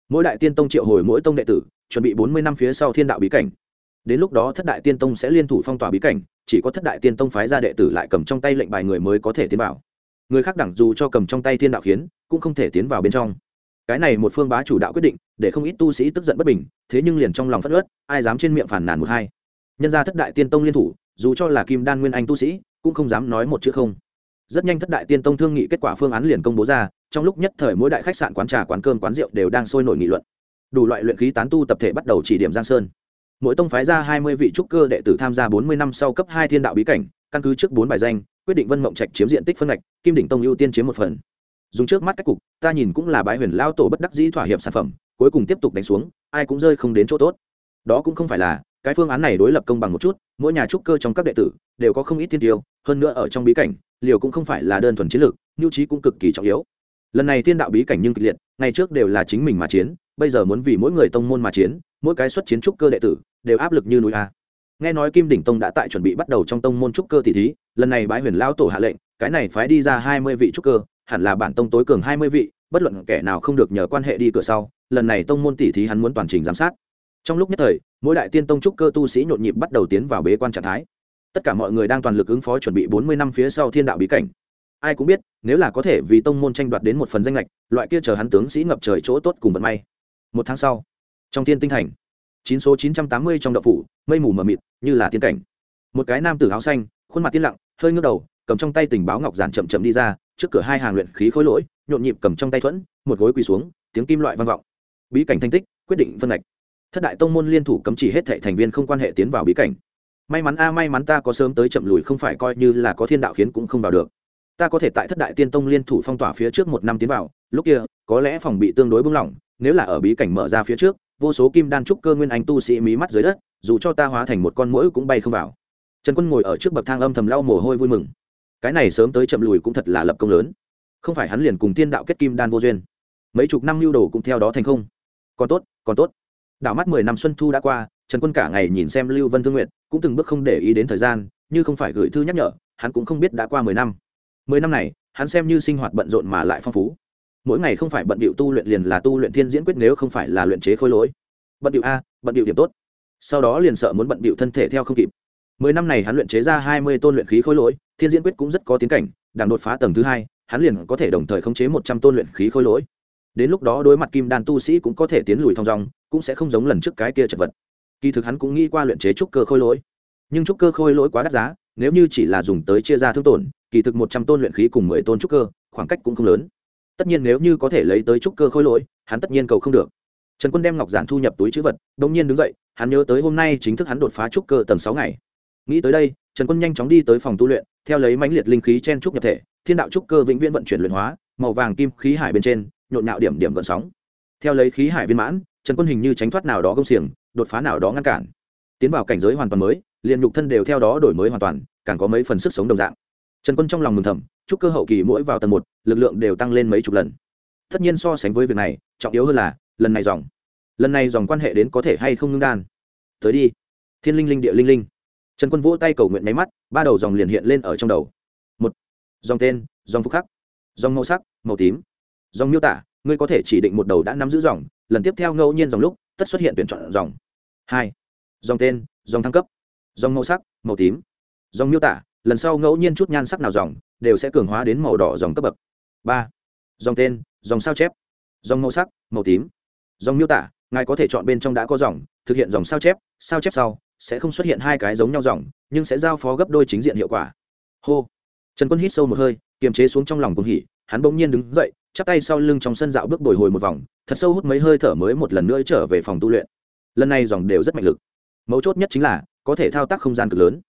mỗi đại tiên tông triệu hồi mỗi tông đệ tử, chuẩn bị bốn mươi năm phía sau thiên đạo bí cảnh. Đến lúc đó thất đại tiên tông sẽ liên thủ phong tỏa bí cảnh, chỉ có thất đại tiên tông phái ra đệ tử lại cầm trong tay lệnh bài người mới có thể tiến vào. Người khác đẳng dù cho cầm trong tay thiên đạo khiến, cũng không thể tiến vào bên trong. Cái này một phương bá chủ đạo quyết định, để không ít tu sĩ tức giận bất bình, thế nhưng liền trong lòng phất ớt ai dám trên miệng phản nàn một hai. Nhân ra thất đại tiên tông liên thủ, dù cho là kim đan nguyên anh tu sĩ, cũng không dám nói một chữ không. Rất nhanh thất đại tiên tông thương nghị kết quả phương án liền công bố ra trong lúc nhất thời mỗi đại khách sạn quán trà, quán cơm, quán rượu đều đang sôi nổi nghị luận. Đủ loại luyện khí tán tu tập thể bắt đầu chỉ điểm giang sơn. Mỗi tông phái ra hai mươi vị trúc cơ đệ tử tham gia bốn mươi năm sau cấp hai thiên đạo bí cảnh, căn cứ trước bốn bài danh, quyết định vân mộng trạch chiếm diện tích phân ngạch, kim đỉnh tông ưu tiên chiếm một phần. Dùng trước mắt cách cục, ta nhìn cũng là bái huyền lao tổ bất đắc dĩ thỏa hiệp sản phẩm, cuối cùng tiếp tục đánh xuống, ai cũng rơi không đến chỗ tốt. Đó cũng không phải là, cái phương án này đối lập công bằng một chút, mỗi nhà trúc cơ trong các đệ tử đều có không ít thiên tiêu, hơn nữa ở trong bí cảnh, liều cũng không phải là đơn thuần chiến lược, nhu trí cũng cực kỳ trọng yếu lần này thiên đạo bí cảnh nhưng kịch liệt, ngày trước đều là chính mình mà chiến, bây giờ muốn vì mỗi người tông môn mà chiến, mỗi cái xuất chiến trúc cơ đệ tử đều áp lực như núi a. Nghe nói kim đỉnh tông đã tại chuẩn bị bắt đầu trong tông môn trúc cơ tỷ thí, lần này bái huyền lao tổ hạ lệnh, cái này phái đi ra hai mươi vị trúc cơ, hẳn là bản tông tối cường hai mươi vị, bất luận kẻ nào không được nhờ quan hệ đi cửa sau, lần này tông môn tỷ thí hắn muốn toàn trình giám sát. Trong lúc nhất thời, mỗi đại tiên tông trúc cơ tu sĩ nhộn nhịp bắt đầu tiến vào bế quan trạng thái. Tất cả mọi người đang toàn lực ứng phó chuẩn bị bốn mươi năm phía sau thiên đạo bí cảnh ai cũng biết, nếu là có thể vì tông môn tranh đoạt đến một phần danh lệch, loại kia chờ hắn tướng sĩ ngập trời chỗ tốt cùng vận may. Một tháng sau, trong thiên tinh thành, chín số chín trăm tám mươi trong đậu phủ, mây mù mờ mịt, như là tiên cảnh. Một cái nam tử áo xanh, khuôn mặt tiên lặng, hơi ngước đầu, cầm trong tay tình báo ngọc giản chậm chậm đi ra, trước cửa hai hàng luyện khí khối lỗi, nhộn nhịp cầm trong tay thuẫn, một gối quỳ xuống, tiếng kim loại vang vọng. Bí cảnh thanh tích, quyết định phân ngạch thất đại tông môn liên thủ cấm chỉ hết thệ thành viên không quan hệ tiến vào bí cảnh. May mắn a, may mắn ta có sớm tới chậm lùi không phải coi như là có thiên đạo khiến cũng không vào được ta có thể tại thất đại tiên tông liên thủ phong tỏa phía trước một năm tiến vào, lúc kia, có lẽ phòng bị tương đối bung lỏng, nếu là ở bí cảnh mở ra phía trước, vô số kim đan trúc cơ nguyên anh tu sĩ mí mắt dưới đất, dù cho ta hóa thành một con mũi cũng bay không vào. Trần quân ngồi ở trước bậc thang âm thầm lau mồ hôi vui mừng. Cái này sớm tới chậm lùi cũng thật là lập công lớn. Không phải hắn liền cùng tiên đạo kết kim đan vô duyên. Mấy chục năm lưu đồ cũng theo đó thành không. Còn tốt còn tốt. Đảo mắt mười năm xuân thu đã qua, trần quân cả ngày nhìn xem lưu vân thương nguyện cũng từng bước không để ý đến thời gian, như không phải gửi thư nhắc nhở, hắn cũng không biết đã qua mười năm mười năm này, hắn xem như sinh hoạt bận rộn mà lại phong phú. Mỗi ngày không phải bận điệu tu luyện liền là tu luyện thiên diễn quyết nếu không phải là luyện chế khối lỗi. Bận điệu a, bận điệu điểm tốt. Sau đó liền sợ muốn bận điệu thân thể theo không kịp. Mười năm này hắn luyện chế ra hai mươi tôn luyện khí khối lỗi, thiên diễn quyết cũng rất có tiến cảnh đang đột phá tầng thứ hai, hắn liền có thể đồng thời khống chế một trăm tôn luyện khí khối lỗi. Đến lúc đó đối mặt kim đan tu sĩ cũng có thể tiến lùi thong dong, cũng sẽ không giống lần trước cái kia chật vật. Kỳ thực hắn cũng nghĩ qua luyện chế trúc cơ khôi lỗi. Nhưng trúc cơ khôi lỗi quá đắt giá, nếu như chỉ là dùng tới chia ra thương tổn kỳ thực một trăm tôn luyện khí cùng mười tôn trúc cơ, khoảng cách cũng không lớn. Tất nhiên nếu như có thể lấy tới trúc cơ khôi lỗi, hắn tất nhiên cầu không được. Trần quân đem ngọc giản thu nhập túi chữ vật đ nhiên đứng dậy, hắn nhớ tới hôm nay chính thức hắn đột phá trúc cơ tầng sáu ngày. Nghĩ tới đây, trần quân nhanh chóng đi tới phòng tu luyện, theo lấy mãnh liệt linh khí chen trúc nhập thể, thiên đạo trúc cơ vĩnh viễn vận chuyển luyện hóa, màu vàng kim khí hải bên trên, nhộn nhạo điểm điểm gợn sóng. Theo lấy khí hải viên mãn, trần quân hình như tránh thoát nào đó công xiềng, đột phá nào đó ngăn cản. Tiến vào cảnh giới hoàn toàn mới, liền nhục thân đều theo đó đổi mới hoàn toàn, càng có mấy phần sức sống đồng dạng trần quân trong lòng mừng thầm, chúc cơ hậu kỳ mỗi vào tầng một, lực lượng đều tăng lên mấy chục lần. Tất nhiên so sánh với việc này, trọng yếu hơn là, lần này dòng. Lần này dòng quan hệ đến có thể hay không ngưng đan. Tới đi. Thiên linh linh địa linh linh. Trần quân vỗ tay cầu nguyện máy mắt, ba đầu dòng liền hiện lên ở trong đầu. Một. Dòng tên, dòng phúc khắc. Dòng màu sắc, màu tím. Dòng miêu tả, ngươi có thể chỉ định một đầu đã nắm giữ dòng, lần tiếp theo ngẫu nhiên dòng lúc, tất xuất hiện tuyển chọn dòng. Hai. Dòng tên, dòng thăng cấp. Dòng màu sắc, màu tím. Dòng miêu tả lần sau ngẫu nhiên chút nhan sắc nào dòng, đều sẽ cường hóa đến màu đỏ dòng cấp bậc. Ba, dòng tên, dòng sao chép. Dòng màu sắc, màu tím. Dòng miêu tả, ngài có thể chọn bên trong đã có dòng, thực hiện dòng sao chép sao chép sau, sẽ không xuất hiện hai cái giống nhau dòng, nhưng sẽ giao phó gấp đôi chính diện hiệu quả. Hô. Trần quân hít sâu một hơi, kiềm chế xuống trong lòng cùng hỉ, hắn bỗng nhiên đứng dậy, chắp tay sau lưng trong sân dạo bước bồi hồi một vòng, thật sâu hút mấy hơi thở mới một lần nữa trở về phòng tu luyện. Lần này dòng đều rất mạnh lực. Mấu chốt nhất chính là, có thể thao tác không gian cực lớn.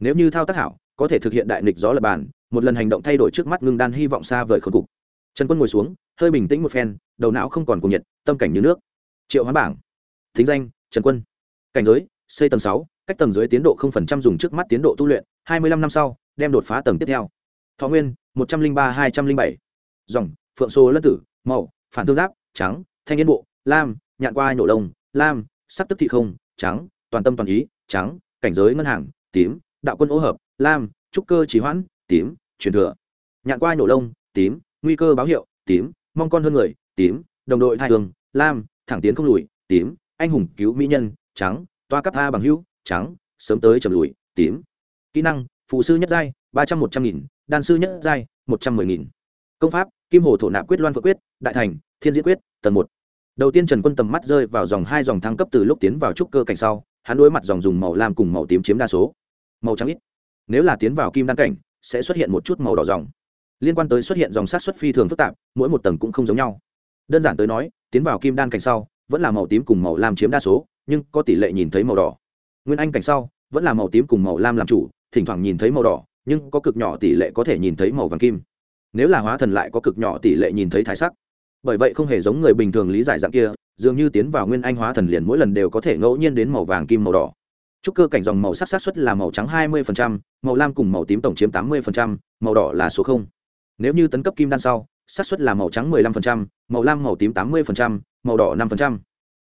Nếu như thao tác hảo có thể thực hiện đại nghịch gió lập bàn, một lần hành động thay đổi trước mắt ngưng đan hy vọng xa vời khôi cục. Trần quân ngồi xuống, hơi bình tĩnh một phen, đầu não không còn cuồng nhiệt, tâm cảnh như nước. Triệu hoán bảng. Thính danh, trần quân. Cảnh giới, xây tầng sáu, cách tầng dưới tiến độ không phần trăm dùng trước mắt tiến độ tu luyện, hai mươi lăm năm sau, đem đột phá tầng tiếp theo. Thọ nguyên, một trăm linh ba hai trăm linh bảy. Dòng, phượng số lân tử, màu, phản thương giáp, trắng, thanh yên bộ, lam, nhạn qua nổ lông, lam, sắc tức thị không, trắng, toàn tâm toàn ý, trắng, cảnh giới ngân hàng, tím, đạo quân ô hợp lam, trúc cơ trì hoãn, tím, truyền thừa. Nhạn qua nổ lông, tím, nguy cơ báo hiệu, tím, mong con hơn người, tím, đồng đội thai thường lam, thẳng tiến không lùi, tím, anh hùng cứu mỹ nhân, trắng, toa cấp tha bằng hữu, trắng, sớm tới chầm lùi, tím. Kỹ năng, phụ sư nhất giai, ba trăm một trăm nghìn, đan sư nhất giai, một trăm mười nghìn. Công pháp, kim hồ thổ nạp quyết loan phượng quyết, đại thành, thiên diễn quyết, tầng một. Đầu tiên trần quân tầm mắt rơi vào dòng hai dòng thăng cấp từ lúc tiến vào trúc cơ cảnh sau, hắn đối mặt dòng dùng màu lam cùng màu tím chiếm đa số. Màu trắng ít nếu là tiến vào kim đan cảnh, sẽ xuất hiện một chút màu đỏ dòng. Liên quan tới xuất hiện dòng sát xuất phi thường phức tạp, mỗi một tầng cũng không giống nhau. Đơn giản tới nói, tiến vào kim đan cảnh sau, vẫn là màu tím cùng màu lam chiếm đa số, nhưng có tỷ lệ nhìn thấy màu đỏ. Nguyên anh cảnh sau, vẫn là màu tím cùng màu lam làm chủ, thỉnh thoảng nhìn thấy màu đỏ, nhưng có cực nhỏ tỷ lệ có thể nhìn thấy màu vàng kim. Nếu là hóa thần lại có cực nhỏ tỷ lệ nhìn thấy thái sắc. Bởi vậy không hề giống người bình thường lý giải dạng kia, dường như tiến vào nguyên anh hóa thần liền mỗi lần đều có thể ngẫu nhiên đến màu vàng kim màu đỏ trúc cơ cảnh dòng màu sắc sát xuất là màu trắng 20%, màu lam cùng màu tím tổng chiếm 80%, màu đỏ là số 0. Nếu như tấn cấp kim đan sau, sát xuất là màu trắng 15%, màu lam màu tím 80%, màu đỏ 5%.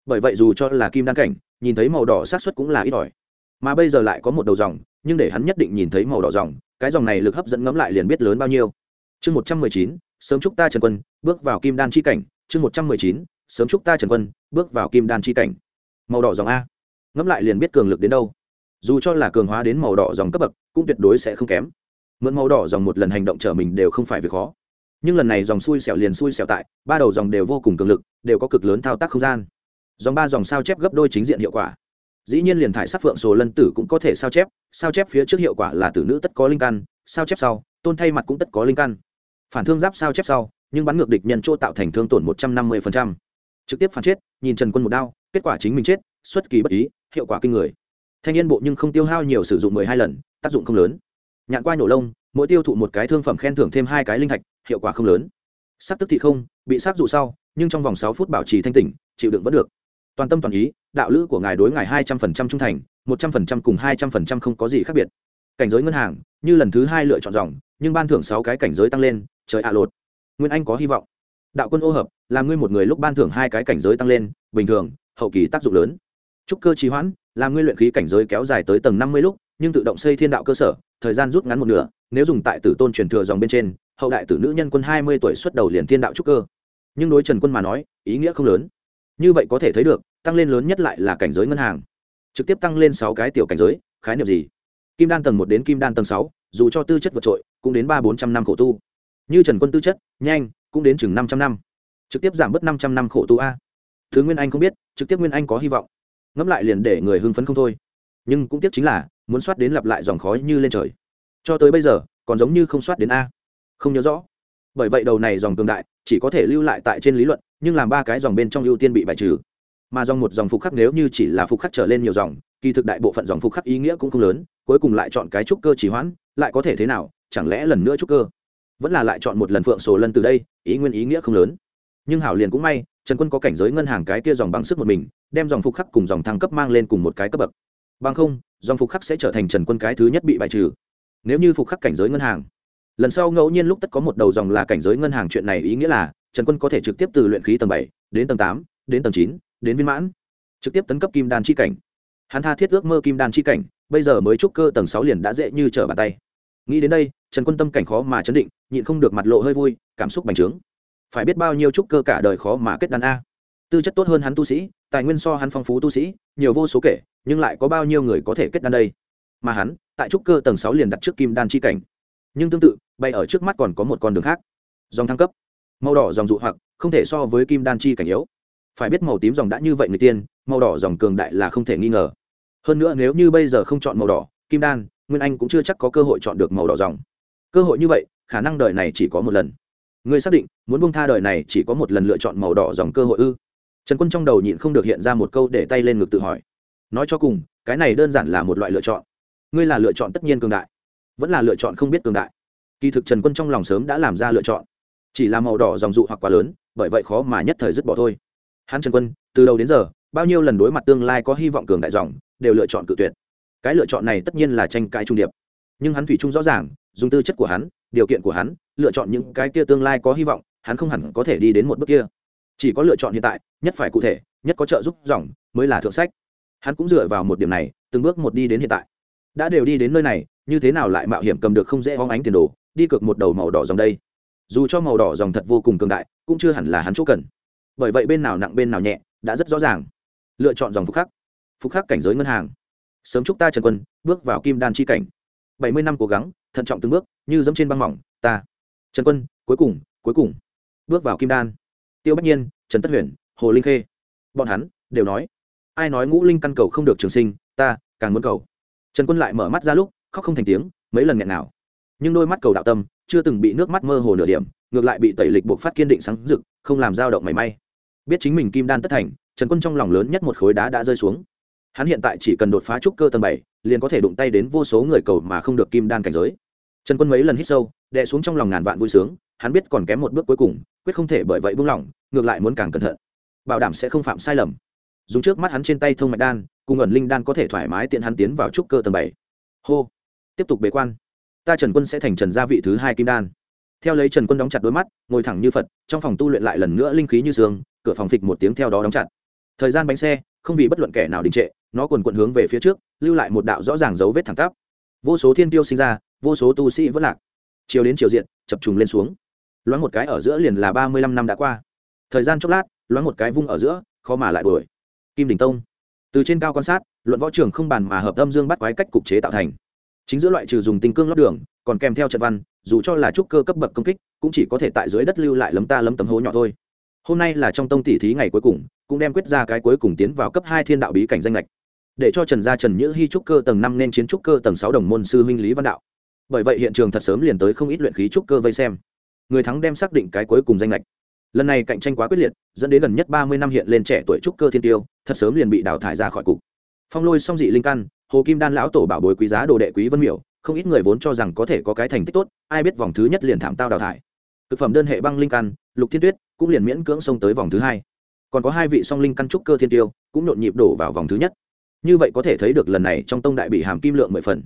Bởi vậy dù cho là kim đan cảnh, nhìn thấy màu đỏ sát xuất cũng là ít ỏi. Mà bây giờ lại có một đầu dòng, nhưng để hắn nhất định nhìn thấy màu đỏ dòng, cái dòng này lực hấp dẫn ngấm lại liền biết lớn bao nhiêu. Chương 119, sớm chúc ta Trần Quân, bước vào kim đan chi cảnh, chương 119, sớm chúc ta Trần Quân, bước vào kim đan chi cảnh. Màu đỏ dòng a ngẫm lại liền biết cường lực đến đâu. Dù cho là cường hóa đến màu đỏ dòng cấp bậc, cũng tuyệt đối sẽ không kém. Mượn màu đỏ dòng một lần hành động trở mình đều không phải việc khó. Nhưng lần này dòng xui xẻo liền xui xẻo tại, ba đầu dòng đều vô cùng cường lực, đều có cực lớn thao tác không gian. Dòng ba dòng sao chép gấp đôi chính diện hiệu quả. Dĩ nhiên liền thải sắc phượng sổ lân tử cũng có thể sao chép sao chép phía trước hiệu quả là tử nữ tất có linh căn, sao chép sau, tôn thay mặt cũng tất có linh căn. Phản thương giáp sao chép sau, nhưng bắn ngược địch nhân chỗ tạo thành thương tổn một trăm năm mươi trực tiếp phản chết, nhìn trần quân một đao, kết quả chính mình chết, xuất kỳ bất ý hiệu quả kinh người. Thanh niên bộ nhưng không tiêu hao nhiều sử dụng mười hai lần, tác dụng không lớn. Nhạn qua nhổ lông, mỗi tiêu thụ một cái thương phẩm khen thưởng thêm hai cái linh thạch, hiệu quả không lớn. Sắc tức thị không, bị sắc dụ sau, nhưng trong vòng sáu phút bảo trì thanh tỉnh, chịu đựng vẫn được. Toàn tâm toàn ý, đạo lữ của ngài đối ngài hai trăm phần trăm trung thành, một trăm phần trăm cùng hai trăm phần trăm không có gì khác biệt. Cảnh giới ngân hàng, như lần thứ hai lựa chọn dòng, nhưng ban thưởng sáu cái cảnh giới tăng lên, trời ạ à lột. Nguyên anh có hy vọng. Đạo quân ô hợp làm ngươi một người lúc ban thưởng hai cái cảnh giới tăng lên, bình thường, hậu kỳ tác dụng lớn trúc cơ trì hoãn, làm ngươi luyện khí cảnh giới kéo dài tới tầng năm mươi lúc, nhưng tự động xây thiên đạo cơ sở, thời gian rút ngắn một nửa, nếu dùng tại tử tôn truyền thừa dòng bên trên, hậu đại tử nữ nhân quân hai mươi tuổi xuất đầu liền thiên đạo trúc cơ. Nhưng đối trần quân mà nói, ý nghĩa không lớn. Như vậy có thể thấy được, tăng lên lớn nhất lại là cảnh giới ngân hàng. Trực tiếp tăng lên sáu cái tiểu cảnh giới, khái niệm gì? Kim đan tầng một đến kim đan tầng sáu, dù cho tư chất vượt trội, cũng đến ba bốn trăm năm khổ tu. Như trần quân tư chất, nhanh, cũng đến chừng năm trăm năm. Trực tiếp giảm bớt năm trăm năm khổ tu a. Thứ nguyên anh không biết, trực tiếp nguyên anh có hy vọng ngẫm lại liền để người hưng phấn không thôi. Nhưng cũng tiếc chính là, muốn soát đến lặp lại dòng khói như lên trời. Cho tới bây giờ, còn giống như không soát đến a. Không nhớ rõ. Bởi vậy đầu này dòng cường đại, chỉ có thể lưu lại tại trên lý luận, nhưng làm ba cái dòng bên trong ưu tiên bị bài trừ. Mà dòng một dòng phục khắc nếu như chỉ là phục khắc trở lên nhiều dòng, kỳ thực đại bộ phận dòng phục khắc ý nghĩa cũng không lớn, cuối cùng lại chọn cái trúc cơ chỉ hoãn, lại có thể thế nào, chẳng lẽ lần nữa trúc cơ? Vẫn là lại chọn một lần phượng sổ lần từ đây, ý nguyên ý nghĩa không lớn nhưng hảo liền cũng may, trần quân có cảnh giới ngân hàng cái kia dòng bằng sức một mình, đem dòng phục khắc cùng dòng thăng cấp mang lên cùng một cái cấp bậc. Bằng không, dòng phục khắc sẽ trở thành trần quân cái thứ nhất bị bài trừ. Nếu như phục khắc cảnh giới ngân hàng, lần sau ngẫu nhiên lúc tất có một đầu dòng là cảnh giới ngân hàng chuyện này ý nghĩa là, trần quân có thể trực tiếp từ luyện khí tầng bảy, đến tầng tám, đến tầng chín, đến viên mãn. Trực tiếp tấn cấp kim đan chi cảnh. Hắn tha thiết ước mơ kim đan chi cảnh, bây giờ mới trúc cơ tầng sáu liền đã dễ như trở bàn tay. Nghĩ đến đây, trần quân tâm cảnh khó mà chấn định, nhịn không được mặt lộ hơi vui, cảm xúc bành trướng phải biết bao nhiêu trúc cơ cả đời khó mà kết đan a. Tư chất tốt hơn hắn tu sĩ, tài nguyên so hắn phong phú tu sĩ, nhiều vô số kể, nhưng lại có bao nhiêu người có thể kết đan đây? Mà hắn, tại trúc cơ tầng sáu liền đặt trước kim đan chi cảnh. Nhưng tương tự, bay ở trước mắt còn có một con đường khác. Dòng thăng cấp. Màu đỏ dòng dụ hoặc, không thể so với kim đan chi cảnh yếu. Phải biết màu tím dòng đã như vậy người tiên, màu đỏ dòng cường đại là không thể nghi ngờ. Hơn nữa nếu như bây giờ không chọn màu đỏ, kim đan, nguyên anh cũng chưa chắc có cơ hội chọn được màu đỏ dòng. Cơ hội như vậy, khả năng đời này chỉ có một lần ngươi xác định, muốn buông tha đời này chỉ có một lần lựa chọn màu đỏ dòng cơ hội ư? Trần quân trong đầu nhịn không được hiện ra một câu để tay lên ngực tự hỏi. Nói cho cùng, cái này đơn giản là một loại lựa chọn. Ngươi là lựa chọn tất nhiên cường đại, vẫn là lựa chọn không biết cường đại. Kỳ thực trần quân trong lòng sớm đã làm ra lựa chọn. Chỉ là màu đỏ dòng dụ hoặc quá lớn, bởi vậy khó mà nhất thời dứt bỏ thôi. Hắn trần quân, từ đầu đến giờ, bao nhiêu lần đối mặt tương lai có hy vọng cường đại dòng, đều lựa chọn cự tuyệt. Cái lựa chọn này tất nhiên là tranh cãi trung điệp. Nhưng hắn thủy chung rõ ràng, dùng tư chất của hắn, điều kiện của hắn lựa chọn những cái kia tương lai có hy vọng, hắn không hẳn có thể đi đến một bước kia. Chỉ có lựa chọn hiện tại, nhất phải cụ thể, nhất có trợ giúp dòng, mới là thượng sách. Hắn cũng dựa vào một điểm này, từng bước một đi đến hiện tại. Đã đều đi đến nơi này, như thế nào lại mạo hiểm cầm được không dễ hóng ánh tiền đồ, đi cược một đầu màu đỏ dòng đây. Dù cho màu đỏ dòng thật vô cùng cường đại, cũng chưa hẳn là hắn chỗ cần. Bởi vậy bên nào nặng bên nào nhẹ, đã rất rõ ràng. Lựa chọn dòng phục khắc. Phục khắc cảnh giới ngân hàng. Sớm chúc ta trần quân, bước vào kim đan chi cảnh. Bảy mươi năm cố gắng, thận trọng từng bước, như dẫm trên băng mỏng, ta trần quân, cuối cùng cuối cùng. Bước vào kim đan. Tiêu bách nhiên, trần tất huyền, hồ linh khê. Bọn hắn đều nói, ai nói ngũ linh căn cầu không được trường sinh, ta càng muốn cầu. Trần quân lại mở mắt ra lúc, khóc không thành tiếng, mấy lần nghẹn nào nhưng đôi mắt cầu đạo tâm, chưa từng bị nước mắt mơ hồ nửa điểm, ngược lại bị tẩy lịch buộc phát kiên định sáng rực, không làm dao động mảy may. Biết chính mình kim đan tất thành, trần quân trong lòng lớn nhất một khối đá đã rơi xuống. Hắn hiện tại chỉ cần đột phá trúc cơ tầng bảy, liền có thể đụng tay đến vô số người cầu mà không được kim đan cảnh giới trần quân mấy lần hít sâu, đè xuống trong lòng ngàn vạn vui sướng, hắn biết còn kém một bước cuối cùng, quyết không thể bởi vậy buông lỏng, ngược lại muốn càng cẩn thận. Bảo đảm sẽ không phạm sai lầm. Dùng trước mắt hắn trên tay thông mạch đan, cùng ẩn linh đan có thể thoải mái tiện hắn tiến vào trúc cơ tầng bảy. Hô. Tiếp tục bế quan. Ta trần quân sẽ thành trần gia vị thứ hai kim đan. Theo lấy trần quân đóng chặt đôi mắt, ngồi thẳng như phật, trong phòng tu luyện lại lần nữa linh khí như sương cửa phòng phịch một tiếng theo đó đóng chặt. Thời gian bánh xe, không vì bất luận kẻ nào đình trệ, nó quần quận hướng về phía trước, lưu lại một đạo rõ ràng dấu vết thẳng tắp. Vô số thiên tiêu sinh ra vô số tu sĩ vẫn lạc. Chiều đến chiều diện, chập trùng lên xuống. Loáng một cái ở giữa liền là ba mươi lăm năm đã qua. Thời gian chốc lát, loáng một cái vung ở giữa, khó mà lại đuổi. Kim đình tông. Từ trên cao quan sát, luận võ trường không bàn mà hợp âm dương bắt quái cách cục chế tạo thành. Chính giữa loại trừ dùng tinh cương lót đường, còn kèm theo trận văn, dù cho là trúc cơ cấp bậc công kích, cũng chỉ có thể tại dưới đất lưu lại lấm ta lấm tấm hố nhỏ thôi. Hôm nay là trong tông tỷ thí ngày cuối cùng, cũng đem quyết ra cái cuối cùng tiến vào cấp hai thiên đạo bí cảnh danh lệch để cho trần gia trần nhữ hy trúc cơ tầng năm nên chiến trúc cơ tầng sáu đồng môn sư huynh lý văn đạo bởi vậy hiện trường thật sớm liền tới không ít luyện khí trúc cơ vây xem. Người thắng đem xác định cái cuối cùng danh lệch. Lần này cạnh tranh quá quyết liệt, dẫn đến gần nhất ba mươi năm hiện lên trẻ tuổi trúc cơ thiên tiêu, thật sớm liền bị đào thải ra khỏi cục. Phong lôi song dị linh căn, hồ kim đan lão tổ bảo bối quý giá đồ đệ quý vân miểu, không ít người vốn cho rằng có thể có cái thành tích tốt, ai biết vòng thứ nhất liền thảm tao đào thải. Thực phẩm đơn hệ băng linh căn, lục thiên tuyết cũng liền miễn cưỡng xông tới vòng thứ hai. Còn có hai vị song linh căn trúc cơ thiên tiêu cũng nhộn nhịp đổ vào vòng thứ nhất. Như vậy có thể thấy được lần này trong tông đại bị hàm kim lượng mười phần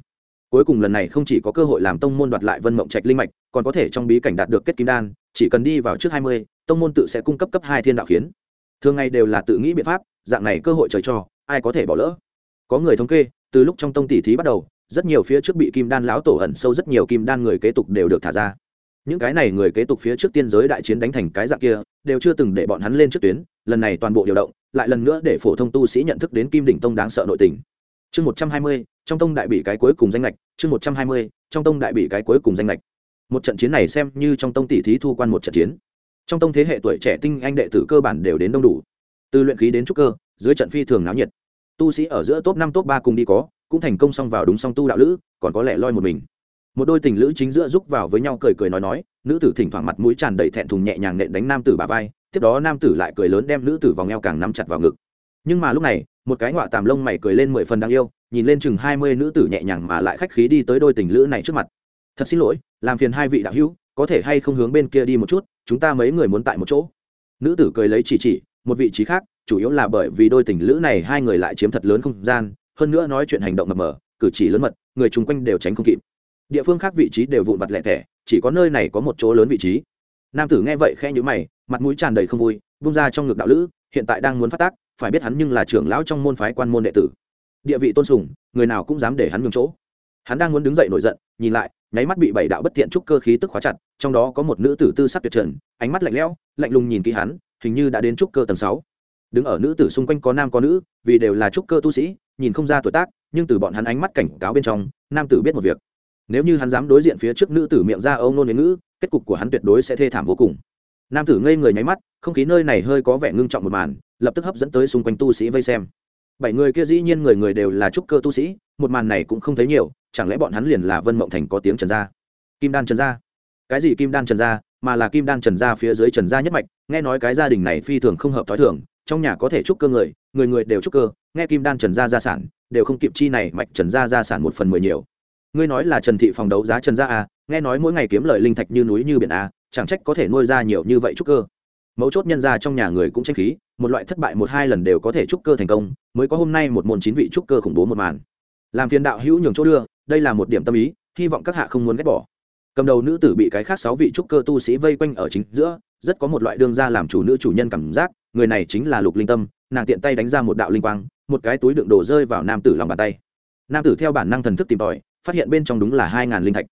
cuối cùng lần này không chỉ có cơ hội làm tông môn đoạt lại vân mộng trạch linh mạch, còn có thể trong bí cảnh đạt được kết kim đan, chỉ cần đi vào trước hai mươi, tông môn tự sẽ cung cấp cấp hai thiên đạo khiến. Thường ngày đều là tự nghĩ biện pháp, dạng này cơ hội trời cho, ai có thể bỏ lỡ. Có người thống kê, từ lúc trong tông tỷ thí bắt đầu, rất nhiều phía trước bị kim đan lão tổ ẩn sâu rất nhiều kim đan người kế tục đều được thả ra. Những cái này người kế tục phía trước tiên giới đại chiến đánh thành cái dạng kia, đều chưa từng để bọn hắn lên trước tuyến, lần này toàn bộ điều động, lại lần nữa để phổ thông tu sĩ nhận thức đến kim đỉnh tông đáng sợ nội tình. Chương một trăm hai mươi trong tông đại bị cái cuối cùng danh lệch chương một trăm hai mươi, trong tông đại bị cái cuối cùng danh lệch một trận chiến này xem như trong tông tỷ thí thu quan một trận chiến. Trong tông thế hệ tuổi trẻ tinh anh đệ tử cơ bản đều đến đông đủ. Từ luyện khí đến trúc cơ, dưới trận phi thường náo nhiệt. Tu sĩ ở giữa top năm, top ba cùng đi có, cũng thành công xong vào đúng song tu đạo lữ, còn có lẽ loi một mình. Một đôi tình lữ chính giữa giúp vào với nhau cười cười nói nói, nữ tử thỉnh thoảng mặt mũi tràn đầy thẹn thùng nhẹ nhàng nện đánh nam tử bà vai, tiếp đó nam tử lại cười lớn đem nữ tử vòng eo càng nắm chặt vào ngực. Nhưng mà lúc này, một cái ngọa tàm lông mày cười lên mười phần đáng yêu nhìn lên chừng hai mươi nữ tử nhẹ nhàng mà lại khách khí đi tới đôi tình lữ này trước mặt. Thật xin lỗi, làm phiền hai vị đạo hữu, có thể hay không hướng bên kia đi một chút, chúng ta mấy người muốn tại một chỗ. Nữ tử cười lấy chỉ chỉ, một vị trí khác, chủ yếu là bởi vì đôi tình lữ này hai người lại chiếm thật lớn không gian, hơn nữa nói chuyện hành động mập mờ, cử chỉ lớn mật, người chung quanh đều tránh không kịp. Địa phương khác vị trí đều vụn vặt lẻ tẻ, chỉ có nơi này có một chỗ lớn vị trí. Nam tử nghe vậy khẽ nhữ mày, mặt mũi tràn đầy không vui bung ra trong ngực đạo lữ, hiện tại đang muốn phát tác, phải biết hắn nhưng là trưởng lão trong môn phái quan môn đệ tử địa vị tôn sùng, người nào cũng dám để hắn nhường chỗ. Hắn đang muốn đứng dậy nổi giận, nhìn lại, nháy mắt bị bảy đạo bất thiện trúc cơ khí tức khóa chặt, trong đó có một nữ tử tư sắc tuyệt trần, ánh mắt lạnh lẽo, lạnh lùng nhìn kỹ hắn, hình như đã đến trúc cơ tầng sáu. Đứng ở nữ tử xung quanh có nam có nữ, vì đều là trúc cơ tu sĩ, nhìn không ra tuổi tác, nhưng từ bọn hắn ánh mắt cảnh cáo bên trong, nam tử biết một việc. Nếu như hắn dám đối diện phía trước nữ tử miệng ra âu nôn đến ngữ, kết cục của hắn tuyệt đối sẽ thê thảm vô cùng. Nam tử ngây người nháy mắt, không khí nơi này hơi có vẻ ngưng trọng một màn, lập tức hấp dẫn tới xung quanh tu sĩ vây xem bảy người kia dĩ nhiên người người đều là trúc cơ tu sĩ, một màn này cũng không thấy nhiều, chẳng lẽ bọn hắn liền là vân mộng thành có tiếng trần gia? Kim đan trần gia? Cái gì kim đan trần gia? Mà là kim đan trần gia phía dưới trần gia nhất mạch, nghe nói cái gia đình này phi thường không hợp t h ó i thường, trong nhà có thể trúc cơ người người người đều trúc cơ, nghe kim đan trần gia gia sản, đều không kịp chi này mạch trần gia gia sản một phần mười nhiều. Ngươi nói là trần thị phòng đấu giá trần gia à nghe nói mỗi ngày kiếm lời linh thạch như núi như biển à chẳng trách có thể nuôi ra nhiều như vậy trúc cơ. Mấu chốt nhân ra trong nhà người cũng tranh khí một loại thất bại một hai lần đều có thể trúc cơ thành công, mới có hôm nay một môn chín vị trúc cơ khủng bố một màn. Làm phiền đạo hữu nhường chỗ đưa, đây là một điểm tâm ý, hy vọng các hạ không muốn ghét bỏ. Cầm đầu nữ tử bị cái khác sáu vị trúc cơ tu sĩ vây quanh ở chính giữa, rất có một loại đương ra làm chủ nữ chủ nhân cảm giác, người này chính là lục linh tâm, nàng tiện tay đánh ra một đạo linh quang, một cái túi đựng đồ rơi vào nam tử lòng bàn tay. Nam tử theo bản năng thần thức tìm tòi, phát hiện bên trong đúng là hai ngàn linh thạch.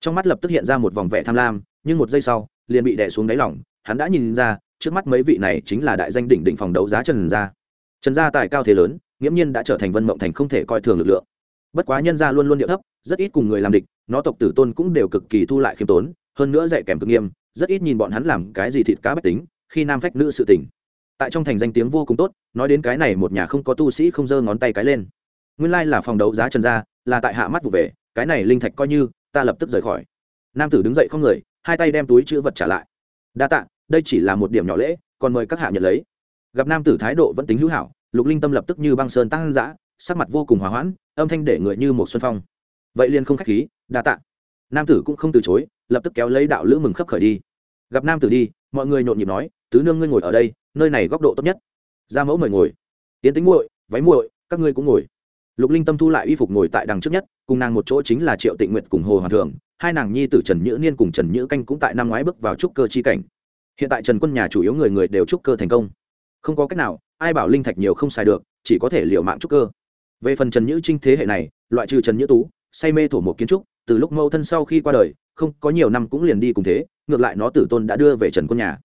Trong mắt lập tức hiện ra một vòng vẻ tham lam, nhưng một giây sau, liền bị đè xuống đáy lỏng hắn đã nhìn ra trước mắt mấy vị này chính là đại danh đỉnh đỉnh phòng đấu giá trần gia. Trần gia tài cao thế lớn, nghiễm nhiên đã trở thành vân mộng thành không thể coi thường lực lượng. Bất quá nhân gia luôn luôn điệu thấp, rất ít cùng người làm địch, nó tộc tử tôn cũng đều cực kỳ thu lại khiêm tốn, hơn nữa dạy kèm cực nghiêm, rất ít nhìn bọn hắn làm cái gì thịt cá bách tính, khi nam phách nữ sự tình. Tại trong thành danh tiếng vô cùng tốt, nói đến cái này một nhà không có tu sĩ không giơ ngón tay cái lên. Nguyên lai là phòng đấu giá trần gia, là tại hạ mắt vụ về, cái này linh thạch coi như, ta lập tức rời khỏi. Nam tử đứng dậy không người, hai tay đem túi chữ vật trả lại. Đa tạ đây chỉ là một điểm nhỏ lễ, còn mời các hạ nhận lấy. Gặp nam tử thái độ vẫn tính hữu hảo, lục linh tâm lập tức như băng sơn tăng dã, sắc mặt vô cùng hòa hoãn, âm thanh để người như một xuân phong. Vậy liền không khách khí, đa tạ. Nam tử cũng không từ chối, lập tức kéo lấy đạo lữ mừng khấp khởi đi. Gặp nam tử đi, mọi người nhộn nhịp nói, tứ nương ngươi ngồi ở đây, nơi này góc độ tốt nhất. Ra mẫu mời ngồi. Tiến tính muội, váy muội, các ngươi cũng ngồi. Lục linh tâm thu lại y phục ngồi tại đằng trước nhất, cùng nàng một chỗ chính là triệu tịnh nguyệt cùng hồ hoàng thường, hai nàng nhi tử trần nhữ niên cùng trần nhữ canh cũng tại năm ngoái bước vào trúc cơ chi cảnh hiện tại trần quân nhà chủ yếu người người đều trúc cơ thành công. Không có cách nào, ai bảo linh thạch nhiều không xài được, chỉ có thể liều mạng trúc cơ. Về phần trần nhữ trinh thế hệ này, loại trừ trần nhữ tú, say mê thổ một kiến trúc, từ lúc mâu thân sau khi qua đời, không có nhiều năm cũng liền đi cùng thế, ngược lại nó tử tôn đã đưa về trần quân nhà.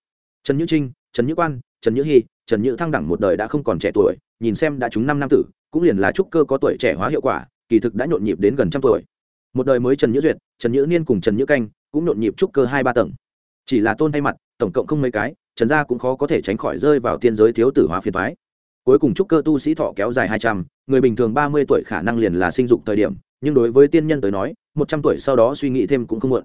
Trần nhữ trinh, trần nhữ quan, trần nhữ hy trần nhữ thăng đẳng một đời đã không còn trẻ tuổi, nhìn xem đã trúng năm năm tử, cũng liền là trúc cơ có tuổi trẻ hóa hiệu quả, kỳ thực đã nhộn nhịp đến gần trăm tuổi. Một đời mới trần nhữ duyệt, trần nhữ niên cùng trần nhữ canh cũng nhộn nhịp trúc cơ hai ba tầng chỉ là tôn thay mặt, tổng cộng không mấy cái, trần gia cũng khó có thể tránh khỏi rơi vào tiên giới thiếu tử hóa phiền thoái cuối cùng trúc cơ tu sĩ thọ kéo dài hai trăm, người bình thường ba mươi tuổi khả năng liền là sinh dục thời điểm, nhưng đối với tiên nhân tới nói, một trăm tuổi sau đó suy nghĩ thêm cũng không muộn.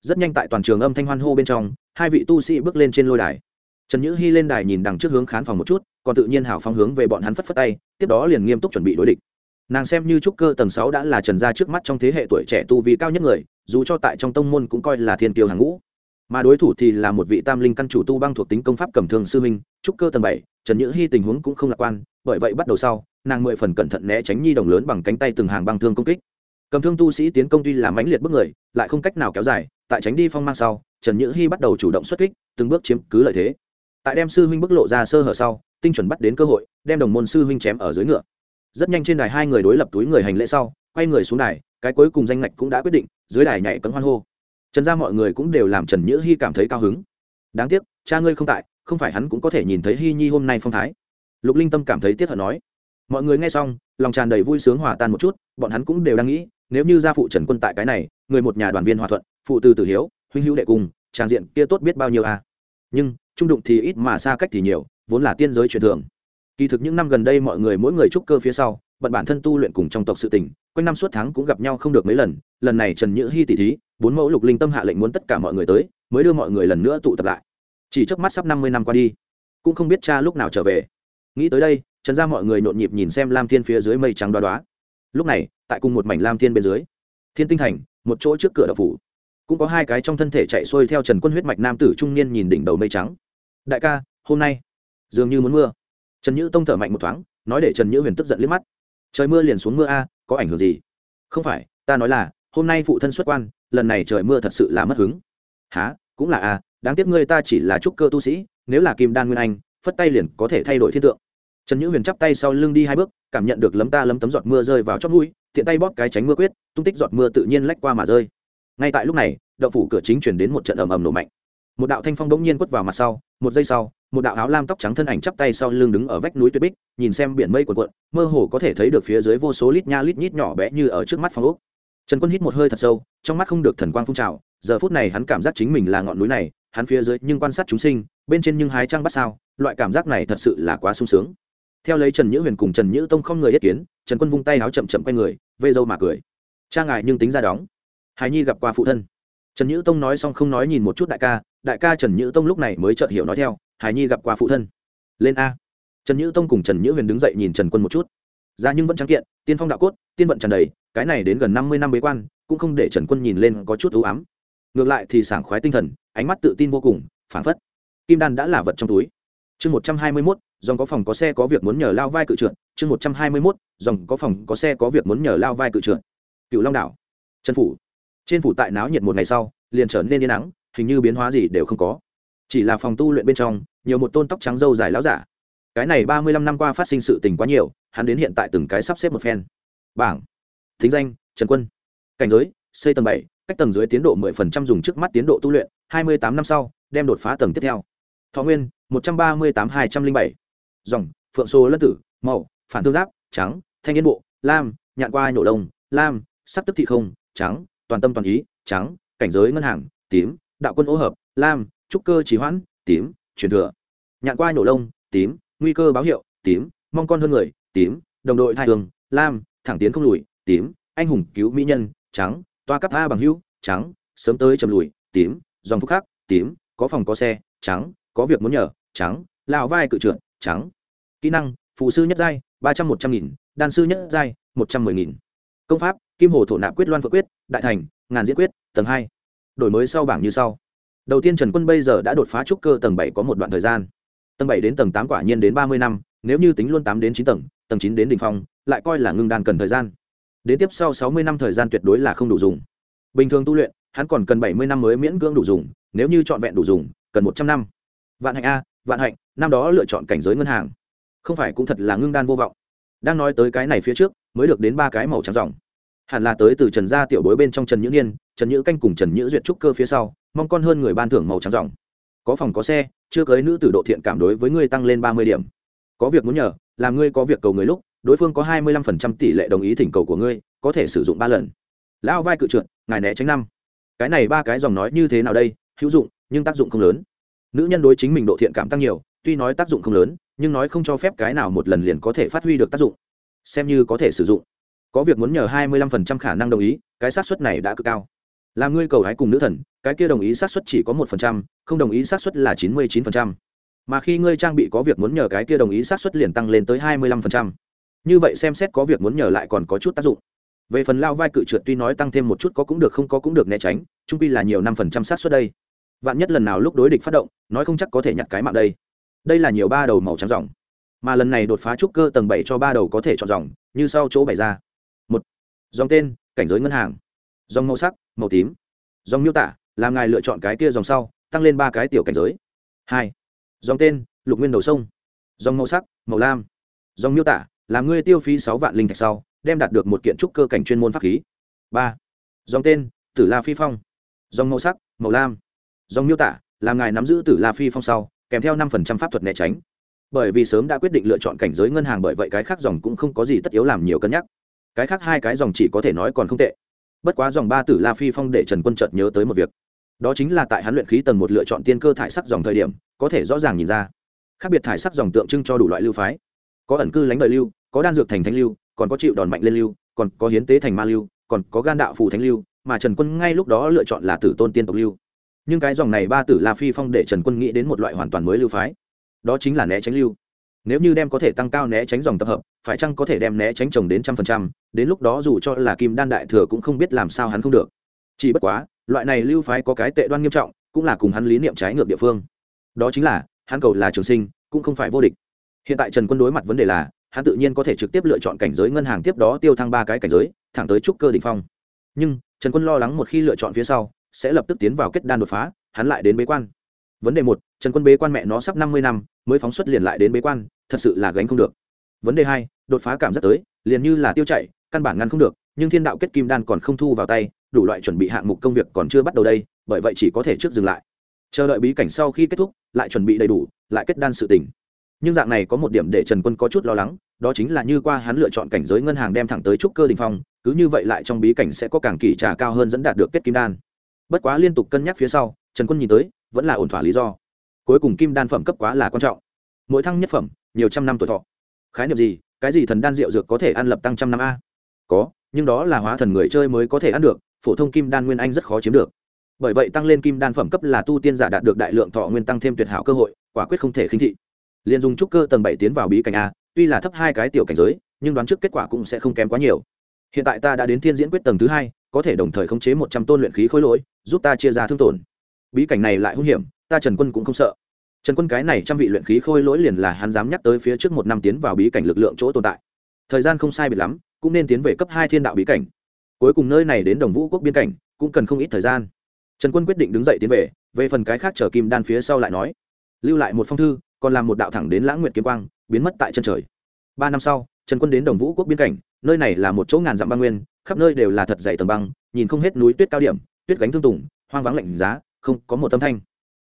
Rất nhanh tại toàn trường âm thanh hoan hô bên trong, hai vị tu sĩ bước lên trên lôi đài. Trần nhữ hy lên đài nhìn đằng trước hướng khán phòng một chút, còn tự nhiên hào phong hướng về bọn hắn phất phất tay, tiếp đó liền nghiêm túc chuẩn bị đối địch. Nàng xem như trúc cơ tầng sáu đã là trần gia trước mắt trong thế hệ tuổi trẻ tu vì cao nhất người, dù cho tại trong tông môn cũng coi là thiên kiều hàng ngũ mà đối thủ thì là một vị tam linh căn chủ tu băng thuộc tính công pháp cầm thương sư minh trúc cơ tầng bảy, trần nhữ hy tình huống cũng không lạc quan, bởi vậy bắt đầu sau, nàng mười phần cẩn thận né tránh nhi đồng lớn bằng cánh tay từng hàng băng thương công kích. Cầm thương tu sĩ tiến công tuy là mãnh liệt bức người, lại không cách nào kéo dài, tại tránh đi phong mang sau, trần nhữ hy bắt đầu chủ động xuất kích, từng bước chiếm cứ lợi thế. Tại đem sư huynh bức lộ ra sơ hở sau, tinh chuẩn bắt đến cơ hội, đem đồng môn sư huynh chém ở dưới ngựa. Rất nhanh trên đài hai người đối lập túi người hành lễ sau, quay người xuống đài, cái cuối cùng danh ngạch cũng đã quyết định, dưới đài nhảy cấm hoan hô trần ra mọi người cũng đều làm trần nhữ hy cảm thấy cao hứng. Đáng tiếc, cha ngươi không tại, không phải hắn cũng có thể nhìn thấy hy nhi hôm nay phong thái. Lục linh tâm cảm thấy tiếc hận nói. Mọi người nghe xong, lòng tràn đầy vui sướng hòa tan một chút, bọn hắn cũng đều đang nghĩ, nếu như gia phụ trần quân tại cái này, người một nhà đoàn viên hòa thuận, phụ từ tử hiếu, huynh hữu đệ cùng tràng diện kia tốt biết bao nhiêu à. Nhưng, trung đụng thì ít mà xa cách thì nhiều, vốn là tiên giới truyền thường. Kỳ thực những năm gần đây mọi người mỗi người trúc cơ phía sau, bận bản thân tu luyện cùng trong tộc sự tình quanh năm suốt tháng cũng gặp nhau không được mấy lần lần này trần nhữ hy tỷ thí, bốn mẫu lục linh tâm hạ lệnh muốn tất cả mọi người tới, mới đưa mọi người lần nữa tụ tập lại. Chỉ trước mắt sắp năm mươi năm qua đi, cũng không biết cha lúc nào trở về. Nghĩ tới đây, trần ra mọi người nhộn nhịp nhìn xem lam thiên phía dưới mây trắng đoá đoá. Lúc này, tại cùng một mảnh lam thiên bên dưới, thiên tinh thành, một chỗ trước cửa đậu phủ, cũng có hai cái trong thân thể chạy xuôi theo trần quân huyết mạch nam tử trung niên nhìn đỉnh đầu mây trắng. Đại ca, hôm nay dường như muốn mưa. Trần nhữ tông thở mạnh một thoáng, nói để trần nhữ huyền tức giận liếc mắt. Trời mưa liền xuống mưa a có ảnh hưởng gì? Không phải, ta nói là, hôm nay phụ thân xuất quan, lần này trời mưa thật sự là mất hứng. Há cũng là a đáng tiếc ngươi ta chỉ là trúc cơ tu sĩ, nếu là kim đan nguyên anh, phất tay liền có thể thay đổi thiên tượng. Trần nhữ huyền chắp tay sau lưng đi hai bước, cảm nhận được lấm ta lấm tấm giọt mưa rơi vào chót mũi, tiện tay bóp cái tránh mưa quyết, tung tích giọt mưa tự nhiên lách qua mà rơi. Ngay tại lúc này đậu phủ cửa chính chuyển đến một trận ầm ầm nổ mạnh. Một đạo thanh phong bỗng nhiên quất vào mặt sau, một giây sau một đạo áo lam tóc trắng thân ảnh chắp tay sau lưng đứng ở vách núi tuyết bích, nhìn xem biển mây cuộn cuộn, mơ hồ có thể thấy được phía dưới vô số lít nha lít nhít nhỏ bé như ở trước mắt phong ốc. Trần quân hít một hơi thật sâu, trong mắt không được thần quang phun trào, giờ phút này hắn cảm giác chính mình là ngọn núi này, hắn phía dưới nhưng quan sát chúng sinh, bên trên nhưng hái trăng bắt sao, loại cảm giác này thật sự là quá sung sướng. Theo lấy trần nhữ huyền cùng trần nhữ tông không người yết kiến, trần quân vung tay áo chậm chậm quay người, vê dâu mà cười. Cha ngài nhưng tính ra đóng. Hài nhi gặp qua phụ thân. Trần nhữ tông nói xong không nói nhìn một chút đại ca đại ca trần nhữ tông lúc này mới chợt hiểu nói theo hài nhi gặp qua phụ thân. Lên a. Trần nhữ tông cùng trần nhữ huyền đứng dậy nhìn trần quân một chút. Ra nhưng vẫn trắng kiện, tiên phong đạo cốt, tiên vận tràn đầy, cái này đến gần năm mươi năm bế quan, cũng không để trần quân nhìn lên có chút ưu ám. Ngược lại thì sảng khoái tinh thần, ánh mắt tự tin vô cùng, phảng phất kim đan đã là vật trong túi. Chương một trăm hai mươi mốt, dòng có phòng có xe có việc muốn nhờ lao vai cự trượt. Chương một trăm hai mươi mốt, dòng có phòng có xe có việc muốn nhờ lao vai cự trượt. Cựu long đảo. Trần phủ. Trên phủ tại náo nhiệt một ngày sau, liền trở nên yên nắng hình như biến hóa gì đều không có chỉ là phòng tu luyện bên trong, nhiều một tôn tóc trắng dâu dài láo giả. Cái này ba mươi lăm năm qua phát sinh sự tình quá nhiều, hắn đến hiện tại từng cái sắp xếp một phen. Bảng. Thính danh, trần quân. Cảnh giới xây tầng bảy, cách tầng dưới tiến độ mười phần trăm dùng trước mắt tiến độ tu luyện, hai mươi tám năm sau, đem đột phá tầng tiếp theo. Thọ nguyên, một trăm ba mươi tám hai trăm linh bảy. Dòng, phượng số lân tử màu phản thương giáp, trắng, thanh yên bộ, lam, nhạn qua nhổ đông lam, sắc tức thị không, trắng, toàn tâm toàn ý, trắng, cảnh giới ngân hàng, tím, đạo quân ô hợp, lam trúc cơ trì hoãn, tím, truyền thừa. Nhạn qua nhổ lông, tím, nguy cơ báo hiệu, tím, mong con hơn người, tím, đồng đội thai thường lam, thẳng tiến không lùi, tím, anh hùng cứu mỹ nhân, trắng, toa cấp a bằng hữu, trắng, sớm tới chầm lùi, tím, dòng phúc khác tím, có phòng có xe, trắng, có việc muốn nhờ, trắng lao vai cự trượt, trắng. Kỹ năng, phụ sư nhất giai, ba trăm một trăm nghìn, đan sư nhất giai, một trăm mười nghìn. Công pháp, kim hồ thổ nạp quyết loan phượng quyết, đại thành, ngàn diễn quyết, tầng hai. Đổi mới sau bảng như sau đầu tiên trần quân bây giờ đã đột phá trúc cơ tầng bảy có một đoạn thời gian. Tầng bảy đến tầng tám quả nhiên đến ba mươi năm, nếu như tính luôn tám đến chín tầng tầng chín đến đ ỉ n h phong, lại coi là ngưng đan cần thời gian. Đến tiếp sau sáu mươi năm thời gian tuyệt đối là không đủ dùng. Bình thường tu luyện, hắn còn cần bảy mươi năm mới miễn cưỡng đủ dùng, nếu như trọn vẹn đủ dùng, cần một trăm năm. Vạn hạnh a, vạn hạnh, năm đó lựa chọn cảnh giới ngân hàng. Không phải cũng thật là ngưng đan vô vọng. Đang nói tới cái này phía trước, mới được đến ba cái màu trắng dòng. Hẳn là tới từ trần gia tiểu bối bên trong trần nhữ niên, trần nhữ canh cùng trần nhữ duyệt trúc cơ phía sau mong con hơn người ban thưởng màu trắng dòng. Có phòng có xe, chưa cưới nữ tử độ thiện cảm đối với ngươi tăng lên ba mươi điểm. Có việc muốn nhờ, làm ngươi có việc cầu người lúc, đối phương có hai mươi lăm phần trăm tỷ lệ đồng ý thỉnh cầu của ngươi, có thể sử dụng ba lần. Lão vai cự trượt, ngài né tránh năm. Cái này ba cái dòng nói như thế nào đây, hữu dụng, nhưng tác dụng không lớn. Nữ nhân đối chính mình độ thiện cảm tăng nhiều, tuy nói tác dụng không lớn, nhưng nói không cho phép cái nào một lần liền có thể phát huy được tác dụng. Xem như có thể sử dụng. Có việc muốn nhờ hai mươi lăm phần trăm khả năng đồng ý, cái xác suất này đã cực cao làm ngươi cầu hái cùng nữ thần, cái kia đồng ý xác suất chỉ có một phần trăm, không đồng ý xác suất là chín mươi chín phần trăm. Mà khi ngươi trang bị có việc muốn nhờ cái kia đồng ý xác suất liền tăng lên tới hai mươi lăm phần trăm. Như vậy xem xét có việc muốn nhờ lại còn có chút tác dụng. Về phần lao vai cự trượt tuy nói tăng thêm một chút có cũng được không có cũng được né tránh, trung pi là nhiều năm phần trăm xác suất đây. Vạn nhất lần nào lúc đối địch phát động, nói không chắc có thể nhặt cái mạng đây. Đây là nhiều ba đầu màu trắng dòng. Mà lần này đột phá trúc cơ tầng bảy cho ba đầu có thể chọn dòng, như sau chỗ bày ra. Một, dòng tên, cảnh giới ngân hàng dòng màu sắc, màu tím. Dòng miêu tả, làm ngài lựa chọn cái kia dòng sau, tăng lên ba cái tiểu cảnh giới. Hai. Dòng tên, lục nguyên đầu sông. Dòng màu sắc, màu lam. Dòng miêu tả, làm ngươi tiêu phí sáu vạn linh thạch sau, đem đạt được một kiện trúc cơ cảnh chuyên môn pháp khí. Ba. Dòng tên, tử la phi phong. Dòng màu sắc, màu lam. Dòng miêu tả, làm ngài nắm giữ tử la phi phong sau, kèm theo năm phần trăm pháp thuật né tránh. Bởi vì sớm đã quyết định lựa chọn cảnh giới ngân hàng bởi vậy cái khác dòng cũng không có gì tất yếu làm nhiều cân nhắc. Cái khác hai cái dòng chỉ có thể nói còn không tệ bất quá dòng ba tử la phi phong để trần quân chợt nhớ tới một việc. Đó chính là tại hắn luyện khí tầng một lựa chọn tiên cơ thải sắc dòng thời điểm, có thể rõ ràng nhìn ra. Khác biệt thải sắc dòng tượng trưng cho đủ loại lưu phái. Có ẩn cư lánh đời lưu, có đan dược thành thánh lưu, còn có chịu đòn mạnh lên lưu, còn có hiến tế thành ma lưu, còn có gan đạo phù thánh lưu, mà trần quân ngay lúc đó lựa chọn là tử tôn tiên tộc lưu. Nhưng cái dòng này ba tử la phi phong để trần quân nghĩ đến một loại hoàn toàn mới lưu phái. Đó chính là né tránh lưu. Nếu như đem có thể tăng cao né tránh dòng tập hợp, phải chăng có thể đem né tránh trồng đến trăm phần trăm? Đến lúc đó dù cho là kim đan đại thừa cũng không biết làm sao hắn không được. Chỉ bất quá, loại này lưu phái có cái tệ đoan nghiêm trọng, cũng là cùng hắn lý niệm trái ngược địa phương. Đó chính là, hắn cầu là trường sinh, cũng không phải vô địch. Hiện tại trần quân đối mặt vấn đề là, hắn tự nhiên có thể trực tiếp lựa chọn cảnh giới ngân hàng tiếp đó tiêu thăng ba cái cảnh giới, thẳng tới trúc cơ đ ỉ n h phong. Nhưng, trần quân lo lắng một khi lựa chọn phía sau, sẽ lập tức tiến vào kết đan đột phá, hắn lại đến bế quan. Vấn đề một, trần quân bế quan mẹ nó sắp năm mươi năm, mới phóng xuất liền lại đến bế quan, thật sự là gánh không được. Vấn đề hai, đột phá cảm giác tới, liền như là tiêu chạy căn bản ngăn không được, nhưng thiên đạo kết kim đan còn không thu vào tay, đủ loại chuẩn bị hạng mục công việc còn chưa bắt đầu đây, bởi vậy chỉ có thể trước dừng lại. Chờ đợi bí cảnh sau khi kết thúc, lại chuẩn bị đầy đủ, lại kết đan sự tình. nhưng dạng này có một điểm để trần quân có chút lo lắng, đó chính là như qua hắn lựa chọn cảnh giới ngân hàng đem thẳng tới trúc cơ đình phong, cứ như vậy lại trong bí cảnh sẽ có càng kỳ trà cao hơn dẫn đạt được kết kim đan. Bất quá liên tục cân nhắc phía sau, trần quân nhìn tới, vẫn là ổn thỏa lý do. Cuối cùng kim đan phẩm cấp quá là quan trọng. Mỗi thăng nhất phẩm, nhiều trăm năm tuổi thọ. Khái niệm gì? Cái gì thần đan rượu dược có thể ăn lập tăng trăm năm a? Có, nhưng đó là hóa thần người chơi mới có thể ăn được, phổ thông kim đan nguyên anh rất khó chiếm được. Bởi vậy tăng lên kim đan phẩm cấp là tu tiên giả đạt được đại lượng thọ nguyên tăng thêm tuyệt hảo cơ hội, quả quyết không thể khinh thị. Liền dùng trúc cơ tầng bảy tiến vào bí cảnh a, tuy là thấp hai cái tiểu cảnh giới, nhưng đoán trước kết quả cũng sẽ không kém quá nhiều. Hiện tại ta đã đến thiên diễn quyết tầng thứ hai, có thể đồng thời khống chế một trăm tôn luyện khí khối lỗi, giúp ta chia ra thương tổn. Bí cảnh này lại hung hiểm, ta trần quân cũng không sợ. Trần quân cái này trăm vị luyện khí khôi lỗi liền là hắn dám nhắc tới phía trước một năm tiến vào bí cảnh lực lượng chỗ tồn tại. Thời gian không sai biệt lắm cũng nên tiến về cấp hai thiên đạo bí cảnh. Cuối cùng nơi này đến đồng vũ quốc biên cảnh, cũng cần không ít thời gian. Trần quân quyết định đứng dậy tiến về về phần cái khác chờ kim đan phía sau lại nói. Lưu lại một phong thư, còn làm một đạo thẳng đến lãng nguyệt kiếm quang, biến mất tại chân trời. Ba năm sau, trần quân đến đồng vũ quốc biên cảnh, nơi này là một chỗ ngàn dặm băng nguyên, khắp nơi đều là thật dày tầng băng, nhìn không hết núi tuyết cao điểm, tuyết gánh thương tùng, hoang vắng lạnh giá, không có một tâm thanh.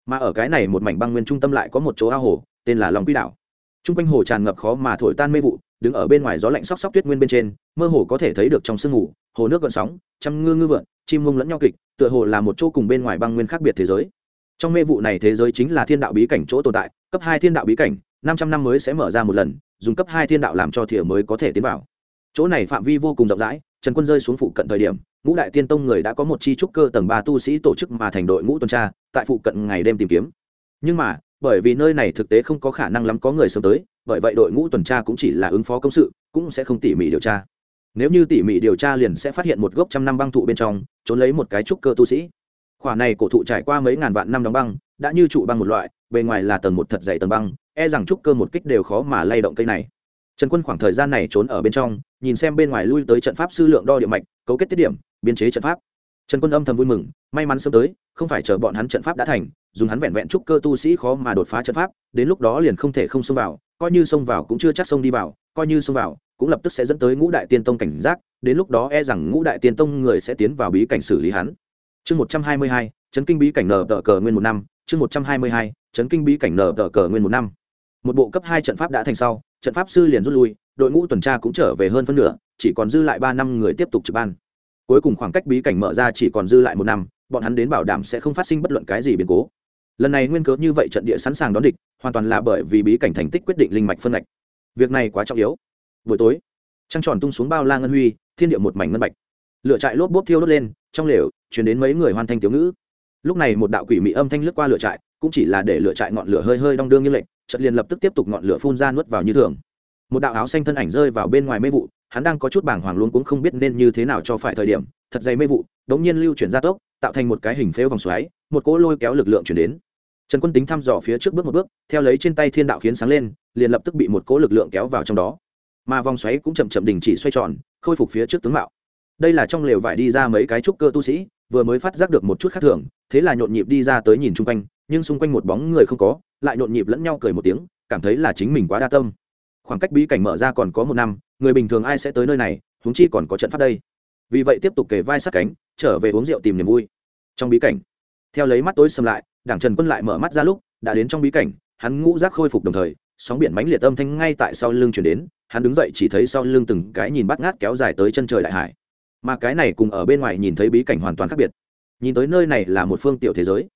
Mà ở cái này một mảnh băng nguyên trung tâm lại có một chỗ ao hồ, tên là long quy đảo. T r u n g quanh hồ tràn ngập khó mà thổi tan mê vụ đứng ở bên ngoài gió lạnh sóc sóc tuyết nguyên bên trên, mơ hồ có thể thấy được trong sương ngủ hồ nước gợn sóng chăm ngư ngư vượn, chim mông lẫn nhau kịch, tựa hồ là một chỗ cùng bên ngoài băng nguyên khác biệt thế giới. Trong mê vụ này thế giới chính là thiên đạo bí cảnh chỗ tồn tại, cấp hai thiên đạo bí cảnh, năm trăm năm mới sẽ mở ra một lần, dùng cấp hai thiên đạo làm cho thìa mới có thể tiến vào. Chỗ này phạm vi vô cùng rộng rãi, trần quân rơi xuống phụ cận thời điểm, ngũ đại tiên tông người đã có một chi trúc cơ tầng ba tu sĩ tổ chức mà thành đội ngũ tuần tra, tại phụ cận ngày đêm tìm kiếm. Nhưng mà, bởi vì nơi này thực tế không có khả năng lắm có người sớm tới bởi vậy đội ngũ tuần tra cũng chỉ là ứng phó công sự, cũng sẽ không tỉ mỉ điều tra. Nếu như tỉ mỉ điều tra liền sẽ phát hiện một gốc trăm năm băng thụ bên trong, trốn lấy một cái trúc cơ tu sĩ. Khoả này cổ thụ trải qua mấy ngàn vạn năm đóng băng, đã như trụ băng một loại, bề ngoài là tầng một thật dày tầng băng e rằng trúc cơ một kích đều khó mà lay động cây này. Trần quân khoảng thời gian này trốn ở bên trong, nhìn xem bên ngoài lui tới trận pháp sư lượng đo địa mạch, cấu kết tiết điểm, biên chế trận pháp trần quân âm thầm vui mừng, may mắn sớm tới, không phải chờ bọn hắn trận pháp đã thành, dùng hắn vẹn vẹn chút cơ tu sĩ khó mà đột phá trận pháp, đến lúc đó liền không thể không xông vào, coi như xông vào cũng chưa chắc xông đi vào, coi như xông vào, cũng lập tức sẽ dẫn tới ngũ đại tiên tông cảnh giác, đến lúc đó e rằng ngũ đại tiên tông người sẽ tiến vào bí cảnh xử lý hắn. Chương một trăm hai mươi hai, chấn kinh bí cảnh nở tờ cờ nguyên một năm, chương một trăm hai mươi hai, chấn kinh bí cảnh nở tờ cờ nguyên một năm. Một bộ cấp hai trận pháp đã thành sau, trận pháp sư liền rút lui, đội ngũ tuần tra cũng trở về hơn phân nửa, chỉ còn dư lại ba năm người tiếp tục trực ban cuối cùng khoảng cách bí cảnh mở ra chỉ còn dư lại một năm, bọn hắn đến bảo đảm sẽ không phát sinh bất luận cái gì biến cố. Lần này nguyên cớ như vậy trận địa sẵn sàng đón địch, hoàn toàn là bởi vì bí cảnh thành tích quyết định linh mạch phân ngạch. Việc này quá trọng yếu. Buổi tối, trăng tròn tung xuống bao la ngân huy, thiên địa một mảnh ngân bạch. Lửa trại lốp bốp thiêu đốt lên, trong lều chuyển đến mấy người hoàn thành tiểu ngữ. Lúc này một đạo quỷ mị âm thanh lướt qua lửa trại, cũng chỉ là để lửa trại ngọn lửa hơi hơi đong đương như lệnh, chợt liền lập tức tiếp tục ngọn lửa phun ra nuốt vào như thường. Một đạo áo xanh thân ảnh rơi vào bên ngoài mê vụ hắn đang có chút bàng hoàng luôn cũng không biết nên như thế nào cho phải thời điểm, thật dày mê vụ, đống nhiên lưu chuyển ra tốc, tạo thành một cái hình phếu vòng xoáy, một cỗ lôi kéo lực lượng chuyển đến. Trần quân tính thăm dò phía trước bước một bước, theo lấy trên tay thiên đạo khiến sáng lên, liền lập tức bị một cỗ lực lượng kéo vào trong đó. Mà vòng xoáy cũng chậm chậm đình chỉ xoay tròn, khôi phục phía trước tướng mạo. Đây là trong lều vải đi ra mấy cái trúc cơ tu sĩ, vừa mới phát giác được một chút khác thường, thế là nhộn nhịp đi ra tới nhìn chung quanh, nhưng xung quanh một bóng người không có, lại nhộn nhịp lẫn nhau cười một tiếng, cảm thấy là chính mình quá đa tâm khoảng cách bí cảnh mở ra còn có một năm, người bình thường ai sẽ tới nơi này, huống chi còn có trận pháp đây. Vì vậy tiếp tục kề vai sát cánh, trở về uống rượu tìm niềm vui. Trong bí cảnh, theo lấy mắt tối xâm lại, đảng trần quân lại mở mắt ra lúc, đã đến trong bí cảnh, hắn ngũ rác khôi phục đồng thời, sóng biển mãnh liệt âm thanh ngay tại sau lưng chuyển đến, hắn đứng dậy chỉ thấy sau lưng từng cái nhìn bắt ngát kéo dài tới chân trời đại hải. Mà cái này cùng ở bên ngoài nhìn thấy bí cảnh hoàn toàn khác biệt. Nhìn tới nơi này là một phương tiểu thế giới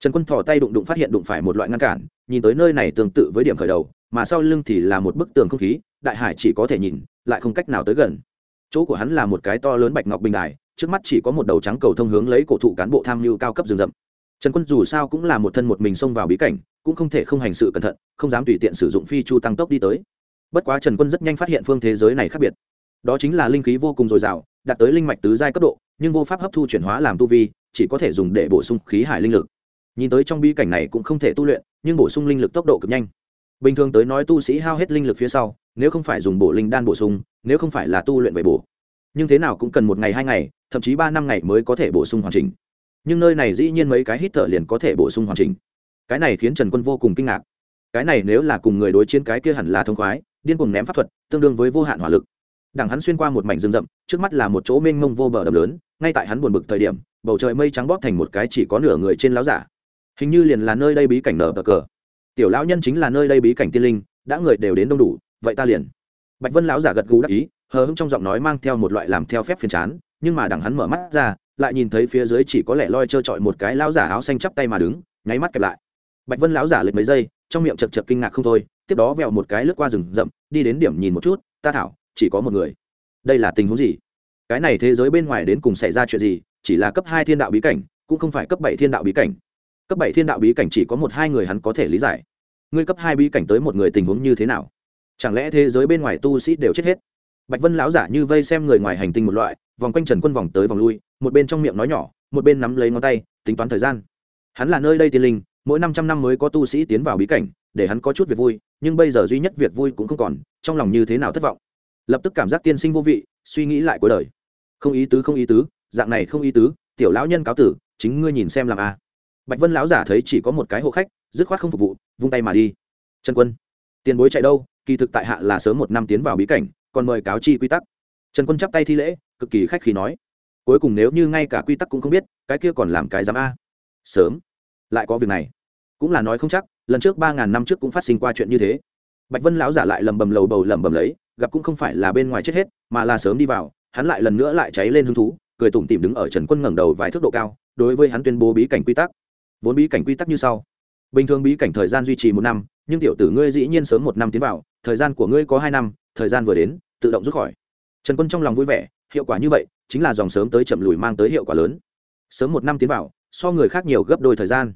trần quân thò tay đụng đụng phát hiện đụng phải một loại ngăn cản, nhìn tới nơi này tương tự với điểm khởi đầu, mà sau lưng thì là một bức tường không khí, đại hải chỉ có thể nhìn, lại không cách nào tới gần. Chỗ của hắn là một cái to lớn bạch ngọc bình đài, trước mắt chỉ có một đầu trắng cầu thông hướng lấy cổ thụ cán bộ tham mưu cao cấp rừng rậm. Trần quân dù sao cũng là một thân một mình xông vào bí cảnh, cũng không thể không hành sự cẩn thận, không dám tùy tiện sử dụng phi chu tăng tốc đi tới. Bất quá trần quân rất nhanh phát hiện phương thế giới này khác biệt. Đó chính là linh khí vô cùng dồi dào, đạt tới linh mạch tứ giai cấp độ, nhưng vô pháp hấp thu chuyển hóa làm tu vi, chỉ có thể dùng để bổ sung khí hải linh lực nhìn tới trong bi cảnh này cũng không thể tu luyện, nhưng bổ sung linh lực tốc độ cực nhanh. Bình thường tới nói tu sĩ hao hết linh lực phía sau, nếu không phải dùng bổ linh đan bổ sung, nếu không phải là tu luyện về bổ, nhưng thế nào cũng cần một ngày hai ngày, thậm chí ba năm ngày mới có thể bổ sung hoàn chỉnh. Nhưng nơi này dĩ nhiên mấy cái hít thở liền có thể bổ sung hoàn chỉnh. Cái này khiến trần quân vô cùng kinh ngạc. Cái này nếu là cùng người đối chiến cái kia hẳn là thông khoái, điên cuồng ném pháp thuật, tương đương với vô hạn hỏa lực. Đằng hắn xuyên qua một mảnh rừng rậm, trước mắt là một chỗ mênh mông vô bờ đầm lớn, ngay tại hắn buồn bực thời điểm, bầu trời mây trắng bóp thành một cái chỉ có nửa người trên láo giả hình như liền là nơi đây bí cảnh nở bờ cờ. Tiểu lão nhân chính là nơi đây bí cảnh tiên linh, đã người đều đến đông đủ, vậy ta liền. Bạch vân lão giả gật gù đắc ý, hờ hững trong giọng nói mang theo một loại làm theo phép phiền chán, nhưng mà đằng hắn mở mắt ra, lại nhìn thấy phía dưới chỉ có lẻ loi trơ trọi một cái lão giả áo xanh chắp tay mà đứng, nháy mắt kẹp lại. Bạch vân lão giả lệch mấy giây, trong miệng chật chật kinh ngạc không thôi, tiếp đó vẹo một cái lướt qua rừng rậm, đi đến điểm nhìn một chút, ta thảo, chỉ có một người. Đây là tình huống gì? Cái này thế giới bên ngoài đến cùng xảy ra chuyện gì, chỉ là cấp hai thiên đạo bí cảnh, cũng không phải cấp bảy thiên đạo bí cảnh cấp bảy thiên đạo bí cảnh chỉ có một hai người hắn có thể lý giải. Ngươi cấp hai bí cảnh tới một người tình huống như thế nào? Chẳng lẽ thế giới bên ngoài tu sĩ đều chết hết? Bạch vân lão giả như vây xem người ngoài hành tinh một loại, vòng quanh trần quân vòng tới vòng lui, một bên trong miệng nói nhỏ, một bên nắm lấy ngón tay, tính toán thời gian. Hắn là nơi đây tiên linh, mỗi năm trăm năm mới có tu sĩ tiến vào bí cảnh, để hắn có chút việc vui, nhưng bây giờ duy nhất việc vui cũng không còn, trong lòng như thế nào thất vọng. Lập tức cảm giác tiên sinh vô vị, suy nghĩ lại cuối đời. Không ý tứ, không ý tứ, dạng này không ý tứ, tiểu lão nhân cáo tử, chính ngươi nhìn xem làm a à bạch vân lão giả thấy chỉ có một cái hộ khách, dứt khoát không phục vụ, vung tay mà đi. Trần quân, tiền bối chạy đâu? Kỳ thực tại hạ là sớm một năm tiến vào bí cảnh, còn mời cáo chi quy tắc. Trần quân chắp tay thi lễ, cực kỳ khách khí nói. Cuối cùng nếu như ngay cả quy tắc cũng không biết, cái kia còn làm cái dám a. Sớm. Lại có việc này. Cũng là nói không chắc, lần trước ba ngàn năm trước cũng phát sinh qua chuyện như thế. Bạch vân lão giả lại lầm bầm lầu bầu lầm bầm lấy, gặp cũng không phải là bên ngoài chết hết, mà là sớm đi vào, hắn lại lần nữa lại cháy lên hứng thú, cười tủm tỉm đứng ở trần quân ngẩng đầu vài thước độ cao, đối với hắn tuyên bố bí cảnh quy tắc vốn bí cảnh quy tắc như sau. Bình thường bí cảnh thời gian duy trì một năm, nhưng tiểu tử ngươi dĩ nhiên sớm một năm tiến vào, thời gian của ngươi có hai năm, thời gian vừa đến, tự động rút khỏi. Trần quân trong lòng vui vẻ, hiệu quả như vậy, chính là dòng sớm tới chậm lùi mang tới hiệu quả lớn. Sớm một năm tiến vào, so người khác nhiều gấp đôi thời gian.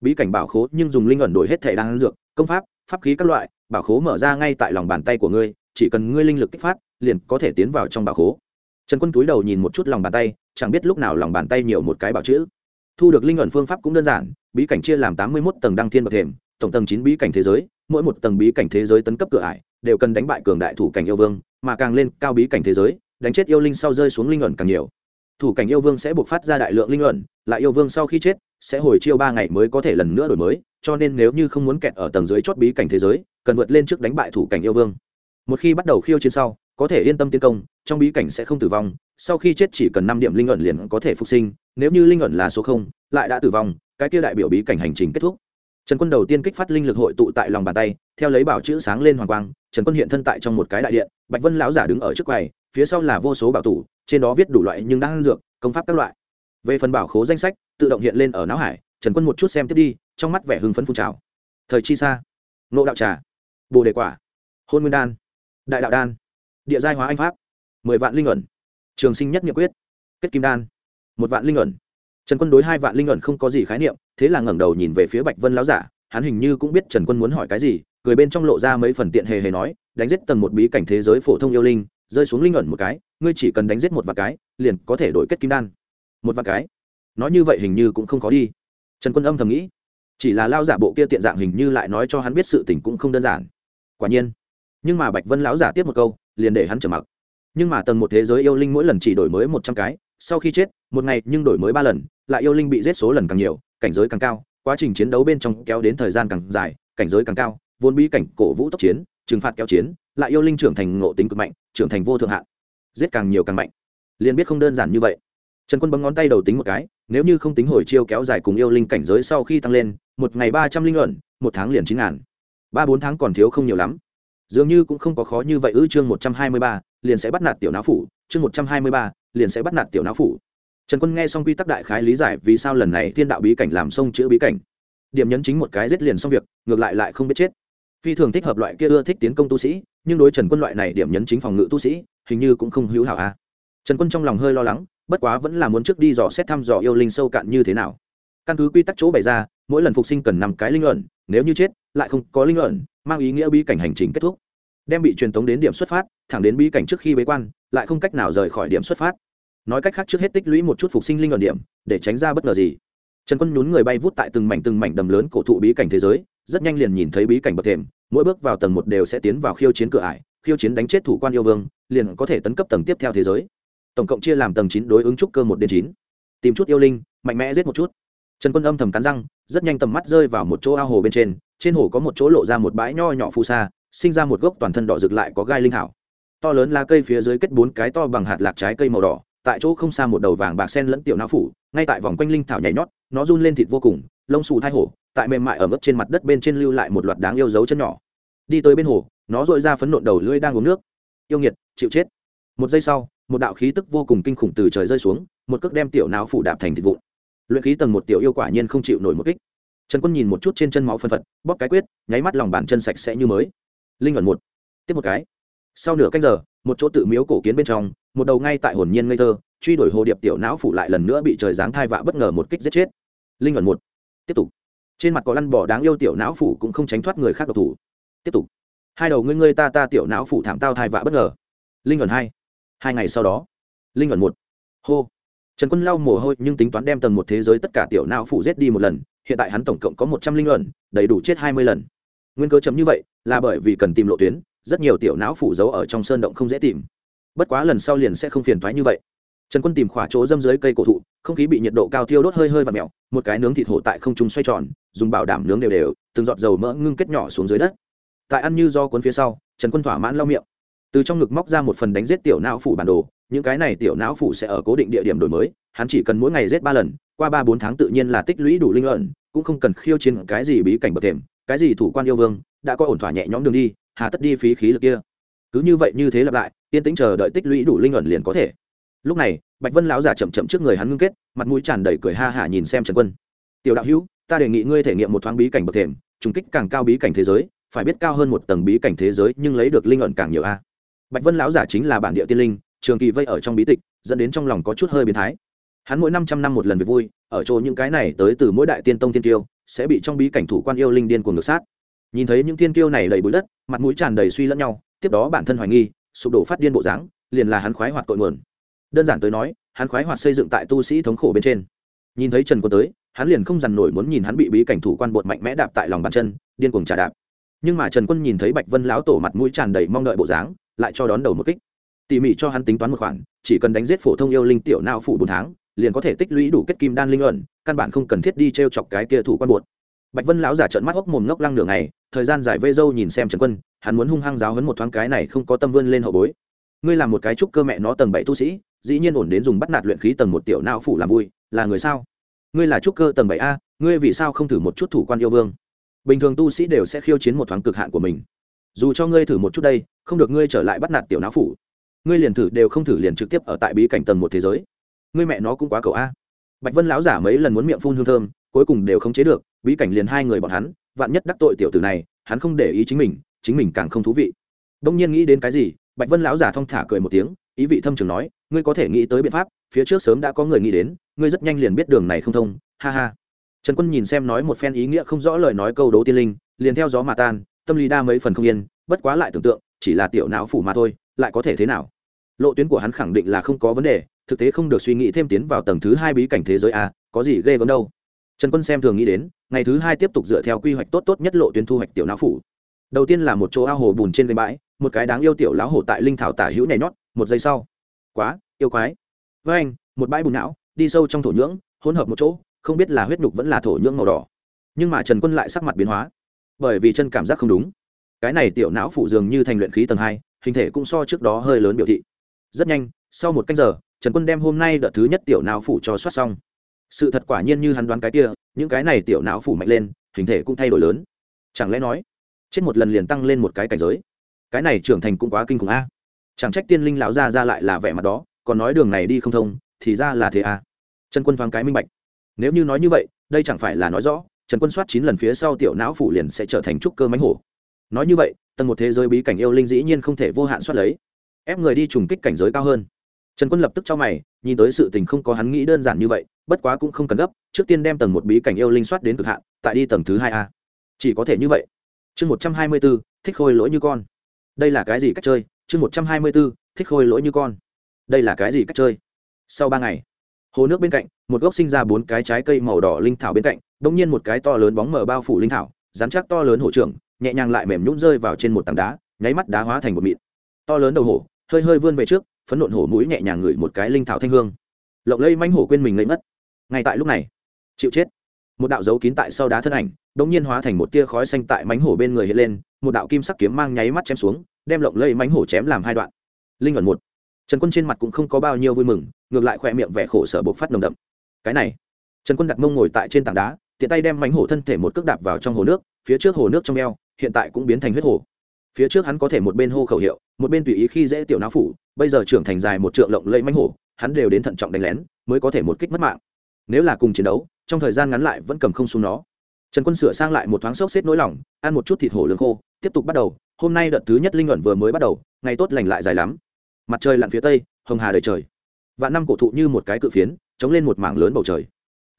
Bí cảnh bảo khố nhưng dùng linh ẩn đổi hết thể đang dược, công pháp pháp khí các loại, bảo khố mở ra ngay tại lòng bàn tay của ngươi, chỉ cần ngươi linh lực kích phát, liền có thể tiến vào trong bảo khố. Trần quân túi đầu nhìn một chút lòng bàn tay, chẳng biết lúc nào lòng bàn tay nhiều một cái bảo chữ thu được linh ẩn phương pháp cũng đơn giản, bí cảnh chia làm tám mươi một tầng đăng thiên bậc thềm, tổng tầng chín bí cảnh thế giới, mỗi một tầng bí cảnh thế giới tấn cấp cửa ải, đều cần đánh bại cường đại thủ cảnh yêu vương, mà càng lên cao bí cảnh thế giới, đánh chết yêu linh sau rơi xuống linh ẩn càng nhiều. Thủ cảnh yêu vương sẽ buộc phát ra đại lượng linh ẩn, lại yêu vương sau khi chết, sẽ hồi chiêu ba ngày mới có thể lần nữa đổi mới, cho nên nếu như không muốn kẹt ở tầng dưới chót bí cảnh thế giới, cần vượt lên trước đánh bại thủ cảnh yêu vương. Một khi bắt đầu khiêu chiến sau, có thể yên tâm tiến công, trong bí cảnh sẽ không tử vong, sau khi chết chỉ cần năm điểm linh ẩn liền có thể phục sinh nếu như linh ẩn là số không, lại đã tử vong, cái kia đại biểu bí cảnh hành trình kết thúc. Trần quân đầu tiên kích phát linh lực hội tụ tại lòng bàn tay, theo lấy bảo chữ sáng lên hoàng quang, trần quân hiện thân tại trong một cái đại điện, bạch vân lão giả đứng ở trước quầy, phía sau là vô số bảo tủ, trên đó viết đủ loại nhưng đang ăn dược, công pháp các loại. Về phần bảo khố danh sách, tự động hiện lên ở não hải, trần quân một chút xem tiếp đi, trong mắt vẻ hưng phấn phun trào. Thời chi xa. Nộ đạo trà. Bồ đề quả. Hôn nguyên đan. Đại đạo đan. Địa giai hóa anh pháp. Mười vạn linh ẩn. Trường sinh nhất nhiệm quyết. Kết kim đan một vạn linh ẩn. Trần quân đối hai vạn linh ẩn không có gì khái niệm, thế là ngẩng đầu nhìn về phía bạch vân lão giả, hắn hình như cũng biết trần quân muốn hỏi cái gì, cười bên trong lộ ra mấy phần tiện hề hề nói, đánh giết tầng một bí cảnh thế giới phổ thông yêu linh, rơi xuống linh ẩn một cái, ngươi chỉ cần đánh giết một vạn cái, liền có thể đổi kết kim đan. Một vạn cái? Nói như vậy hình như cũng không khó đi. Trần quân âm thầm nghĩ. Chỉ là lao giả bộ kia tiện dạng hình như lại nói cho hắn biết sự tình cũng không đơn giản. Quả nhiên. Nhưng mà bạch vân lão giả tiếp một câu, liền để hắn trở mặc. Nhưng mà tầng một thế giới yêu linh mỗi lần chỉ đổi mới một trăm cái sau khi chết, một ngày nhưng đổi mới ba lần, lại yêu linh bị giết số lần càng nhiều, cảnh giới càng cao, quá trình chiến đấu bên trong kéo đến thời gian càng dài, cảnh giới càng cao, vốn bí cảnh cổ vũ tốc chiến, trừng phạt kéo chiến, lại yêu linh trưởng thành ngộ tính cực mạnh, trưởng thành vô thượng hạn, giết càng nhiều càng mạnh. Liền biết không đơn giản như vậy. Trần quân bấm ngón tay đầu tính một cái, nếu như không tính hồi chiêu kéo dài cùng yêu linh cảnh giới sau khi tăng lên, một ngày ba trăm linh luận, một tháng liền chín ngàn. Ba bốn tháng còn thiếu không nhiều lắm. Dường như cũng không có khó như vậy ư, chương một trăm hai mươi ba, liền sẽ bắt nạt tiểu não phủ, chương một trăm hai mươi ba liền sẽ bắt nạt tiểu não phủ. Trần quân nghe xong quy tắc đại khái lý giải vì sao lần này thiên đạo bí cảnh làm sông chữ bí cảnh. Điểm nhấn chính một cái giết liền xong việc, ngược lại lại không biết chết. Phi thường thích hợp loại kia ưa thích tiến công tu sĩ, nhưng đối trần quân loại này điểm nhấn chính phòng ngự tu sĩ, hình như cũng không hữu hảo a. Trần quân trong lòng hơi lo lắng, bất quá vẫn là muốn trước đi dò xét thăm dò yêu linh sâu cạn như thế nào. Căn cứ quy tắc chỗ bày ra, mỗi lần phục sinh cần năm cái linh luận nếu như chết, lại không có linh luận mang ý nghĩa bí cảnh hành trình kết thúc đem bị truyền tống đến điểm xuất phát, thẳng đến bí cảnh trước khi bế quan, lại không cách nào rời khỏi điểm xuất phát. Nói cách khác trước hết tích lũy một chút phục sinh linh luận điểm, để tránh ra bất ngờ gì. Trần quân nhún người bay vút tại từng mảnh từng mảnh đầm lớn cổ thụ bí cảnh thế giới, rất nhanh liền nhìn thấy bí cảnh bậc thềm, mỗi bước vào tầng một đều sẽ tiến vào khiêu chiến cửa ải, khiêu chiến đánh chết thủ quan yêu vương, liền có thể tấn cấp tầng tiếp theo thế giới. Tổng cộng chia làm tầng chín đối ứng trúc cơ một đến chín. Tìm chút yêu linh, mạnh mẽ giết một chút. Trần quân âm thầm cắn răng, rất nhanh tầm mắt rơi vào một chỗ ao hồ bên trên trên hồ có một chỗ lộ ra một bãi nho nhỏ phù sa sinh ra một gốc toàn thân đỏ rực lại có gai linh thảo to lớn lá cây phía dưới kết bốn cái to bằng hạt lạc trái cây màu đỏ, tại chỗ không xa một đầu vàng bạc sen lẫn tiểu não phủ, ngay tại vòng quanh linh thảo nhảy nhót, nó run lên thịt vô cùng, lông xù thai hổ, tại mềm mại ở mức trên mặt đất bên trên lưu lại một loạt đáng yêu dấu chân nhỏ. Đi tới bên hồ, nó dội ra phấn nộn đầu lưỡi đang uống nước. Yêu nghiệt, chịu chết. Một giây sau, một đạo khí tức vô cùng kinh khủng từ trời rơi xuống, một cước đem tiểu não phủ đạp thành thịt vụn. Luyện khí tầng một tiểu yêu quả nhiên không chịu nổi một kích. Trần quân nhìn một chút trên chân máu phân phật, bóp cái quyết, nháy mắt lòng bàn chân sạch sẽ như mới linh ẩn một. Tiếp một cái. Sau nửa canh giờ, một chỗ tự miếu cổ kiến bên trong, một đầu ngay tại hồn nhiên ngây thơ, truy đuổi hồ điệp tiểu não phủ lại lần nữa bị trời giáng thai vạ bất ngờ một kích giết chết. Linh ẩn một. Tiếp tục. Trên mặt có lăn bỏ đáng yêu tiểu não phủ cũng không tránh thoát người khác độc thủ. Tiếp tục. Hai đầu ngươi ngươi ta ta tiểu não phủ thảm tao thai vạ bất ngờ. Linh ẩn hai. Hai ngày sau đó, linh ẩn một. Hô. Trần quân lau mồ hôi nhưng tính toán đem tầng một thế giới tất cả tiểu não phủ giết đi một lần, hiện tại hắn tổng cộng có một trăm linh ẩn, đầy đủ chết hai mươi lần nguyên cơ chấm như vậy, là bởi vì cần tìm lộ tuyến, rất nhiều tiểu não phủ giấu ở trong sơn động không dễ tìm. Bất quá lần sau liền sẽ không phiền thoái như vậy. Trần quân tìm khỏa chỗ dâm dưới cây cổ thụ, không khí bị nhiệt độ cao thiêu đốt hơi hơi và mèo, một cái nướng thịt hổ tại không trung xoay tròn, dùng bảo đảm nướng đều đều, từng giọt dầu mỡ ngưng kết nhỏ xuống dưới đất. Tại ăn như do cuốn phía sau, trần quân thỏa mãn lau miệng. Từ trong ngực móc ra một phần đánh giết tiểu não phủ bản đồ, những cái này tiểu não phủ sẽ ở cố định địa điểm đổi mới, hắn chỉ cần mỗi ngày giết ba lần, qua ba bốn tháng tự nhiên là tích lũy đủ linh luận cũng không cần khiêu chiến cái gì bí cảnh bậc thềm, cái gì thủ quan yêu vương, đã có ổn thỏa nhẹ nhõm đường đi, hà tất đi phí khí lực kia. Cứ như vậy như thế lặp lại, yên tĩnh chờ đợi tích lũy đủ linh ẩn liền có thể. Lúc này, bạch vân lão giả chậm chậm trước người hắn ngưng kết, mặt mũi tràn đầy cười ha hả nhìn xem trần quân. Tiểu đạo hữu, ta đề nghị ngươi thể nghiệm một thoáng bí cảnh bậc thềm, trùng kích càng cao bí cảnh thế giới, phải biết cao hơn một tầng bí cảnh thế giới nhưng lấy được linh ẩn càng nhiều a. Bạch vân lão giả chính là bản địa tiên linh, trường kỳ vây ở trong bí tịch, dẫn đến trong lòng có chút hơi biến thái hắn mỗi năm trăm năm một lần về vui, ở chỗ những cái này tới từ mỗi đại tiên tông tiên tiêu sẽ bị trong bí cảnh thủ quan yêu linh điên cuồng ngược sát. Nhìn thấy những tiên tiêu này đầy bụi đất, mặt mũi tràn đầy suy lẫn nhau, tiếp đó bản thân hoài nghi, sụp đổ phát điên bộ dáng, liền là hắn khoái hoạt cội nguồn. Đơn giản tới nói, hắn khoái hoạt xây dựng tại tu sĩ thống khổ bên trên. Nhìn thấy trần quân tới, hắn liền không dằn nổi muốn nhìn hắn bị bí cảnh thủ quan bột mạnh mẽ đạp tại lòng bàn chân, điên cuồng trả đạp. Nhưng mà trần quân nhìn thấy bạch vân lão tổ mặt mũi tràn đầy mong đợi bộ dáng, lại cho đón đầu một kích. Tỉ mỉ cho hắn tính toán một khoản, chỉ cần đánh giết phổ thông yêu linh tiểu nao phụ bốn tháng liền có thể tích lũy đủ kết kim đan linh luận, căn bản không cần thiết đi t r e o chọc cái kia thủ quan bột bạch vân lão giả trợn mắt hốc mồm ngốc lăng nửa ngày, thời gian dài vây dâu nhìn xem trần quân, hắn muốn hung hăng giáo hấn một thoáng cái này không có tâm vươn lên hậu bối. Ngươi làm một cái trúc cơ mẹ nó tầng bảy tu sĩ, dĩ nhiên ổn đến dùng bắt nạt luyện khí tầng một tiểu não phủ làm vui, là người sao? Ngươi là trúc cơ tầng bảy a, ngươi vì sao không thử một chút thủ quan yêu vương? Bình thường tu sĩ đều sẽ khiêu chiến một thoáng cực hạn của mình. Dù cho ngươi thử một chút đây, không được ngươi trở lại bắt nạt tiểu não phủ. Ngươi liền thử đều không thử liền trực tiếp ở tại bí cảnh tầng một thế giới ngươi mẹ nó cũng quá cầu a. Bạch vân lão giả mấy lần muốn miệng phun hương thơm, cuối cùng đều không chế được, bí cảnh liền hai người bọn hắn, vạn nhất đắc tội tiểu tử này, hắn không để ý chính mình chính mình càng không thú vị. Đông nhiên nghĩ đến cái gì, bạch vân lão giả thong thả cười một tiếng, ý vị thâm trường nói, ngươi có thể nghĩ tới biện pháp, phía trước sớm đã có người nghĩ đến, ngươi rất nhanh liền biết đường này không thông, ha ha. Trần quân nhìn xem nói một phen ý nghĩa không rõ lời nói câu đấu tiên linh, liền theo gió mà tan, tâm lý đa mấy phần không yên, bất quá lại tưởng tượng, chỉ là tiểu não phủ mà thôi, lại có thể thế nào? Lộ tuyến của hắn khẳng định là không có vấn đề thực tế không được suy nghĩ thêm tiến vào tầng thứ hai bí cảnh thế giới à? có gì ghê gớm đâu. Trần quân xem thường nghĩ đến, ngày thứ hai tiếp tục dựa theo quy hoạch tốt tốt nhất lộ tuyến thu hoạch tiểu não phủ. Đầu tiên là một chỗ ao hồ bùn trên cây bãi, một cái đáng yêu tiểu lão hồ tại linh thảo tả hữu nhảy nhót, một giây sau. Quá, yêu quái. Với anh, một bãi bùn não, đi sâu trong thổ nhưỡng, hỗn hợp một chỗ, không biết là huyết nhục vẫn là thổ nhưỡng màu đỏ. Nhưng mà trần quân lại sắc mặt biến hóa. Bởi vì chân cảm giác không đúng. Cái này tiểu não phủ dường như thành luyện khí tầng hai, hình thể cũng so trước đó hơi lớn biểu thị. Rất nhanh, sau một canh giờ trần quân đem hôm nay đợt thứ nhất tiểu não phủ cho soát xong. Sự thật quả nhiên như hắn đoán cái kia, những cái này tiểu não phủ mạnh lên, hình thể cũng thay đổi lớn. Chẳng lẽ nói, chết một lần liền tăng lên một cái cảnh giới? Cái này trưởng thành cũng quá kinh khủng a. Chẳng trách tiên linh lão ra ra lại là vẻ mặt đó, còn nói đường này đi không thông, thì ra là thế a. Trần quân thoáng cái minh bạch. Nếu như nói như vậy, đây chẳng phải là nói rõ, trần quân soát chín lần phía sau tiểu não phủ liền sẽ trở thành trúc cơ mánh hổ. Nói như vậy, tầng một thế giới bí cảnh yêu linh dĩ nhiên không thể vô hạn soát lấy, ép người đi trùng kích cảnh giới cao hơn trần quân lập tức cho mày, nhìn tới sự tình không có hắn nghĩ đơn giản như vậy, bất quá cũng không cần gấp, trước tiên đem tầng một bí cảnh yêu linh soát đến cực hạn, tại đi tầng thứ hai a. Chỉ có thể như vậy. Chương một trăm hai mươi b ố thích khôi lỗi như con. Đây là cái gì cách chơi? Chương một trăm hai mươi b ố thích khôi lỗi như con. Đây là cái gì cách chơi? Sau ba ngày, hồ nước bên cạnh, một gốc sinh ra bốn cái trái cây màu đỏ linh thảo bên cạnh đ ỗ n g nhiên một cái to lớn bóng mờ bao phủ linh thảo, rắn chắc to lớn hổ trưởng, nhẹ nhàng lại mềm nhũn rơi vào trên một tảng đá, nháy mắt đá hóa thành một mịn. To lớn đầu hổ, hơi hơi vươn về trước phấn nộn hổ mũi nhẹ nhàng ngửi một cái linh thảo thanh hương. Lộng lây manh hổ quên mình lấy mất ngay tại lúc này, chịu chết. Một đạo dấu kín tại sau đá thân ảnh đ ỗ n g nhiên hóa thành một tia khói xanh tại mánh hổ bên người hiện lên, một đạo kim sắc kiếm mang nháy mắt chém xuống, đem lộng lây mánh hổ chém làm hai đoạn. Linh ẩn một. Trần quân trên mặt cũng không có bao nhiêu vui mừng, ngược lại khỏe miệng vẻ khổ sở bộc phát nồng đậm. Cái này, trần quân đặt mông ngồi tại trên tảng đá, tiện tay đem mánh hổ thân thể một cước đạp vào trong hồ nước, phía trước hồ nước trong eo, hiện tại cũng biến thành huyết hồ. Phía trước hắn có thể một bên hô khẩu hiệu một bên tùy ý khi dễ tiểu não phủ, bây giờ trưởng thành dài một trượng lộng lẫy mánh hổ, hắn đều đến thận trọng đánh lén, mới có thể một kích mất mạng. Nếu là cùng chiến đấu, trong thời gian ngắn lại vẫn cầm không xuống nó. Trần quân sửa sang lại một thoáng sốc xếp nỗi lòng, ăn một chút thịt hổ lương khô, tiếp tục bắt đầu, hôm nay đợt thứ nhất linh luận vừa mới bắt đầu, ngày tốt lành lại dài lắm. Mặt trời lặn phía tây, hồng hà đầy trời. Và năm cổ thụ như một cái cự phiến, chống lên một mảng lớn bầu trời.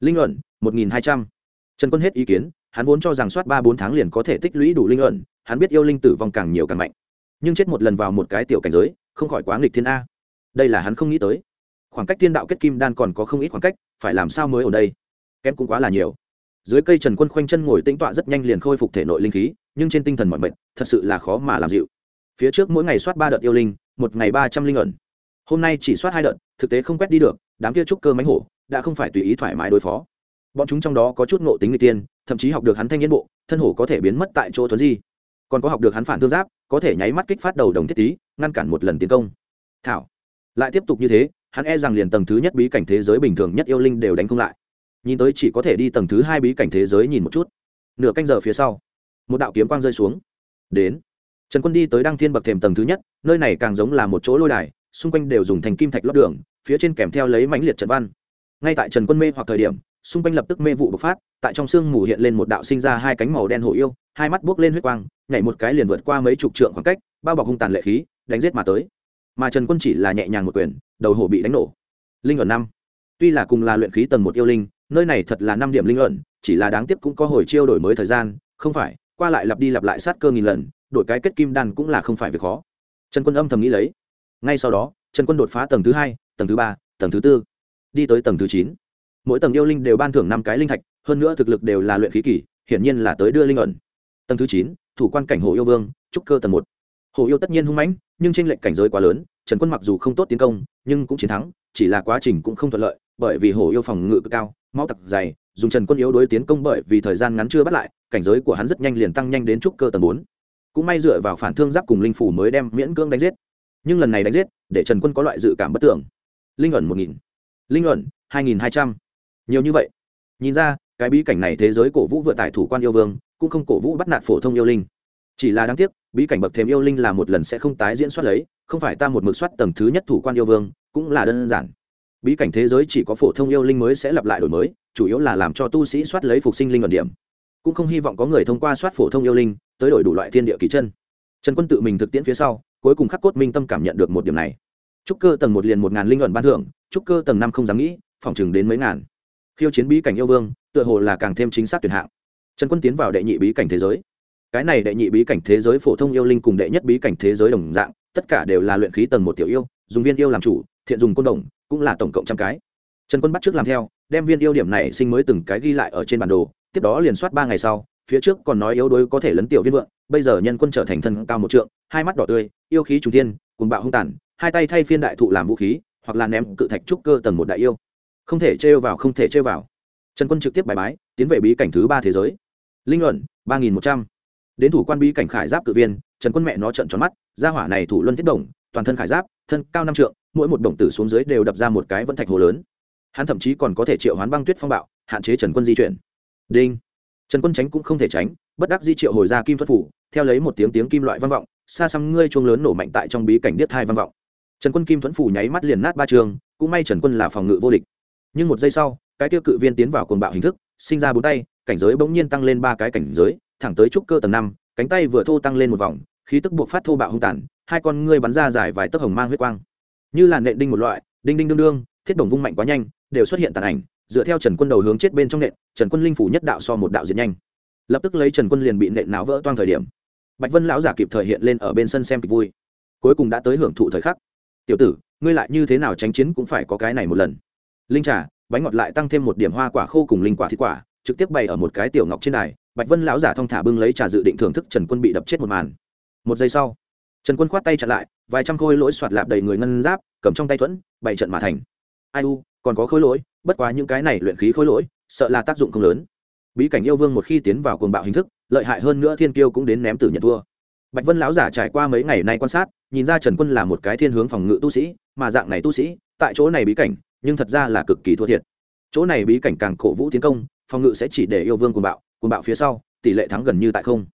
Linh luận một nghìn hai trăm. Trần quân hết ý kiến, hắn vốn cho rằng soát ba bốn tháng liền có thể tích lũy đủ linh luận hắn biết yêu linh tử vong càng nhiều càng mạnh nhưng chết một lần vào một cái tiểu cảnh giới, không khỏi quá nghịch thiên a. Đây là hắn không nghĩ tới. Khoảng cách thiên đạo kết kim đan còn có không ít khoảng cách, phải làm sao mới ở đây? Kém cũng quá là nhiều. Dưới cây trần quân khoanh chân ngồi tĩnh tọa rất nhanh liền khôi phục thể nội linh khí, nhưng trên tinh thần mọi mệnh thật sự là khó mà làm dịu. Phía trước mỗi ngày soát ba đợt yêu linh, một ngày ba trăm linh ẩn. Hôm nay chỉ soát hai đợt, thực tế không quét đi được, đám kia trúc cơ mánh hổ đã không phải tùy ý thoải mái đối phó. Bọn chúng trong đó có chút ngộ tính người tiên thậm chí học được hắn thanh nhiên bộ, thân hổ có thể biến mất tại chỗ thuấn di. Còn có học được hắn phản thương giáp có thể nháy mắt kích phát đầu đồng thiết tý ngăn cản một lần tiến công. Thảo. Lại tiếp tục như thế, hắn e rằng liền tầng thứ nhất bí cảnh thế giới bình thường nhất yêu linh đều đánh không lại. Nhìn tới chỉ có thể đi tầng thứ hai bí cảnh thế giới nhìn một chút. Nửa canh giờ phía sau, một đạo kiếm quang rơi xuống. Đến. Trần quân đi tới đăng thiên bậc thềm tầng thứ nhất, nơi này càng giống là một chỗ lôi đài, xung quanh đều dùng thành kim thạch lót đường, phía trên kèm theo lấy mãnh liệt trận văn. Ngay tại trần quân mê hoặc thời điểm xung quanh lập tức mê vụ bộc phát, tại trong sương mù hiện lên một đạo sinh ra hai cánh màu đen hổ yêu, hai mắt buốc lên huyết quang, nhảy một cái liền vượt qua mấy chục trượng khoảng cách, bao bọc hung tàn lệ khí, đánh giết mà tới. Mà trần quân chỉ là nhẹ nhàng một quyền, đầu hổ bị đánh nổ. Linh ẩn năm. Tuy là cùng là luyện khí tầng một yêu linh, nơi này thật là năm điểm linh ẩn, chỉ là đáng tiếc cũng có hồi chiêu đổi mới thời gian, không phải, qua lại lặp đi lặp lại sát cơ nghìn lần, đổi cái kết kim đan cũng là không phải việc khó. Trần quân âm thầm nghĩ lấy. Ngay sau đó, trần quân đột phá tầng thứ hai, tầng thứ ba, tầng thứ tư, đi tới tầng thứ chín mỗi tầng yêu linh đều ban thưởng năm cái linh thạch, hơn nữa thực lực đều là luyện khí kỷ hiển nhiên là tới đưa linh ẩn. Tầng thứ chín, thủ quan cảnh hồ yêu vương, trúc cơ tầng một. Hồ yêu tất nhiên hung mãnh, nhưng tranh lệnh cảnh giới quá lớn, trần quân mặc dù không tốt tiến công, nhưng cũng chiến thắng, chỉ là quá trình cũng không thuận lợi, bởi vì hồ yêu phòng ngự cực cao, máu tặc dày, dùng trần quân yếu đối tiến công bởi vì thời gian ngắn chưa bắt lại, cảnh giới của hắn rất nhanh liền tăng nhanh đến trúc cơ tầng bốn. Cũng may dựa vào phản thương giáp cùng linh phủ mới đem miễn cưỡng đánh giết. Nhưng lần này đánh giết, để trần quân có loại dự cảm bất tưởng. Linh ẩn một nghìn. Linh ẩn, hai nghìn hai trăm nhiều như vậy. Nhìn ra, cái bí cảnh này thế giới cổ vũ vừa tải thủ quan yêu vương, cũng không cổ vũ bắt nạt phổ thông yêu linh. Chỉ là đáng tiếc, bí cảnh bậc thềm yêu linh là một lần sẽ không tái diễn soát lấy, không phải ta một mực soát tầng thứ nhất thủ quan yêu vương, cũng là đơn giản. Bí cảnh thế giới chỉ có phổ thông yêu linh mới sẽ lặp lại đổi mới, chủ yếu là làm cho tu sĩ soát lấy phục sinh linh luận điểm. Cũng không hy vọng có người thông qua soát phổ thông yêu linh, tới đổi đủ loại thiên địa kỳ chân. Trần quân tự mình thực tiễn phía sau, cuối cùng khắc cốt minh tâm cảm nhận được một điểm này. Trúc cơ tầng một liền một ngàn linh luận ban thưởng, trúc cơ tầng năm không dám nghĩ, phòng chừng đến mấy ngàn khiêu chiến bí cảnh yêu vương, tựa hồ là càng thêm chính xác tuyệt hạng. Trần quân tiến vào đệ nhị bí cảnh thế giới. Cái này đệ nhị bí cảnh thế giới phổ thông yêu linh cùng đệ nhất bí cảnh thế giới đồng dạng, tất cả đều là luyện khí tầng một tiểu yêu, dùng viên yêu làm chủ, thiện dùng côn đồng, cũng là tổng cộng trăm cái. Trần quân bắt trước làm theo, đem viên yêu điểm này sinh mới từng cái ghi lại ở trên bản đồ, tiếp đó liền soát ba ngày sau, phía trước còn nói yếu đuối có thể lấn tiểu viên vượng, bây giờ nhân quân trở thành thân cao một trượng, hai mắt đỏ tươi, yêu khí trùng thiên cùng bạo hung tàn, hai tay thay phiên đại thụ làm vũ khí, hoặc là ném cự thạch trúc cơ tầng một đại yêu không thể trêu vào, không thể trêu vào. Trần quân trực tiếp bài bái, tiến về bí cảnh thứ ba thế giới. Linh luận, ba nghìn một trăm. Đến thủ quan bí cảnh khải giáp cự viên, trần quân mẹ nó trận tròn mắt ra hỏa này thủ luân thiết đồng toàn thân khải giáp, thân cao năm trượng, mỗi một đồng tử xuống dưới đều đập ra một cái vẫn thạch hồ lớn. Hắn thậm chí còn có thể triệu hoán băng tuyết phong bạo, hạn chế trần quân di chuyển. Đinh. Trần quân tránh cũng không thể tránh, bất đắc di triệu hồi ra kim thuật phủ, theo lấy một tiếng tiếng kim loại vang vọng, xa xăm ngươi chuông lớn nổ mạnh tại trong bí cảnh điếc thai vang vọng. Trần quân kim thuẫn phủ nháy mắt liền nát ba trường, cũng may trần quân là phòng ngự vô địch nhưng một giây sau, cái tiêu cự viên tiến vào cuồng bạo hình thức, sinh ra bốn tay, cảnh giới bỗng nhiên tăng lên ba cái cảnh giới, thẳng tới trúc cơ tầng năm, cánh tay vừa thô tăng lên một vòng, khí tức buộc phát thô bạo hung tàn, hai con ngươi bắn ra dài vài tấc hồng mang huyết quang. Như là nện đinh một loại, đinh đinh đương đương, thiết đồng vung mạnh quá nhanh, đều xuất hiện tàn ảnh, dựa theo trần quân đầu hướng chết bên trong nện, trần quân linh phủ nhất đạo so một đạo diệt nhanh. Lập tức lấy trần quân liền bị nện não vỡ toang thời điểm. Bạch vân lão giả kịp thời hiện lên ở bên sân xem kịch vui. Cuối cùng đã tới hưởng thụ thời khắc. Tiểu tử, ngươi lại như thế nào tránh chiến cũng phải có cái này một lần linh trà, bánh ngọt lại tăng thêm một điểm hoa quả khô cùng linh quả thịt quả, trực tiếp bày ở một cái tiểu ngọc trên đài, bạch vân lão giả thong thả bưng lấy trà dự định thưởng thức trần quân bị đập chết một màn. Một giây sau, trần quân khoát tay chặn lại, vài trăm khôi lỗi soạt lạp đầy người ngân giáp, cầm trong tay thuẫn, bày trận mà thành. Ai u, còn có khôi lỗi, bất quá những cái này luyện khí khôi lỗi, sợ là tác dụng không lớn. Bí cảnh yêu vương một khi tiến vào cuồng bạo hình thức, lợi hại hơn nữa thiên kiêu cũng đến ném tử nhận thua. Bạch vân lão giả trải qua mấy ngày nay quan sát, nhìn ra trần quân là một cái thiên hướng phòng ngự tu sĩ, mà dạng này tu sĩ, tại chỗ này bí cảnh nhưng thật ra là cực kỳ thua thiệt. Chỗ này bí cảnh càng cổ vũ tiến công, phòng ngự sẽ chỉ để yêu vương cuồng bạo cuồng bạo phía sau, tỷ lệ thắng gần như tại không.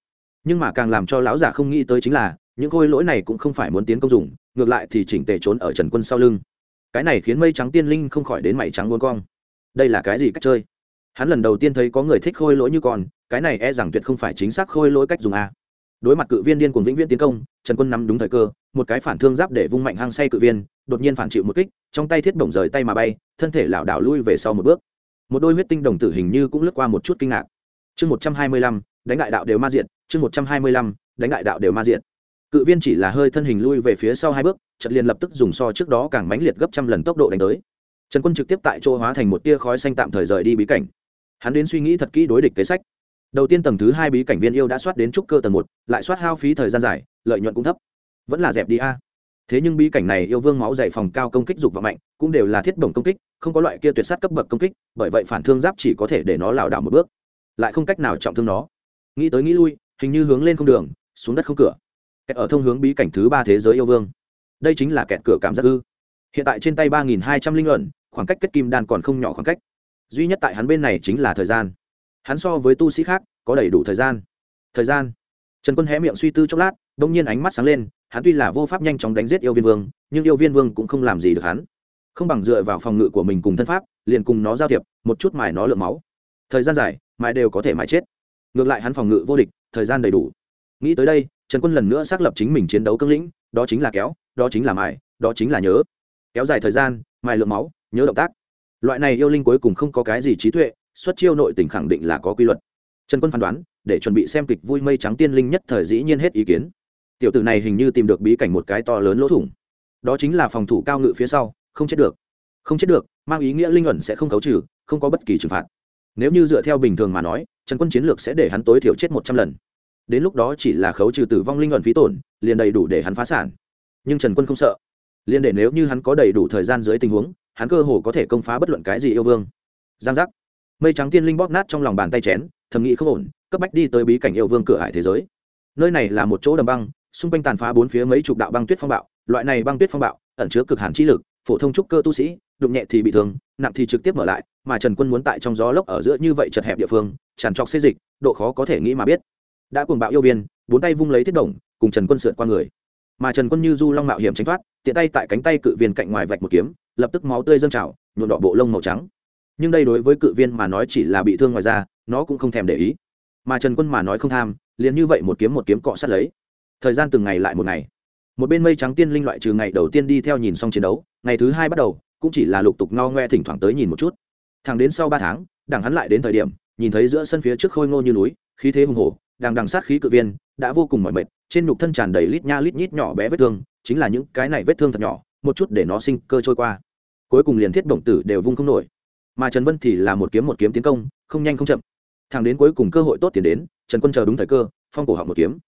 Nhưng mà càng làm cho lão giả không nghĩ tới chính là, những khôi lỗi này cũng không phải muốn tiến công dùng, ngược lại thì chỉnh tề trốn ở trần quân sau lưng. Cái này khiến mây trắng tiên linh không khỏi đến mảy trắng buôn cong. Đây là cái gì cách chơi? Hắn lần đầu tiên thấy có người thích khôi lỗi như con, cái này e rằng tuyệt không phải chính xác khôi lỗi cách dùng a. Đối mặt cự viên điên cuồng vĩnh viễn tiến công, trần quân nắm đúng thời cơ, một cái phản thương giáp để vung mạnh hang say cự viên đột nhiên phản chịu một kích, trong tay thiết bổng rời tay mà bay, thân thể lảo đảo lui về sau một bước. Một đôi huyết tinh đồng tử hình như cũng lướt qua một chút kinh ngạc. Chương một trăm hai mươi lăm, đánh đại đạo đều ma diện chương một trăm hai mươi lăm, đánh đại đạo đều ma diện cự viên chỉ là hơi thân hình lui về phía sau hai bước trận liền lập tức dùng so trước đó càng mãnh liệt gấp trăm lần tốc độ đánh tới. Trần quân trực tiếp tại chỗ hóa thành một tia khói xanh tạm thời rời đi bí cảnh. Hắn đến suy nghĩ thật kỹ đối địch kế sách. Đầu tiên tầng thứ hai bí cảnh viên yêu đã soát đến trúc cơ tầng một, lại soát hao phí thời gian dài, lợi nhuận cũng thấp. Vẫn là dẹp đi a thế nhưng bí cảnh này yêu vương máu dày phòng cao công kích dục và mạnh, cũng đều là thiết bổng công kích, không có loại kia tuyệt sát cấp bậc công kích, bởi vậy phản thương giáp chỉ có thể để nó lảo đảo một bước. Lại không cách nào trọng thương nó. Nghĩ tới nghĩ lui, hình như hướng lên không đường, xuống đất không cửa. Kẹt ở thông hướng bí cảnh thứ ba thế giới yêu vương. Đây chính là kẹt cửa cảm giác ư. Hiện tại trên tay ba nghìn hai trăm linh luận, khoảng cách kết kim đan còn không nhỏ khoảng cách. Duy nhất tại hắn bên này chính là thời gian. Hắn so với tu sĩ khác, có đầy đủ thời gian. Thời gian. Trần quân hé miệng suy tư chốc lát đ ỗ n g nhiên ánh mắt sáng lên hắn tuy là vô pháp nhanh chóng đánh giết yêu viên vương, nhưng yêu viên vương cũng không làm gì được hắn. Không bằng dựa vào phòng ngự của mình cùng thân pháp, liền cùng nó giao thiệp, một chút mài nó lượng máu. Thời gian dài, mài đều có thể mài chết. Ngược lại hắn phòng ngự vô địch, thời gian đầy đủ. Nghĩ tới đây, trần quân lần nữa xác lập chính mình chiến đấu cương lĩnh, đó chính là kéo, đó chính là mài, đó chính là nhớ. Kéo dài thời gian, mài lượng máu, nhớ động tác. Loại này yêu linh cuối cùng không có cái gì trí tuệ, xuất chiêu nội tình khẳng định là có quy luật. Trần quân phán đoán, để chuẩn bị xem kịch vui mây trắng tiên linh nhất thời dĩ nhiên hết ý kiến tiểu tử này hình như tìm được bí cảnh một cái to lớn lỗ thủng. Đó chính là phòng thủ cao ngự phía sau, không chết được. Không chết được, mang ý nghĩa linh ẩn sẽ không khấu trừ, không có bất kỳ trừng phạt. Nếu như dựa theo bình thường mà nói, trần quân chiến lược sẽ để hắn tối thiểu chết một trăm lần. Đến lúc đó chỉ là khấu trừ tử vong linh ẩn phí tổn, liền đầy đủ để hắn phá sản. Nhưng trần quân không sợ. Liền để nếu như hắn có đầy đủ thời gian dưới tình huống, hắn cơ hồ có thể công phá bất luận cái gì yêu vương. Giang giác. Mây trắng tiên linh bóp nát trong lòng bàn tay chén, thầm nghĩ không ổn, cấp bách đi tới bí cảnh yêu vương cửa hải thế giới. Nơi này là một chỗ đầm băng xung quanh tàn phá bốn phía mấy chục đạo băng tuyết phong bạo, loại này băng tuyết phong bạo ẩn chứa cực hàn chi lực, phổ thông trúc cơ tu sĩ, đụng nhẹ thì bị thương, nặng thì trực tiếp mở lại, mà trần quân muốn tại trong gió lốc ở giữa như vậy chật hẹp địa phương tràn trọc xê dịch, độ khó có thể nghĩ mà biết. Đã cuồng bạo yêu viên, bốn tay vung lấy thiết đồng, cùng trần quân sượt qua người. Mà trần quân như du long mạo hiểm tránh thoát, tiện tay tại cánh tay cự viên cạnh ngoài vạch một kiếm, lập tức máu tươi dâng trào, nhuộm đỏ bộ lông màu trắng. Nhưng đây đối với cự viên mà nói chỉ là bị thương ngoài ra nó cũng không thèm để ý. Mà trần quân mà nói không tham, liền như vậy một kiếm một kiếm cọ sát lấy thời gian từng ngày lại một ngày. Một bên mây trắng tiên linh loại trừ ngày đầu tiên đi theo nhìn xong chiến đấu, ngày thứ hai bắt đầu, cũng chỉ là lục tục no ngoe thỉnh thoảng tới nhìn một chút. Thẳng đến sau ba tháng, đảng hắn lại đến thời điểm, nhìn thấy giữa sân phía trước khôi ngô như núi, khí thế hùng hổ đang đằng sát khí cự viên, đã vô cùng mỏi mệt, trên nhục thân tràn đầy lít nha lít nhít nhỏ bé vết thương, chính là những cái này vết thương thật nhỏ, một chút để nó sinh cơ trôi qua. Cuối cùng liền thiết động tử đều vung không nổi. Mà trần vân thì là một kiếm một kiếm tiến công, không nhanh không chậm. Thẳng đến cuối cùng cơ hội tốt tiến đến, trần quân chờ đúng thời cơ, phong cổ họng một kiếm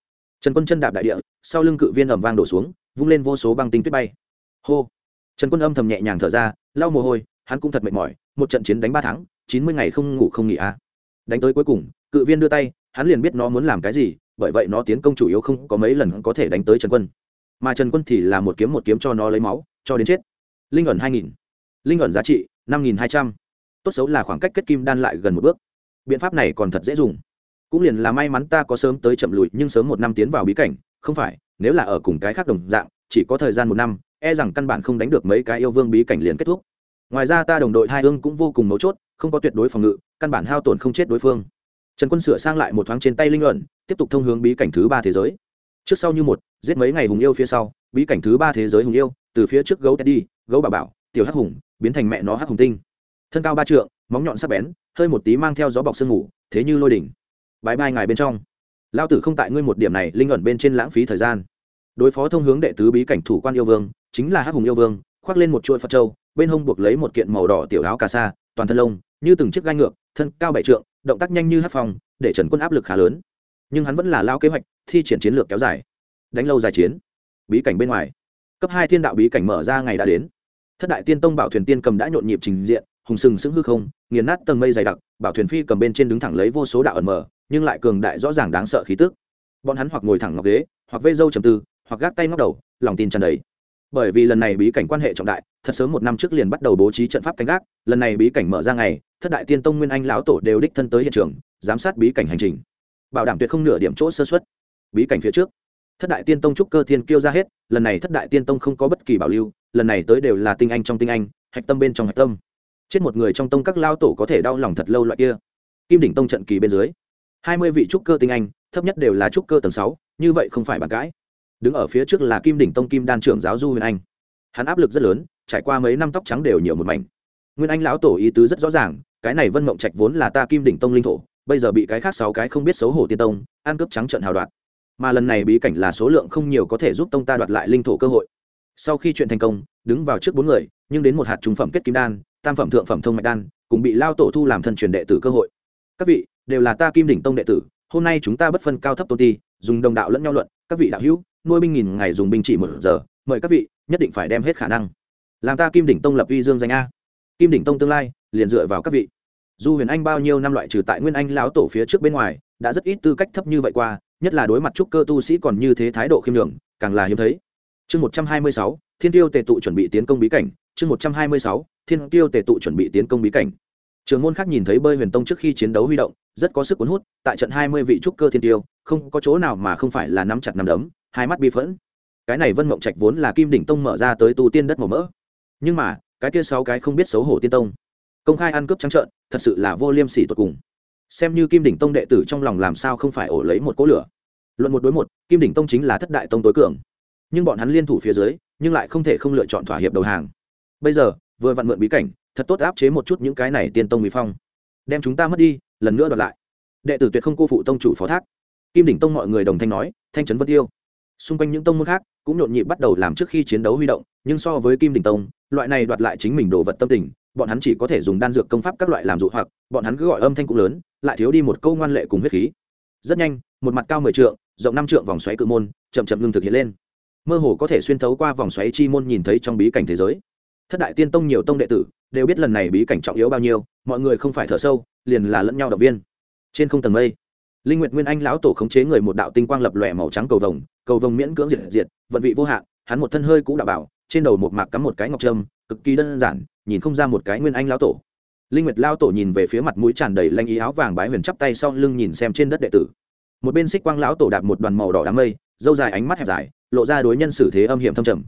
trần quân chân đạp đại địa, sau lưng cự viên ẩm vang đổ xuống, vung lên vô số băng tinh tuyết bay. Hô! Trần quân âm thầm nhẹ nhàng thở ra, lau mồ hôi, hắn cũng thật mệt mỏi, một trận chiến đánh ba tháng, chín mươi ngày không ngủ không nghỉ à. đánh tới cuối cùng, cự viên đưa tay, hắn liền biết nó muốn làm cái gì, bởi vậy nó tiến công chủ yếu không có mấy lần có thể đánh tới trần quân. Mà trần quân thì là một kiếm một kiếm cho nó lấy máu, cho đến chết. Linh ẩn hai nghìn. Linh ẩn giá trị, năm nghìn hai trăm. Tốt xấu là khoảng cách kết kim đan lại gần một bước. Biện pháp này còn thật dễ dùng cũng liền là may mắn ta có sớm tới chậm lùi, nhưng sớm một năm tiến vào bí cảnh, không phải, nếu là ở cùng cái khác đồng dạng, chỉ có thời gian một năm e rằng căn bản không đánh được mấy cái yêu vương bí cảnh liền kết thúc. Ngoài ra ta đồng đội hai ương cũng vô cùng mấu chốt, không có tuyệt đối phòng ngự, căn bản hao tổn không chết đối phương. Trần quân sửa sang lại một thoáng trên tay linh luận, tiếp tục thông hướng bí cảnh thứ ba thế giới. Trước sau như một, giết mấy ngày hùng yêu phía sau, bí cảnh thứ ba thế giới hùng yêu, từ phía trước gấu teddy, gấu bà bảo, tiểu hắc hùng, biến thành mẹ nó hắc hùng tinh. Thân cao ba trượng, móng nhọn sắc bén, hơi một tí mang theo gió bọc sương ngủ thế như lôi đỉnh bãi bai ngài bên trong. Lao tử không tại ngươi một điểm này, linh ẩn bên trên lãng phí thời gian. Đối phó thông hướng đệ tứ bí cảnh thủ quan yêu vương, chính là hắc hùng yêu vương, khoác lên một chuỗi phật trâu bên hông buộc lấy một kiện màu đỏ tiểu áo cà sa, toàn thân lông, như từng chiếc gai ngược, thân cao bảy trượng, động tác nhanh như hát phòng để trần quân áp lực khá lớn. Nhưng hắn vẫn là lao kế hoạch, thi triển chiến lược kéo dài. Đánh lâu dài chiến. Bí cảnh bên ngoài. Cấp hai thiên đạo bí cảnh mở ra ngày đã đến. Thất đại tiên tông bảo thuyền tiên cầm đã nhộn nhịp trình diện, hùng sừng sững hư không, nghiền nát tầng mây dày đặc, bảo thuyền phi cầm bên trên đứng thẳng lấy vô số đạo ẩn mở nhưng lại cường đại rõ ràng đáng sợ khí tức. Bọn hắn hoặc ngồi thẳng ngọc ghế, hoặc vây dâu trầm tư, hoặc gác tay ngóc đầu, lòng tin tràn đầy. Bởi vì lần này bí cảnh quan hệ trọng đại, thật sớm một năm trước liền bắt đầu bố trí trận pháp canh gác, lần này bí cảnh mở ra ngày, thất đại tiên tông nguyên anh lão tổ đều đích thân tới hiện trường, giám sát bí cảnh hành trình. Bảo đảm tuyệt không nửa điểm chỗ sơ xuất bí cảnh phía trước, thất đại tiên tông trúc cơ thiên kêu ra hết, lần này thất đại tiên tông không có bất kỳ bảo lưu, lần này tới đều là tinh anh trong tinh anh, hạch tâm bên trong hạch tâm. Chết một người trong tông các lao tổ có thể đau lòng thật lâu loại kia. Kim đỉnh tông trận kỳ bên dưới hai mươi vị trúc cơ tinh anh, thấp nhất đều là trúc cơ tầng sáu, như vậy không phải bàn cãi. Đứng ở phía trước là kim đỉnh tông kim đan trưởng giáo du huyền anh. Hắn áp lực rất lớn, trải qua mấy năm tóc trắng đều nhiều một mảnh. Nguyên anh lão tổ ý tứ rất rõ ràng, cái này vân mộng trạch vốn là ta kim đỉnh tông linh thổ, bây giờ bị cái khác sáu cái không biết xấu hổ tiên tông, ăn cướp trắng trận hào đoạt. Mà lần này bí cảnh là số lượng không nhiều có thể giúp tông ta đoạt lại linh thổ cơ hội. Sau khi chuyện thành công, đứng vào trước bốn người, nhưng đến một hạt trung phẩm kết kim đan, tam phẩm thượng phẩm thông mạch đan cũng bị lao tổ thu làm thân truyền đệ tử cơ hội. Các vị đều là ta kim đỉnh tông đệ tử, hôm nay chúng ta bất phân cao thấp tôn ti, dùng đồng đạo lẫn nhau luận, các vị đạo hữu, nuôi binh nghìn ngày dùng binh chỉ một giờ, mời các vị nhất định phải đem hết khả năng. Làm ta kim đỉnh tông lập uy dương danh a. Kim đỉnh tông tương lai, liền dựa vào các vị. Du huyền anh bao nhiêu năm loại trừ tại nguyên anh lão tổ phía trước bên ngoài, đã rất ít tư cách thấp như vậy qua, nhất là đối mặt trúc cơ tu sĩ còn như thế thái độ khiêm đường càng là hiếm thấy. Chương một trăm hai mươi sáu, thiên tiêu tề tụ chuẩn bị tiến công bí cảnh. Chương một trăm hai mươi sáu, thiên tiêu tề tụ chuẩn bị tiến công bí cảnh trường môn khác nhìn thấy bơi huyền tông trước khi chiến đấu huy động, rất có sức cuốn hút, tại trận hai mươi vị trúc cơ thiên tiêu, không có chỗ nào mà không phải là nắm chặt nắm đấm, hai mắt bi phẫn. Cái này vân mộng trạch vốn là kim đỉnh tông mở ra tới tu tiên đất màu mỡ. Nhưng mà, cái kia sáu cái không biết xấu hổ tiên tông, công khai ăn cướp trắng trợn, thật sự là vô liêm sỉ tột cùng. Xem như kim đỉnh tông đệ tử trong lòng làm sao không phải ổ lấy một cỗ lửa. Luận một đối một, kim đỉnh tông chính là thất đại tông tối cường. Nhưng bọn hắn liên thủ phía dưới, nhưng lại không thể không lựa chọn thỏa hiệp đầu hàng. Bây giờ, vừa vặn mượn bí cảnh thật tốt áp chế một chút những cái này tiên tông mỹ phong. Đem chúng ta mất đi, lần nữa đoạt lại. Đệ tử tuyệt không cô phụ tông chủ phó thác. Kim đỉnh tông mọi người đồng thanh nói, thanh trấn vân tiêu. Xung quanh những tông môn khác, cũng nhộn nhịp bắt đầu làm trước khi chiến đấu huy động, nhưng so với kim đỉnh tông, loại này đoạt lại chính mình đồ vật tâm tình, bọn hắn chỉ có thể dùng đan dược công pháp các loại làm dụ hoặc, bọn hắn cứ gọi âm thanh cũng lớn, lại thiếu đi một câu ngoan lệ cùng huyết khí. Rất nhanh, một mặt cao mười trượng, rộng năm trượng vòng xoáy cự môn, chậm chậm ngưng thực hiện lên. Mơ hồ có thể xuyên thấu qua vòng xoáy chi môn nhìn thấy trong bí cảnh thế giới thất đại tiên tông nhiều tông đệ tử, đều biết lần này bí cảnh trọng yếu bao nhiêu, mọi người không phải thở sâu, liền là lẫn nhau động viên. Trên không tầng mây, linh nguyệt nguyên anh lão tổ khống chế người một đạo tinh quang lập lòe màu trắng cầu vồng cầu vồng miễn cưỡng diệt diệt, vận vị vô hạn, hắn một thân hơi cũ đạo bảo, trên đầu một mạc cắm một cái ngọc trâm, cực kỳ đơn giản, nhìn không ra một cái nguyên anh lão tổ. Linh nguyệt lão tổ nhìn về phía mặt mũi tràn đầy lanh ý áo vàng bái huyền chắp tay sau lưng nhìn xem trên đất đệ tử. Một bên xích quang lão tổ đạp một đoàn màu đỏ đám mây, dâu dài ánh mắt hẹp dài, lộ ra đối nhân xử thế âm hiểm thâm trầm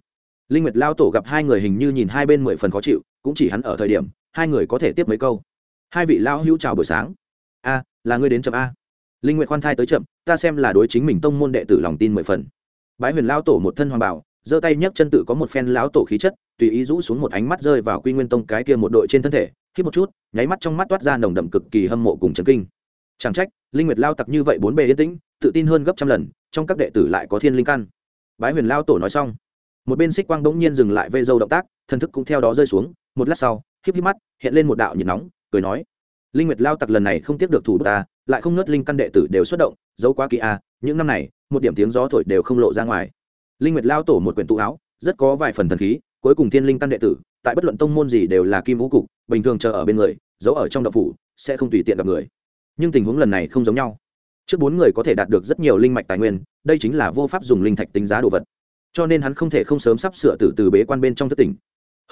linh nguyệt lao tổ gặp hai người hình như nhìn hai bên mười phần khó chịu, cũng chỉ hắn ở thời điểm, hai người có thể tiếp mấy câu. Hai vị lao hữu chào buổi sáng. A, là ngươi đến chậm a. Linh nguyệt khoan thai tới chậm, ta xem là đối chính mình tông môn đệ tử lòng tin mười phần. Bái huyền lao tổ một thân hoàng bảo, giơ tay nhấc chân tự có một phen lão tổ khí chất, tùy ý rũ xuống một ánh mắt rơi vào quy nguyên tông cái kia một đội trên thân thể khi một chút, nháy mắt trong mắt toát ra nồng đậm cực kỳ hâm mộ cùng chấn kinh. Chẳng trách, linh nguyệt lao tặc như vậy bốn bề yên tĩnh, tự tin hơn gấp trăm lần, trong các đệ tử lại có thiên linh căn. Bái huyền lao tổ nói xong một bên xích quang bỗng nhiên dừng lại vây dâu động tác thần thức cũng theo đó rơi xuống, một lát sau, híp híp mắt, hiện lên một đạo nhiệt nóng, cười nói, linh nguyệt lao tặc lần này không tiếp được thủ ta, lại không nớt linh căn đệ tử đều xuất động, giấu quá kỳ a, những năm này, một điểm tiếng gió thổi đều không lộ ra ngoài. Linh nguyệt lao tổ một quyển tụ áo, rất có vài phần thần khí, cuối cùng thiên linh căn đệ tử, tại bất luận tông môn gì đều là kim vũ cục, bình thường chờ ở bên người, giấu ở trong đậu phủ, sẽ không tùy tiện gặp người. Nhưng tình huống lần này không giống nhau. Trước bốn người có thể đạt được rất nhiều linh mạch tài nguyên, đây chính là vô pháp dùng linh thạch tính giá đồ vật cho nên hắn không thể không sớm sắp sửa từ từ bế quan bên trong thất tỉnh.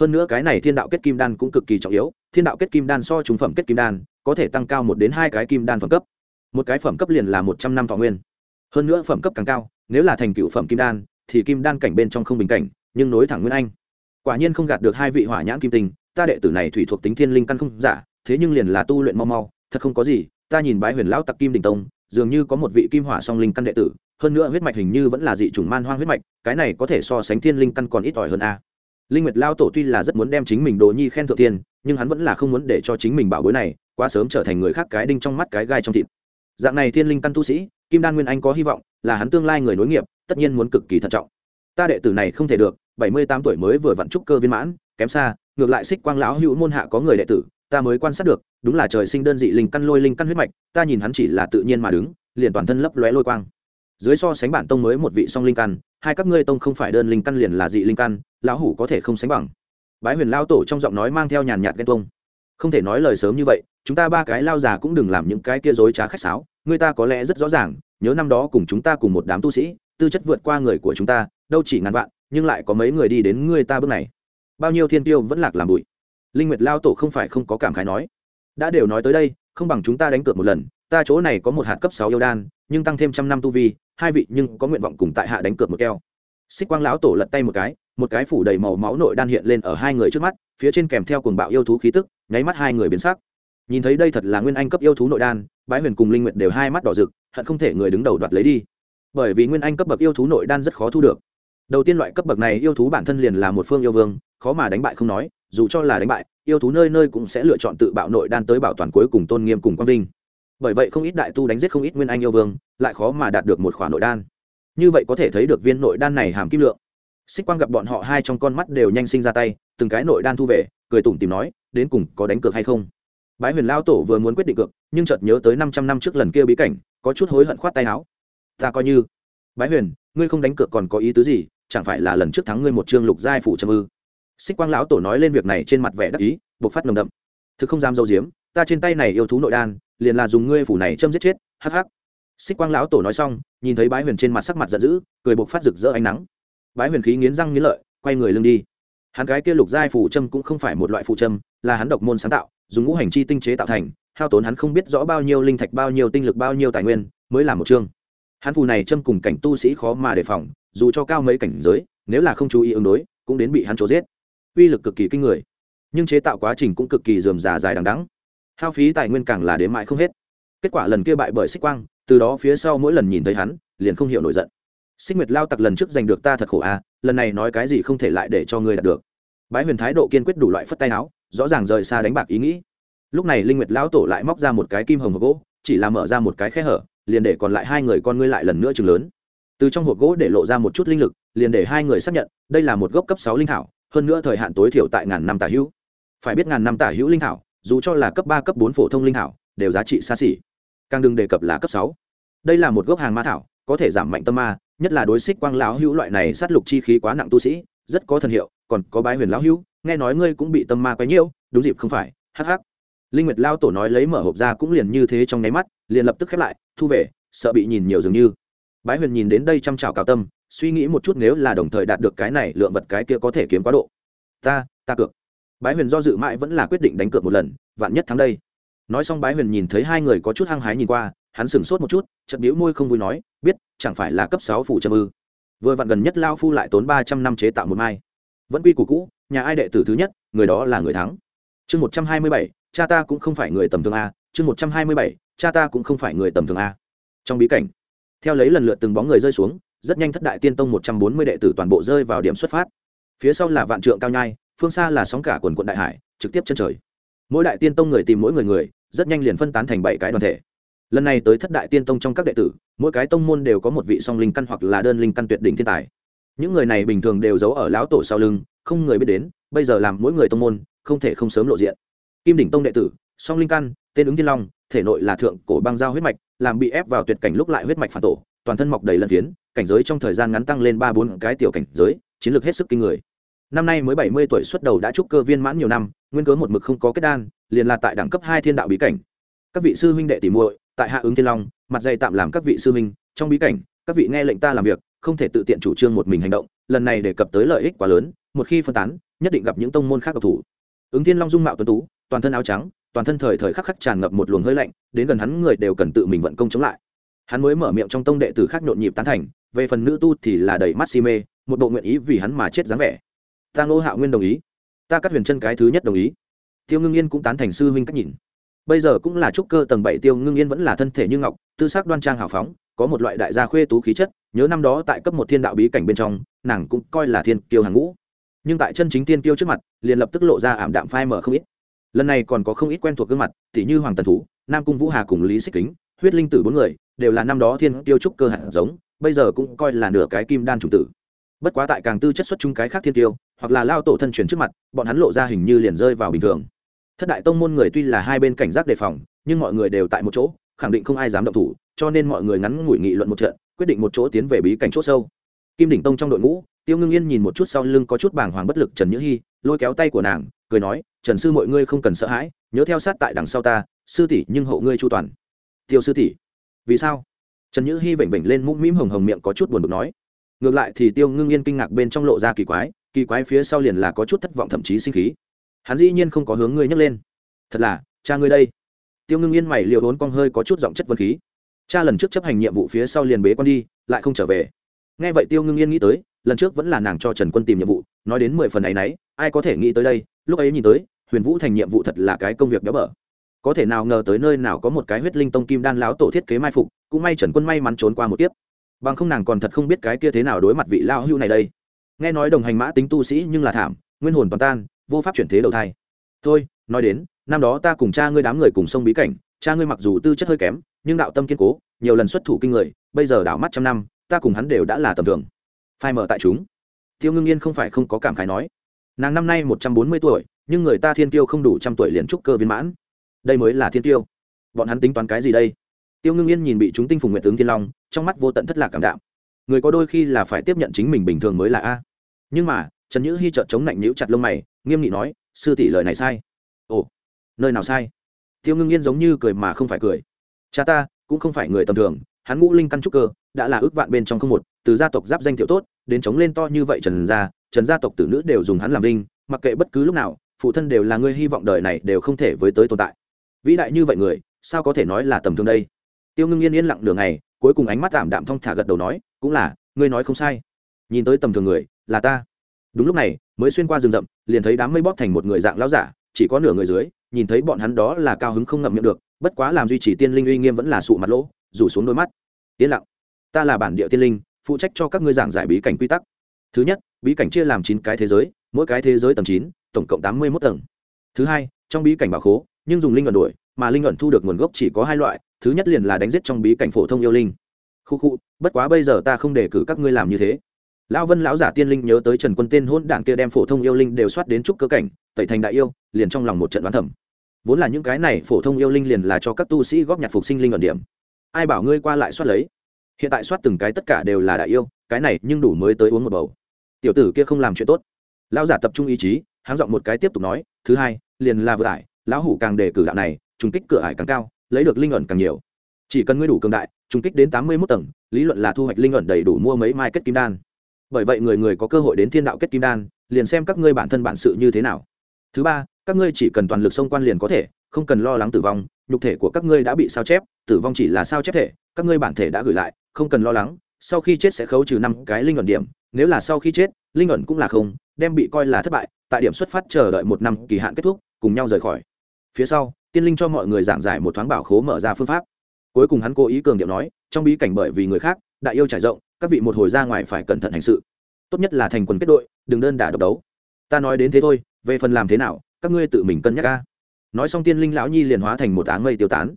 Hơn nữa cái này thiên đạo kết kim đan cũng cực kỳ trọng yếu, thiên đạo kết kim đan so trúng phẩm kết kim đan, có thể tăng cao một đến hai cái kim đan phẩm cấp. Một cái phẩm cấp liền là một trăm năm thọ nguyên. Hơn nữa phẩm cấp càng cao, nếu là thành cựu phẩm kim đan, thì kim đan cảnh bên trong không bình cảnh, nhưng nối thẳng nguyên anh. Quả nhiên không gạt được hai vị hỏa nhãn kim tinh, ta đệ tử này thủy thuộc tính thiên linh căn không giả, thế nhưng liền là tu luyện mau mau, thật không có gì, ta nhìn bái huyền lão tặc kim đình tông dường như có một vị kim hỏa song linh căn đệ tử, hơn nữa huyết mạch hình như vẫn là dị chủng man hoang huyết mạch, cái này có thể so sánh thiên linh căn còn ít ỏi hơn a. Linh nguyệt lao tổ tuy là rất muốn đem chính mình đồ nhi khen thượng thiên, nhưng hắn vẫn là không muốn để cho chính mình bảo bối này quá sớm trở thành người khác cái đinh trong mắt cái gai trong thịt. Dạng này thiên linh căn tu sĩ, kim đan nguyên anh có hy vọng, là hắn tương lai người nối nghiệp, tất nhiên muốn cực kỳ thận trọng. Ta đệ tử này không thể được, bảy mươi tám tuổi mới vừa vặn trúc cơ viên mãn, kém xa, ngược lại xích quang lão hữu môn hạ có người đệ tử, ta mới quan sát được đúng là trời sinh đơn dị linh căn lôi linh căn huyết mạch, ta nhìn hắn chỉ là tự nhiên mà đứng, liền toàn thân lấp lóe lôi quang. Dưới so sánh bản tông mới một vị song linh căn, hai các ngươi tông không phải đơn linh căn liền là dị linh căn, lão hủ có thể không sánh bằng. Bái huyền lao tổ trong giọng nói mang theo nhàn nhạt ghen tuông. Không thể nói lời sớm như vậy, chúng ta ba cái lao già cũng đừng làm những cái kia dối trá khách sáo, người ta có lẽ rất rõ ràng, nhớ năm đó cùng chúng ta cùng một đám tu sĩ, tư chất vượt qua người của chúng ta, đâu chỉ ngàn vạn, nhưng lại có mấy người đi đến người ta bước này. Bao nhiêu thiên tiêu vẫn lạc làm bụi. Linh nguyệt lao tổ không phải không có cảm khái nói đã đều nói tới đây, không bằng chúng ta đánh cược một lần, ta chỗ này có một hạt cấp sáu yêu đan, nhưng tăng thêm trăm năm tu vi, hai vị nhưng có nguyện vọng cùng tại hạ đánh cược một keo. Xích quang lão tổ lật tay một cái một cái phủ đầy màu máu nội đan hiện lên ở hai người trước mắt, phía trên kèm theo cuồng bạo yêu thú khí tức, nháy mắt hai người biến sắc. Nhìn thấy đây thật là nguyên anh cấp yêu thú nội đan, bái huyền cùng linh nguyệt đều hai mắt đỏ rực, hận không thể người đứng đầu đoạt lấy đi. Bởi vì nguyên anh cấp bậc yêu thú nội đan rất khó thu được. Đầu tiên loại cấp bậc này yêu thú bản thân liền là một phương yêu vương, khó mà đánh bại không nói, dù cho là đánh bại yêu thú nơi nơi cũng sẽ lựa chọn tự bạo nội đan tới bảo toàn cuối cùng tôn nghiêm cùng quang vinh. Bởi vậy không ít đại tu đánh giết không ít nguyên anh yêu vương, lại khó mà đạt được một khoản nội đan. Như vậy có thể thấy được viên nội đan này hàm kim lượng. Xích quang gặp bọn họ hai trong con mắt đều nhanh sinh ra tay, từng cái nội đan thu về, cười tủm tìm nói, đến cùng có đánh cược hay không? Bái huyền lao tổ vừa muốn quyết định cược, nhưng chợt nhớ tới năm trăm năm trước lần kia bí cảnh, có chút hối hận khoát tay áo. Ta coi như. Bái huyền, ngươi không đánh cược còn có ý tứ gì? Chẳng phải là lần trước thắng ngươi một chương lục giai phủ trầm ư? Xích quang lão tổ nói lên việc này trên mặt vẻ đắc ý, buộc phát nồng đậm. Thực không dám dâu diếm ta trên tay này yêu thú nội đan, liền là dùng ngươi phủ này châm giết chết, hắc hắc. Xích quang lão tổ nói xong, nhìn thấy bái huyền trên mặt sắc mặt giận dữ, cười buộc phát rực rỡ ánh nắng. Bái huyền khí nghiến răng nghiến lợi, quay người lưng đi. Hắn cái kia lục giai phủ châm cũng không phải một loại phủ châm, là hắn độc môn sáng tạo, dùng ngũ hành chi tinh chế tạo thành, hao tốn hắn không biết rõ bao nhiêu linh thạch, bao nhiêu tinh lực, bao nhiêu tài nguyên, mới làm một chương. Hắn phù này châm cùng cảnh tu sĩ khó mà đề phòng, dù cho cao mấy cảnh giới, nếu là không chú ý ứng đối, cũng đến bị hắn trổ giết uy lực cực kỳ kinh người. Nhưng chế tạo quá trình cũng cực kỳ dườm già dài đằng đắng hao phí tài nguyên càng là đến mãi không hết. Kết quả lần kia bại bởi xích quang từ đó phía sau mỗi lần nhìn thấy hắn liền không hiểu nổi giận. Xích nguyệt lao tặc lần trước giành được ta thật khổ a à, lần này nói cái gì không thể lại để cho ngươi đạt được. Bái huyền thái độ kiên quyết đủ loại phất tay áo rõ ràng rời xa đánh bạc ý nghĩ. Lúc này linh nguyệt lão tổ lại móc ra một cái kim hồng hộp gỗ chỉ là mở ra một cái khe hở liền để còn lại hai người con ngươi lại lần nữa chừng lớn. Từ trong hộp gỗ để lộ ra một chút linh lực liền để hai người xác nhận đây là một gốc cấp sáu linh thảo hơn nữa thời hạn tối thiểu tại ngàn năm tả hữu. Phải biết ngàn năm tả hữu linh thảo, dù cho là cấp ba, cấp bốn phổ thông linh thảo, đều giá trị xa xỉ. Càng đừng đề cập là cấp sáu. Đây là một gốc hàng ma thảo, có thể giảm mạnh tâm ma, nhất là đối xích quang lão hữu loại này sát lục chi khí quá nặng tu sĩ, rất có thần hiệu, còn có bái huyền lão hữu, nghe nói ngươi cũng bị tâm ma quấy nhiễu, đúng dịp không phải, hắc hắc. Linh nguyệt lao tổ nói lấy mở hộp ra cũng liền như thế trong nháy mắt, liền lập tức khép lại, thu về, sợ bị nhìn nhiều dường như. Bái huyền nhìn đến đây chăm chào cao tâm suy nghĩ một chút nếu là đồng thời đạt được cái này, lượng vật cái kia có thể kiếm quá độ. Ta ta cược. Bái huyền do dự mãi vẫn là quyết định đánh cược một lần, vạn nhất thắng đây. Nói xong bái huyền nhìn thấy hai người có chút hăng hái nhìn qua, hắn sửng sốt một chút chật bĩu môi không vui nói, biết, chẳng phải là cấp sáu phủ trầm ư? Vừa vặn gần nhất lao phu lại tốn ba trăm năm chế tạo một mai. Vẫn quy củ cũ, nhà ai đệ tử thứ nhất, người đó là người thắng. Chương một trăm hai mươi bảy, cha ta cũng không phải người tầm thường a. Chương một trăm hai mươi bảy, cha ta cũng không phải người tầm thường a. Trong bí cảnh, theo lấy lần lượt từng bóng người rơi xuống rất nhanh thất đại tiên tông một trăm bốn mươi đệ tử toàn bộ rơi vào điểm xuất phát. Phía sau là vạn trượng cao nhai, phương xa là sóng cả quần quận đại hải, trực tiếp chân trời. Mỗi đại tiên tông người tìm mỗi người người, rất nhanh liền phân tán thành bảy cái đoàn thể. Lần này tới thất đại tiên tông trong các đệ tử, mỗi cái tông môn đều có một vị song linh căn hoặc là đơn linh căn tuyệt đỉnh thiên tài. Những người này bình thường đều giấu ở lão tổ sau lưng, không người biết đến, bây giờ làm mỗi người tông môn, không thể không sớm lộ diện. Kim đỉnh tông đệ tử, song linh căn, tên ứng thiên long, thể nội là thượng cổ băng giao huyết mạch, làm bị ép vào tuyệt cảnh lúc lại huyết mạch phản tổ toàn thân mọc đầy lân phiến, cảnh giới trong thời gian ngắn tăng lên ba bốn cái tiểu cảnh giới, chiến lược hết sức kinh người. Năm nay mới bảy mươi tuổi xuất đầu đã trúc cơ viên mãn nhiều năm, nguyên cớ một mực không có kết đan, liền là tại đẳng cấp hai thiên đạo bí cảnh. Các vị sư huynh đệ tỷ muội, tại hạ ứng thiên long, mặt dày tạm làm các vị sư huynh, trong bí cảnh, các vị nghe lệnh ta làm việc, không thể tự tiện chủ trương một mình hành động, lần này đề cập tới lợi ích quá lớn, một khi phân tán, nhất định gặp những tông môn khác độc thủ. Ứng thiên long dung mạo tuấn tú, toàn thân áo trắng, toàn thân thời thời khắc khắc tràn ngập một luồng hơi lạnh, đến gần hắn người đều cần tự mình vận công chống lại hắn mới mở miệng trong tông đệ tử khác nhộn nhịp tán thành, về phần nữ tu thì là đầy mắt si mê, một bộ nguyện ý vì hắn mà chết dáng vẻ. Ta ngô hạo nguyên đồng ý. Ta cắt huyền chân cái thứ nhất đồng ý. Tiêu ngưng yên cũng tán thành sư huynh cách nhìn. Bây giờ cũng là trúc cơ tầng bảy, tiêu ngưng yên vẫn là thân thể như ngọc, tư sắc đoan trang hào phóng, có một loại đại gia khuê tú khí chất, nhớ năm đó tại cấp một thiên đạo bí cảnh bên trong, nàng cũng coi là thiên tiêu hàng ngũ. Nhưng tại chân chính tiên tiêu trước mặt, liền lập tức lộ ra ảm đạm phai mở không ít. Lần này còn có không ít quen thuộc gương mặt t như hoàng tần thú, nam cung vũ hà cùng lý xích kính, huyết linh tử bốn người đều là năm đó thiên tiêu trúc cơ hạt giống, bây giờ cũng coi là nửa cái kim đan chủng tử. Bất quá tại càng tư chất xuất chung cái khác thiên tiêu, hoặc là lao tổ thân truyền trước mặt, bọn hắn lộ ra hình như liền rơi vào bình thường. Thất đại tông môn người tuy là hai bên cảnh giác đề phòng, nhưng mọi người đều tại một chỗ, khẳng định không ai dám động thủ, cho nên mọi người ngắn ngủi nghị luận một trận, quyết định một chỗ tiến về bí cảnh c h ỗ sâu. Kim đỉnh tông trong đội ngũ, tiêu ngưng yên nhìn một chút sau lưng có chút bàng hoàng bất lực trần nhữ hy lôi kéo tay của nàng, cười nói, trần sư mọi ngươi không cần sợ hãi, nhớ theo sát tại đằng sau ta, sư tỷ nhưng hậu ngươi chu toàn. Tiêu sư tỷ vì sao? Trần nhữ hy vểnh vểnh lên mũm mĩm hồng hồng miệng có chút buồn bực nói. Ngược lại thì tiêu ngưng yên kinh ngạc bên trong lộ ra kỳ quái kỳ quái phía sau liền là có chút thất vọng thậm chí sinh khí. Hắn dĩ nhiên không có hướng ngươi nhấc lên. Thật là, cha ngươi đây. Tiêu ngưng yên mày liệu đốn cong hơi có chút giọng chất vân khí. Cha lần trước chấp hành nhiệm vụ phía sau liền bế con đi, lại không trở về. Nghe vậy tiêu ngưng yên nghĩ tới, lần trước vẫn là nàng cho trần quân tìm nhiệm vụ, nói đến mười phần ấ y n ấ y ai có thể nghĩ tới đây, lúc ấy nhìn tới, huyền vũ thành nhiệm vụ thật là cái công việc béo bở có thể nào ngờ tới nơi nào có một cái huyết linh tông kim đan lão tổ thiết kế mai phục, cũng may trần quân may mắn trốn qua một tiếp bằng không nàng còn thật không biết cái kia thế nào đối mặt vị lao hưu này đây. Nghe nói đồng hành mã tính tu sĩ nhưng là thảm, nguyên hồn toàn tan, vô pháp chuyển thế đầu thai. Thôi, nói đến, năm đó ta cùng cha ngươi đám người cùng sông bí cảnh, cha ngươi mặc dù tư chất hơi kém, nhưng đạo tâm kiên cố, nhiều lần xuất thủ kinh người, bây giờ đảo mắt trăm năm, ta cùng hắn đều đã là tầm thường. Phai mở tại chúng. Tiêu ngưng yên không phải không có cảm khái nói. Nàng năm nay một trăm bốn mươi tuổi, nhưng người ta thiên tiêu không đủ trăm tuổi liền trúc cơ viên mãn đây mới là thiên tiêu. Bọn hắn tính toán cái gì đây? Tiêu ngưng yên nhìn bị chúng tinh phùng nguyện tướng thiên long, trong mắt vô tận thất lạc cảm đạm. Người có đôi khi là phải tiếp nhận chính mình bình thường mới là a. Nhưng mà, trần nhữ hy trợn chống lạnh nhữ chặt lông mày, nghiêm nghị nói, sư tỷ lời này sai. Ồ, nơi nào sai? Tiêu ngưng yên giống như cười mà không phải cười. Cha ta, cũng không phải người tầm thường, hắn ngũ linh căn trúc cơ, đã là ước vạn bên trong không một, từ gia tộc giáp danh thiệu tốt, đến chống lên to như vậy trần gia trần gia tộc tử nữ đều dùng hắn làm linh mặc kệ bất cứ lúc nào, phụ thân đều là người hy vọng đời này đều không thể với tới tồn tại vĩ đại như vậy người, sao có thể nói là tầm thường đây? Tiêu ngưng yên yên lặng nửa ngày, cuối cùng ánh mắt tạm đạm thong thả gật đầu nói, cũng là, ngươi nói không sai. Nhìn tới tầm thường người, là ta. Đúng lúc này, mới xuyên qua rừng rậm, liền thấy đám mây bóp thành một người dạng lao giả, chỉ có nửa người dưới, nhìn thấy bọn hắn đó là cao hứng không ngậm miệng được, bất quá làm duy trì tiên linh uy nghiêm vẫn là sụ mặt lỗ, rủ xuống đôi mắt. Yên lặng, ta là bản địa tiên linh, phụ trách cho các ngươi giảng giải bí cảnh quy tắc. Thứ nhất, bí cảnh chia làm chín cái thế giới, mỗi cái thế giới tầng chín, tổng cộng tám mươi mốt tầng. Thứ hai, trong bí cảnh bảo khố nhưng dùng linh ẩn đuổi, mà linh ẩn thu được nguồn gốc chỉ có hai loại, thứ nhất liền là đánh giết trong bí cảnh phổ thông yêu linh. Khu khu, bất quá bây giờ ta không để cử các ngươi làm như thế. Lão vân lão giả tiên linh nhớ tới trần quân tên hôn đảng kia đem phổ thông yêu linh đều soát đến trúc cơ cảnh, tẩy thành đại yêu, liền trong lòng một trận đoán thẩm vốn là những cái này phổ thông yêu linh liền là cho các tu sĩ góp nhặt phục sinh linh ẩn điểm. Ai bảo ngươi qua lại soát lấy? Hiện tại soát từng cái tất cả đều là đại yêu, cái này nhưng đủ mới tới uống một bầu. Tiểu tử kia không làm chuyện tốt. Lão giả tập trung ý chí, háng giọng một cái tiếp tục nói, thứ hai, liền là vừa ải lão hủ càng đề cử đạo này, trùng kích cửa ải càng cao, lấy được linh ẩn càng nhiều. Chỉ cần ngươi đủ cường đại, trùng kích đến tám mươi mốt tầng, lý luận là thu hoạch linh ẩn đầy đủ mua mấy mai kết kim đan. Bởi vậy người người có cơ hội đến thiên đạo kết kim đan, liền xem các ngươi bản thân bản sự như thế nào. Thứ ba, các ngươi chỉ cần toàn lực xông quan liền có thể, không cần lo lắng tử vong, nhục thể của các ngươi đã bị sao chép, tử vong chỉ là sao chép thể, các ngươi bản thể đã gửi lại, không cần lo lắng, sau khi chết sẽ khấu trừ năm cái linh ẩn điểm, nếu là sau khi chết, linh ẩn cũng là không, đem bị coi là thất bại, tại điểm xuất phát chờ đợi một năm kỳ hạn kết thúc, cùng nhau rời khỏi phía sau, tiên linh cho mọi người giảng giải một thoáng bảo khố mở ra phương pháp. Cuối cùng hắn cố ý cường điệu nói, trong bí cảnh bởi vì người khác, đại yêu trải rộng, các vị một hồi ra ngoài phải cẩn thận hành sự. Tốt nhất là thành quần kết đội, đừng đơn đả độc đấu. Ta nói đến thế thôi, về phần làm thế nào, các ngươi tự mình cân nhắc ca nói xong tiên linh lão nhi liền hóa thành một áng mây tiêu tán.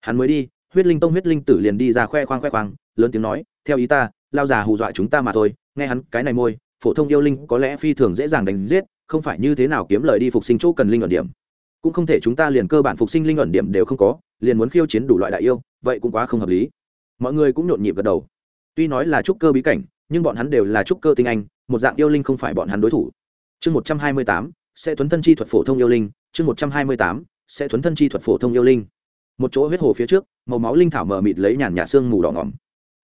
Hắn mới đi, huyết linh tông huyết linh tử liền đi ra khoe khoang khoe khoang, lớn tiếng nói, theo ý ta, lao già hù dọa chúng ta mà thôi, nghe hắn cái này môi, phổ thông yêu linh có lẽ phi thường dễ dàng đánh giết, không phải như thế nào kiếm lời đi phục sinh chỗ cần linh ở điểm cũng không thể chúng ta liền cơ bản phục sinh linh ẩn điểm đều không có, liền muốn khiêu chiến đủ loại đại yêu, vậy cũng quá không hợp lý. Mọi người cũng nhộn nhịp gật đầu. Tuy nói là trúc cơ bí cảnh, nhưng bọn hắn đều là trúc cơ tinh anh, một dạng yêu linh không phải bọn hắn đối thủ. Chương một trăm hai mươi tám, sẽ thuấn thân chi thuật phổ thông yêu linh, chương một trăm hai mươi tám, sẽ thuấn thân chi thuật phổ thông yêu linh. Một chỗ huyết hồ phía trước, màu máu linh thảo mờ mịt lấy nhàn nhạt xương mù đỏ ngỏm.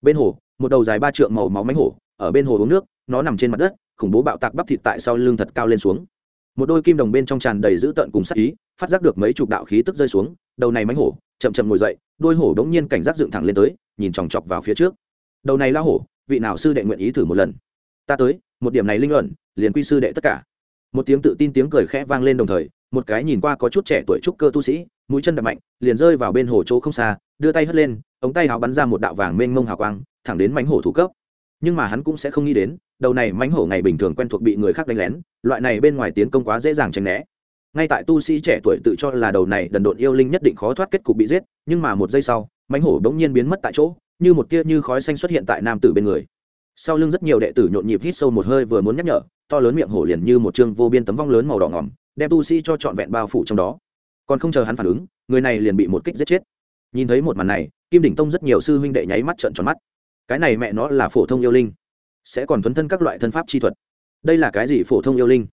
Bên hồ, một đầu dài ba trượng màu máu mánh hổ, ở bên hồ uống nước, nó nằm trên mặt đất, khủng bố bạo tạc bắp thịt tại sau lưng thật cao lên xuống một đôi kim đồng bên trong tràn đầy dữ tợn cùng sắc ý, phát giác được mấy chục đạo khí tức rơi xuống, đầu này mánh hổ, chậm chậm ngồi dậy, đôi hổ đống nhiên cảnh giác dựng thẳng lên tới, nhìn chòng chọc vào phía trước. Đầu này la hổ, vị nào sư đệ nguyện ý thử một lần? Ta tới, một điểm này linh luận, liền quy sư đệ tất cả. Một tiếng tự tin tiếng cười khẽ vang lên đồng thời, một cái nhìn qua có chút trẻ tuổi trúc cơ tu sĩ, mũi chân đập mạnh, liền rơi vào bên hồ chỗ không xa, đưa tay hất lên, ống tay hào bắn ra một đạo vàng mênh mông hào quang, thẳng đến mánh hổ thủ cấp. Nhưng mà hắn cũng sẽ không nghĩ đến đầu này mánh hổ ngày bình thường quen thuộc bị người khác đánh lén, loại này bên ngoài tiến công quá dễ dàng tránh né. Ngay tại tu sĩ trẻ tuổi tự cho là đầu này đần độn yêu linh nhất định khó thoát kết cục bị giết, nhưng mà một giây sau mánh hổ đ ố n g nhiên biến mất tại chỗ, như một tia như khói xanh xuất hiện tại nam tử bên người. Sau lưng rất nhiều đệ tử nhộn nhịp hít sâu một hơi vừa muốn nhắc nhở, to lớn miệng hổ liền như một chương vô biên tấm vong lớn màu đỏ ngỏm, đem tu sĩ cho trọn vẹn bao phủ trong đó. Còn không chờ hắn phản ứng, người này liền bị một kích giết chết. Nhìn thấy một màn này, kim đỉnh tông rất nhiều sư huynh đệ nháy mắt trợn tròn mắt. Cái này mẹ nó là phổ thông yêu linh sẽ còn thuấn thân các loại thân pháp chi thuật. Đây là cái gì phổ thông yêu linh?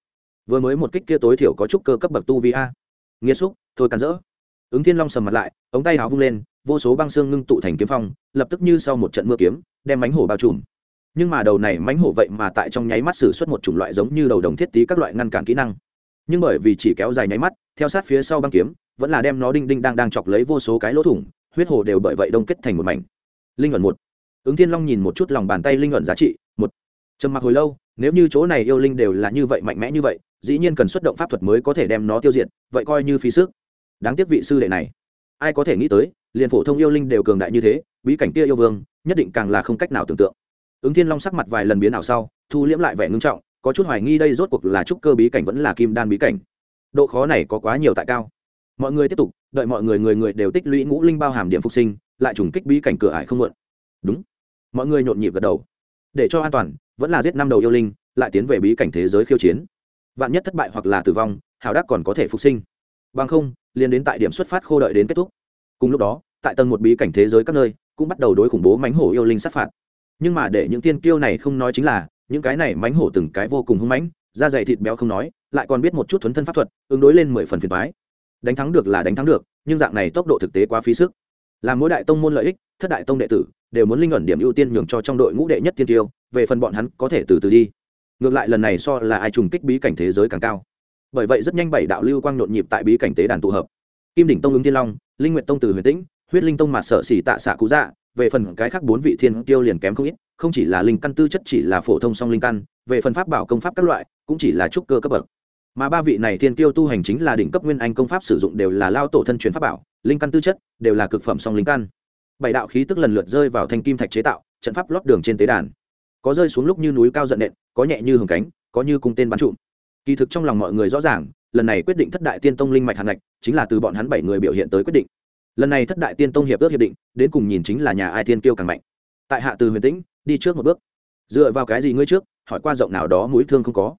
Vừa mới một kích kia tối thiểu có chút cơ cấp bậc tu vi a. Nghĩa xúc, thôi cắn rỡ. Ứng thiên long sầm mặt lại, ống tay áo vung lên, vô số băng xương ngưng tụ thành kiếm phong, lập tức như sau một trận mưa kiếm, đem mánh hổ bao trùm. Nhưng mà đầu này mánh hổ vậy mà tại trong nháy mắt xử suất một chủng loại giống như đầu đồng thiết tí các loại ngăn cản kỹ năng. Nhưng bởi vì chỉ kéo dài nháy mắt, theo sát phía sau băng kiếm, vẫn là đem nó đinh đinh đang đang chọc lấy vô số cái lỗ thủng, huyết hồ đều bởi vậy đông kết thành một mảnh. Linh ẩn một. Ứng thiên long nhìn một chút lòng bàn tay linh ẩn giá trị trầm mặc hồi lâu, nếu như chỗ này yêu linh đều là như vậy mạnh mẽ như vậy, dĩ nhiên cần xuất động pháp thuật mới có thể đem nó tiêu diệt, vậy coi như phí sức. Đáng tiếc vị sư đệ này. Ai có thể nghĩ tới, liền phổ thông yêu linh đều cường đại như thế, bí cảnh kia yêu vương, nhất định càng là không cách nào tưởng tượng. Ứng thiên long sắc mặt vài lần biến ảo sau, thu liễm lại vẻ ngưng trọng, có chút hoài nghi đây rốt cuộc là trúc cơ bí cảnh vẫn là kim đan bí cảnh. Độ khó này có quá nhiều tại cao. Mọi người tiếp tục, đợi mọi người người người đều tích lũy ngũ linh bao hàm điểm phục sinh, lại trùng kích bí cảnh cửa ải không muộn. Đúng. Mọi người nhộn nhịp gật đầu. Để cho an toàn vẫn là giết năm đầu yêu linh, lại tiến về bí cảnh thế giới khiêu chiến. Vạn nhất thất bại hoặc là tử vong, hào đắc còn có thể phục sinh. Bằng không, liền đến tại điểm xuất phát khô đợi đến kết thúc. Cùng lúc đó, tại tầng một bí cảnh thế giới các nơi, cũng bắt đầu đối khủng bố mánh hổ yêu linh sát phạt. Nhưng mà để những tiên kiêu này không nói chính là, những cái này mánh hổ từng cái vô cùng hung mãnh, da dày thịt béo không nói, lại còn biết một chút thuấn thân pháp thuật, ứng đối lên mười phần phiền thoái đánh thắng được là đánh thắng được, nhưng dạng này tốc độ thực tế quá phí sức. Làm mỗi đại tông môn lợi ích, thất đại tông đệ tử đều muốn linh ẩn điểm ưu tiên nhường cho trong đội ngũ đệ nhất tiên tiêu về phần bọn hắn có thể từ từ đi. Ngược lại lần này so là ai trùng kích bí cảnh thế giới càng cao. Bởi vậy rất nhanh bảy đạo lưu quang nhộn nhịp tại bí cảnh tế đàn tụ hợp. Kim đỉnh tông ứng thiên long, linh nguyện tông từ huyền tĩnh, huyết linh tông mạt sợ xỉ tạ xạ cú dạ về phần cái khác bốn vị thiên tiêu liền kém không ít, không chỉ là linh căn tư chất chỉ là phổ thông song linh căn, về phần pháp bảo công pháp các loại, cũng chỉ là trúc cơ cấp bậc. Mà ba vị này thiên tiêu tu hành chính là đỉnh cấp nguyên anh công pháp sử dụng đều là lao tổ thân truyền pháp bảo, linh căn tư chất đều là cực phẩm song linh căn. Bảy đạo khí tức lần lượt rơi vào thanh kim thạch chế tạo, trận pháp lót đường trên tế đàn có rơi xuống lúc như núi cao giận nện, có nhẹ như hồng cánh, có như cung tên bắn trụm. Kỳ thực trong lòng mọi người rõ ràng, lần này quyết định thất đại tiên tông linh mạch hàn ngạch, chính là từ bọn hắn bảy người biểu hiện tới quyết định. Lần này thất đại tiên tông hiệp ước hiệp định, đến cùng nhìn chính là nhà ai thiên kiêu càng mạnh. Tại hạ từ huyền tĩnh, đi trước một bước. Dựa vào cái gì ngươi trước, hỏi qua rộng nào đó mũi thương không có.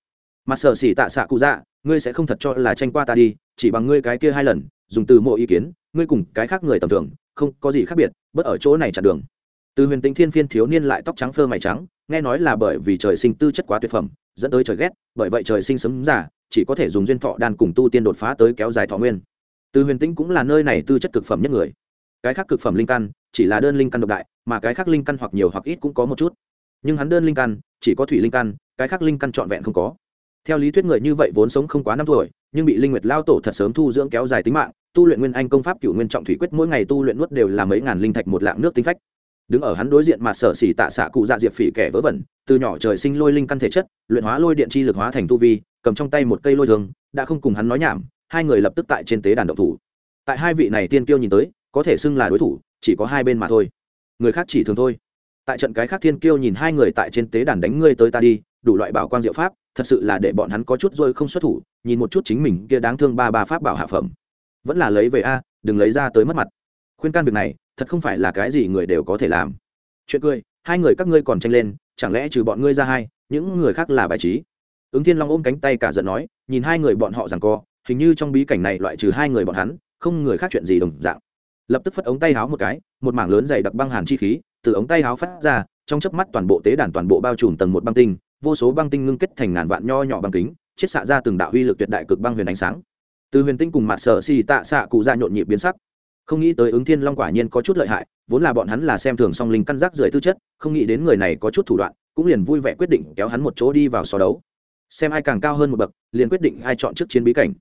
Mặt sở xỉ tạ xạ cụ dạ ngươi sẽ không thật cho là tranh qua ta đi, chỉ bằng ngươi cái kia hai lần, dùng từ mộ ý kiến, ngươi cùng cái khác người tầm thường, không có gì khác biệt, bất ở chỗ này chặn đường từ huyền tĩnh thiên phiên thiếu niên lại tóc trắng phơ mày trắng, nghe nói là bởi vì trời sinh tư chất quá tuyệt phẩm, dẫn tới trời ghét, bởi vậy trời sinh sấm giả chỉ có thể dùng duyên thọ đan cùng tu tiên đột phá tới kéo dài thọ nguyên. Từ huyền tĩnh cũng là nơi này tư chất cực phẩm nhất người. Cái khác cực phẩm linh căn, chỉ là đơn linh căn độc đại, mà cái khác linh căn hoặc nhiều hoặc ít cũng có một chút. Nhưng hắn đơn linh căn, chỉ có thủy linh căn, cái khác linh căn trọn vẹn không có. Theo lý thuyết người như vậy vốn sống không quá năm tuổi, nhưng bị linh nguyệt lao tổ thật sớm thu dưỡng kéo dài tính mạng, tu luyện nguyên anh công pháp cựu nguyên trọng thủy quyết mỗi ngày tu luyện nuốt đều là mấy ngàn linh thạch một lạng nước tinh phách đứng ở hắn đối diện mà sở xỉ tạ xạ cụ dạ diệp phỉ kẻ vớ vẩn, từ nhỏ trời sinh lôi linh căn thể chất, luyện hóa lôi điện chi lực hóa thành tu vi, cầm trong tay một cây lôi thường đã không cùng hắn nói nhảm, hai người lập tức tại trên tế đàn động thủ. Tại hai vị này tiên kiêu nhìn tới, có thể xưng là đối thủ, chỉ có hai bên mà thôi. Người khác chỉ thường thôi. Tại trận cái khác thiên kiêu nhìn hai người tại trên tế đàn đánh ngươi tới ta đi, đủ loại bảo quan diệu pháp, thật sự là để bọn hắn có chút rồi không xuất thủ, nhìn một chút chính mình kia đáng thương ba ba pháp bảo hạ phẩm. Vẫn là lấy về a, đừng lấy ra tới mất mặt. Khuyên can việc này thật không phải là cái gì người đều có thể làm. Chuyện cười, hai người các ngươi còn tranh lên, chẳng lẽ trừ bọn ngươi ra hai, những người khác là bài trí? Ứng thiên long ôm cánh tay cả giận nói, nhìn hai người bọn họ rằng co, hình như trong bí cảnh này loại trừ hai người bọn hắn, không người khác chuyện gì đồng dạng. Lập tức phất ống tay háo một cái, một mảng lớn dày đặc băng hàn chi khí, từ ống tay háo phát ra, trong chớp mắt toàn bộ tế đàn toàn bộ bao trùm tầng một băng tinh, vô số băng tinh ngưng kết thành ngàn vạn nho nhỏ băng kính, chiết xạ ra từng đạo uy lực tuyệt đại cực băng huyền ánh sáng. Từ huyền tinh cùng mặt sở xì tạ xạ cụ ra nhộn nhịp biến sắc không nghĩ tới ứng thiên long quả nhiên có chút lợi hại, vốn là bọn hắn là xem thường song linh căn giác rời tư chất, không nghĩ đến người này có chút thủ đoạn, cũng liền vui vẻ quyết định kéo hắn một chỗ đi vào so đấu. Xem ai càng cao hơn một bậc, liền quyết định ai chọn trước chiến bí cảnh.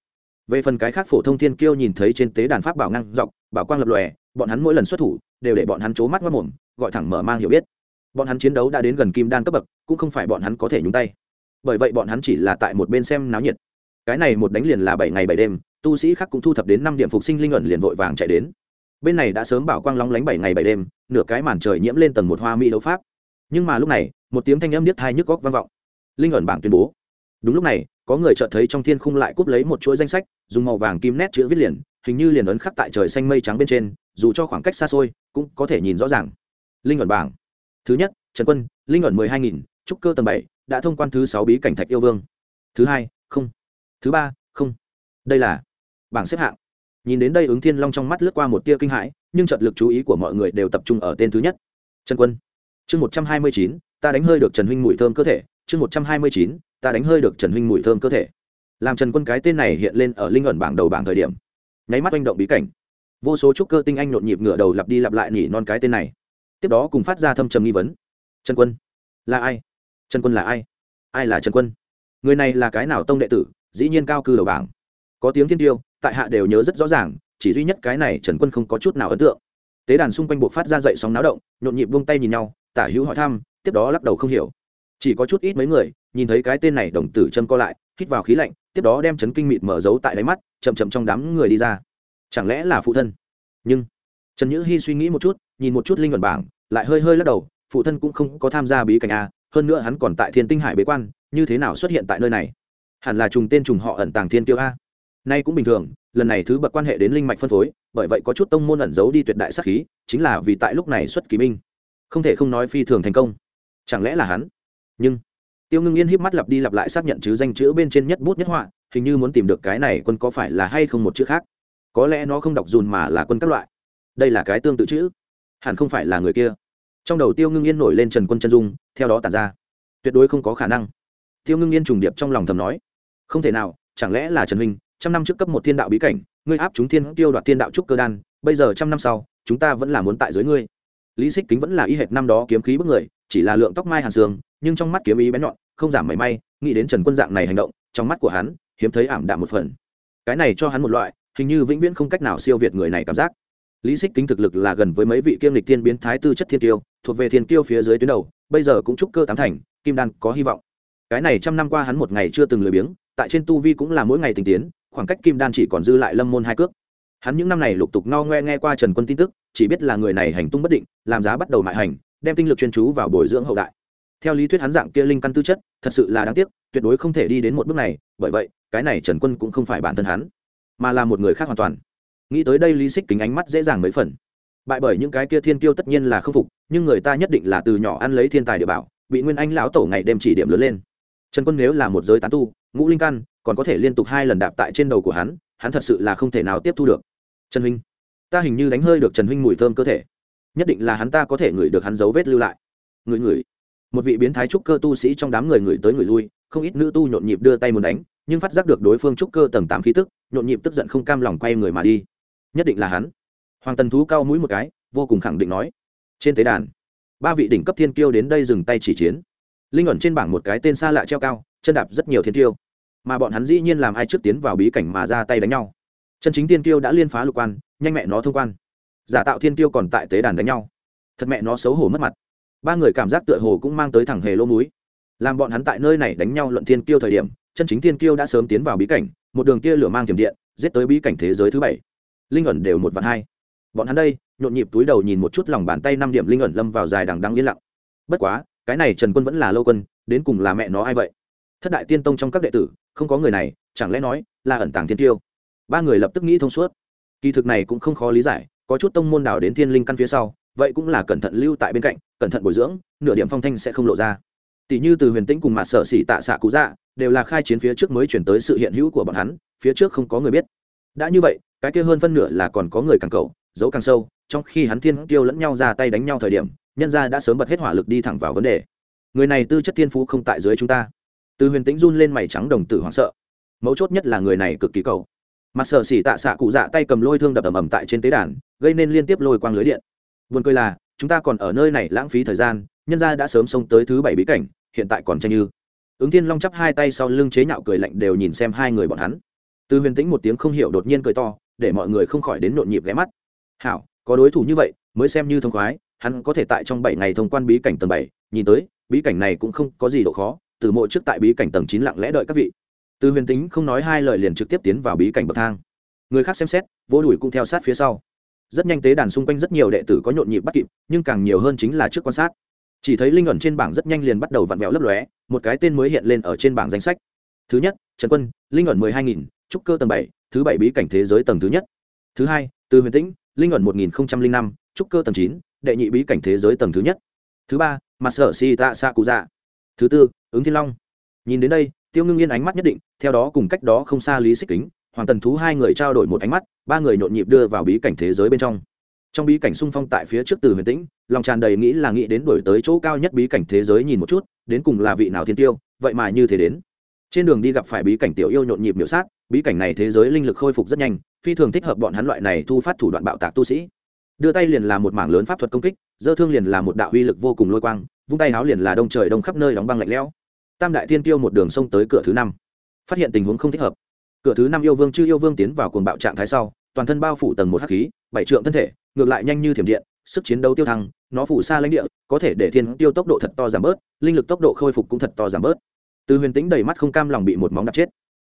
Về phần cái khác phổ thông thiên kiêu nhìn thấy trên tế đàn pháp bảo ngăn dọc, bảo quang lập lòe, bọn hắn mỗi lần xuất thủ, đều để bọn hắn c mắt mất mồm, gọi thẳng mở mang hiểu biết. Bọn hắn chiến đấu đã đến gần kim đan cấp bậc, cũng không phải bọn hắn có thể nhúng tay. Bởi vậy bọn hắn chỉ là tại một bên xem náo nhiệt. Cái này một đánh liền là bảy ngày bảy đêm tu sĩ khác cũng thu thập đến năm điểm phục sinh linh ẩn liền vội vàng chạy đến. Bên này đã sớm bảo quang lóng lánh bảy ngày bảy đêm, nửa cái màn trời nhiễm lên tầng một hoa mỹ đấu pháp. Nhưng mà lúc này, một tiếng thanh âm điếc thai nhức góc vang vọng. Linh ẩn bảng tuyên bố. Đúng lúc này, có người chợt thấy trong thiên khung lại cúp lấy một chuỗi danh sách, dùng màu vàng kim nét chữ viết liền, hình như liền ấn khắc tại trời xanh mây trắng bên trên, dù cho khoảng cách xa xôi, cũng có thể nhìn rõ ràng. Linh ẩn bảng. Thứ nhất, trần quân, linh ẩn mười hai nghìn, trúc cơ tầng bảy, đã thông quan thứ sáu bí cảnh thạch yêu vương. Thứ hai, không. Thứ ba, không. Đây là bảng xếp hạng. Nhìn đến đây ứng thiên long trong mắt lướt qua một tia kinh hãi, nhưng trận lực chú ý của mọi người đều tập trung ở tên thứ nhất. Trần quân. Chương một trăm hai mươi chín, ta đánh hơi được trần huynh mùi thơm cơ thể. Chương một trăm hai mươi chín, ta đánh hơi được trần huynh mùi thơm cơ thể. Làm trần quân cái tên này hiện lên ở linh ẩn bảng đầu bảng thời điểm. Nháy mắt oanh động bí cảnh. Vô số trúc cơ tinh anh nhộn nhịp ngửa đầu lặp đi lặp lại nỉ non cái tên này. Tiếp đó cùng phát ra thâm trầm nghi vấn. Trần quân. Là ai? Trần quân là ai? Ai là trần quân? Người này là cái nào tông đệ tử? Dĩ nhiên cao cư đầu bảng. Có tiếng thiên tiêu tại hạ đều nhớ rất rõ ràng, chỉ duy nhất cái này trần quân không có chút nào ấn tượng. Tế đàn xung quanh buộc phát ra dậy sóng náo động, nhộn nhịp buông tay nhìn nhau, tả hữu hỏi thăm, tiếp đó lắc đầu không hiểu. Chỉ có chút ít mấy người, nhìn thấy cái tên này đồng tử châm co lại, hít vào khí lạnh, tiếp đó đem chấn kinh mịt mở giấu tại đáy mắt, chậm chậm trong đám người đi ra. Chẳng lẽ là phụ thân? Nhưng, trần nhữ hy suy nghĩ một chút, nhìn một chút linh luận bảng, lại hơi hơi lắc đầu, phụ thân cũng không có tham gia bí cảnh a, hơn nữa hắn còn tại thiên tinh hải bế quan, như thế nào xuất hiện tại nơi này? Hẳn là trùng tên trùng họ ẩn tàng thiên tiêu a nay cũng bình thường, lần này thứ bậc quan hệ đến linh mạch phân phối, bởi vậy có chút tông môn ẩn giấu đi tuyệt đại sắc khí, chính là vì tại lúc này xuất kỳ minh. Không thể không nói phi thường thành công. Chẳng lẽ là hắn? Nhưng, tiêu ngưng yên híp mắt lặp đi lặp lại xác nhận chứ danh chữ bên trên nhất bút nhất họa, hình như muốn tìm được cái này quân có phải là hay không một chữ khác. Có lẽ nó không đọc dùn mà là quân các loại. Đây là cái tương tự chữ. Hẳn không phải là người kia. Trong đầu tiêu ngưng yên nổi lên trần quân chân dung, theo đó tàn ra. Tuyệt đối không có khả năng. Tiêu ngưng yên trùng điệp trong lòng thầm nói. Không thể nào, chẳng lẽ là trần huynh trăm năm trước cấp một thiên đạo bí cảnh, ngươi áp chúng thiên tiêu đoạt thiên đạo trúc cơ đan, bây giờ trăm năm sau, chúng ta vẫn là muốn tại dưới ngươi. Lý xích kính vẫn là y hệt năm đó kiếm khí bức người, chỉ là lượng tóc mai hàn sương, nhưng trong mắt kiếm ý bén nhọn, không giảm mảy may, nghĩ đến trần quân dạng này hành động, trong mắt của hắn, hiếm thấy ảm đạm một phần. Cái này cho hắn một loại, hình như vĩnh viễn không cách nào siêu việt người này cảm giác. Lý xích kính thực lực là gần với mấy vị kiêm lịch thiên biến thái tư chất thiên tiêu, thuộc về thiên tiêu phía dưới tuyến đầu, bây giờ cũng trúc cơ tám thành, kim đan có hy vọng. Cái này trăm năm qua hắn một ngày chưa từng lười biếng, tại trên tu vi cũng là mỗi ngày tình tiến khoảng cách kim đan chỉ còn dư lại lâm môn hai cước. Hắn những năm này lục tục no ngoe nghe qua trần quân tin tức, chỉ biết là người này hành tung bất định, làm giá bắt đầu mại hành, đem tinh lực chuyên chú vào bồi dưỡng hậu đại. Theo lý thuyết hắn dạng kia linh căn tư chất, thật sự là đáng tiếc, tuyệt đối không thể đi đến một bước này, bởi vậy, cái này trần quân cũng không phải bản thân hắn, mà là một người khác hoàn toàn. Nghĩ tới đây lý xích kính ánh mắt dễ dàng mấy phần. Bại bởi những cái kia thiên kiêu tất nhiên là khâm phục, nhưng người ta nhất định là từ nhỏ ăn lấy thiên tài địa bảo, bị nguyên anh lão tổ ngày đêm chỉ điểm lớn lên trần quân nếu là một giới tán tu, ngũ linh căn, còn có thể liên tục hai lần đạp tại trên đầu của hắn hắn thật sự là không thể nào tiếp thu được. Trần huynh, ta hình như đánh hơi được trần huynh mùi thơm cơ thể. Nhất định là hắn ta có thể ngửi được hắn dấu vết lưu lại. Ngửi ngửi. Một vị biến thái trúc cơ tu sĩ trong đám người ngửi tới người lui, không ít nữ tu nhộn nhịp đưa tay muốn đánh, nhưng phát giác được đối phương trúc cơ tầng tám khí tức, nhộn nhịp tức giận không cam lòng quay người mà đi. Nhất định là hắn. Hoàng tần thú cao mũi một cái, vô cùng khẳng định nói. Trên tế đàn, ba vị đỉnh cấp thiên kiêu đến đây dừng tay chỉ chiến linh ẩn trên bảng một cái tên xa lạ treo cao chân đạp rất nhiều thiên tiêu, mà bọn hắn dĩ nhiên làm ai trước tiến vào bí cảnh mà ra tay đánh nhau. Chân chính tiên tiêu đã liên phá lục quan nhanh mẹ nó thông quan. Giả tạo thiên tiêu còn tại tế đàn đánh nhau. Thật mẹ nó xấu hổ mất mặt. Ba người cảm giác tựa hồ cũng mang tới thẳng hề lỗ múi làm bọn hắn tại nơi này đánh nhau luận thiên tiêu thời điểm chân chính thiên tiêu đã sớm tiến vào bí cảnh một đường tia lửa mang thiểm điện giết tới bí cảnh thế giới thứ bảy. Linh ẩn đều một vạn hai. Bọn hắn đây nhộn nhịp túi đầu nhìn một chút lòng bàn tay năm điểm linh ẩn lâm vào dài đằng đăng yên lặng. Bất quá cái này trần quân vẫn là lâu quân, đến cùng là mẹ nó ai vậy? Thất đại tiên tông trong các đệ tử, không có người này, chẳng lẽ nói là ẩn tàng thiên tiêu? Ba người lập tức nghĩ thông suốt. Kỳ thực này cũng không khó lý giải, có chút tông môn đảo đến thiên linh căn phía sau, vậy cũng là cẩn thận lưu tại bên cạnh, cẩn thận bồi dưỡng, nửa điểm phong thanh sẽ không lộ ra. Tỷ như từ huyền tĩnh cùng mặt sở xỉ tạ xạ cụ dạ đều là khai chiến phía trước mới chuyển tới sự hiện hữu của bọn hắn, phía trước không có người biết. Đã như vậy, cái kia hơn phân nửa là còn có người càng cầu, giấu càng sâu, trong khi hắn thiên tiêu lẫn nhau ra tay đánh nhau thời điểm nhân gia đã sớm bật hết hỏa lực đi thẳng vào vấn đề. Người này tư chất thiên phú không tại dưới chúng ta. Từ huyền tĩnh run lên mày trắng đồng tử hoảng sợ. Mấu chốt nhất là người này cực kỳ cầu. Mặt sở xỉ tạ xạ cụ dạ tay cầm lôi thương đập ầm ầm tại trên tế đàn, gây nên liên tiếp lôi quang lưới điện. Vườn cười là, chúng ta còn ở nơi này lãng phí thời gian, nhân gia đã sớm xông tới thứ bảy bí cảnh, hiện tại còn tranh như ứng thiên long chắp hai tay sau lưng chế nhạo cười lạnh đều nhìn xem hai người bọn hắn. Từ huyền tĩnh một tiếng không hiểu đột nhiên cười to, để mọi người không khỏi đến nhộn nhịp ghé mắt. Hảo, có đối thủ như vậy, mới xem như thông khoái hắn có thể tại trong bảy ngày thông quan bí cảnh tầng bảy, nhìn tới, bí cảnh này cũng không có gì độ khó, từ mộ trước tại bí cảnh tầng chín lặng lẽ đợi các vị. Từ huyền tính không nói hai lời liền trực tiếp tiến vào bí cảnh bậc thang. Người khác xem xét, vô đùi cũng theo sát phía sau. Rất nhanh tế đàn xung quanh rất nhiều đệ tử có nhộn nhịp bắt kịp, nhưng càng nhiều hơn chính là trước quan sát. Chỉ thấy linh ẩn trên bảng rất nhanh liền bắt đầu vặn vẹo lấp lóe, một cái tên mới hiện lên ở trên bảng danh sách. Thứ nhất, trần quân, linh ẩn mười hai nghìn, trúc cơ tầng bảy, thứ bảy bí cảnh thế giới tầng thứ nhất. Thứ hai, từ huyền tĩnh linh ẩn một nghìn năm, trúc cơ tầng chín đệ nhị bí cảnh thế giới tầng thứ nhất. Thứ ba mặt sở si tạ xạ cụ dạ thứ tư, ứng thiên long. Nhìn đến đây, tiêu ngưng yên ánh mắt nhất định, theo đó cùng cách đó không xa lý xích kính, hoàng tần thú hai người trao đổi một ánh mắt, ba người nhộn nhịp đưa vào bí cảnh thế giới bên trong. Trong bí cảnh sung phong tại phía trước từ huyền tĩnh, lòng tràn đầy nghĩ là nghĩ đến đổi tới chỗ cao nhất bí cảnh thế giới nhìn một chút, đến cùng là vị nào thiên tiêu, vậy mà như thế đến. Trên đường đi gặp phải bí cảnh tiểu yêu nhộn nhịp miểu sát, bí cảnh này thế giới linh lực khôi phục rất nhanh, phi thường thích hợp bọn hắn loại này thu phát thủ đoạn bạo tạc tu sĩ đưa tay liền là một mảng lớn pháp thuật công kích, dơ thương liền là một đạo uy lực vô cùng lôi quang, vung tay háo liền là đông trời đông khắp nơi đóng băng lạnh lẽo. Tam đại thiên tiêu một đường sông tới cửa thứ năm, phát hiện tình huống không thích hợp. Cửa thứ năm yêu vương chư yêu vương tiến vào cuồng bạo trạng thái sau, toàn thân bao phủ tầng một hắc khí, bảy trượng thân thể, ngược lại nhanh như thiểm điện, sức chiến đấu tiêu thăng, nó phủ xa lãnh địa, có thể để thiên tiêu tốc độ thật to giảm bớt, linh lực tốc độ khôi phục cũng thật to giảm bớt. Từ huyền tính đầy mắt không cam lòng bị một móng đập chết.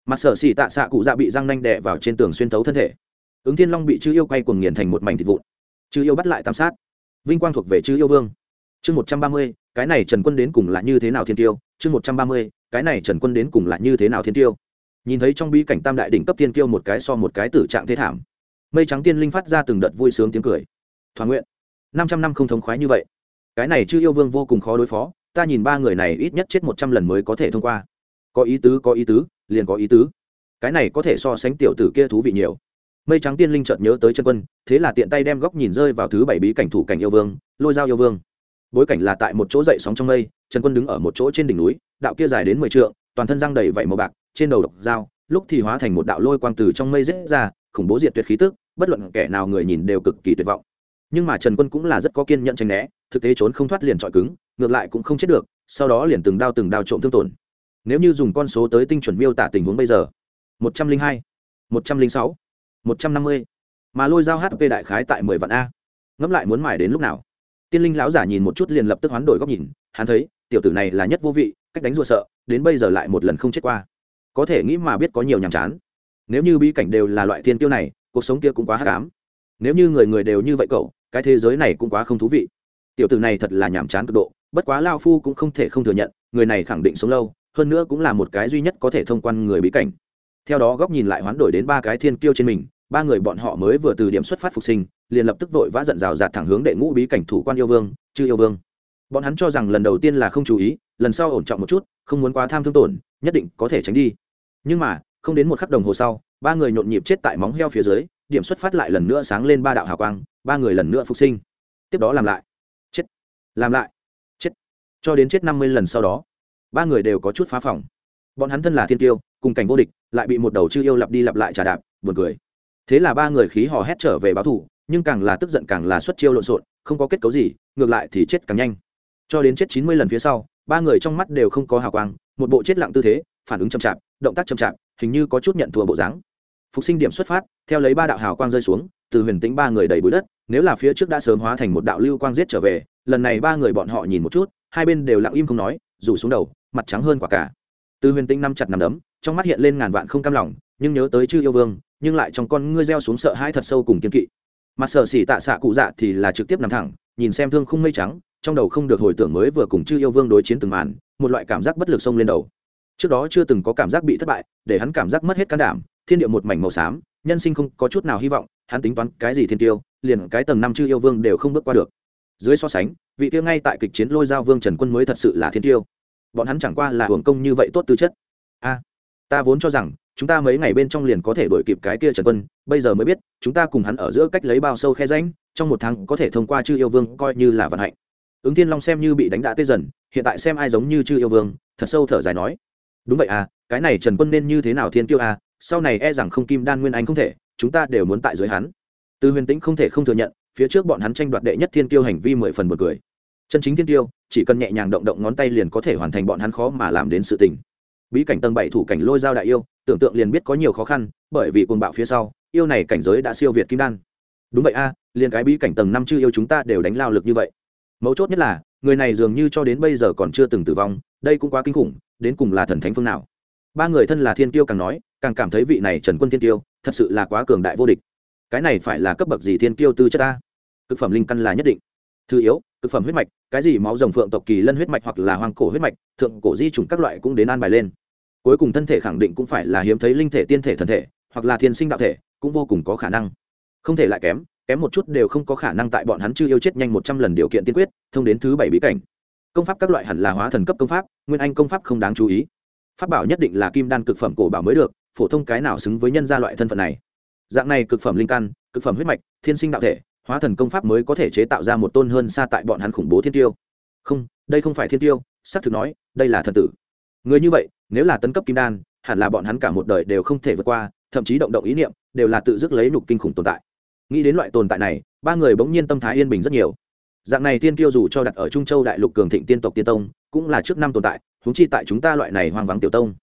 Mặt sở xỉ tạ xạ cụ dạ bị răng nanh đè vào trên tường xuyên thấu thân thể. Ứng thiên long bị chư yêu quay cuồng nghiền thành một mảnh thịt vụn chư yêu bắt lại tam sát. Vinh quang thuộc về chư yêu vương. Chương một trăm ba mươi, cái này trần quân đến cùng là như thế nào thiên tiêu? Chương một trăm ba mươi, cái này trần quân đến cùng là như thế nào thiên tiêu? Nhìn thấy trong bi cảnh tam đại đỉnh cấp thiên kiêu một cái so một cái tử trạng thế thảm, mây trắng tiên linh phát ra từng đợt vui sướng tiếng cười. Thoáng nguyện, năm trăm năm không thống khoái như vậy. Cái này chư yêu vương vô cùng khó đối phó, ta nhìn ba người này ít nhất chết một trăm lần mới có thể thông qua. Có ý tứ, có ý tứ, liền có ý tứ. Cái này có thể so sánh tiểu tử kia thú vị nhiều mây trắng tiên linh chợt nhớ tới chân quân, thế là tiện tay đem góc nhìn rơi vào thứ bảy bí cảnh thủ cảnh yêu vương, lôi dao yêu vương. Bối cảnh là tại một chỗ dậy sóng trong mây trần quân đứng ở một chỗ trên đỉnh núi, đạo kia dài đến mười trượng, toàn thân răng đầy vảy màu bạc, trên đầu độc dao, lúc thì hóa thành một đạo lôi quang từ trong mây rết ra, khủng bố diệt tuyệt khí tức, bất luận kẻ nào người nhìn đều cực kỳ tuyệt vọng. Nhưng mà trần quân cũng là rất có kiên nhẫn tranh né, thực tế trốn không thoát liền trọi cứng, ngược lại cũng không chết được, sau đó liền từng đao từng đao trộm thương tổn. Nếu như dùng con số tới tinh chuẩn miêu tả tình huống bây giờ, một trăm linh hai, một trăm linh sáu một trăm năm mươi. Mà lôi dao hp đại khái tại mười vạn a. Ngẫm lại muốn mải đến lúc nào. Tiên linh lão giả nhìn một chút liền lập tức hoán đổi góc nhìn, hắn thấy, tiểu tử này là nhất vô vị, cách đánh rùa sợ, đến bây giờ lại một lần không chết qua. Có thể nghĩ mà biết có nhiều nhàm chán. Nếu như bí cảnh đều là loại thiên tiêu này, cuộc sống kia cũng quá hát cám nếu như người người đều như vậy cậu, cái thế giới này cũng quá không thú vị. Tiểu tử này thật là nhàm chán cực độ, bất quá lao phu cũng không thể không thừa nhận, người này khẳng định sống lâu, hơn nữa cũng là một cái duy nhất có thể thông quan người bí cảnh. Theo đó góc nhìn lại hoán đổi đến ba cái thiên kiêu trên mình ba người bọn họ mới vừa từ điểm xuất phát phục sinh, liền lập tức vội vã giận rào rạt thẳng hướng đệ ngũ bí cảnh thủ quan yêu vương, chư yêu vương. Bọn hắn cho rằng lần đầu tiên là không chú ý, lần sau ổn trọng một chút, không muốn quá tham thương tổn, nhất định có thể tránh đi. Nhưng mà, không đến một khắc đồng hồ sau, ba người nhộn nhịp chết tại móng heo phía dưới, điểm xuất phát lại lần nữa sáng lên ba đạo hào quang, ba người lần nữa phục sinh. Tiếp đó làm lại. Chết. Làm lại. Chết. Cho đến chết năm mươi lần sau đó, ba người đều có chút phá phòng. Bọn hắn thân là thiên tiêu, cùng cảnh vô địch, lại bị một đầu chư yêu lặp đi lặp lại trà đạp, buồn cười thế là ba người khí hò hét trở về báo thủ nhưng càng là tức giận càng là xuất chiêu lộn xộn, không có kết cấu gì, ngược lại thì chết càng nhanh. Cho đến chết chín mươi lần phía sau, ba người trong mắt đều không có hào quang, một bộ chết lặng tư thế, phản ứng chậm chạp, động tác chậm chạp, hình như có chút nhận thua bộ dáng. Phục sinh điểm xuất phát, theo lấy ba đạo hào quang rơi xuống, từ huyền tĩnh ba người đầy bụi đất, nếu là phía trước đã sớm hóa thành một đạo lưu quang giết trở về, lần này ba người bọn họ nhìn một chút, hai bên đều lặng im không nói, rủ xuống đầu, mặt trắng hơn quả cả. Từ huyền tĩnh năm chặt nằm đấm, trong mắt hiện lên ngàn vạn không cam lòng nhưng nhớ tới chư yêu vương, nhưng lại trong con ngươi gieo xuống sợ hãi thật sâu cùng kiên kỵ. Mặt sợ xỉ tạ xạ cụ dạ thì là trực tiếp nằm thẳng, nhìn xem thương khung mây trắng, trong đầu không được hồi tưởng mới vừa cùng chư yêu vương đối chiến từng màn, một loại cảm giác bất lực xông lên đầu. Trước đó chưa từng có cảm giác bị thất bại, để hắn cảm giác mất hết can đảm, thiên địa một mảnh màu xám, nhân sinh không có chút nào hy vọng, hắn tính toán cái gì thiên tiêu, liền cái tầng năm chư yêu vương đều không bước qua được. Dưới so sánh, vị tiêu ngay tại kịch chiến lôi giao vương trần quân mới thật sự là thiên tiêu. Bọn hắn chẳng qua là hưởng công như vậy tốt tư chất. A, ta vốn cho rằng chúng ta mấy ngày bên trong liền có thể đuổi kịp cái kia trần quân, bây giờ mới biết, chúng ta cùng hắn ở giữa cách lấy bao sâu khe ránh trong một tháng có thể thông qua chư yêu vương coi như là vận hạnh. Ứng tiên long xem như bị đánh đã tê dần, hiện tại xem ai giống như chư yêu vương, thật sâu thở dài nói. Đúng vậy à cái này trần quân nên như thế nào thiên tiêu à sau này e rằng không kim đan nguyên anh không thể, chúng ta đều muốn tại dưới hắn. Từ huyền tĩnh không thể không thừa nhận, phía trước bọn hắn tranh đoạt đệ nhất thiên tiêu hành vi mười phần một cười. Chân chính thiên tiêu chỉ cần nhẹ nhàng động động ngón tay liền có thể hoàn thành bọn hắn khó mà làm đến sự tình bí cảnh tầng bảy thủ cảnh lôi giao đại yêu, tưởng tượng liền biết có nhiều khó khăn, bởi vì cuồng bạo phía sau, yêu này cảnh giới đã siêu việt kim đan. Đúng vậy a, liền cái bí cảnh tầng năm chư yêu chúng ta đều đánh lao lực như vậy. Mấu chốt nhất là, người này dường như cho đến bây giờ còn chưa từng tử vong, đây cũng quá kinh khủng, đến cùng là thần thánh phương nào? Ba người thân là thiên tiêu càng nói, càng cảm thấy vị này trần quân thiên tiêu thật sự là quá cường đại vô địch. Cái này phải là cấp bậc gì thiên tiêu tư chất ta? Cực phẩm linh căn là nhất định. Thứ yếu cực phẩm huyết mạch, cái gì máu rồng phượng tộc kỳ lân huyết mạch hoặc là hoang cổ huyết mạch, thượng cổ di chủng các loại cũng đến an bài lên. Cuối cùng thân thể khẳng định cũng phải là hiếm thấy linh thể, tiên thể, thần thể, hoặc là thiên sinh đạo thể, cũng vô cùng có khả năng. Không thể lại kém kém một chút đều không có khả năng tại bọn hắn chưa yêu chết nhanh một trăm lần điều kiện tiên quyết, thông đến thứ bảy bí cảnh. Công pháp các loại hẳn là hóa thần cấp công pháp, nguyên anh công pháp không đáng chú ý. Pháp bảo nhất định là kim đan cực phẩm cổ bảo mới được, phổ thông cái nào xứng với nhân gia loại thân phận này. Dạng này cực phẩm linh căn, cực phẩm huyết mạch, thiên sinh đạo thể hóa thần công pháp mới có thể chế tạo ra một tôn hơn xa tại bọn hắn khủng bố thiên tiêu. Không, đây không phải thiên tiêu, xác thực nói, đây là thần tử. Người như vậy, nếu là tấn cấp kim đan, hẳn là bọn hắn cả một đời đều không thể vượt qua, thậm chí động động ý niệm, đều là tự dứt lấy nục kinh khủng tồn tại. Nghĩ đến loại tồn tại này, ba người bỗng nhiên tâm thái yên bình rất nhiều. Dạng này tiên tiêu dù cho đặt ở trung châu đại lục cường thịnh tiên tộc tiên tông, cũng là trước năm tồn tại húng chi tại chúng ta loại này hoang vắng tiểu tông.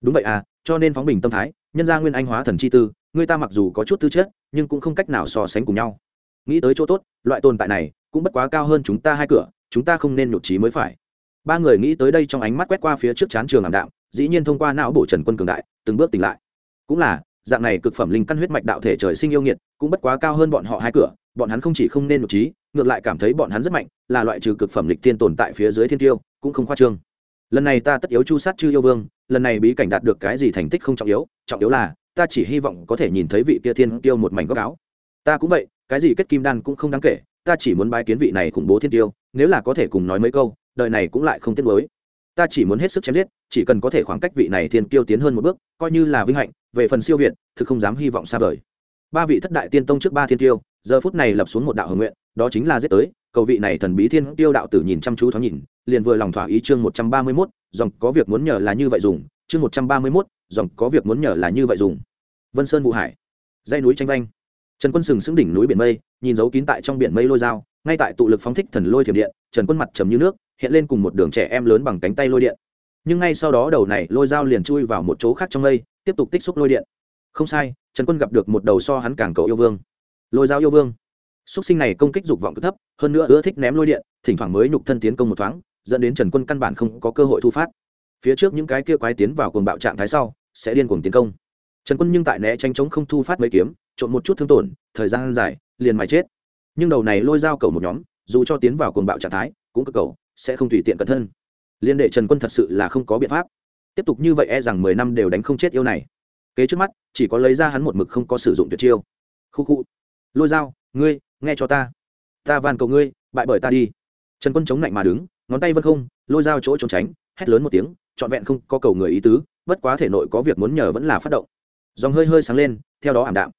Đúng vậy à cho nên phóng bình tâm thái, nhân gia nguyên anh hóa thần chi tư, người ta mặc dù có chút tư chất, nhưng cũng không cách nào so sánh cùng nhau nghĩ tới chỗ tốt, loại tồn tại này cũng bất quá cao hơn chúng ta hai cửa, chúng ta không nên nhụt trí mới phải. Ba người nghĩ tới đây trong ánh mắt quét qua phía trước chán trường ảm đạm, dĩ nhiên thông qua não bổ trần quân cường đại, từng bước tỉnh lại. Cũng là, dạng này cực phẩm linh căn huyết mạch đạo thể trời sinh yêu nghiệt, cũng bất quá cao hơn bọn họ hai cửa, bọn hắn không chỉ không nên nhụt trí ngược lại cảm thấy bọn hắn rất mạnh, là loại trừ cực phẩm lịch thiên tồn tại phía dưới thiên tiêu, cũng không khoa trương. Lần này ta tất yếu chu sát chư yêu vương, lần này bí cảnh đạt được cái gì thành tích không trọng yếu trọng yếu là, ta chỉ hy vọng có thể nhìn thấy vị kia thiên tiêu một mảnh góc áo. Ta cũng vậy cái gì kết kim đan cũng không đáng kể, ta chỉ muốn bái kiến vị này khủng bố thiên tiêu, nếu là có thể cùng nói mấy câu, đời này cũng lại không tiếc mới ta chỉ muốn hết sức chém giết, chỉ cần có thể khoảng cách vị này thiên tiêu tiến hơn một bước, coi như là vinh hạnh, về phần siêu việt, thực không dám hy vọng xa vời. Ba vị thất đại tiên tông trước ba thiên tiêu giờ phút này lập xuống một đạo hưởng nguyện, đó chính là giết tới, cầu vị này thần bí thiên tiêu đạo tử nhìn chăm chú thoáng nhìn, liền vừa lòng thỏa ý chương một trăm ba mươi mốt, dòng có việc muốn nhờ là như vậy dùng, chương một trăm ba mươi mốt, dòng có việc muốn nhờ là như vậy dùng. Vân sơn vụ hải dây núi tranh vanh trần quân sừng sững đỉnh núi biển mây, nhìn dấu kín tại trong biển mây lôi dao, ngay tại tụ lực phóng thích thần lôi thiểm điện, trần quân mặt trầm như nước, hiện lên cùng một đường trẻ em lớn bằng cánh tay lôi điện. Nhưng ngay sau đó đầu này lôi dao liền chui vào một chỗ khác trong mây, tiếp tục tích xúc lôi điện. Không sai, trần quân gặp được một đầu so hắn càng cầu yêu vương. Lôi dao yêu vương. Xúc sinh này công kích dục vọng cực thấp, hơn nữa ưa thích ném lôi điện, thỉnh thoảng mới nhục thân tiến công một thoáng, dẫn đến trần quân căn bản không có cơ hội thu phát. Phía trước những cái kia quái tiến vào cuồng bạo trạng thái sau, sẽ điên cuồng tiến công. Trần quân nhưng tại né tranh chống không thu phát mấy kiếm trộn một chút thương tổn, thời gian dài, liền mài chết. Nhưng đầu này lôi dao cầu một nhóm, dù cho tiến vào cuồng bạo trạng thái, cũng cơ cầu, sẽ không tùy tiện cẩn thân. Liên đệ trần quân thật sự là không có biện pháp. Tiếp tục như vậy e rằng mười năm đều đánh không chết yêu này. Kế trước mắt, chỉ có lấy ra hắn một mực không có sử dụng tuyệt chiêu. Khu khu. Lôi dao, ngươi, nghe cho ta. Ta van cầu ngươi, bại bởi ta đi. Trần quân chống lạnh mà đứng, ngón tay vân không, lôi dao chỗ trốn tránh, hét lớn một tiếng, trọn vẹn không có cầu người ý tứ, bất quá thể nội có việc muốn nhờ vẫn là phát động. Dòng hơi hơi sáng lên, theo đó ảm đạm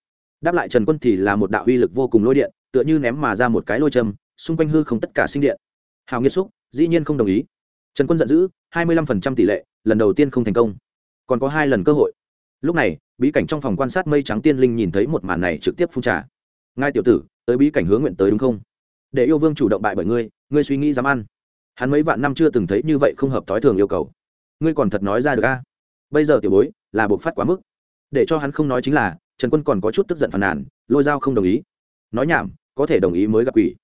đáp lại trần quân thì là một đạo uy lực vô cùng lôi điện, tựa như ném mà ra một cái lôi châm, xung quanh hư không tất cả sinh điện. Hào nghiệt xúc, dĩ nhiên không đồng ý. Trần quân giận dữ, hai mươi lăm phần trăm tỷ lệ, lần đầu tiên không thành công. Còn có hai lần cơ hội. Lúc này, bí cảnh trong phòng quan sát mây trắng tiên linh nhìn thấy một màn này trực tiếp phun trà. Ngài tiểu tử, tới bí cảnh hướng nguyện tới đúng không? Để yêu vương chủ động bại bởi ngươi ngươi suy nghĩ dám ăn. Hắn mấy vạn năm chưa từng thấy như vậy không hợp thói thường yêu cầu. Ngươi còn thật nói ra được a? Bây giờ tiểu bối, là buộc phát quá mức. Để cho hắn không nói chính là trần quân còn có chút tức giận phàn nàn, lôi dao không đồng ý. Nói nhảm, có thể đồng ý mới gặp quỷ.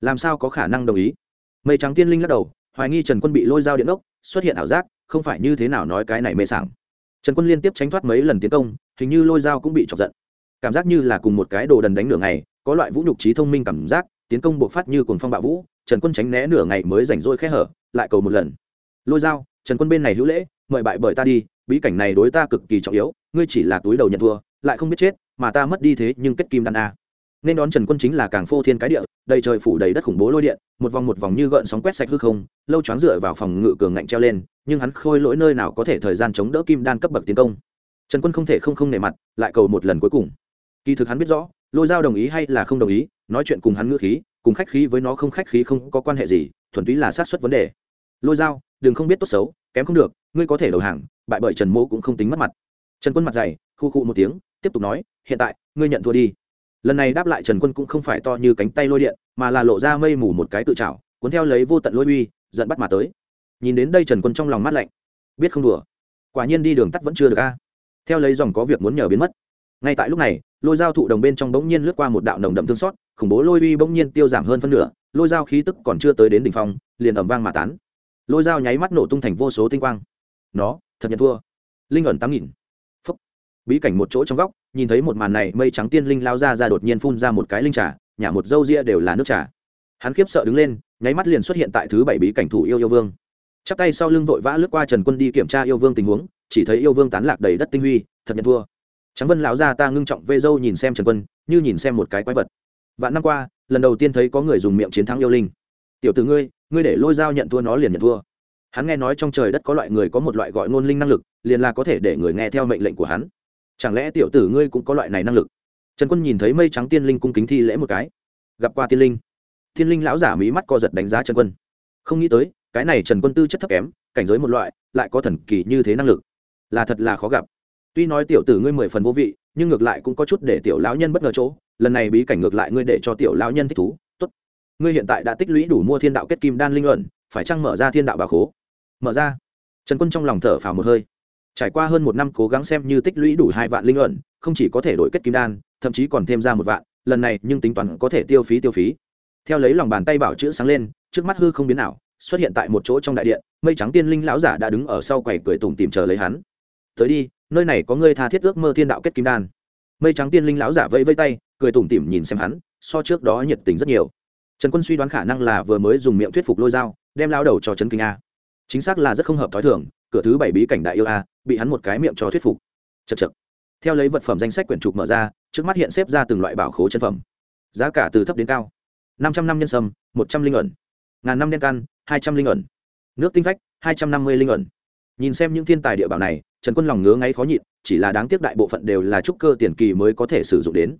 Làm sao có khả năng đồng ý? Mây trắng tiên linh lắc đầu, hoài nghi trần quân bị lôi dao điện ốc, xuất hiện ảo giác, không phải như thế nào nói cái này mê sảng. Trần quân liên tiếp tránh thoát mấy lần tiến công, hình như lôi dao cũng bị chọc giận. Cảm giác như là cùng một cái đồ đần đánh nửa ngày, có loại vũ nhục trí thông minh cảm giác, tiến công buộc phát như cồn phong bạo vũ, trần quân tránh né nửa ngày mới rảnh rỗi khẽ hở, lại cầu một lần. Lôi dao, trần quân bên này hữu lễ, mời bại bởi ta đi, bí cảnh này đối ta cực kỳ trọng yếu, ngươi chỉ là túi đầu nhận thua lại không biết chết, mà ta mất đi thế nhưng kết kim đan a. Nên đón trần quân chính là càng phô thiên cái địa, đầy trời phủ đầy đất khủng bố lôi điện, một vòng một vòng như gợn sóng quét sạch hư không, lâu choáng dựa vào phòng ngự cường ngạnh treo lên, nhưng hắn khôi lỗi nơi nào có thể thời gian chống đỡ kim đan cấp bậc tiến công. Trần quân không thể không không nề mặt, lại cầu một lần cuối cùng. Kỳ thực hắn biết rõ, lôi dao đồng ý hay là không đồng ý, nói chuyện cùng hắn ngữ khí, cùng khách khí với nó không khách khí không có quan hệ gì, thuần túy là sát xuất vấn đề. Lôi dao, đừng không biết tốt xấu, kém không được, ngươi có thể đầu hàng, bại bởi trần mỗ cũng không tính mất mặt. Trần quân mặt dày, khu khu một tiếng tiếp tục nói, hiện tại, ngươi nhận thua đi. Lần này đáp lại trần quân cũng không phải to như cánh tay lôi điện, mà là lộ ra mây mù một cái tự trào cuốn theo lấy vô tận lôi uy giận bắt mà tới. Nhìn đến đây trần quân trong lòng mát lạnh. Biết không đùa. Quả nhiên đi đường tắt vẫn chưa được a. Theo lấy dòng có việc muốn nhờ biến mất. Ngay tại lúc này, lôi dao thụ đồng bên trong bỗng nhiên lướt qua một đạo nồng đậm thương xót, khủng bố lôi uy bỗng nhiên tiêu giảm hơn phân nửa, lôi dao khí tức còn chưa tới đến đỉnh phong, liền ẩm vang mà tán. Lôi dao nháy mắt nổ tung thành vô số tinh quang. Nó, thật nhận thua. Linh ẩn tám nghìn bí cảnh một chỗ trong góc, nhìn thấy một màn này, mây trắng tiên linh lao ra ra đột nhiên phun ra một cái linh trà nhả một dâu ria đều là nước trà. Hắn khiếp sợ đứng lên, nháy mắt liền xuất hiện tại thứ bảy bí cảnh thủ yêu yêu vương. Chắp tay sau lưng vội vã lướt qua trần quân đi kiểm tra yêu vương tình huống, chỉ thấy yêu vương tán lạc đầy đất tinh huy, thật nhận thua. Trắng vân lão gia ta ngưng trọng vê dâu nhìn xem trần quân, như nhìn xem một cái quái vật. Vạn năm qua, lần đầu tiên thấy có người dùng miệng chiến thắng yêu linh. Tiểu tử ngươi ngươi để lôi dao nhận thua nó liền nhận thua. Hắn nghe nói trong trời đất có loại người có một loại gọi ngôn linh năng lực, liền là có thể để người nghe theo mệnh lệnh của hắn chẳng lẽ tiểu tử ngươi cũng có loại này năng lực? Trần quân nhìn thấy mây trắng tiên linh cung kính thi lễ một cái. Gặp qua tiên linh. Tiên linh lão giả mí mắt co giật đánh giá trần quân. Không nghĩ tới, cái này trần quân tư chất thấp kém, cảnh giới một loại, lại có thần kỳ như thế năng lực. Là thật là khó gặp. Tuy nói tiểu tử ngươi mười phần vô vị, nhưng ngược lại cũng có chút để tiểu lão nhân bất ngờ chỗ. Lần này bí cảnh ngược lại ngươi để cho tiểu lão nhân thích thú. Tốt. Ngươi hiện tại đã tích lũy đủ mua thiên đạo kết kim đan linh luận, phải chăng mở ra thiên đạo bà khố? Mở ra. Trần quân trong lòng thở phào một hơi trải qua hơn một năm cố gắng xem như tích lũy đủ hai vạn linh luận không chỉ có thể đổi kết kim đan, thậm chí còn thêm ra một vạn, lần này nhưng tính toán có thể tiêu phí tiêu phí. Theo lấy lòng bàn tay bảo chữ sáng lên, trước mắt hư không biến nào xuất hiện tại một chỗ trong đại điện, mây trắng tiên linh lão giả đã đứng ở sau quầy cười tùng tìm chờ lấy hắn. Tới đi, nơi này có ngươi tha thiết ước mơ thiên đạo kết kim đan. Mây trắng tiên linh lão giả vẫy vây tay, cười tủm tỉm nhìn xem hắn, so trước đó nhiệt tình rất nhiều. Trần quân suy đoán khả năng là vừa mới dùng miệng thuyết phục lôi dao, đem lao đầu cho trấn kinh a. Chính xác là rất không hợp t h ó i thưởng cửa thứ bảy bí cảnh đại yêu a bị hắn một cái miệng cho thuyết phục. Chật chật theo lấy vật phẩm danh sách quyển trục mở ra, trước mắt hiện xếp ra từng loại bảo khố chân phẩm. Giá cả từ thấp đến cao. Năm trăm năm nhân sâm, một trăm linh ẩn. Ngàn năm đen căn hai trăm linh ẩn. Nước tinh phách, hai trăm năm mươi linh ẩn. Nhìn xem những thiên tài địa bảo này, trần quân lòng ngứa ngáy khó nhịn, chỉ là đáng tiếc đại bộ phận đều là trúc cơ tiền kỳ mới có thể sử dụng đến.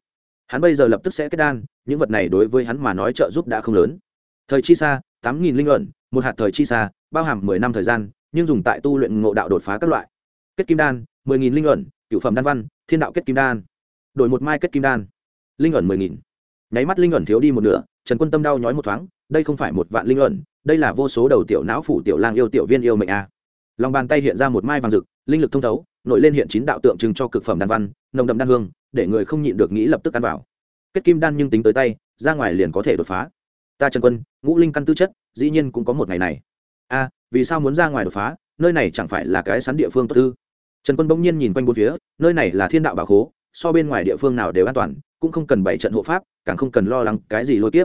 Hắn bây giờ lập tức sẽ kết đan, những vật này đối với hắn mà nói trợ giúp đã không lớn. Thời chi xa, tám nghìn linh ẩn, một hạt thời chi xa, bao hàm mười năm thời gian, nhưng dùng tại tu luyện ngộ đạo đột phá các loại kết kim đan, mười nghìn linh luận cựu phẩm đan văn, thiên đạo kết kim đan. Đổi một mai kết kim đan. Linh luận mười nghìn. Nháy mắt linh luận thiếu đi một nửa, trần quân tâm đau nhói một thoáng, đây không phải một vạn linh luận đây là vô số đầu tiểu não phủ tiểu lang yêu tiểu viên yêu mệnh a. Lòng bàn tay hiện ra một mai vàng rực, linh lực thông thấu, nổi lên hiện chín đạo tượng trưng cho cực phẩm đan văn, nồng đậm đan hương, để người không nhịn được nghĩ lập tức ăn vào. Kết kim đan nhưng tính tới tay, ra ngoài liền có thể đột phá. Ta trần quân, ngũ linh căn tư chất, dĩ nhiên cũng có một ngày này. A, vì sao muốn ra ngoài đột phá? Nơi này chẳng phải là cái sắn địa phương tốt tư trần quân bỗng nhiên nhìn quanh bốn phía, nơi này là thiên đạo bảo khố, so bên ngoài địa phương nào đều an toàn, cũng không cần bảy trận hộ pháp, càng không cần lo lắng cái gì lôi tiếp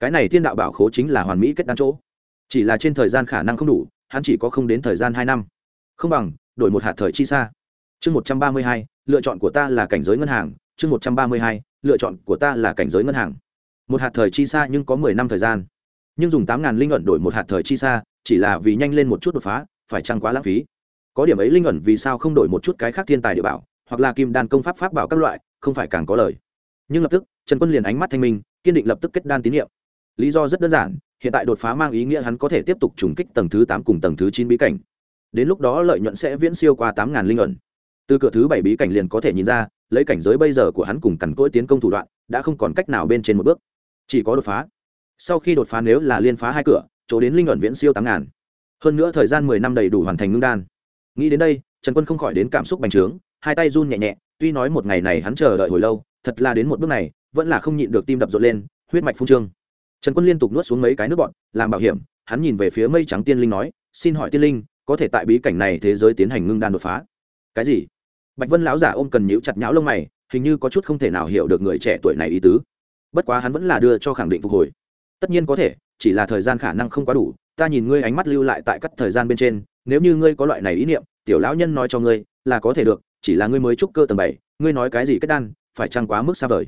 cái này thiên đạo bảo khố chính là hoàn mỹ kết đan chỗ. Chỉ là trên thời gian khả năng không đủ, hắn chỉ có không đến thời gian hai năm. Không bằng, đổi một hạt thời chi xa. Chương một trăm ba mươi hai, lựa chọn của ta là cảnh giới ngân hàng. Chương một trăm ba mươi hai, lựa chọn của ta là cảnh giới ngân hàng. Một hạt thời chi xa nhưng có mười năm thời gian. Nhưng dùng tám ngàn linh ẩn đổi một hạt thời chi xa, chỉ là vì nhanh lên một chút đột phá, phải chăng quá lãng phí? Có điểm ấy linh ẩn vì sao không đổi một chút cái khác thiên tài địa bảo, hoặc là kim đan công pháp pháp bảo các loại, không phải càng có lời. Nhưng lập tức, trần quân liền ánh mắt thanh minh, kiên định lập tức kết đan tín nhiệm. Lý do rất đơn giản, hiện tại đột phá mang ý nghĩa hắn có thể tiếp tục trùng kích tầng thứ tám cùng tầng thứ chín bí cảnh. Đến lúc đó lợi nhuận sẽ viễn siêu qua tám ngàn linh ẩn. Từ cửa thứ bảy bí cảnh liền có thể nhìn ra, lấy cảnh giới bây giờ của hắn cùng cằn cỗi tiến công thủ đoạn, đã không còn cách nào bên trên một bước. Chỉ có đột phá. Sau khi đột phá nếu là liên phá hai cửa, chỗ đến linh ẩn viễn siêu tám ngàn. Hơn nữa thời gian mười năm đầy đủ hoàn thành ngưng đan nghĩ đến đây, trần quân không khỏi đến cảm xúc bành trướng, hai tay run nhẹ nhẹ, tuy nói một ngày này hắn chờ đợi hồi lâu, thật là đến một bước này, vẫn là không nhịn được tim đập rộn lên, huyết mạch phung trương. Trần quân liên tục nuốt xuống mấy cái nước bọn làm bảo hiểm, hắn nhìn về phía mây trắng tiên linh nói, xin hỏi tiên linh, có thể tại bí cảnh này thế giới tiến hành ngưng đan đột phá? Cái gì? Bạch vân lão giả ôm cần nhíu chặt nhão lông mày, hình như có chút không thể nào hiểu được người trẻ tuổi này ý tứ. Bất quá hắn vẫn là đưa cho khẳng định phục hồi. Tất nhiên có thể, chỉ là thời gian khả năng không quá đủ, ta nhìn ngươi ánh mắt lưu lại tại các thời gian bên trên nếu như ngươi có loại này ý niệm, tiểu lão nhân nói cho ngươi, là có thể được, chỉ là ngươi mới trúc cơ tầng bảy, ngươi nói cái gì kết đan, phải chăng quá mức xa vời?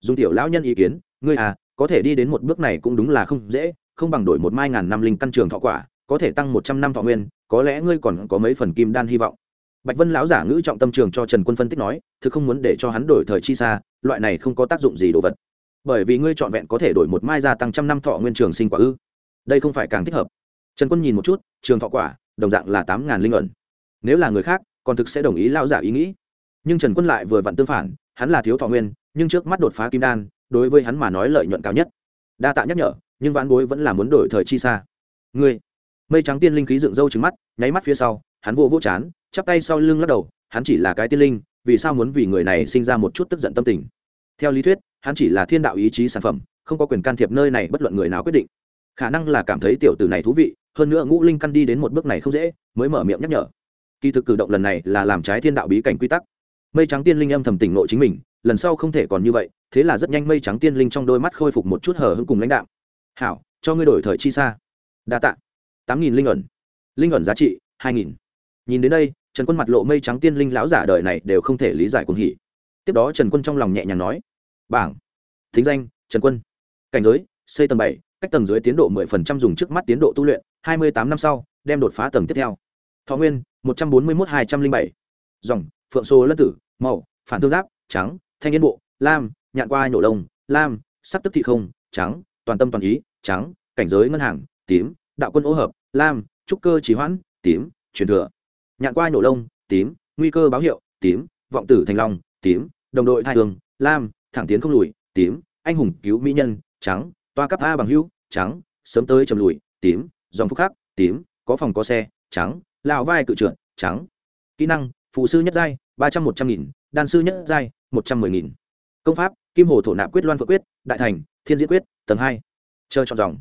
Dùng tiểu lão nhân ý kiến, ngươi à có thể đi đến một bước này cũng đúng là không dễ, không bằng đổi một mai ngàn năm linh căn trường thọ quả, có thể tăng một trăm năm thọ nguyên, có lẽ ngươi còn có mấy phần kim đan hy vọng. Bạch vân lão giả ngữ trọng tâm trường cho trần quân phân tích nói thứ không muốn để cho hắn đổi thời chi xa, loại này không có tác dụng gì đồ vật. Bởi vì ngươi trọn vẹn có thể đổi một mai gia tăng trăm năm thọ nguyên trường sinh quả ư. Đây không phải càng thích hợp. Trần quân nhìn một chút, trường thọ quả đồng dạng là tám ngàn linh ẩn. Nếu là người khác, còn thực sẽ đồng ý lao giả ý nghĩ. Nhưng trần quân lại vừa vặn tương phản, hắn là thiếu thọ nguyên, nhưng trước mắt đột phá kim đan, đối với hắn mà nói lợi nhuận cao nhất. Đa tạ nhắc nhở, nhưng vãn bối vẫn là muốn đổi thời chi xa. Ngươi, mây trắng tiên linh khí dựng râu trứng mắt, nháy mắt phía sau, hắn vô vô chán, chắp tay sau lưng lắc đầu, hắn chỉ là cái tiên linh, vì sao muốn vì người này sinh ra một chút tức giận tâm tình? Theo lý thuyết, hắn chỉ là thiên đạo ý chí sản phẩm, không có quyền can thiệp nơi này bất luận người nào quyết định. Khả năng là cảm thấy tiểu tử này thú vị hơn nữa ngũ linh căn đi đến một bước này không dễ, mới mở miệng nhắc nhở. Kỳ thực cử động lần này là làm trái thiên đạo bí cảnh quy tắc. Mây trắng tiên linh âm thầm tỉnh nội chính mình, lần sau không thể còn như vậy, thế là rất nhanh mây trắng tiên linh trong đôi mắt khôi phục một chút hở hưng cùng lãnh đạo hảo, cho ngươi đổi thời chi xa. Đa tạ. Tám nghìn linh ẩn. Linh ẩn giá trị, hai nghìn. Nhìn đến đây, trần quân mặt lộ mây trắng tiên linh lão giả đời này đều không thể lý giải cuồng hỉ. Tiếp đó trần quân trong lòng nhẹ nhàng nói, bảng. Thính danh, trần quân. Cảnh giới, xây tầng bảy, cách tầng dưới tiến độ mười phần trăm dùng trước mắt tiến độ tu luyện hai mươi tám năm sau, đem đột phá tầng tiếp theo. Thọ nguyên, một trăm bốn mươi một hai trăm linh bảy. Dòng, phượng sô lân tử, màu, phản thương giáp, trắng, thanh niên bộ, lam, nhạn qua nổ lông, lam, sắc tức thị không, trắng, toàn tâm toàn ý, trắng, cảnh giới ngân hàng, tím, đạo quân ô hợp, lam, trúc cơ trí hoãn, tím, truyền thừa. Nhạn qua nổ lông, tím, nguy cơ báo hiệu, tím, vọng tử thành long, tím, đồng đội thai hương, lam, thẳng tiến không lùi, tím, anh hùng cứu mỹ nhân, trắng, toa cấp a bằng hữu, trắng, sớm tới trầm lùi, tím dòng phúc khắc, tím, có phòng có xe, trắng lão vai cự trượt, trắng. Kỹ năng, phụ sư nhất giai, ba trăm một trăm nghìn, đan sư nhất giai, một trăm mười nghìn. Công pháp, kim hồ thổ nạp quyết loan phượng quyết, đại thành, thiên diễn quyết, tầng hai. Chờ chọn dòng.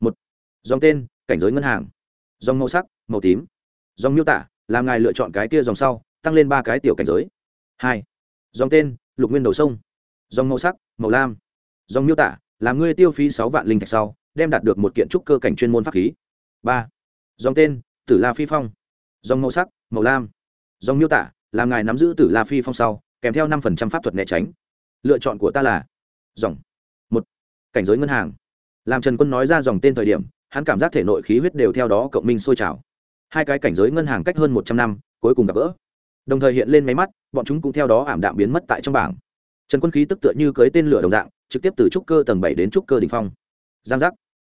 Một. Dòng tên, cảnh giới ngân hàng. Dòng màu sắc, màu tím. Dòng miêu tả, làm ngài lựa chọn cái kia dòng sau, tăng lên ba cái tiểu cảnh giới. Hai. Dòng tên, lục nguyên đầu sông. Dòng màu sắc, màu lam. Dòng miêu tả, làm ngươi tiêu phí sáu vạn linh thạch sau, đem đạt được một kiện trúc cơ cảnh chuyên môn pháp khí ba. Dòng tên, tử la phi phong. Dòng màu sắc, màu lam. Dòng miêu tả, làm ngài nắm giữ tử la phi phong sau, kèm theo năm phần trăm pháp thuật né tránh. Lựa chọn của ta là dòng một, cảnh giới ngân hàng. Làm trần quân nói ra dòng tên thời điểm, hắn cảm giác thể nội khí huyết đều theo đó cộng minh sôi trào. Hai cái cảnh giới ngân hàng cách hơn một trăm năm, cuối cùng gặp gỡ. Đồng thời hiện lên máy mắt, bọn chúng cũng theo đó ảm đạm biến mất tại trong bảng. Trần quân khí tức tựa như cưới tên lửa đồng dạng, trực tiếp từ trúc cơ tầng bảy đến trúc cơ đ ỉ n h phong. Giang giác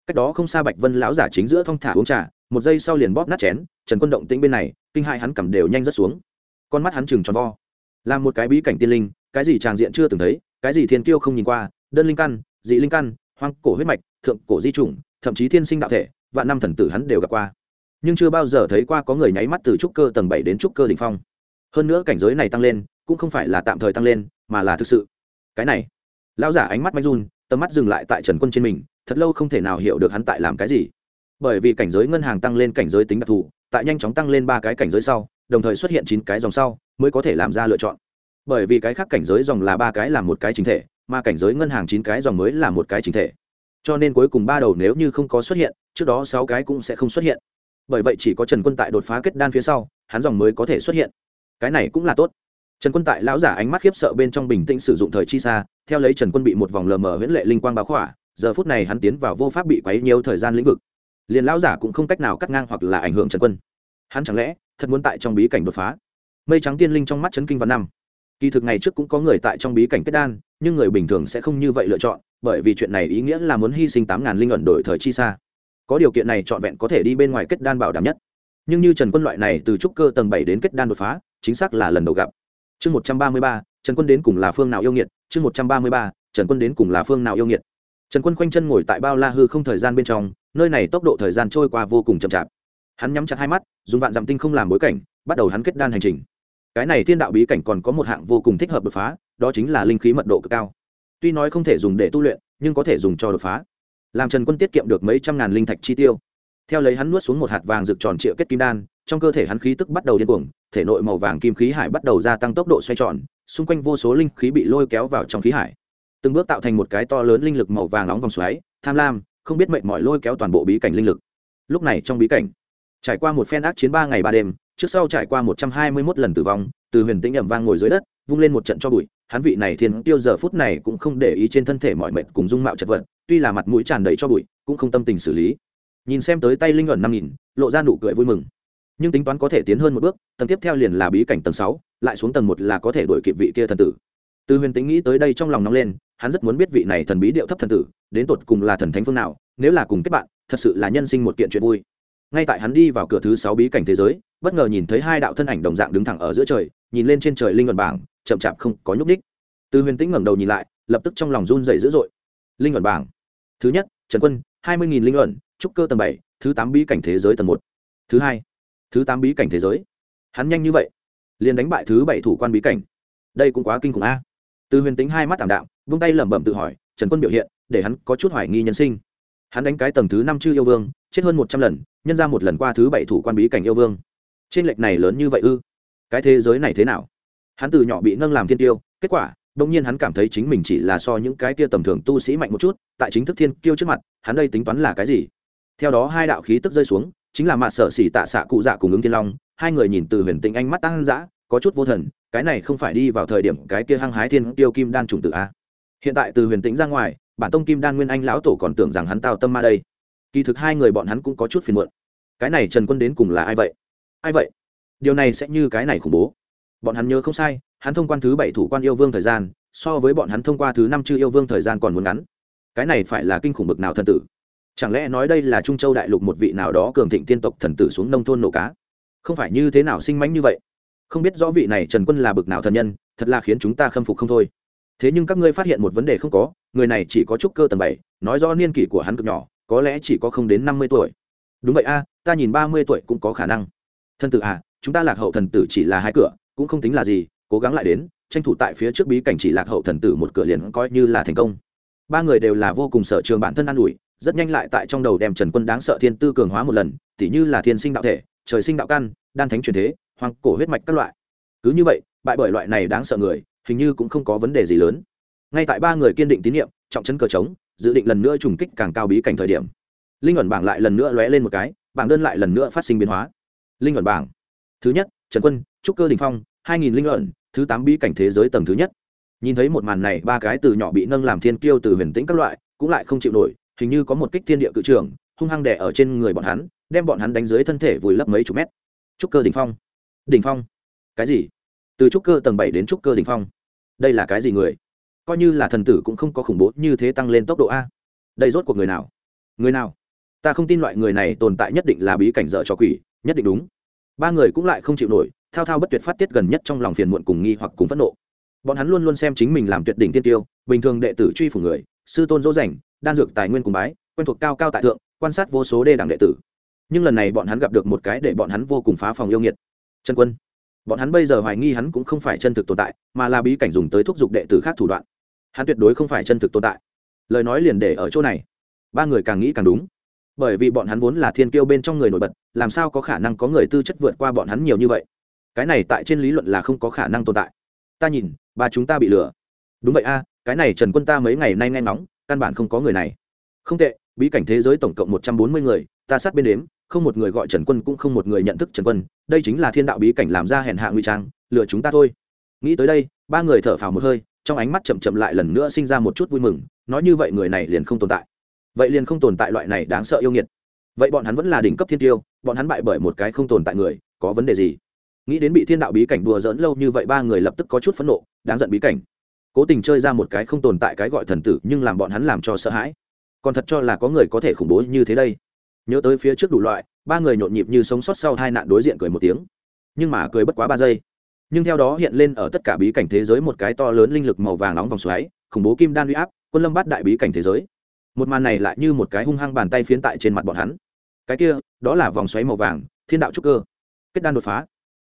cách đó không xa bạch vân lão giả chính giữa thong thả uống trà, một giây sau liền bóp nát chén, trần quân động tĩnh bên này, kinh hai hắn cầm đều nhanh rất xuống. Con mắt hắn chừng tròn vo. Là một cái bí cảnh tiên linh, cái gì tràng diện chưa từng thấy, cái gì thiên kiêu không nhìn qua, đơn linh căn, dị linh căn, hoang cổ huyết mạch, thượng cổ di chủng, thậm chí thiên sinh đạo thể, vạn năm thần tử hắn đều gặp qua. Nhưng chưa bao giờ thấy qua có người nháy mắt từ trúc cơ tầng bảy đến trúc cơ đ ỉ n h phong. Hơn nữa cảnh giới này tăng lên, cũng không phải là tạm thời tăng lên, mà là thực sự. Cái này. Lão giả ánh mắt manh run, tầm mắt dừng lại tại trần quân trên mình thật lâu không thể nào hiểu được hắn tại làm cái gì. Bởi vì cảnh giới ngân hàng tăng lên cảnh giới tính đặc thù, tại nhanh chóng tăng lên ba cái cảnh giới sau, đồng thời xuất hiện chín cái dòng sau, mới có thể làm ra lựa chọn. Bởi vì cái khác cảnh giới dòng là ba cái là một cái chính thể, mà cảnh giới ngân hàng chín cái dòng mới là một cái chính thể. Cho nên cuối cùng ba đầu nếu như không có xuất hiện, trước đó sáu cái cũng sẽ không xuất hiện. Bởi vậy chỉ có trần quân tại đột phá kết đan phía sau, hắn dòng mới có thể xuất hiện. Cái này cũng là tốt. Trần quân tại lão giả ánh mắt khiếp sợ bên trong bình tĩnh sử dụng thời chi xa, theo lấy trần quân bị một vòng lờ mờ huyễn lệ linh quang báo khỏa giờ phút này hắn tiến vào vô pháp bị quấy nhiều thời gian lĩnh vực. Liền lão giả cũng không cách nào cắt ngang hoặc là ảnh hưởng trần quân. Hắn chẳng lẽ thật muốn tại trong bí cảnh đột phá? Mây trắng tiên linh trong mắt chấn kinh văn năm. Kỳ thực ngày trước cũng có người tại trong bí cảnh kết đan, nhưng người bình thường sẽ không như vậy lựa chọn, bởi vì chuyện này ý nghĩa là muốn hy sinh tám ngàn linh ẩn đổi thời chi xa. Có điều kiện này trọn vẹn có thể đi bên ngoài kết đan bảo đảm nhất. Nhưng như trần quân loại này từ trúc cơ tầng bảy đến kết đan đột phá, chính xác là lần đầu gặp. Chương một trăm ba mươi ba, trần quân đến cùng là phương nào yêu nghiệt? Chương một trăm ba mươi ba, trần quân đến cùng là phương nào yêu nghiệt? Trần quân khoanh chân ngồi tại bao la hư không thời gian bên trong, nơi này tốc độ thời gian trôi qua vô cùng chậm chạp. Hắn nhắm chặt hai mắt, dùng vạn dặm tinh không làm bối cảnh, bắt đầu hắn kết đan hành trình. Cái này thiên đạo bí cảnh còn có một hạng vô cùng thích hợp đột phá, đó chính là linh khí mật độ cực cao. Tuy nói không thể dùng để tu luyện, nhưng có thể dùng cho đột phá. Làm trần quân tiết kiệm được mấy trăm ngàn linh thạch chi tiêu. Theo lấy hắn nuốt xuống một hạt vàng rực tròn triệu kết kim đan, trong cơ thể hắn khí tức bắt đầu điên cuồng, thể nội màu vàng kim khí hải bắt đầu gia tăng tốc độ xoay tròn, xung quanh vô số linh khí bị lôi kéo vào trong khí hải từng bước tạo thành một cái to lớn linh lực màu vàng nóng vòng xoáy, tham lam, không biết mệnh mọi lôi kéo toàn bộ bí cảnh linh lực. Lúc này trong bí cảnh, trải qua một phen ác chiến ba ngày ba đêm, trước sau trải qua một trăm hai mươi mốt lần tử vong, từ huyền tĩnh ẩm vang ngồi dưới đất, vung lên một trận cho bụi, hắn vị này thiên tiêu giờ phút này cũng không để ý trên thân thể mọi mệnh cùng dung mạo chật vật, tuy là mặt mũi tràn đầy cho bụi, cũng không tâm tình xử lý. Nhìn xem tới tay linh ẩn năm nghìn, lộ ra nụ cười vui mừng. Nhưng tính toán có thể tiến hơn một bước, tầng tiếp theo liền là bí cảnh tầng sáu, lại xuống tầng một là có thể đổi kịp vị kia thần tử. Từ huyền tính nghĩ tới đây trong lòng nóng lên hắn rất muốn biết vị này thần bí điệu thấp thần tử, đến tột cùng là thần thánh phương nào, nếu là cùng kết bạn, thật sự là nhân sinh một kiện chuyện vui. Ngay tại hắn đi vào cửa thứ sáu bí cảnh thế giới, bất ngờ nhìn thấy hai đạo thân ảnh đồng dạng đứng thẳng ở giữa trời, nhìn lên trên trời linh luận bảng, chậm chạp không có nhúc ních từ huyền tĩnh ngẩng đầu nhìn lại, lập tức trong lòng run dày dữ dội. Linh luận bảng. Thứ nhất, trần quân, hai mươi linh luận trúc cơ tầng bảy, thứ tám bí cảnh thế giới tầng một. Thứ hai, thứ tám bí cảnh thế giới. Hắn nhanh như vậy, liền đánh bại thứ bảy thủ quan bí cảnh. Đây cũng quá kinh khủng a từ huyền tính hai mắt thảm đạm, vung tay lẩm bẩm tự hỏi, trần quân biểu hiện, để hắn có chút hoài nghi nhân sinh. Hắn đánh cái tầng thứ năm chư yêu vương, chết hơn một trăm lần, nhân ra một lần qua thứ bảy thủ quan bí cảnh yêu vương. Trên lệch này lớn như vậy ư? Cái thế giới này thế nào? Hắn từ nhỏ bị nâng làm thiên tiêu, kết quả đông nhiên hắn cảm thấy chính mình chỉ là so những cái tia tầm thường tu sĩ mạnh một chút, tại chính thức thiên kiêu trước mặt, hắn đây tính toán là cái gì? Theo đó hai đạo khí tức rơi xuống, chính là mạ sợ xỉ tạ xạ cụ dạ cùng ứng thiên long, hai người nhìn từ huyền tĩnh ánh mắt tăng dã, có chút vô thần cái này không phải đi vào thời điểm cái kia hăng hái thiên tiêu kim đan trùng tử a. Hiện tại từ huyền tĩnh ra ngoài, bản tông kim đan nguyên anh lão tổ còn tưởng rằng hắn tào tâm ma đây. Kỳ thực hai người bọn hắn cũng có chút phiền muộn. Cái này trần quân đến cùng là ai vậy? Ai vậy? Điều này sẽ như cái này khủng bố. Bọn hắn nhớ không sai, hắn thông quan thứ bảy thủ quan yêu vương thời gian, so với bọn hắn thông qua thứ năm chư yêu vương thời gian còn muốn ngắn. Cái này phải là kinh khủng bực nào thần tử? Chẳng lẽ nói đây là trung châu đại lục một vị nào đó cường thịnh tiên tộc thần tử xuống nông thôn nổ cá? Không phải như thế nào sinh mánh như vậy? Không biết rõ vị này trần quân là bực nào thần nhân, thật là khiến chúng ta khâm phục không thôi. Thế nhưng các ngươi phát hiện một vấn đề không có, người này chỉ có chút cơ tầng bảy, nói rõ niên kỷ của hắn cực nhỏ, có lẽ chỉ có không đến năm mươi tuổi. Đúng vậy a, ta nhìn ba mươi tuổi cũng có khả năng. Thân tử à chúng ta lạc hậu thần tử chỉ là hai cửa, cũng không tính là gì, cố gắng lại đến, tranh thủ tại phía trước bí cảnh chỉ lạc hậu thần tử một cửa liền coi như là thành công. Ba người đều là vô cùng sở trường bản thân an ủi, rất nhanh lại tại trong đầu đem trần quân đáng sợ thiên tư cường hóa một lần, tỉ như là thiên sinh đạo thể, trời sinh đạo căn, đan thánh truyền thế hoang cổ huyết mạch các loại. Cứ như vậy, bại bởi loại này đáng sợ người, hình như cũng không có vấn đề gì lớn. Ngay tại ba người kiên định tín nhiệm, trọng chân cờ trống, dự định lần nữa trùng kích càng cao bí cảnh thời điểm. Linh ẩn bảng lại lần nữa lóe lên một cái, bảng đơn lại lần nữa phát sinh biến hóa. Linh ẩn bảng. Thứ nhất, trần quân, trúc cơ đình phong, hai nghìn linh ẩn, thứ tám bí cảnh thế giới tầng thứ nhất. Nhìn thấy một màn này, ba cái từ nhỏ bị nâng làm thiên kiêu từ huyền tĩnh các loại, cũng lại không chịu nổi, hình như có một kích thiên địa cự trường, hung hăng đẻ ở trên người bọn hắn, đem bọn hắn đánh dưới thân thể vùi lấp mấy chục mét. Trúc cơ đỉnh phong đỉnh phong. Cái gì? Từ trúc cơ tầng bảy đến trúc cơ đỉnh phong. Đây là cái gì người? Coi như là thần tử cũng không có khủng bố như thế tăng lên tốc độ a. Đây rốt cuộc người nào? Người nào? Ta không tin loại người này tồn tại nhất định là bí cảnh dở cho quỷ, nhất định đúng. Ba người cũng lại không chịu nổi, thao thao bất tuyệt phát tiết gần nhất trong lòng phiền muộn cùng nghi hoặc cùng phẫn nộ. Bọn hắn luôn luôn xem chính mình làm tuyệt đỉnh tiên tiêu, bình thường đệ tử truy phủ người, sư tôn dỗ dành đan dược tài nguyên cùng bái, quen thuộc cao cao tại thượng, quan sát vô số đê đẳng đệ tử. Nhưng lần này bọn hắn gặp được một cái để bọn hắn vô cùng phá phòng yêu nghiệt trần quân. Bọn hắn bây giờ hoài nghi hắn cũng không phải chân thực tồn tại, mà là bí cảnh dùng tới thúc giục đệ tử khác thủ đoạn. Hắn tuyệt đối không phải chân thực tồn tại. Lời nói liền để ở chỗ này. Ba người càng nghĩ càng đúng. Bởi vì bọn hắn vốn là thiên kiêu bên trong người nổi bật, làm sao có khả năng có người tư chất vượt qua bọn hắn nhiều như vậy? Cái này tại trên lý luận là không có khả năng tồn tại. Ta nhìn, ba chúng ta bị lừa. Đúng vậy a, cái này trần quân ta mấy ngày nay nghe ngóng, căn bản không có người này. Không tệ, bí cảnh thế giới tổng cộng một trăm bốn mươi người, ta sát bên đếm không một người gọi trần quân cũng không một người nhận thức trần quân, đây chính là thiên đạo bí cảnh làm ra hèn hạ nguy trang, lừa chúng ta thôi. Nghĩ tới đây, ba người thở phào một hơi, trong ánh mắt chậm chậm lại lần nữa sinh ra một chút vui mừng, nói như vậy người này liền không tồn tại. Vậy liền không tồn tại loại này đáng sợ yêu nghiệt. Vậy bọn hắn vẫn là đỉnh cấp thiên tiêu, bọn hắn bại bởi một cái không tồn tại người, có vấn đề gì? Nghĩ đến bị thiên đạo bí cảnh đùa dỡn lâu như vậy, ba người lập tức có chút phẫn nộ, đáng giận bí cảnh. Cố tình chơi ra một cái không tồn tại cái gọi thần tử, nhưng làm bọn hắn làm cho sợ hãi. Còn thật cho là có người có thể khủng bố như thế đây nhớ tới phía trước đủ loại, ba người nhộn nhịp như sống sót sau hai nạn đối diện cười một tiếng. Nhưng mà cười bất quá ba giây. Nhưng theo đó hiện lên ở tất cả bí cảnh thế giới một cái to lớn linh lực màu vàng nóng vòng xoáy, khủng bố kim đan huy áp, quân lâm bắt đại bí cảnh thế giới. Một màn này lại như một cái hung hăng bàn tay phiến tại trên mặt bọn hắn. Cái kia, đó là vòng xoáy màu vàng, thiên đạo trúc cơ. Kết đan đột phá.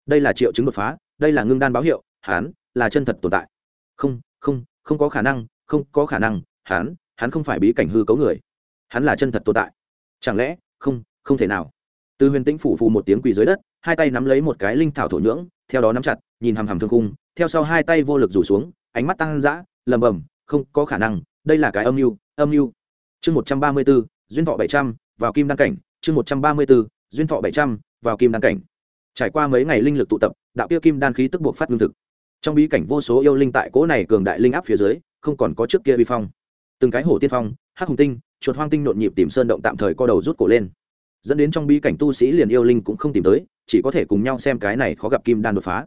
Đây là triệu chứng đột phá, đây là ngưng đan báo hiệu, hắn là chân thật tồn tại. Không không không có khả năng, không có khả năng, hắn hắn không phải bí cảnh hư cấu người. Hắn là chân thật tồn tại chẳng lẽ, không không thể nào. Từ huyền tĩnh phủ phù một tiếng quỳ dưới đất, hai tay nắm lấy một cái linh thảo thổ nhưỡng, theo đó nắm chặt, nhìn hằm hằm thương khung, theo sau hai tay vô lực rủ xuống, ánh mắt tăng dã lầm bầm không có khả năng, đây là cái âm mưu âm mưu. Chương một trăm ba mươi b ố duyên thọ bảy trăm, vào kim đăng cảnh. Chương một trăm ba mươi b ố duyên thọ bảy trăm, vào kim đăng cảnh. Trải qua mấy ngày linh lực tụ tập, đạo kia kim đan khí tức buộc phát lương thực. Trong bí cảnh vô số yêu linh tại cỗ này cường đại linh áp phía dưới, không còn có trước kia vi phong. Từng cái hổ tiên phong, hắc hùng tinh chuột hoang tinh nhộn nhịp tìm sơn động tạm thời co đầu rút cổ lên. Dẫn đến trong bí cảnh tu sĩ liền yêu linh cũng không tìm tới, chỉ có thể cùng nhau xem cái này khó gặp kim đan đột phá.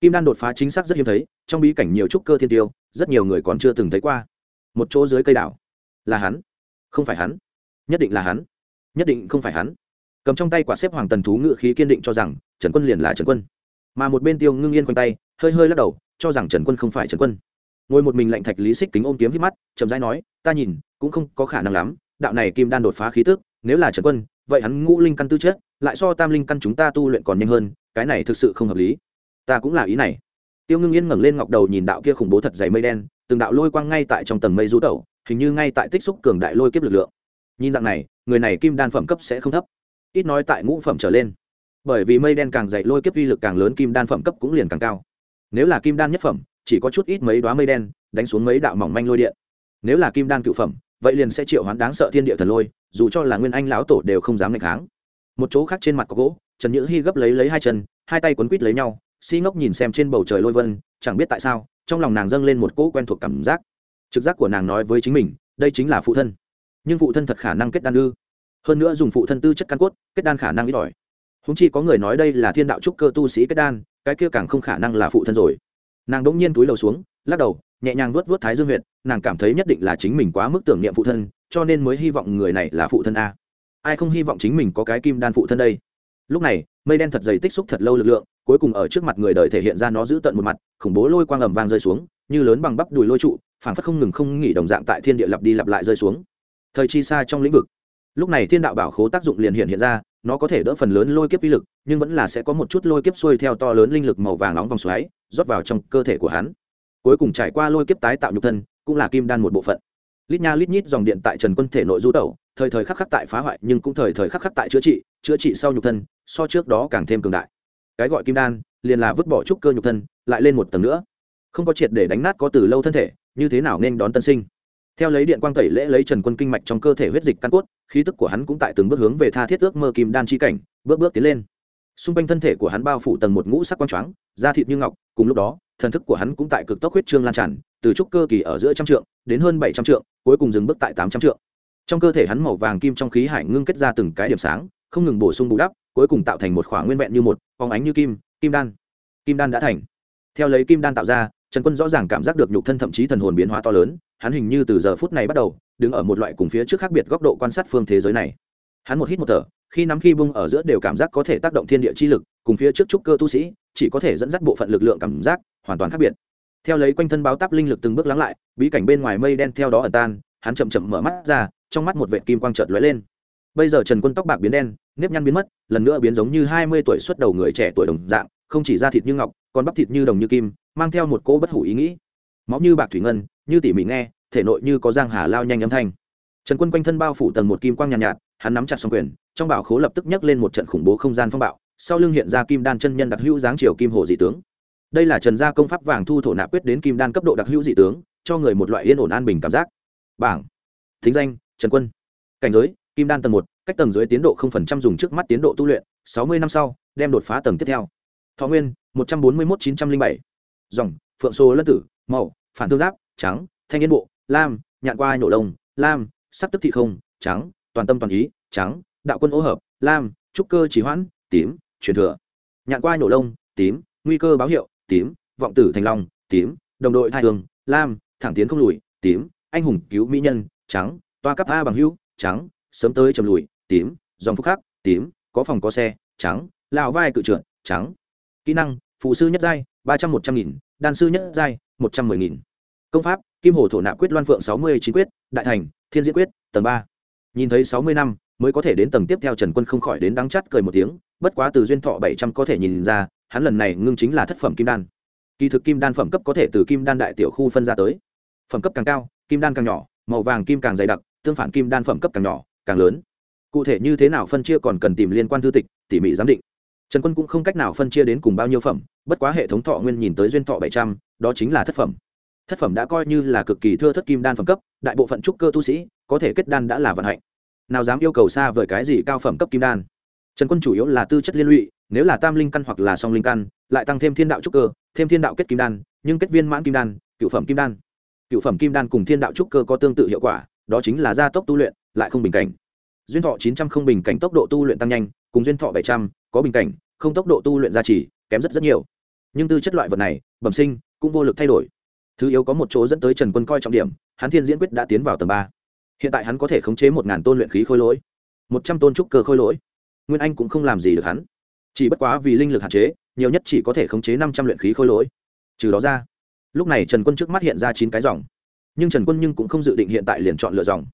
Kim đan đột phá chính xác rất hiếm thấy, trong bí cảnh nhiều trúc cơ thiên tiêu, rất nhiều người còn chưa từng thấy qua. Một chỗ dưới cây đảo. Là hắn. Không phải hắn. Nhất định là hắn. Nhất định không phải hắn. Cầm trong tay quả xếp hoàng tần thú ngự khí kiên định cho rằng, trần quân liền là trần quân. Mà một bên tiêu ngưng yên quanh tay, hơi hơi lắc đầu, cho rằng trần quân không phải trần quân ngồi một mình lạnh thạch lý xích kính ôm kiếm hít mắt, chậm rãi nói, ta nhìn, cũng không có khả năng lắm, đạo này kim đan đột phá khí tức, nếu là trần quân, vậy hắn ngũ linh căn tư chất, lại so tam linh căn chúng ta tu luyện còn nhanh hơn, cái này thực sự không hợp lý. Ta cũng là ý này. Tiêu ngưng yên ngẩng lên ngọc đầu nhìn đạo kia khủng bố thật dày mây đen, từng đạo lôi quang ngay tại trong tầng mây rú tẩu, hình như ngay tại tích xúc cường đại lôi kiếp lực lượng. Nhìn dạng này, người này kim đan phẩm cấp sẽ không thấp. Ít nói tại ngũ phẩm trở lên. Bởi vì mây đen càng dày, lôi kiếp uy lực càng lớn, kim đan phẩm cấp cũng liền càng cao. Nếu là kim đan nhất phẩm chỉ có chút ít mấy đoá mây đen đánh xuống mấy đạo mỏng manh lôi điện. Nếu là kim đan cựu phẩm, vậy liền sẽ triệu hoán đáng sợ thiên địa thần lôi, dù cho là nguyên anh lão tổ đều không dám nghịch kháng. Một chỗ khác trên mặt có gỗ, trần nhữ hy gấp lấy lấy hai chân, hai tay quấn quít lấy nhau, si ngốc nhìn xem trên bầu trời lôi vân, chẳng biết tại sao, trong lòng nàng dâng lên một cỗ quen thuộc cảm giác. Trực giác của nàng nói với chính mình, đây chính là phụ thân. Nhưng phụ thân thật khả năng kết đan ư. Hơn nữa dùng phụ thân tư chất căn cốt, kết đan khả năng ít ỏi. Húng chi có người nói đây là thiên đạo trúc cơ tu sĩ kết đan, cái kia càng không khả năng là phụ thân rồi nàng đ ỗ n g nhiên túi lầu xuống, lắc đầu, nhẹ nhàng vuốt vuốt thái dương huyệt, nàng cảm thấy nhất định là chính mình quá mức tưởng niệm phụ thân, cho nên mới hy vọng người này là phụ thân a. Ai không hy vọng chính mình có cái kim đan phụ thân đây? Lúc này, mây đen thật dày tích xúc thật lâu lực lượng, cuối cùng ở trước mặt người đời thể hiện ra nó giữ tận một mặt, khủng bố lôi quang ầm vang rơi xuống, như lớn bằng bắp đùi lôi trụ, phảng phất không ngừng không nghỉ đồng dạng tại thiên địa lặp đi lặp lại rơi xuống. Thời chi xa trong lĩnh vực. Lúc này thiên đạo bảo khố tác dụng liền hiện hiện ra, nó có thể đỡ phần lớn lôi kiếp uy lực, nhưng vẫn là sẽ có một chút lôi kiếp xuôi theo to lớn linh lực màu vàng nóng vòng xoáy rót vào trong cơ thể của hắn. Cuối cùng trải qua lôi kiếp tái tạo nhục thân, cũng là kim đan một bộ phận. Lít nha lít nhít dòng điện tại trần quân thể nội du tẩu, thời thời khắc khắc tại phá hoại, nhưng cũng thời thời khắc khắc tại chữa trị chữa trị sau nhục thân, so trước đó càng thêm cường đại. Cái gọi kim đan, liền là vứt bỏ trúc cơ nhục thân, lại lên một tầng nữa. Không có triệt để đánh nát có từ lâu thân thể, như thế nào nên đón tân sinh? Theo lấy điện quang tẩy lễ lấy trần quân kinh mạch trong cơ thể huyết dịch căn cốt, khí tức của hắn cũng tại từng bước hướng về tha thiết ước mơ kim đan chi cảnh, bước bước tiến lên xung quanh thân thể của hắn bao phủ tầng một ngũ sắc quang choáng, da thịt như ngọc, cùng lúc đó, thần thức của hắn cũng tại cực tốc huyết trương lan tràn, từ trúc cơ kỳ ở giữa trăm trượng đến hơn bảy trăm trượng, cuối cùng dừng bước tại tám trăm trượng. Trong cơ thể hắn màu vàng kim trong khí hải ngưng kết ra từng cái điểm sáng, không ngừng bổ sung bù đắp, cuối cùng tạo thành một khoảng nguyên vẹn như một, phóng ánh như kim kim đan. Kim đan đã thành. Theo lấy kim đan tạo ra, trần quân rõ ràng cảm giác được nhục thân thậm chí thần hồn biến hóa to lớn, hắn hình như từ giờ phút này bắt đầu, đứng ở một loại cùng phía trước khác biệt góc độ quan sát phương thế giới này hắn một hít một thở khi nắm khi bung ở giữa đều cảm giác có thể tác động thiên địa chi lực cùng phía trước trúc cơ tu sĩ chỉ có thể dẫn dắt bộ phận lực lượng cảm giác hoàn toàn khác biệt. Theo lấy quanh thân báo táp linh lực từng bước lắng lại bí cảnh bên ngoài mây đen theo đó ẩn tan hắn chậm chậm mở mắt ra trong mắt một vệ kim quang chợt lóe lên. Bây giờ trần quân tóc bạc biến đen nếp nhăn biến mất lần nữa biến giống như hai mươi tuổi xuất đầu người trẻ tuổi đồng dạng không chỉ da thịt như ngọc còn bắp thịt như đồng như kim mang theo một cỗ bất hủ ý nghĩ. Máu như bạc thủy ngân như tỉ mỉ nghe thể nội như có giang hà lao nhanh âm thanh. Trần quân quanh thân bao phủ tầng một kim quang nhàn nhạt, nhạt hắn nắm chặt song quyền, trong bảo khố lập tức nhấc lên một trận khủng bố không gian phong bạo, sau lưng hiện ra kim đan chân nhân đặc hữu dáng chiều kim hồ dị tướng. Đây là trần gia công pháp vàng thu thổ nạp quyết đến kim đan cấp độ đặc hữu dị tướng, cho người một loại yên ổn an bình cảm giác. Bảng. Thính danh, trần quân. Cảnh giới, kim đan tầng một, cách tầng dưới tiến độ không phần trăm dùng trước mắt tiến độ tu luyện, sáu mươi năm sau, đem đột phá tầng tiếp theo. Thọ nguyên, một trăm bốn mươi một chín trăm linh bảy. Dòng, phượng số lân tử màu phản thương giáp, trắng, thanh yên bộ, lam, nhạn qua nhổ lông, lam, sắc tức thị không, trắng toàn tâm toàn ý, trắng, đạo quân ô hợp, lam, trúc cơ chỉ hoãn, tím, truyền thừa. Nhạn qua nhổ lông, tím, nguy cơ báo hiệu, tím, vọng tử thành long, tím, đồng đội thai hương, lam, thẳng tiến không lùi, tím, anh hùng cứu mỹ nhân, trắng, toa cấp a bằng hữu, trắng, sớm tới chầm lùi, tím, dòng phúc khắc, tím, có phòng có xe, trắng, lào vai cự trượt, trắng. Kỹ năng, phụ sư nhất giai, ba trăm một trăm nghìn, đan sư nhất giai, một trăm mười nghìn. Công pháp, kim hồ thổ nạp quyết loan phượng sáu mươi chín quyết, đại thành, thiên diễn quyết, tầng ba nhìn thấy sáu mươi năm, mới có thể đến tầng tiếp theo trần quân không khỏi đến đắng chắt cười một tiếng, bất quá từ duyên thọ bảy trăm có thể nhìn ra, hắn lần này ngưng chính là thất phẩm kim đan. Kỳ thực kim đan phẩm cấp có thể từ kim đan đại tiểu khu phân ra tới. Phẩm cấp càng cao, kim đan càng nhỏ, màu vàng kim càng dày đặc, tương phản kim đan phẩm cấp càng nhỏ, càng lớn. Cụ thể như thế nào phân chia còn cần tìm liên quan thư tịch, tỉ mỉ giám định. Trần quân cũng không cách nào phân chia đến cùng bao nhiêu phẩm, bất quá hệ thống thọ nguyên nhìn tới duyên thọ bảy trăm, đó chính là thất phẩm. Thất phẩm đã coi như là cực kỳ thưa thất kim đan phẩm cấp, đại bộ phận trúc cơ tu sĩ có thể kết đan đã là vận hạnh. Nào dám yêu cầu xa vời cái gì cao phẩm cấp kim đan? Trần quân chủ yếu là tư chất liên lụy, nếu là tam linh căn hoặc là song linh căn, lại tăng thêm thiên đạo trúc cơ, thêm thiên đạo kết kim đan, nhưng kết viên mãn kim đan, cựu phẩm kim đan. Cựu phẩm kim đan cùng thiên đạo trúc cơ có tương tự hiệu quả, đó chính là gia tốc tu luyện, lại không bình cảnh. Duyên thọ chín trăm không bình cảnh tốc độ tu luyện tăng nhanh, cùng duyên thọ bảy trăm có bình cảnh, không tốc độ tu luyện gia trì, kém rất rất nhiều. Nhưng tư chất loại vật này, bẩm sinh, cũng vô lực thay đổi. Thứ yếu có một chỗ dẫn tới trần quân coi trọng điểm, hắn thiên diễn quyết đã tiến vào tầng ba hiện tại hắn có thể khống chế một ngàn tôn luyện khí khôi lỗi, một trăm tôn trúc cơ khôi lỗi. Nguyên anh cũng không làm gì được hắn. Chỉ bất quá vì linh lực hạn chế, nhiều nhất chỉ có thể khống chế năm trăm luyện khí khôi lỗi. Trừ đó ra, lúc này trần quân trước mắt hiện ra chín cái dòng. Nhưng trần quân nhưng cũng không dự định hiện tại liền chọn lựa dòng.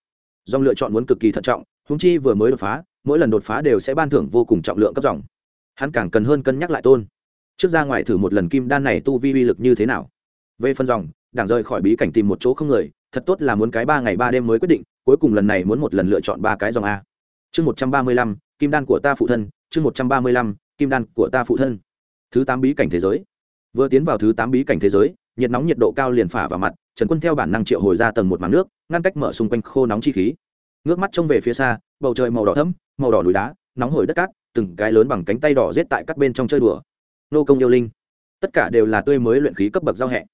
Dòng lựa chọn muốn cực kỳ thận trọng húng chi vừa mới đột phá, mỗi lần đột phá đều sẽ ban thưởng vô cùng trọng lượng cấp dòng. Hắn càng cần hơn cân nhắc lại tôn. Trước ra ngoài thử một lần kim đan này tu vi uy lực như thế nào. Về phân dòng, đảng rời khỏi bí cảnh tìm một chỗ không người, thật tốt là muốn cái ba ngày ba đêm mới quyết định cuối cùng lần này muốn một lần lựa chọn ba cái dòng a. Chương một trăm ba mươi lăm, kim đan của ta phụ thân, chương một trăm ba mươi lăm, kim đan của ta phụ thân. Thứ tám bí cảnh thế giới. Vừa tiến vào thứ tám bí cảnh thế giới, nhiệt nóng nhiệt độ cao liền phả vào mặt, trần quân theo bản năng triệu hồi ra tầng một mảng nước, ngăn cách mở xung quanh khô nóng chi khí. Ngước mắt trông về phía xa, bầu trời màu đỏ thấm màu đỏ núi đá, nóng hổi đất cát, từng cái lớn bằng cánh tay đỏ rết tại các bên trong chơi đùa. Nô công yêu linh. Tất cả đều là tươi mới luyện khí cấp bậc giao hẹ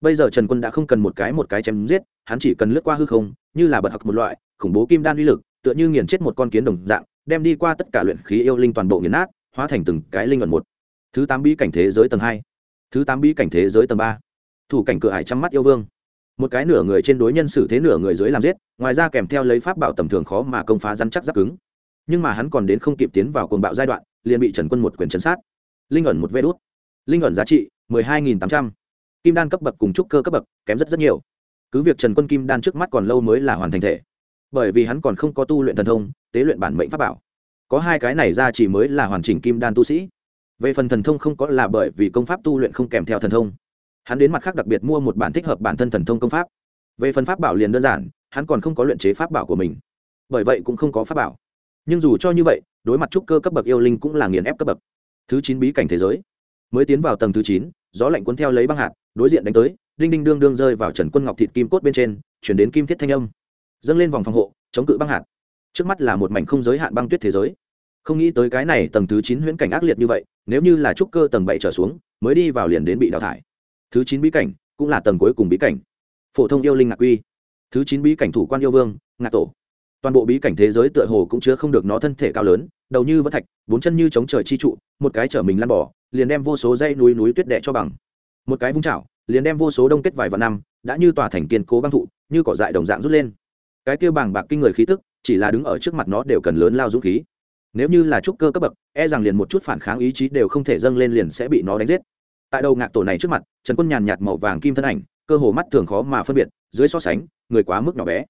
bây giờ trần quân đã không cần một cái một cái chém giết, hắn chỉ cần lướt qua hư không, như là bật học một loại, khủng bố kim đan uy lực, tựa như nghiền chết một con kiến đồng dạng, đem đi qua tất cả luyện khí yêu linh toàn bộ nghiền nát, hóa thành từng cái linh ẩn một. Thứ tám bí cảnh thế giới tầng hai. Thứ tám bí cảnh thế giới tầng ba. Thủ cảnh cửa hải chăm mắt yêu vương. Một cái nửa người trên đối nhân xử thế nửa người dưới làm giết, ngoài ra kèm theo lấy pháp bảo tầm thường khó mà công phá rắn chắc giáp cứng. Nhưng mà hắn còn đến không kịp tiến vào cuồng bạo giai đoạn, liền bị trần quân một quyền chấn sát. Linh ẩn một vê đốt linh ẩn giá trị mười hai nghìn tám trăm kim đan cấp bậc cùng trúc cơ cấp bậc kém rất rất nhiều. Cứ việc trần quân kim đan trước mắt còn lâu mới là hoàn thành thể, bởi vì hắn còn không có tu luyện thần thông, tế luyện bản mệnh pháp bảo. Có hai cái này ra chỉ mới là hoàn chỉnh kim đan tu sĩ. Về phần thần thông không có là bởi vì công pháp tu luyện không kèm theo thần thông. Hắn đến mặt khác đặc biệt mua một bản thích hợp bản thân thần thông công pháp. Về phần pháp bảo liền đơn giản, hắn còn không có luyện chế pháp bảo của mình. Bởi vậy cũng không có pháp bảo. Nhưng dù cho như vậy, đối mặt trúc cơ cấp bậc yêu linh cũng là nghiền ép cấp bậc. Thứ chín bí cảnh thế giới. Mới tiến vào tầng thứ chín, gió lạnh cuốn theo lấy băng hạt đối diện đánh tới, đinh đinh đương đương rơi vào trần quân ngọc thịt kim cốt bên trên, chuyển đến kim thiết thanh âm. Dâng lên vòng phòng hộ, chống cự băng hạt. Trước mắt là một mảnh không giới hạn băng tuyết thế giới. Không nghĩ tới cái này tầng thứ chín huyễn cảnh ác liệt như vậy, nếu như là trúc cơ tầng bảy trở xuống, mới đi vào liền đến bị đào thải. Thứ chín bí cảnh cũng là tầng cuối cùng bí cảnh. Phổ thông yêu linh ngạc quy thứ chín bí cảnh thủ quan yêu vương, ngạc tổ. Toàn bộ bí cảnh thế giới tựa hồ cũng chứa không được nó thân thể cao lớn, đầu như vẫn thạch, bốn chân như chống trời chi trụ, một cái chở mình lăn bỏ liền đem vô số dây núi núi tuyết đệ cho bằng một cái vung chảo, liền đem vô số đông kết vài vạn năm, đã như tòa thành kiên cố băng thụ, như cỏ dại đồng dạng rút lên. Cái kia bàng bạc kinh người khí tức, chỉ là đứng ở trước mặt nó đều cần lớn lao dũng khí. Nếu như là trúc cơ cấp bậc e rằng liền một chút phản kháng ý chí đều không thể dâng lên liền sẽ bị nó đánh giết. Tại đầu ngạc tổ này trước mặt, trần quân nhàn nhạt màu vàng kim thân ảnh, cơ hồ mắt thường khó mà phân biệt, dưới so sánh, người quá mức nhỏ bé.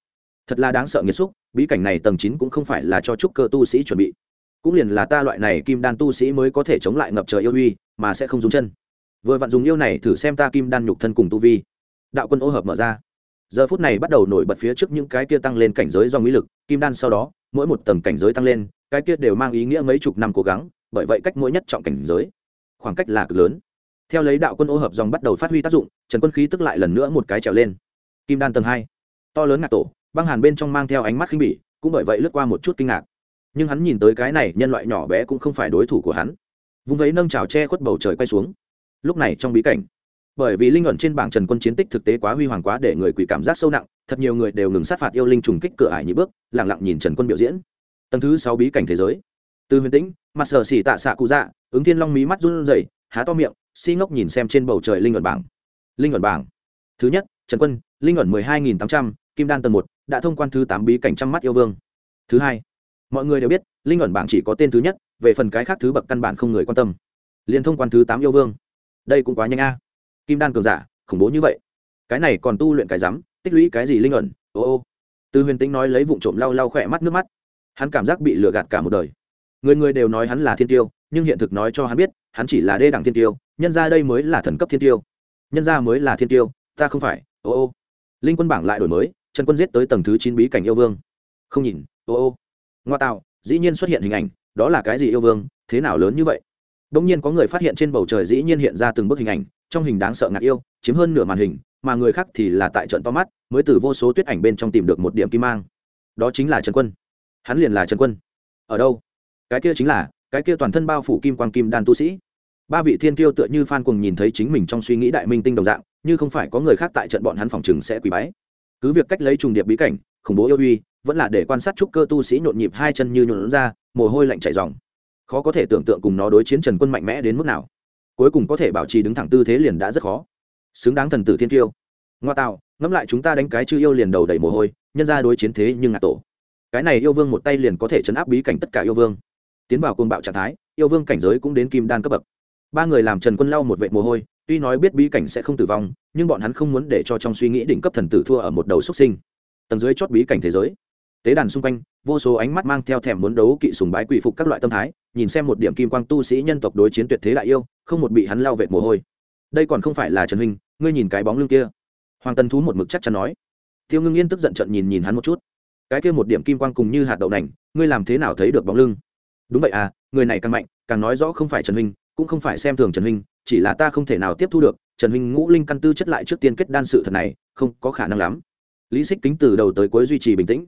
Thật là đáng sợ nghiệt xúc, bí cảnh này tầng chín cũng không phải là cho trúc cơ tu sĩ chuẩn bị. Cũng liền là ta loại này kim đan tu sĩ mới có thể chống lại ngập trời yêu uy, mà sẽ không dùng chân vừa vặn dùng yêu này thử xem ta kim đan nhục thân cùng tu vi. Đạo quân ô hợp mở ra. Giờ phút này bắt đầu nổi bật phía trước những cái kia tăng lên cảnh giới do mỹ lực, kim đan sau đó, mỗi một tầng cảnh giới tăng lên, cái kia đều mang ý nghĩa mấy chục năm cố gắng, bởi vậy cách mỗi nhất trọng cảnh giới, khoảng cách là cực lớn. Theo lấy đạo quân ô hợp dòng bắt đầu phát huy tác dụng, trần quân khí tức lại lần nữa một cái trèo lên. Kim đan tầng hai. To lớn ngạc tổ, băng hàn bên trong mang theo ánh mắt khinh bỉ, cũng bởi vậy lướt qua một chút kinh ngạc. Nhưng hắn nhìn tới cái này nhân loại nhỏ bé cũng không phải đối thủ của hắn. Vung vấy nâng trào che khuất bầu trời quay xuống lúc này trong bí cảnh, bởi vì linh ẩn trên bảng trần quân chiến tích thực tế quá huy hoàng quá để người quỷ cảm giác sâu nặng, thật nhiều người đều ngừng sát phạt yêu linh trùng kích cửa ải nhị bước lẳng lặng nhìn trần quân biểu diễn. Tầng thứ sáu bí cảnh thế giới. Từ huyền tĩnh, mặt sở xỉ tạ xạ cụ dạ ứng thiên long mí mắt run rẩy, há to miệng, si ngốc nhìn xem trên bầu trời linh ẩn bảng. Linh ẩn bảng. Thứ nhất, trần quân, linh ẩn mười hai nghìn tám trăm, kim đan tầng một, đã thông quan thứ tám bí cảnh trăm mắt yêu vương. Thứ hai, mọi người đều biết, linh ẩn bảng chỉ có tên thứ nhất, về phần cái khác thứ bậc căn bản không người quan tâm. Liền thông quan thứ tám yêu vương đây cũng quá nhanh a. Kim đan cường giả, khủng bố như vậy. Cái này còn tu luyện cái rắm, tích lũy cái gì linh ẩn? Ô ô. Từ huyền tính nói lấy vụ trộm lau lau khỏe mắt nước mắt. Hắn cảm giác bị lừa gạt cả một đời. Người người đều nói hắn là thiên tiêu, nhưng hiện thực nói cho hắn biết, hắn chỉ là đê đẳng thiên tiêu, nhân ra đây mới là thần cấp thiên tiêu. Nhân ra mới là thiên tiêu, ta không phải, ô ô. Linh quân bảng lại đổi mới, trần quân giết tới tầng thứ chín bí cảnh yêu vương. Không nhìn, ô ô. Ngoa tạo, dĩ nhiên xuất hiện hình ảnh, đó là cái gì yêu vương, thế nào lớn như vậy? Đông nhiên có người phát hiện trên bầu trời dĩ nhiên hiện ra từng bức hình ảnh, trong hình đáng sợ ngạc yêu, chiếm hơn nửa màn hình, mà người khác thì là tại trận to mắt, mới từ vô số tuyết ảnh bên trong tìm được một điểm kim mang. Đó chính là trần quân. Hắn liền là trần quân. Ở đâu? Cái kia chính là, cái kia toàn thân bao phủ kim quang kim đan tu sĩ. Ba vị thiên kiêu tựa như phan cuồng nhìn thấy chính mình trong suy nghĩ đại minh tinh đồng dạng, như không phải có người khác tại trận bọn hắn phòng trường sẽ quỳ bái. Cứ việc cách lấy trùng điệp bí cảnh, khủng bố yêu uy, vẫn là để quan sát trúc cơ tu sĩ nhộn nhịp hai chân như nhũn ra, mồ hôi lạnh chảy ròng khó có thể tưởng tượng cùng nó đối chiến trần quân mạnh mẽ đến mức nào. Cuối cùng có thể bảo trì đứng thẳng tư thế liền đã rất khó. Xứng đáng thần tử thiên tiêu ngoa tạo, ngẫm lại chúng ta đánh cái chư yêu liền đầu đầy mồ hôi, nhân ra đối chiến thế nhưng ngạt tổ. Cái này yêu vương một tay liền có thể chấn áp bí cảnh tất cả yêu vương. Tiến vào côn bạo trạng thái, yêu vương cảnh giới cũng đến kim đan cấp bậc. Ba người làm trần quân lau một vệ mồ hôi, tuy nói biết bí cảnh sẽ không tử vong, nhưng bọn hắn không muốn để cho trong suy nghĩ đỉnh cấp thần tử thua ở một đầu xuất sinh. Tầng dưới chót bí cảnh thế giới tế đàn xung quanh, vô số ánh mắt mang theo thèm muốn đấu kỵ sùng bái quỷ phục các loại tâm thái, nhìn xem một điểm kim quang tu sĩ nhân tộc đối chiến tuyệt thế đại yêu, không một bị hắn lao vệt mồ hôi. Đây còn không phải là trần huynh, ngươi nhìn cái bóng lưng kia. Hoàng tân thú một mực chắc chắn nói. Tiêu ngưng yên tức giận trận nhìn nhìn hắn một chút. Cái kia một điểm kim quang cùng như hạt đậu nành, ngươi làm thế nào thấy được bóng lưng? Đúng vậy à người này càng mạnh, càng nói rõ không phải trần huynh, cũng không phải xem thường trần huynh, chỉ là ta không thể nào tiếp thu được, trần huynh ngũ linh căn tư chất lại trước tiên kết đan sự thật này, không có khả năng lắm. Lý xích kính từ đầu tới cuối duy trì bình tĩnh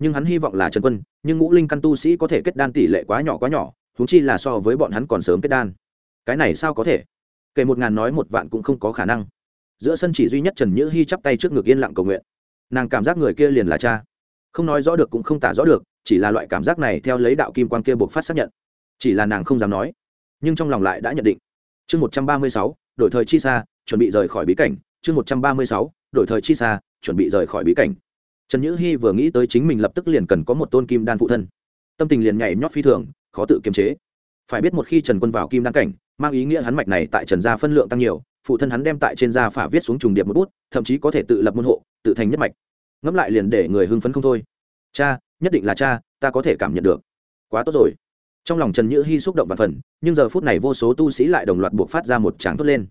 nhưng hắn hy vọng là trần quân, nhưng ngũ linh căn tu sĩ có thể kết đan tỷ lệ quá nhỏ quá nhỏ thúng chi là so với bọn hắn còn sớm kết đan. Cái này sao có thể? Kể một ngàn nói một vạn cũng không có khả năng. Giữa sân chỉ duy nhất trần nhữ hy chắp tay trước ngực yên lặng cầu nguyện. Nàng cảm giác người kia liền là cha. Không nói rõ được cũng không tả rõ được, chỉ là loại cảm giác này theo lấy đạo kim quan kia buộc phát xác nhận. Chỉ là nàng không dám nói, nhưng trong lòng lại đã nhận định. Chương một trăm ba mươi sáu, đổi thời chi xa, chuẩn bị rời khỏi bí cảnh. Chương một trăm ba mươi sáu, đổi thời chi xa, chuẩn bị rời khỏi bí cảnh trần nhữ hy vừa nghĩ tới chính mình lập tức liền cần có một tôn kim đan phụ thân. Tâm tình liền nhảy nhót phi thường, khó tự kiềm chế. Phải biết một khi trần quân vào kim đan cảnh, mang ý nghĩa hắn mạch này tại trần gia phân lượng tăng nhiều, phụ thân hắn đem tại trên gia phả viết xuống trùng điệp một bút, thậm chí có thể tự lập môn hộ, tự thành nhất mạch. Ngẫm lại liền để người hưng phấn không thôi. Cha, nhất định là cha, ta có thể cảm nhận được. Quá tốt rồi. Trong lòng trần nhữ hy xúc động và phần, nhưng giờ phút này vô số tu sĩ lại đồng loạt buộc phát ra một tràng thốt lên.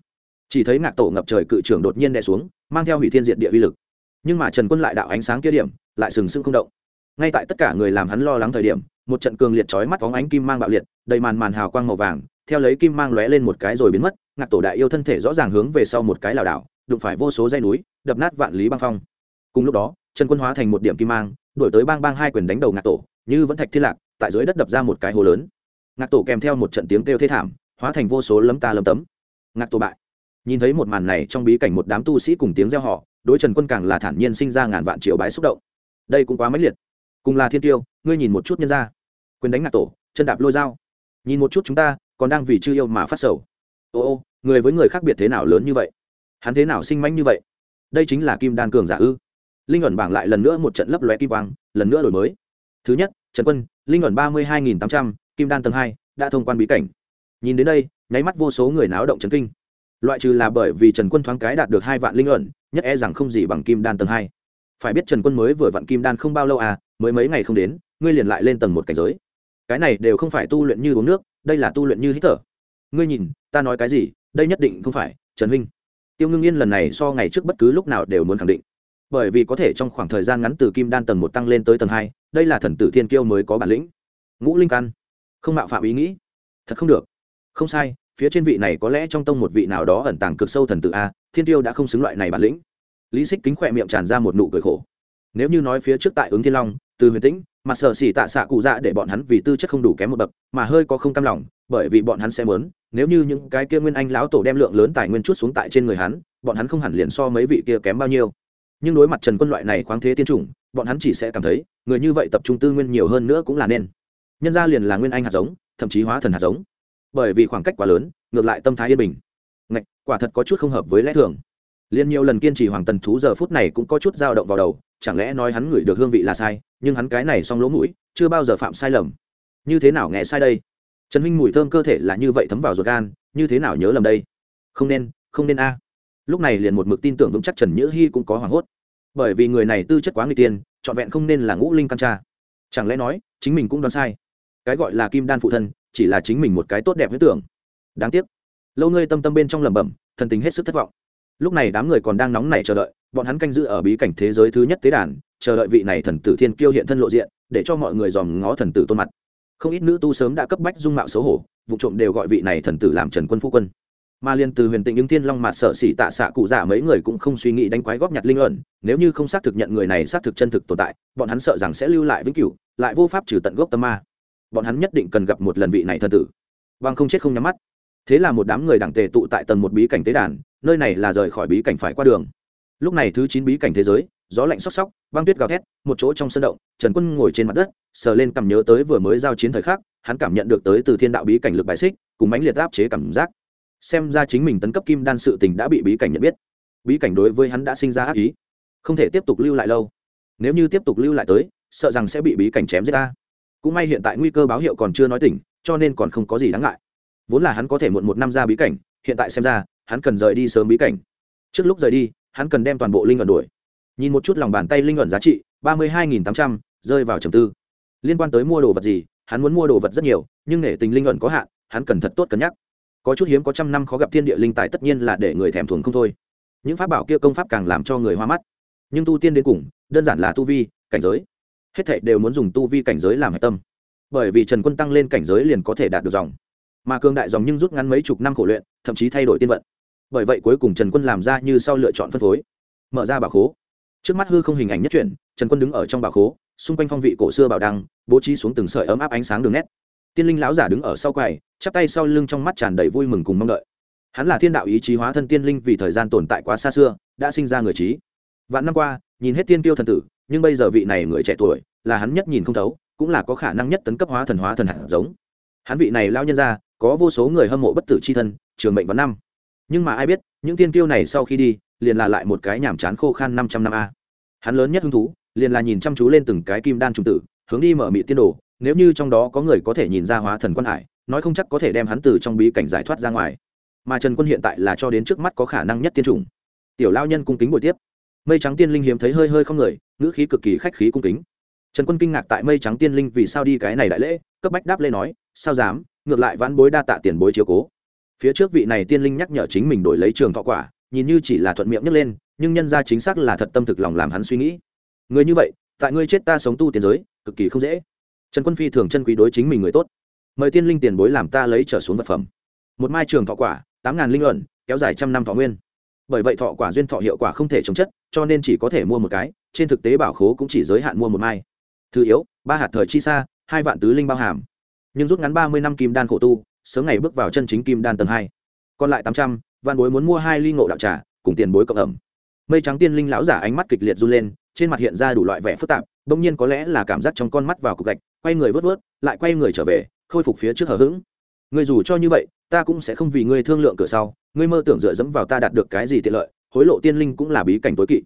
Chỉ thấy ngạc tổ ngập trời cự trưởng đột nhiên đè xuống, mang theo hủy thiên diện địa uy lực nhưng mà trần quân lại đạo ánh sáng kia điểm lại sừng sững không động ngay tại tất cả người làm hắn lo lắng thời điểm một trận cường liệt chói mắt phóng ánh kim mang bạo liệt đầy màn màn hào quang màu vàng theo lấy kim mang lóe lên một cái rồi biến mất ngạc tổ đại yêu thân thể rõ ràng hướng về sau một cái lảo đảo đụng phải vô số dây núi đập nát vạn lý băng phong cùng lúc đó trần quân hóa thành một điểm kim mang đổi tới bang bang hai quyền đánh đầu ngạc tổ như vẫn thạch thiên lạc tại dưới đất đập ra một cái hồ lớn ngạc tổ kèm theo một trận tiếng kêu thê thảm hóa thành vô số lấm ta lấm tấm ngạc tổ bại nhìn thấy một màn này trong bí cảnh một đám tu sĩ cùng tiếng reo họ đối trần quân càng là thản nhiên sinh ra ngàn vạn triệu bái xúc động. Đây cũng quá mãnh liệt. Cùng là thiên tiêu, ngươi nhìn một chút nhân ra quyền đánh ngạc tổ, chân đạp lôi dao. Nhìn một chút chúng ta, còn đang vì chưa yêu mà phát sầu. Ô ô, người với người khác biệt thế nào lớn như vậy? Hắn thế nào sinh manh như vậy? Đây chính là kim đan cường giả ư. Linh ẩn bảng lại lần nữa một trận lấp lóe kim quang, lần nữa đổi mới. Thứ nhất, trần quân, linh ẩn ba mươi hai nghìn tám trăm, kim đan tầng hai, đã thông quan bí cảnh. Nhìn đến đây, nháy mắt vô số người náo động trấn kinh loại trừ là bởi vì trần quân thoáng cái đạt được hai vạn linh ẩn, nhất e rằng không gì bằng kim đan tầng hai. Phải biết trần quân mới vừa vặn kim đan không bao lâu à mới mấy ngày không đến, ngươi liền lại lên tầng một cảnh giới. Cái này đều không phải tu luyện như uống nước, đây là tu luyện như hít thở. Ngươi nhìn, ta nói cái gì, đây nhất định không phải, trần huynh. Tiêu ngưng yên lần này so ngày trước bất cứ lúc nào đều muốn khẳng định. Bởi vì có thể trong khoảng thời gian ngắn từ kim đan tầng một tăng lên tới tầng hai, đây là thần tử thiên kiêu mới có bản lĩnh. Ngũ linh căn. Không mạo phạm ý nghĩ. Thật không được. Không sai phía trên vị này có lẽ trong tông một vị nào đó ẩn tàng cực sâu thần tự a, thiên tiêu đã không xứng loại này bản lĩnh. Lý xích kính khỏe miệng tràn ra một nụ cười khổ. Nếu như nói phía trước tại ứng thiên long, từ huyền tĩnh, mà sở xỉ tạ xạ cụ dạ để bọn hắn vì tư chất không đủ kém một bậc, mà hơi có không cam lòng, bởi vì bọn hắn sẽ mớn nếu như những cái kia nguyên anh lão tổ đem lượng lớn tài nguyên chút xuống tại trên người hắn, bọn hắn không hẳn liền so mấy vị kia kém bao nhiêu. Nhưng đối mặt trần quân loại này khoáng thế tiên chủng, bọn hắn chỉ sẽ cảm thấy, người như vậy tập trung tư nguyên nhiều hơn nữa cũng là nên. Nhân ra liền là nguyên anh hạt giống, thậm chí hóa thần hạt giống bởi vì khoảng cách quá lớn, ngược lại tâm thái yên bình. Ngạch, quả thật có chút không hợp với lẽ thường. Liên nhiều lần kiên trì hoàng tần thú giờ phút này cũng có chút dao động vào đầu, chẳng lẽ nói hắn ngửi được hương vị là sai, nhưng hắn cái này xong lỗ mũi, chưa bao giờ phạm sai lầm. Như thế nào nghe sai đây? Trần huynh mùi thơm cơ thể là như vậy thấm vào ruột gan, như thế nào nhớ lầm đây? Không nên không nên a. Lúc này liền một mực tin tưởng vững chắc trần nhữ hy cũng có hoảng hốt. Bởi vì người này tư chất quá người tiên, trọn vẹn không nên là ngũ linh căn cha. Chẳng lẽ nói, chính mình cũng đoán sai? Cái gọi là kim đan phụ thân chỉ là chính mình một cái tốt đẹp huyết tưởng. Đáng tiếc, lâu ngươi tâm tâm bên trong lẩm bẩm, thần tính hết sức thất vọng. Lúc này đám người còn đang nóng nảy chờ đợi, bọn hắn canh giữ ở bí cảnh thế giới thứ nhất tế đàn, chờ đợi vị này thần tử thiên kiêu hiện thân lộ diện, để cho mọi người dòm ngó thần tử tôn mặt. Không ít nữ tu sớm đã cấp bách dung mạo xấu hổ, vụ trộm đều gọi vị này thần tử làm trần quân phu quân. Mà liên từ huyền tịnh những thiên long mà sợ xỉ tạ xạ cụ giả mấy người cũng không suy nghĩ đánh quái góp nhặt linh luận, nếu như không xác thực nhận người này xác thực chân thực tồn tại, bọn hắn sợ rằng sẽ lưu lại vĩnh cửu, lại vô pháp trừ tận gốc tâm ma bọn hắn nhất định cần gặp một lần vị này thân tử. Bằng không chết không nhắm mắt. Thế là một đám người đảng tề tụ tại tầng một bí cảnh tế đàn, nơi này là rời khỏi bí cảnh phải qua đường. Lúc này thứ chín bí cảnh thế giới, gió lạnh xóc xóc băng tuyết gào thét, một chỗ trong sân động, trần quân ngồi trên mặt đất, sờ lên cầm nhớ tới vừa mới giao chiến thời khắc, hắn cảm nhận được tới từ thiên đạo bí cảnh lực bài xích, cùng mãnh liệt áp chế cảm giác. Xem ra chính mình tấn cấp kim đan sự tình đã bị bí cảnh nhận biết. Bí cảnh đối với hắn đã sinh ra ác ý. Không thể tiếp tục lưu lại lâu. Nếu như tiếp tục lưu lại tới, sợ rằng sẽ bị bí cảnh chém giết ta cũng may hiện tại nguy cơ báo hiệu còn chưa nói tỉnh, cho nên còn không có gì đáng ngại. Vốn là hắn có thể muộn một năm ra bí cảnh, hiện tại xem ra, hắn cần rời đi sớm bí cảnh. Trước lúc rời đi, hắn cần đem toàn bộ linh ẩn đuổi. Nhìn một chút lòng bàn tay linh ẩn giá trị, ba mươi hai tám trăm, rơi vào trầm tư. Liên quan tới mua đồ vật gì, hắn muốn mua đồ vật rất nhiều, nhưng nể tình linh ẩn có hạn, hắn cần thật tốt cân nhắc. Có chút hiếm có trăm năm khó gặp thiên địa linh tài tất nhiên là để người thèm thuồng không thôi. Những pháp bảo kia công pháp càng làm cho người hoa mắt. Nhưng tu tiên đến cùng, đơn giản là tu vi, cảnh giới hết thảy đều muốn dùng tu vi cảnh giới làm hạch tâm. Bởi vì trần quân tăng lên cảnh giới liền có thể đạt được dòng. Mà cường đại dòng nhưng rút ngắn mấy chục năm khổ luyện, thậm chí thay đổi tiên vận. Bởi vậy cuối cùng trần quân làm ra như sau lựa chọn phân phối. Mở ra bảo khố. Trước mắt hư không hình ảnh nhất chuyển trần quân đứng ở trong bảo khố, xung quanh phong vị cổ xưa bảo đăng, bố trí xuống từng sợi ấm áp ánh sáng đường nét. Tiên linh lão giả đứng ở sau quầy, chắp tay sau lưng trong mắt tràn đầy vui mừng cùng mong đợi. Hắn là thiên đạo ý chí hóa thân tiên linh vì thời gian tồn tại quá xa xưa, đã sinh ra người trí. Vạn năm qua, nhìn hết tiên tiêu thần tử nhưng bây giờ vị này người trẻ tuổi, là hắn nhất nhìn không thấu, cũng là có khả năng nhất tấn cấp hóa thần hóa thần hạt giống. Hắn vị này lao nhân ra có vô số người hâm mộ bất tử c h i thân, trường mệnh vào năm. Nhưng mà ai biết, những tiên tiêu này sau khi đi, liền là lại một cái nhàm chán khô khan năm trăm năm a. Hắn lớn nhất hứng thú, liền là nhìn chăm chú lên từng cái kim đan trung tử, hướng đi mở mị tiên đồ, nếu như trong đó có người có thể nhìn ra hóa thần quân hải, nói không chắc có thể đem hắn từ trong bí cảnh giải thoát ra ngoài. Mà trần quân hiện tại là cho đến trước mắt có khả năng nhất tiên chủng. Tiểu lao nhân cung kính buổi tiếp mây trắng tiên linh hiếm thấy hơi hơi không người, ngữ khí cực kỳ khách khí cung kính. Trần quân kinh ngạc tại mây trắng tiên linh vì sao đi cái này đại lễ, cấp bách đáp lê nói, sao dám, ngược lại vãn bối đa tạ tiền bối chiếu cố. Phía trước vị này tiên linh nhắc nhở chính mình đổi lấy trường thọ quả, nhìn như chỉ là thuận miệng nhấc lên, nhưng nhân ra chính xác là thật tâm thực lòng làm hắn suy nghĩ. Người như vậy, tại ngươi chết ta sống tu tiền giới, cực kỳ không dễ. Trần quân phi thường chân quý đối chính mình người tốt. Mời tiên linh tiền bối làm ta lấy trở xuống vật phẩm. Một mai trường thọ quả, tám ngàn linh luận, kéo dài trăm năm thọ nguyên bởi vậy thọ quả duyên thọ hiệu quả không thể chống chất, cho nên chỉ có thể mua một cái, trên thực tế bảo khố cũng chỉ giới hạn mua một mai. Thứ yếu, ba hạt thời chi xa, hai vạn tứ linh bao hàm. Nhưng rút ngắn ba mươi năm kim đan khổ tu, sớm ngày bước vào chân chính kim đan tầng hai. Còn lại tám trăm văn bối muốn mua hai ly ngộ đạo trà, cùng tiền bối cộng ẩm. Mây trắng tiên linh lão giả ánh mắt kịch liệt run lên, trên mặt hiện ra đủ loại vẻ phức tạp bỗng nhiên có lẽ là cảm giác trong con mắt vào cục gạch, quay người vớt vớt, lại quay người trở về, khôi phục phía trước hờ hững. Người dù cho như vậy ta cũng sẽ không vì ngươi thương lượng cửa sau, ngươi mơ tưởng dựa dẫm vào ta đạt được cái gì tiện lợi, hối lộ tiên linh cũng là bí cảnh tối kỵ.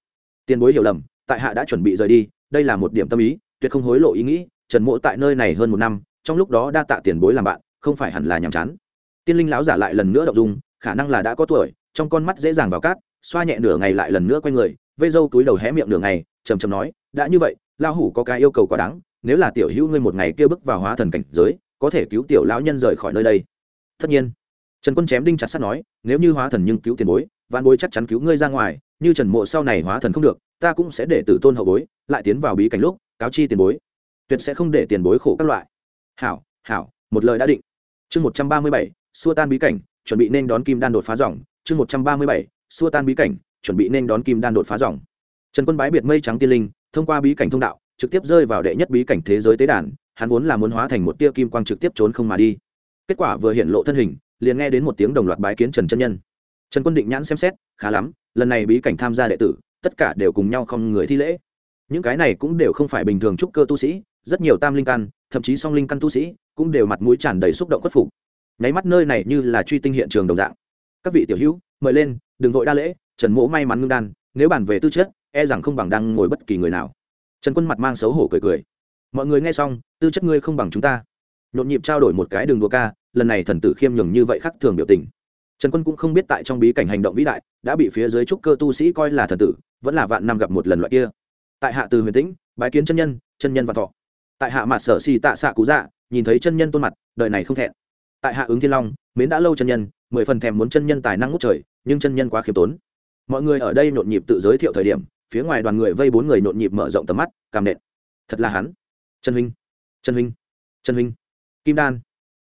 Tiền bối hiểu lầm, tại hạ đã chuẩn bị rời đi, đây là một điểm tâm ý, tuyệt không hối lộ ý nghĩ, trần mộ tại nơi này hơn một năm, trong lúc đó đa tạ tiền bối làm bạn, không phải hẳn là nhàm chán. Tiên linh lão giả lại lần nữa đọc dung, khả năng là đã có tuổi, trong con mắt dễ dàng vào cát, xoa nhẹ nửa ngày lại lần nữa q u a y người, vây râu túi đầu hé miệng nửa ngày chầm chầm nói, đã như vậy lao hủ có cái yêu cầu quá đáng, nếu là tiểu hữu ngươi một ngày kia bước vào hóa thần cảnh giới, có thể cứu tiểu lão nhân rời khỏi nơi đây tất nhiên. Trần quân chém đinh chặt sắt nói, nếu như hóa thần nhưng cứu tiền bối, Vạn bối chắc chắn cứu ngươi ra ngoài, như trần mộ sau này hóa thần không được, ta cũng sẽ để tử tôn hậu bối lại tiến vào bí cảnh lúc, cáo chi tiền bối. Tuyệt sẽ không để tiền bối khổ các loại. Hảo hảo, một lời đã định. Chương một trăm ba mươi bảy, xua tan bí cảnh, chuẩn bị nên đón kim đan đột phá dòng. Chương một trăm ba mươi bảy, xua tan bí cảnh, chuẩn bị nên đón kim đan đột phá dòng. Trần quân bái biệt mây trắng tiên linh, thông qua bí cảnh thông đạo, trực tiếp rơi vào đệ nhất bí cảnh thế giới tế đàn, hắn vốn là muốn hóa thành một tia kim quang trực tiếp trốn không mà đi kết quả vừa hiện lộ thân hình, liền nghe đến một tiếng đồng loạt bái kiến trần chân nhân. Trần quân định nhãn xem xét, khá lắm, lần này bí cảnh tham gia đệ tử, tất cả đều cùng nhau không người thi lễ. Những cái này cũng đều không phải bình thường trúc cơ tu sĩ, rất nhiều tam linh căn, thậm chí song linh căn tu sĩ, cũng đều mặt mũi tràn đầy xúc động khuất phục. Nháy mắt nơi này như là truy tinh hiện trường đồng dạng. Các vị tiểu hữu, mời lên, đừng vội đa lễ, trần mỗ may mắn ngưng đan, nếu bàn về tư chất e rằng không bằng đang ngồi bất kỳ người nào. Trần quân mặt mang xấu hổ cười cười. Mọi người nghe xong, tư chất ngươi không bằng chúng ta nhộn nhịp trao đổi một cái đường đua ca, lần này thần tử khiêm nhường như vậy khác thường biểu tình. Trần quân cũng không biết tại trong bí cảnh hành động vĩ đại, đã bị phía dưới trúc cơ tu sĩ coi là thần tử, vẫn là vạn năm gặp một lần loại kia. Tại hạ từ huyền tĩnh, bái kiến chân nhân chân nhân và thọ. Tại hạ mặt sở xì tạ xạ cú dạ nhìn thấy chân nhân tôn mặt, đời này không thẹn. Tại hạ ứng thiên long, mến đã lâu chân nhân, mười phần thèm muốn chân nhân tài năng ngút trời, nhưng chân nhân quá khiêm tốn. Mọi người ở đây nhộn nhịp tự giới thiệu thời điểm, phía ngoài đoàn người vây bốn người nhộn nhịp mở rộng tầm mắt, cảm nện. Thật là hắn. Trần huynh trần huynh trần huynh kim đan.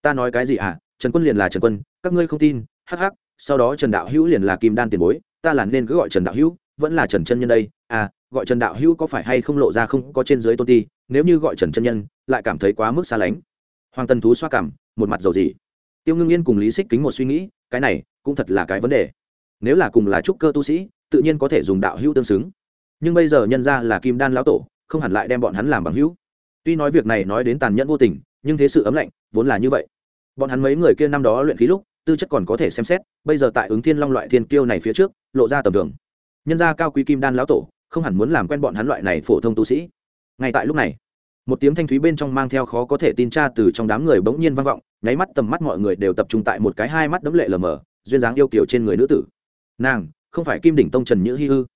Ta nói cái gì à? Trần quân liền là trần quân, các ngươi không tin, hắc hắc, sau đó trần đạo hữu liền là kim đan tiền bối, ta là nên cứ gọi trần đạo hữu, vẫn là trần chân nhân đây. À gọi trần đạo hữu có phải hay không lộ ra không có trên dưới tôn ti, nếu như gọi trần chân nhân, lại cảm thấy quá mức xa lánh. Hoàng tần thú xoa cảm, một mặt dầu gì tiêu ngưng yên cùng lý xích kính một suy nghĩ, cái này cũng thật là cái vấn đề. Nếu là cùng là trúc cơ tu sĩ, tự nhiên có thể dùng đạo hữu tương xứng. Nhưng bây giờ nhân ra là kim đan lão tổ, không hẳn lại đem bọn hắn làm bằng hữu. Tuy nói việc này nói đến tàn nhẫn vô tình nhưng thế sự ấm lạnh vốn là như vậy. Bọn hắn mấy người kia năm đó luyện khí lúc, tư chất còn có thể xem xét, bây giờ tại ứng thiên long loại thiên kiêu này phía trước, lộ ra tầm thường. Nhân gia cao quý kim đan lão tổ, không hẳn muốn làm quen bọn hắn loại này phổ thông tu sĩ. Ngay tại lúc này, một tiếng thanh thúy bên trong mang theo khó có thể tin tra từ trong đám người bỗng nhiên vang vọng, nháy mắt tầm mắt mọi người đều tập trung tại một cái hai mắt đấm lệ lờ mờ, duyên dáng yêu kiều trên người nữ tử. Nàng, không phải kim đỉnh tông trần nhữ hy ư?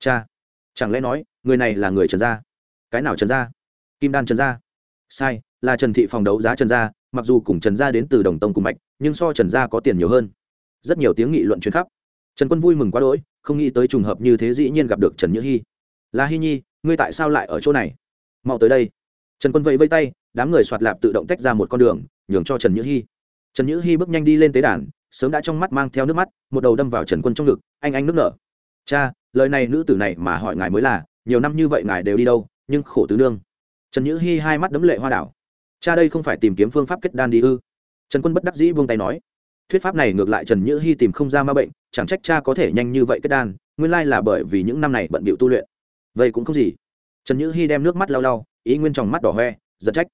Cha, chẳng lẽ nói, người này là người trần gia? Cái nào trần gia? Kim đan trần gia. Sai là trần thị phòng đấu giá trần gia, mặc dù cùng trần gia đến từ đồng tông cùng mạch, nhưng so trần gia có tiền nhiều hơn. Rất nhiều tiếng nghị luận chuyến khắp. Trần quân vui mừng quá đỗi, không nghĩ tới trùng hợp như thế dĩ nhiên gặp được trần nhữ hy là hy nhi, ngươi tại sao lại ở chỗ này? Mau tới đây. Trần quân vẫy vây tay, đám người soạt lạp tự động tách ra một con đường, nhường cho trần nhữ hy trần nhữ hy bước nhanh đi lên tế đàn, sớm đã trong mắt mang theo nước mắt, một đầu đâm vào trần quân trong ngực, anh anh nước nở. Cha, lời này nữ tử này mà hỏi ngài mới là, nhiều năm như vậy ngài đều đi đâu, nhưng khổ tứ nương. Trần nhữ hy hai mắt đấm lệ hoa đảo cha đây không phải tìm kiếm phương pháp kết đan đi ư? Trần quân bất đắc dĩ buông tay nói. Thuyết pháp này ngược lại trần nhữ hy tìm không ra ma bệnh chẳng trách cha có thể nhanh như vậy kết đan nguyên lai là bởi vì những năm này bận bịu tu luyện. Vậy cũng không gì. Trần nhữ hy đem nước mắt lau lau ý nguyên trong mắt đỏ hoe giật trách.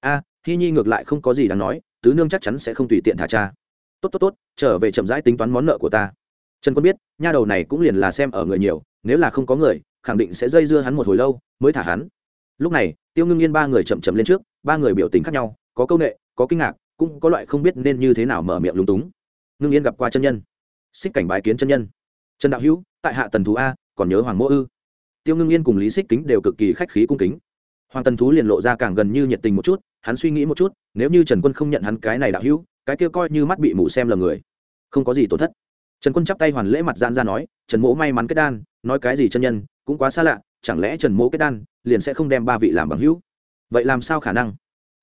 A à, hy nhi ngược lại không có gì đáng nói tứ nương chắc chắn sẽ không tùy tiện thả cha. Tốt tốt tốt trở về chậm rãi tính toán món nợ của ta. Trần quân biết nha đầu này cũng liền là xem ở người nhiều nếu là không có người khẳng định sẽ dây dưa hắn một hồi lâu mới thả hắn. Lúc này tiêu ngưng yên ba người chậm chậm lên trước, ba người biểu tình khác nhau, có công nghệ có kinh ngạc, cũng có loại không biết nên như thế nào mở miệng lúng túng. Ngưng yên gặp qua chân nhân. Xích cảnh bái kiến chân nhân. Trần đạo hữu, tại hạ tần thú a, còn nhớ hoàng mỗ ư? Tiêu ngưng yên cùng lý xích kính đều cực kỳ khách khí cung kính. Hoàng tần thú liền lộ ra càng gần như nhiệt tình một chút, hắn suy nghĩ một chút, nếu như trần quân không nhận hắn cái này đạo hữu, cái kia coi như mắt bị mù xem lầm người. Không có gì tổn thất. Trần quân chắp tay hoàn lễ mặt gian ra nói, trần mỗ may mắn kết đan, nói cái gì chân nhân cũng quá xa lạ, chẳng lẽ trần mỗ kết đan liền sẽ không đem ba vị làm bằng hữu? Vậy làm sao khả năng?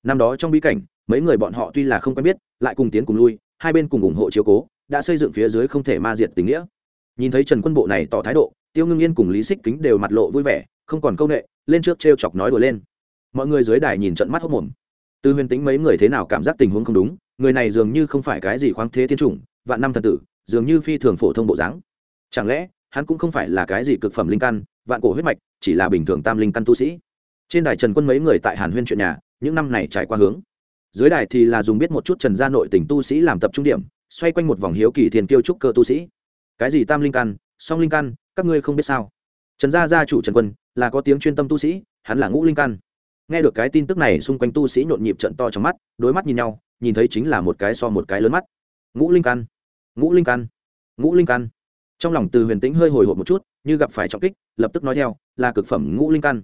Năm đó trong bí cảnh, mấy người bọn họ tuy là không quen biết, lại cùng tiến cùng lui, hai bên cùng ủng hộ chiếu cố, đã xây dựng phía dưới không thể ma diệt tình nghĩa. Nhìn thấy trần quân bộ này tỏ thái độ, tiêu ngưng yên cùng lý xích kính đều mặt lộ vui vẻ, không còn công nệ, lên trước t r e o chọc nói đùa lên. Mọi người dưới đài nhìn trận mắt hốc mồm. Từ huyền tính mấy người thế nào cảm giác tình huống không đúng, người này dường như không phải cái gì khoáng thế thiên chủng, vạn năm thần tử, dường như phi thường phổ thông bộ dáng. Chẳng lẽ, hắn cũng không phải là cái gì cực phẩm linh căn vạn cổ huyết mạch, chỉ là bình thường tam linh căn tu sĩ. Trên đài trần quân mấy người tại hàn huyên chuyện nhà, những năm này trải qua hướng. Dưới đài thì là dùng biết một chút trần gia nội tỉnh tu sĩ làm tập trung điểm, xoay quanh một vòng hiếu kỳ thiền kiêu trúc cơ tu sĩ. Cái gì tam linh căn, song linh căn, các ngươi không biết sao? Trần gia gia chủ trần quân là có tiếng chuyên tâm tu sĩ, hắn là ngũ linh căn. Nghe được cái tin tức này, xung quanh tu sĩ nhộn nhịp trận to trong mắt, đối mắt nhìn nhau, nhìn thấy chính là một cái so một cái lớn mắt. Ngũ linh căn, ngũ linh căn, ngũ linh căn trong lòng từ huyền tĩnh hơi hồi hộp một chút, như gặp phải trọng kích, lập tức nói theo, là cực phẩm ngũ linh căn.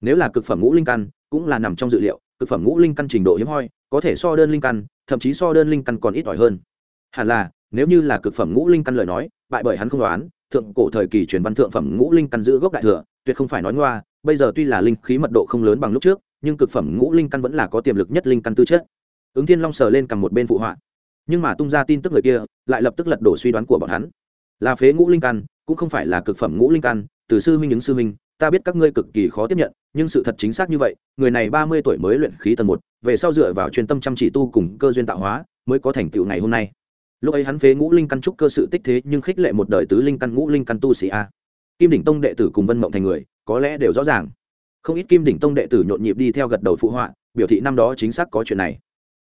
Nếu là cực phẩm ngũ linh căn, cũng là nằm trong dự liệu, cực phẩm ngũ linh căn trình độ hiếm hoi, có thể so đơn linh căn, thậm chí so đơn linh căn còn ít ỏi hơn. Hẳn là, nếu như là cực phẩm ngũ linh căn lời nói, bại bởi hắn không đoán, thượng cổ thời kỳ truyền văn thượng phẩm ngũ linh căn giữ gốc đại thừa, tuyệt không phải nói ngoa, bây giờ tuy là linh khí mật độ không lớn bằng lúc trước, nhưng cực phẩm ngũ linh căn vẫn là có tiềm lực nhất linh căn tư chất. Ứng thiên long sờ lên cầm một bên phụ họa, nhưng mà tung ra tin tức người kia, lại lập tức lật đổ suy đoán của bọn hắn là phế ngũ linh căn, cũng không phải là cực phẩm ngũ linh căn, từ sư huynh những sư huynh, ta biết các ngươi cực kỳ khó tiếp nhận, nhưng sự thật chính xác như vậy, người này ba mươi tuổi mới luyện khí tầng một, về sau dựa vào chuyên tâm chăm chỉ tu cùng cơ duyên tạo hóa, mới có thành tựu ngày hôm nay. Lúc ấy hắn phế ngũ linh căn trúc cơ sự tích thế nhưng khích lệ một đời tứ linh căn ngũ linh căn tu sĩ a. Kim đỉnh tông đệ tử cùng vân mộng thành người, có lẽ đều rõ ràng. Không ít kim đỉnh tông đệ tử nhộn nhịp đi theo gật đầu phụ họa, biểu thị năm đó chính xác có chuyện này.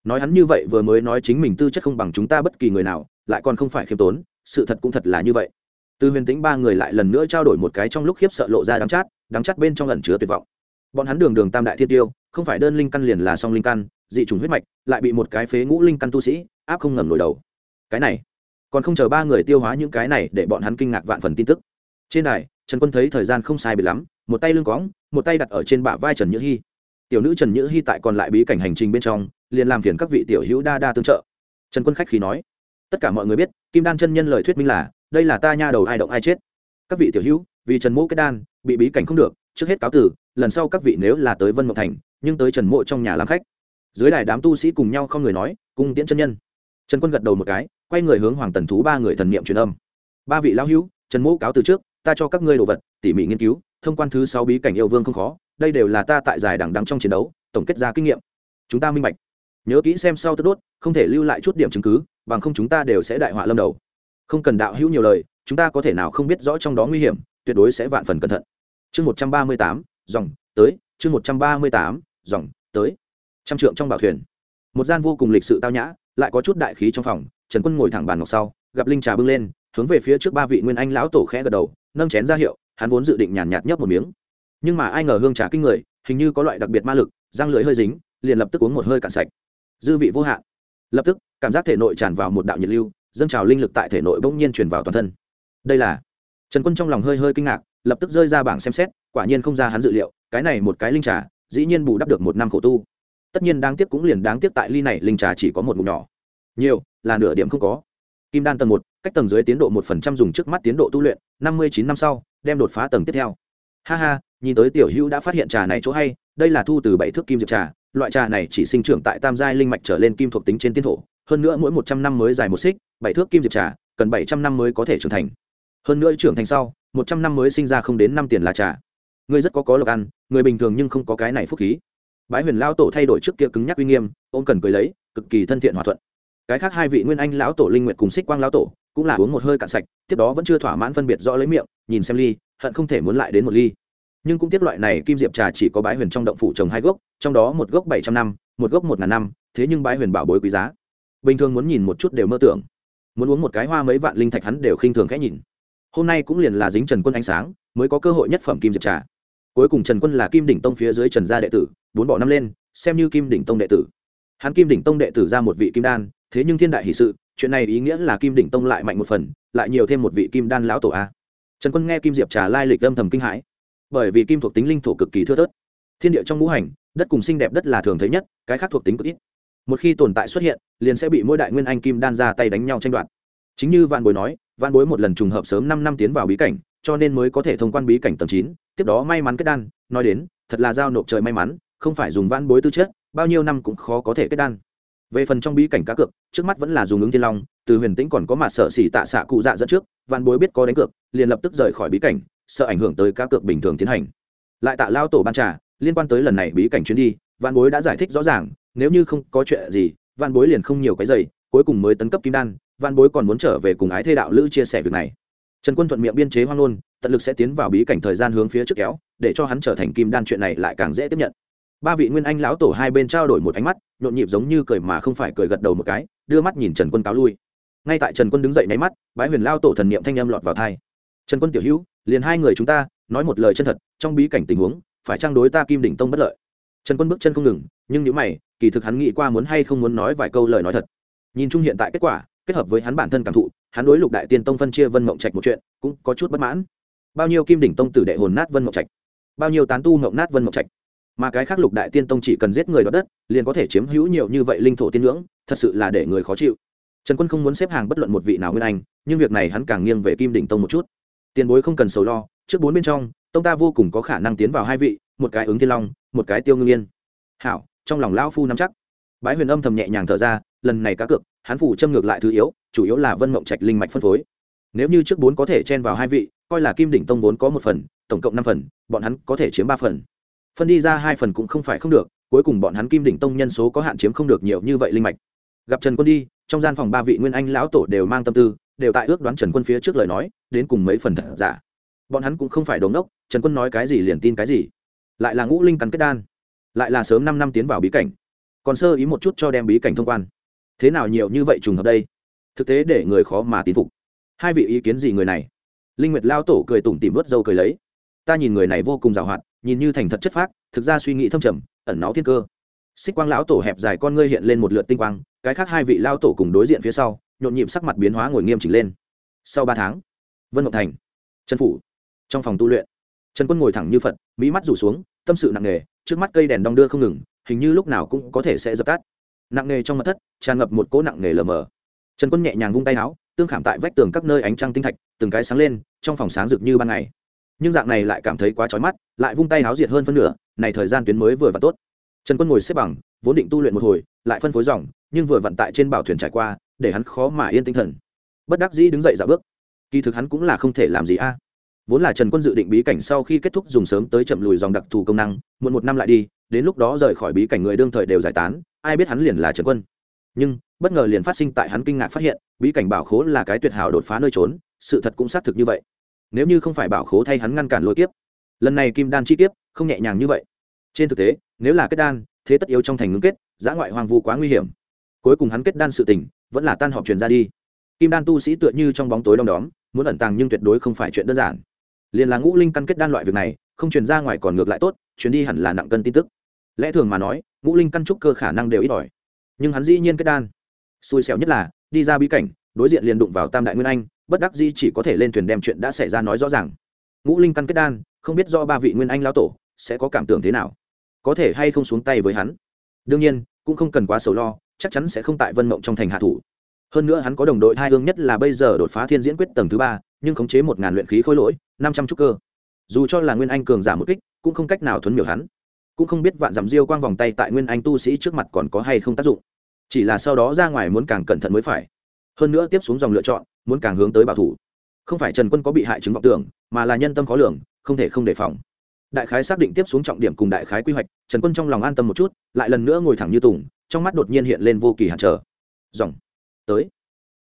Nói hắn như vậy vừa mới nói chính mình tư chất không bằng chúng ta bất kỳ người nào, lại còn không phải khiêm tốn sự thật cũng thật là như vậy. Từ huyền tính ba người lại lần nữa trao đổi một cái trong lúc khiếp sợ lộ ra đắng chát đắng chát bên trong ẩn chứa tuyệt vọng. Bọn hắn đường đường tam đại thiên tiêu, không phải đơn linh căn liền là song linh căn, dị trùng huyết mạch, lại bị một cái phế ngũ linh căn tu sĩ áp không ngầm nổi đầu. Cái này, còn không chờ ba người tiêu hóa những cái này để bọn hắn kinh ngạc vạn phần tin tức. Trên đài, trần quân thấy thời gian không sai bị lắm, một tay lưng cóng một tay đặt ở trên bả vai trần nhữ hy tiểu nữ trần nhữ hy tại còn lại bí cảnh hành trình bên trong, liền làm phiền các vị tiểu hữu đa đa tương trợ. Trần quân khách khí nói tất cả mọi người biết, kim đan chân nhân lời thuyết minh là, đây là ta nha đầu ai động ai chết. Các vị tiểu hữu, vì trần mỗ kết đan, bị bí cảnh không được, trước hết cáo tử lần sau các vị nếu là tới vân mộng thành, nhưng tới trần mộ trong nhà làm khách. Dưới đài đám tu sĩ cùng nhau không người nói, cung tiễn chân nhân. Trần quân gật đầu một cái, quay người hướng hoàng tần thú ba người thần niệm truyền âm. Ba vị lão hữu, trần mỗ cáo từ trước, ta cho các ngươi đồ vật, tỉ mỉ nghiên cứu, thông quan thứ sáu bí cảnh yêu vương không khó, đây đều là ta tại giải đẳng đắng trong chiến đấu, tổng kết ra kinh nghiệm. Chúng ta minh bạch. Nhớ kỹ xem sau tức đốt, không thể lưu lại chút điểm chứng cứ bằng không chúng ta đều sẽ đại họa lâm đầu. Không cần đạo hữu nhiều lời, chúng ta có thể nào không biết rõ trong đó nguy hiểm, tuyệt đối sẽ vạn phần cẩn thận. Chương một trăm ba mươi tám, dòng, tới, chương một trăm ba mươi tám, dòng, tới. Trăm trượng trong bảo thuyền. Một gian vô cùng lịch sự tao nhã, lại có chút đại khí trong phòng, trần quân ngồi thẳng bàn ngọc sau, gặp linh trà bưng lên, hướng về phía trước ba vị nguyên anh lão tổ khẽ gật đầu, nâng chén ra hiệu, hắn vốn dự định nhàn nhạt nhấp một miếng. Nhưng mà ai ngờ hương trà kinh người, hình như có loại đặc biệt ma lực, răng lưỡi hơi dính, liền lập tức uống một hơi cạn sạch. Dư vị vô hạn lập tức, cảm giác thể nội tràn vào một đạo nhiệt lưu, dâng trào linh lực tại thể nội bỗng nhiên truyền vào toàn thân. Đây là? Trần quân trong lòng hơi hơi kinh ngạc, lập tức rơi ra bảng xem xét, quả nhiên không ra hắn dự liệu, cái này một cái linh trà, dĩ nhiên bù đắp được một năm khổ tu. Tất nhiên đáng tiếc cũng liền đáng tiếc tại ly này linh trà chỉ có một mục nhỏ. Nhiều, là nửa điểm không có. Kim đan tầng một, cách tầng dưới tiến độ một phần trăm dùng trước mắt tiến độ tu luyện, năm mươi chín năm sau, đem đột phá tầng tiếp theo. Ha ha, nhìn tới tiểu hữu đã phát hiện trà này chỗ hay, đây là thu từ bảy thước kim diệp trà loại trà này chỉ sinh trưởng tại tam giai linh mạch trở lên kim thuộc tính trên tiên thổ, hơn nữa mỗi một trăm năm mới dài một xích, bảy thước kim diệp trà, cần bảy trăm năm mới có thể trưởng thành. Hơn nữa trưởng thành sau, một trăm năm mới sinh ra không đến năm tiền là trà. Ngươi rất có có lộc ăn, người bình thường nhưng không có cái này phúc khí. Bái huyền lao tổ thay đổi trước kia cứng nhắc uy nghiêm, ôm cần cười lấy, cực kỳ thân thiện hòa thuận. Cái khác hai vị nguyên anh lão tổ linh nguyệt cùng xích quang lão tổ, cũng là uống một hơi cạn sạch, tiếp đó vẫn chưa thỏa mãn phân biệt rõ lấy miệng, nhìn xem ly, hận không thể muốn lại đến một ly nhưng cũng tiếc loại này kim diệp trà chỉ có bái huyền trong động phủ trồng hai gốc, trong đó một gốc bảy trăm năm, một gốc một ngàn năm, thế nhưng bái huyền bảo bối quý giá. Bình thường muốn nhìn một chút đều mơ tưởng. Muốn uống một cái hoa mấy vạn linh thạch hắn đều khinh thường khẽ nhìn. Hôm nay cũng liền là dính trần quân ánh sáng, mới có cơ hội nhất phẩm kim diệp trà. Cuối cùng trần quân là kim đỉnh tông phía dưới trần gia đệ tử, bốn bỏ năm lên, xem như kim đỉnh tông đệ tử. Hắn kim đỉnh tông đệ tử ra một vị kim đan, thế nhưng thiên đại hỷ sự, chuyện này ý nghĩa là kim đỉnh tông lại mạnh một phần, lại nhiều thêm một vị kim đan lão tổ a. Trần quân nghe kim diệp trà lai lịch âm thầm kinh hãi bởi vì kim thuộc tính linh thổ cực kỳ thưa thớt. Thiên địa trong ngũ hành, đất cùng xinh đẹp đất là thường thấy nhất, cái khác thuộc tính cực ít. Một khi tồn tại xuất hiện, liền sẽ bị mỗi đại nguyên anh kim đan ra tay đánh nhau tranh đoạt. Chính như vạn bối nói, vạn bối một lần trùng hợp sớm năm năm tiến vào bí cảnh, cho nên mới có thể thông quan bí cảnh tầng chín, tiếp đó may mắn kết đan, nói đến, thật là giao nộp trời may mắn, không phải dùng vạn bối tư chất, bao nhiêu năm cũng khó có thể kết đan. Về phần trong bí cảnh cá cược, trước mắt vẫn là dùng ứng thiên long, từ huyền tĩnh còn có mặt sở xỉ tạ xạ cụ dạ dẫn trước, vạn bối biết có đánh cược, liền lập tức rời khỏi bí cảnh sợ ảnh hưởng tới cá cược bình thường tiến hành. Lại tạ lao tổ ban trà, liên quan tới lần này bí cảnh chuyến đi, vạn bối đã giải thích rõ ràng, nếu như không có chuyện gì, vạn bối liền không nhiều cái giày, cuối cùng mới tấn cấp kim đan, vạn bối còn muốn trở về cùng ái thê đạo lữ chia sẻ việc này. Trần quân thuận miệng biên chế hoang ngôn, tận lực sẽ tiến vào bí cảnh thời gian hướng phía trước kéo, để cho hắn trở thành kim đan chuyện này lại càng dễ tiếp nhận. Ba vị nguyên anh lão tổ hai bên trao đổi một ánh mắt, nhộn nhịp giống như cười mà không phải cười gật đầu một cái, đưa mắt nhìn trần quân cáo lui. Ngay tại trần quân đứng dậy nháy mắt, bái huyền lao tổ thần niệm thanh âm lọt vào thai trần quân tiểu hữu, liền hai người chúng ta, nói một lời chân thật, trong bí cảnh tình huống, phải trang đối ta kim đỉnh tông bất lợi? Trần quân bước chân không ngừng, nhưng nếu mày, kỳ thực hắn nghĩ qua muốn hay không muốn nói vài câu lời nói thật. Nhìn chung hiện tại kết quả, kết hợp với hắn bản thân cảm thụ, hắn đối lục đại tiên tông phân chia vân mộng trạch một chuyện, cũng có chút bất mãn. Bao nhiêu kim đỉnh tông tử đệ hồn nát vân mộng trạch? Bao nhiêu tán tu mộng nát vân mộng trạch? Mà cái khác lục đại tiên tông chỉ cần giết người đoạt đất, liền có thể chiếm hữu nhiều như vậy linh thổ tiên ngưỡng, thật sự là để người khó chịu. Trần quân không muốn xếp hàng bất luận một vị nào nguyên anh, nhưng việc này hắn càng nghiêng về kim đỉnh tông một chút tiền bối không cần sầu lo, trước bốn bên trong, tông ta vô cùng có khả năng tiến vào hai vị, một cái ứng thiên long, một cái tiêu ngưng yên. Hảo, trong lòng lão phu nắm chắc. Bái huyền âm thầm nhẹ nhàng thở ra, lần này cá cược, hắn phủ châm ngược lại thứ yếu, chủ yếu là vân mộng trạch linh mạch phân phối. Nếu như trước bốn có thể chen vào hai vị, coi là kim đỉnh tông vốn có một phần, tổng cộng năm phần, bọn hắn có thể chiếm ba phần. Phân đi ra hai phần cũng không phải không được, cuối cùng bọn hắn kim đỉnh tông nhân số có hạn chiếm không được nhiều như vậy linh mạch. Gặp trần quân đi, trong gian phòng ba vị nguyên anh lão tổ đều mang tâm tư đều tại ước đoán trần quân phía trước lời nói, đến cùng mấy phần thật giả. Bọn hắn cũng không phải đống đốc trần quân nói cái gì liền tin cái gì. Lại là ngũ linh cắn kết đan, lại là sớm năm năm tiến vào bí cảnh. Còn sơ ý một chút cho đem bí cảnh thông quan. Thế nào nhiều như vậy trùng hợp đây? Thực tế để người khó mà tín phục. Hai vị ý kiến gì người này? Linh nguyệt lao tổ cười tủm tỉm vớt dâu cười lấy. Ta nhìn người này vô cùng giàu hoạt, nhìn như thành thật chất phác, thực ra suy nghĩ thâm trầm, ẩn náu thiên cơ. Xích quang lão tổ hẹp dài con ngươi hiện lên một lượt tinh quang, cái khác hai vị lao tổ cùng đối diện phía sau nhộn nhịp sắc mặt biến hóa ngồi nghiêm chỉnh lên. Sau ba tháng, vân ngọc thành, trần phủ, trong phòng tu luyện, trần quân ngồi thẳng như phật, mỹ mắt rủ xuống, tâm sự nặng nề, trước mắt cây đèn đong đưa không ngừng, hình như lúc nào cũng có thể sẽ dập tắt. Nặng nề trong mặt thất, tràn ngập một cỗ nặng nề lờ mờ. Trần quân nhẹ nhàng vung tay áo, tương khảm tại vách tường các nơi ánh trăng tinh thạch, từng cái sáng lên, trong phòng sáng rực như ban ngày. Nhưng dạng này lại cảm thấy quá trói mắt, lại vung tay áo diệt hơn phân nửa, này thời gian tuyến mới vừa và tốt. Trần quân ngồi xếp bằng, vốn định tu luyện một hồi, lại phân phối dòng, nhưng vừa vận tại trên bảo thuyền trải qua để hắn khó mà yên tinh thần. Bất đắc dĩ đứng dậy dạo bước. Kỳ thực hắn cũng là không thể làm gì a. Vốn là trần quân dự định bí cảnh sau khi kết thúc dùng sớm tới chậm lùi dòng đặc thù công năng, muộn một năm lại đi, đến lúc đó rời khỏi bí cảnh người đương thời đều giải tán, ai biết hắn liền là trần quân. Nhưng, bất ngờ liền phát sinh tại hắn kinh ngạc phát hiện, bí cảnh bảo khố là cái tuyệt hảo đột phá nơi trốn, sự thật cũng xác thực như vậy. Nếu như không phải bảo khố thay hắn ngăn cản lôi kiếp, lần này kim đan chi kiếp không nhẹ nhàng như vậy. Trên thực tế, nếu là kết đan, thế tất yếu trong thành ngưng kết, giã ngoại hoang vu quá nguy hiểm. Cuối cùng hắn kết đan sự tình vẫn là tan họp truyền ra đi. Kim đan tu sĩ tựa như trong bóng tối đom đóm, muốn ẩn tàng nhưng tuyệt đối không phải chuyện đơn giản. Liền là ngũ linh căn kết đan loại việc này, không truyền ra ngoài còn ngược lại tốt, chuyến đi hẳn là nặng cân tin tức. Lẽ thường mà nói, ngũ linh căn trúc cơ khả năng đều ít ỏi. Nhưng hắn dĩ nhiên kết đan. Xui xẻo nhất là, đi ra bí cảnh, đối diện liền đụng vào tam đại nguyên anh, bất đắc dĩ chỉ có thể lên thuyền đem chuyện đã xảy ra nói rõ ràng. Ngũ linh căn kết đan, không biết do ba vị nguyên anh lão tổ, sẽ có cảm tưởng thế nào? Có thể hay không xuống tay với hắn? Đương nhiên, cũng không cần quá sầu lo chắc chắn sẽ không tại vân mộng trong thành hạ thủ. Hơn nữa hắn có đồng đội hai hương nhất là bây giờ đột phá thiên diễn quyết tầng thứ ba, nhưng khống chế một ngàn luyện khí khối lỗi, năm trăm trúc cơ. Dù cho là nguyên anh cường giả một kích, cũng không cách nào thuấn miểu hắn. Cũng không biết vạn dặm diêu quang vòng tay tại nguyên anh tu sĩ trước mặt còn có hay không tác dụng. Chỉ là sau đó ra ngoài muốn càng cẩn thận mới phải. Hơn nữa tiếp xuống dòng lựa chọn, muốn càng hướng tới bảo thủ. Không phải trần quân có bị hại chứng vọng tưởng, mà là nhân tâm khó lường, không thể không đề phòng. Đại khái xác định tiếp xuống trọng điểm cùng đại khái quy hoạch, trần quân trong lòng an tâm một chút, lại lần nữa ngồi thẳng như tùng trong mắt đột nhiên hiện lên vô kỳ hạn trở. Dòng. Tới.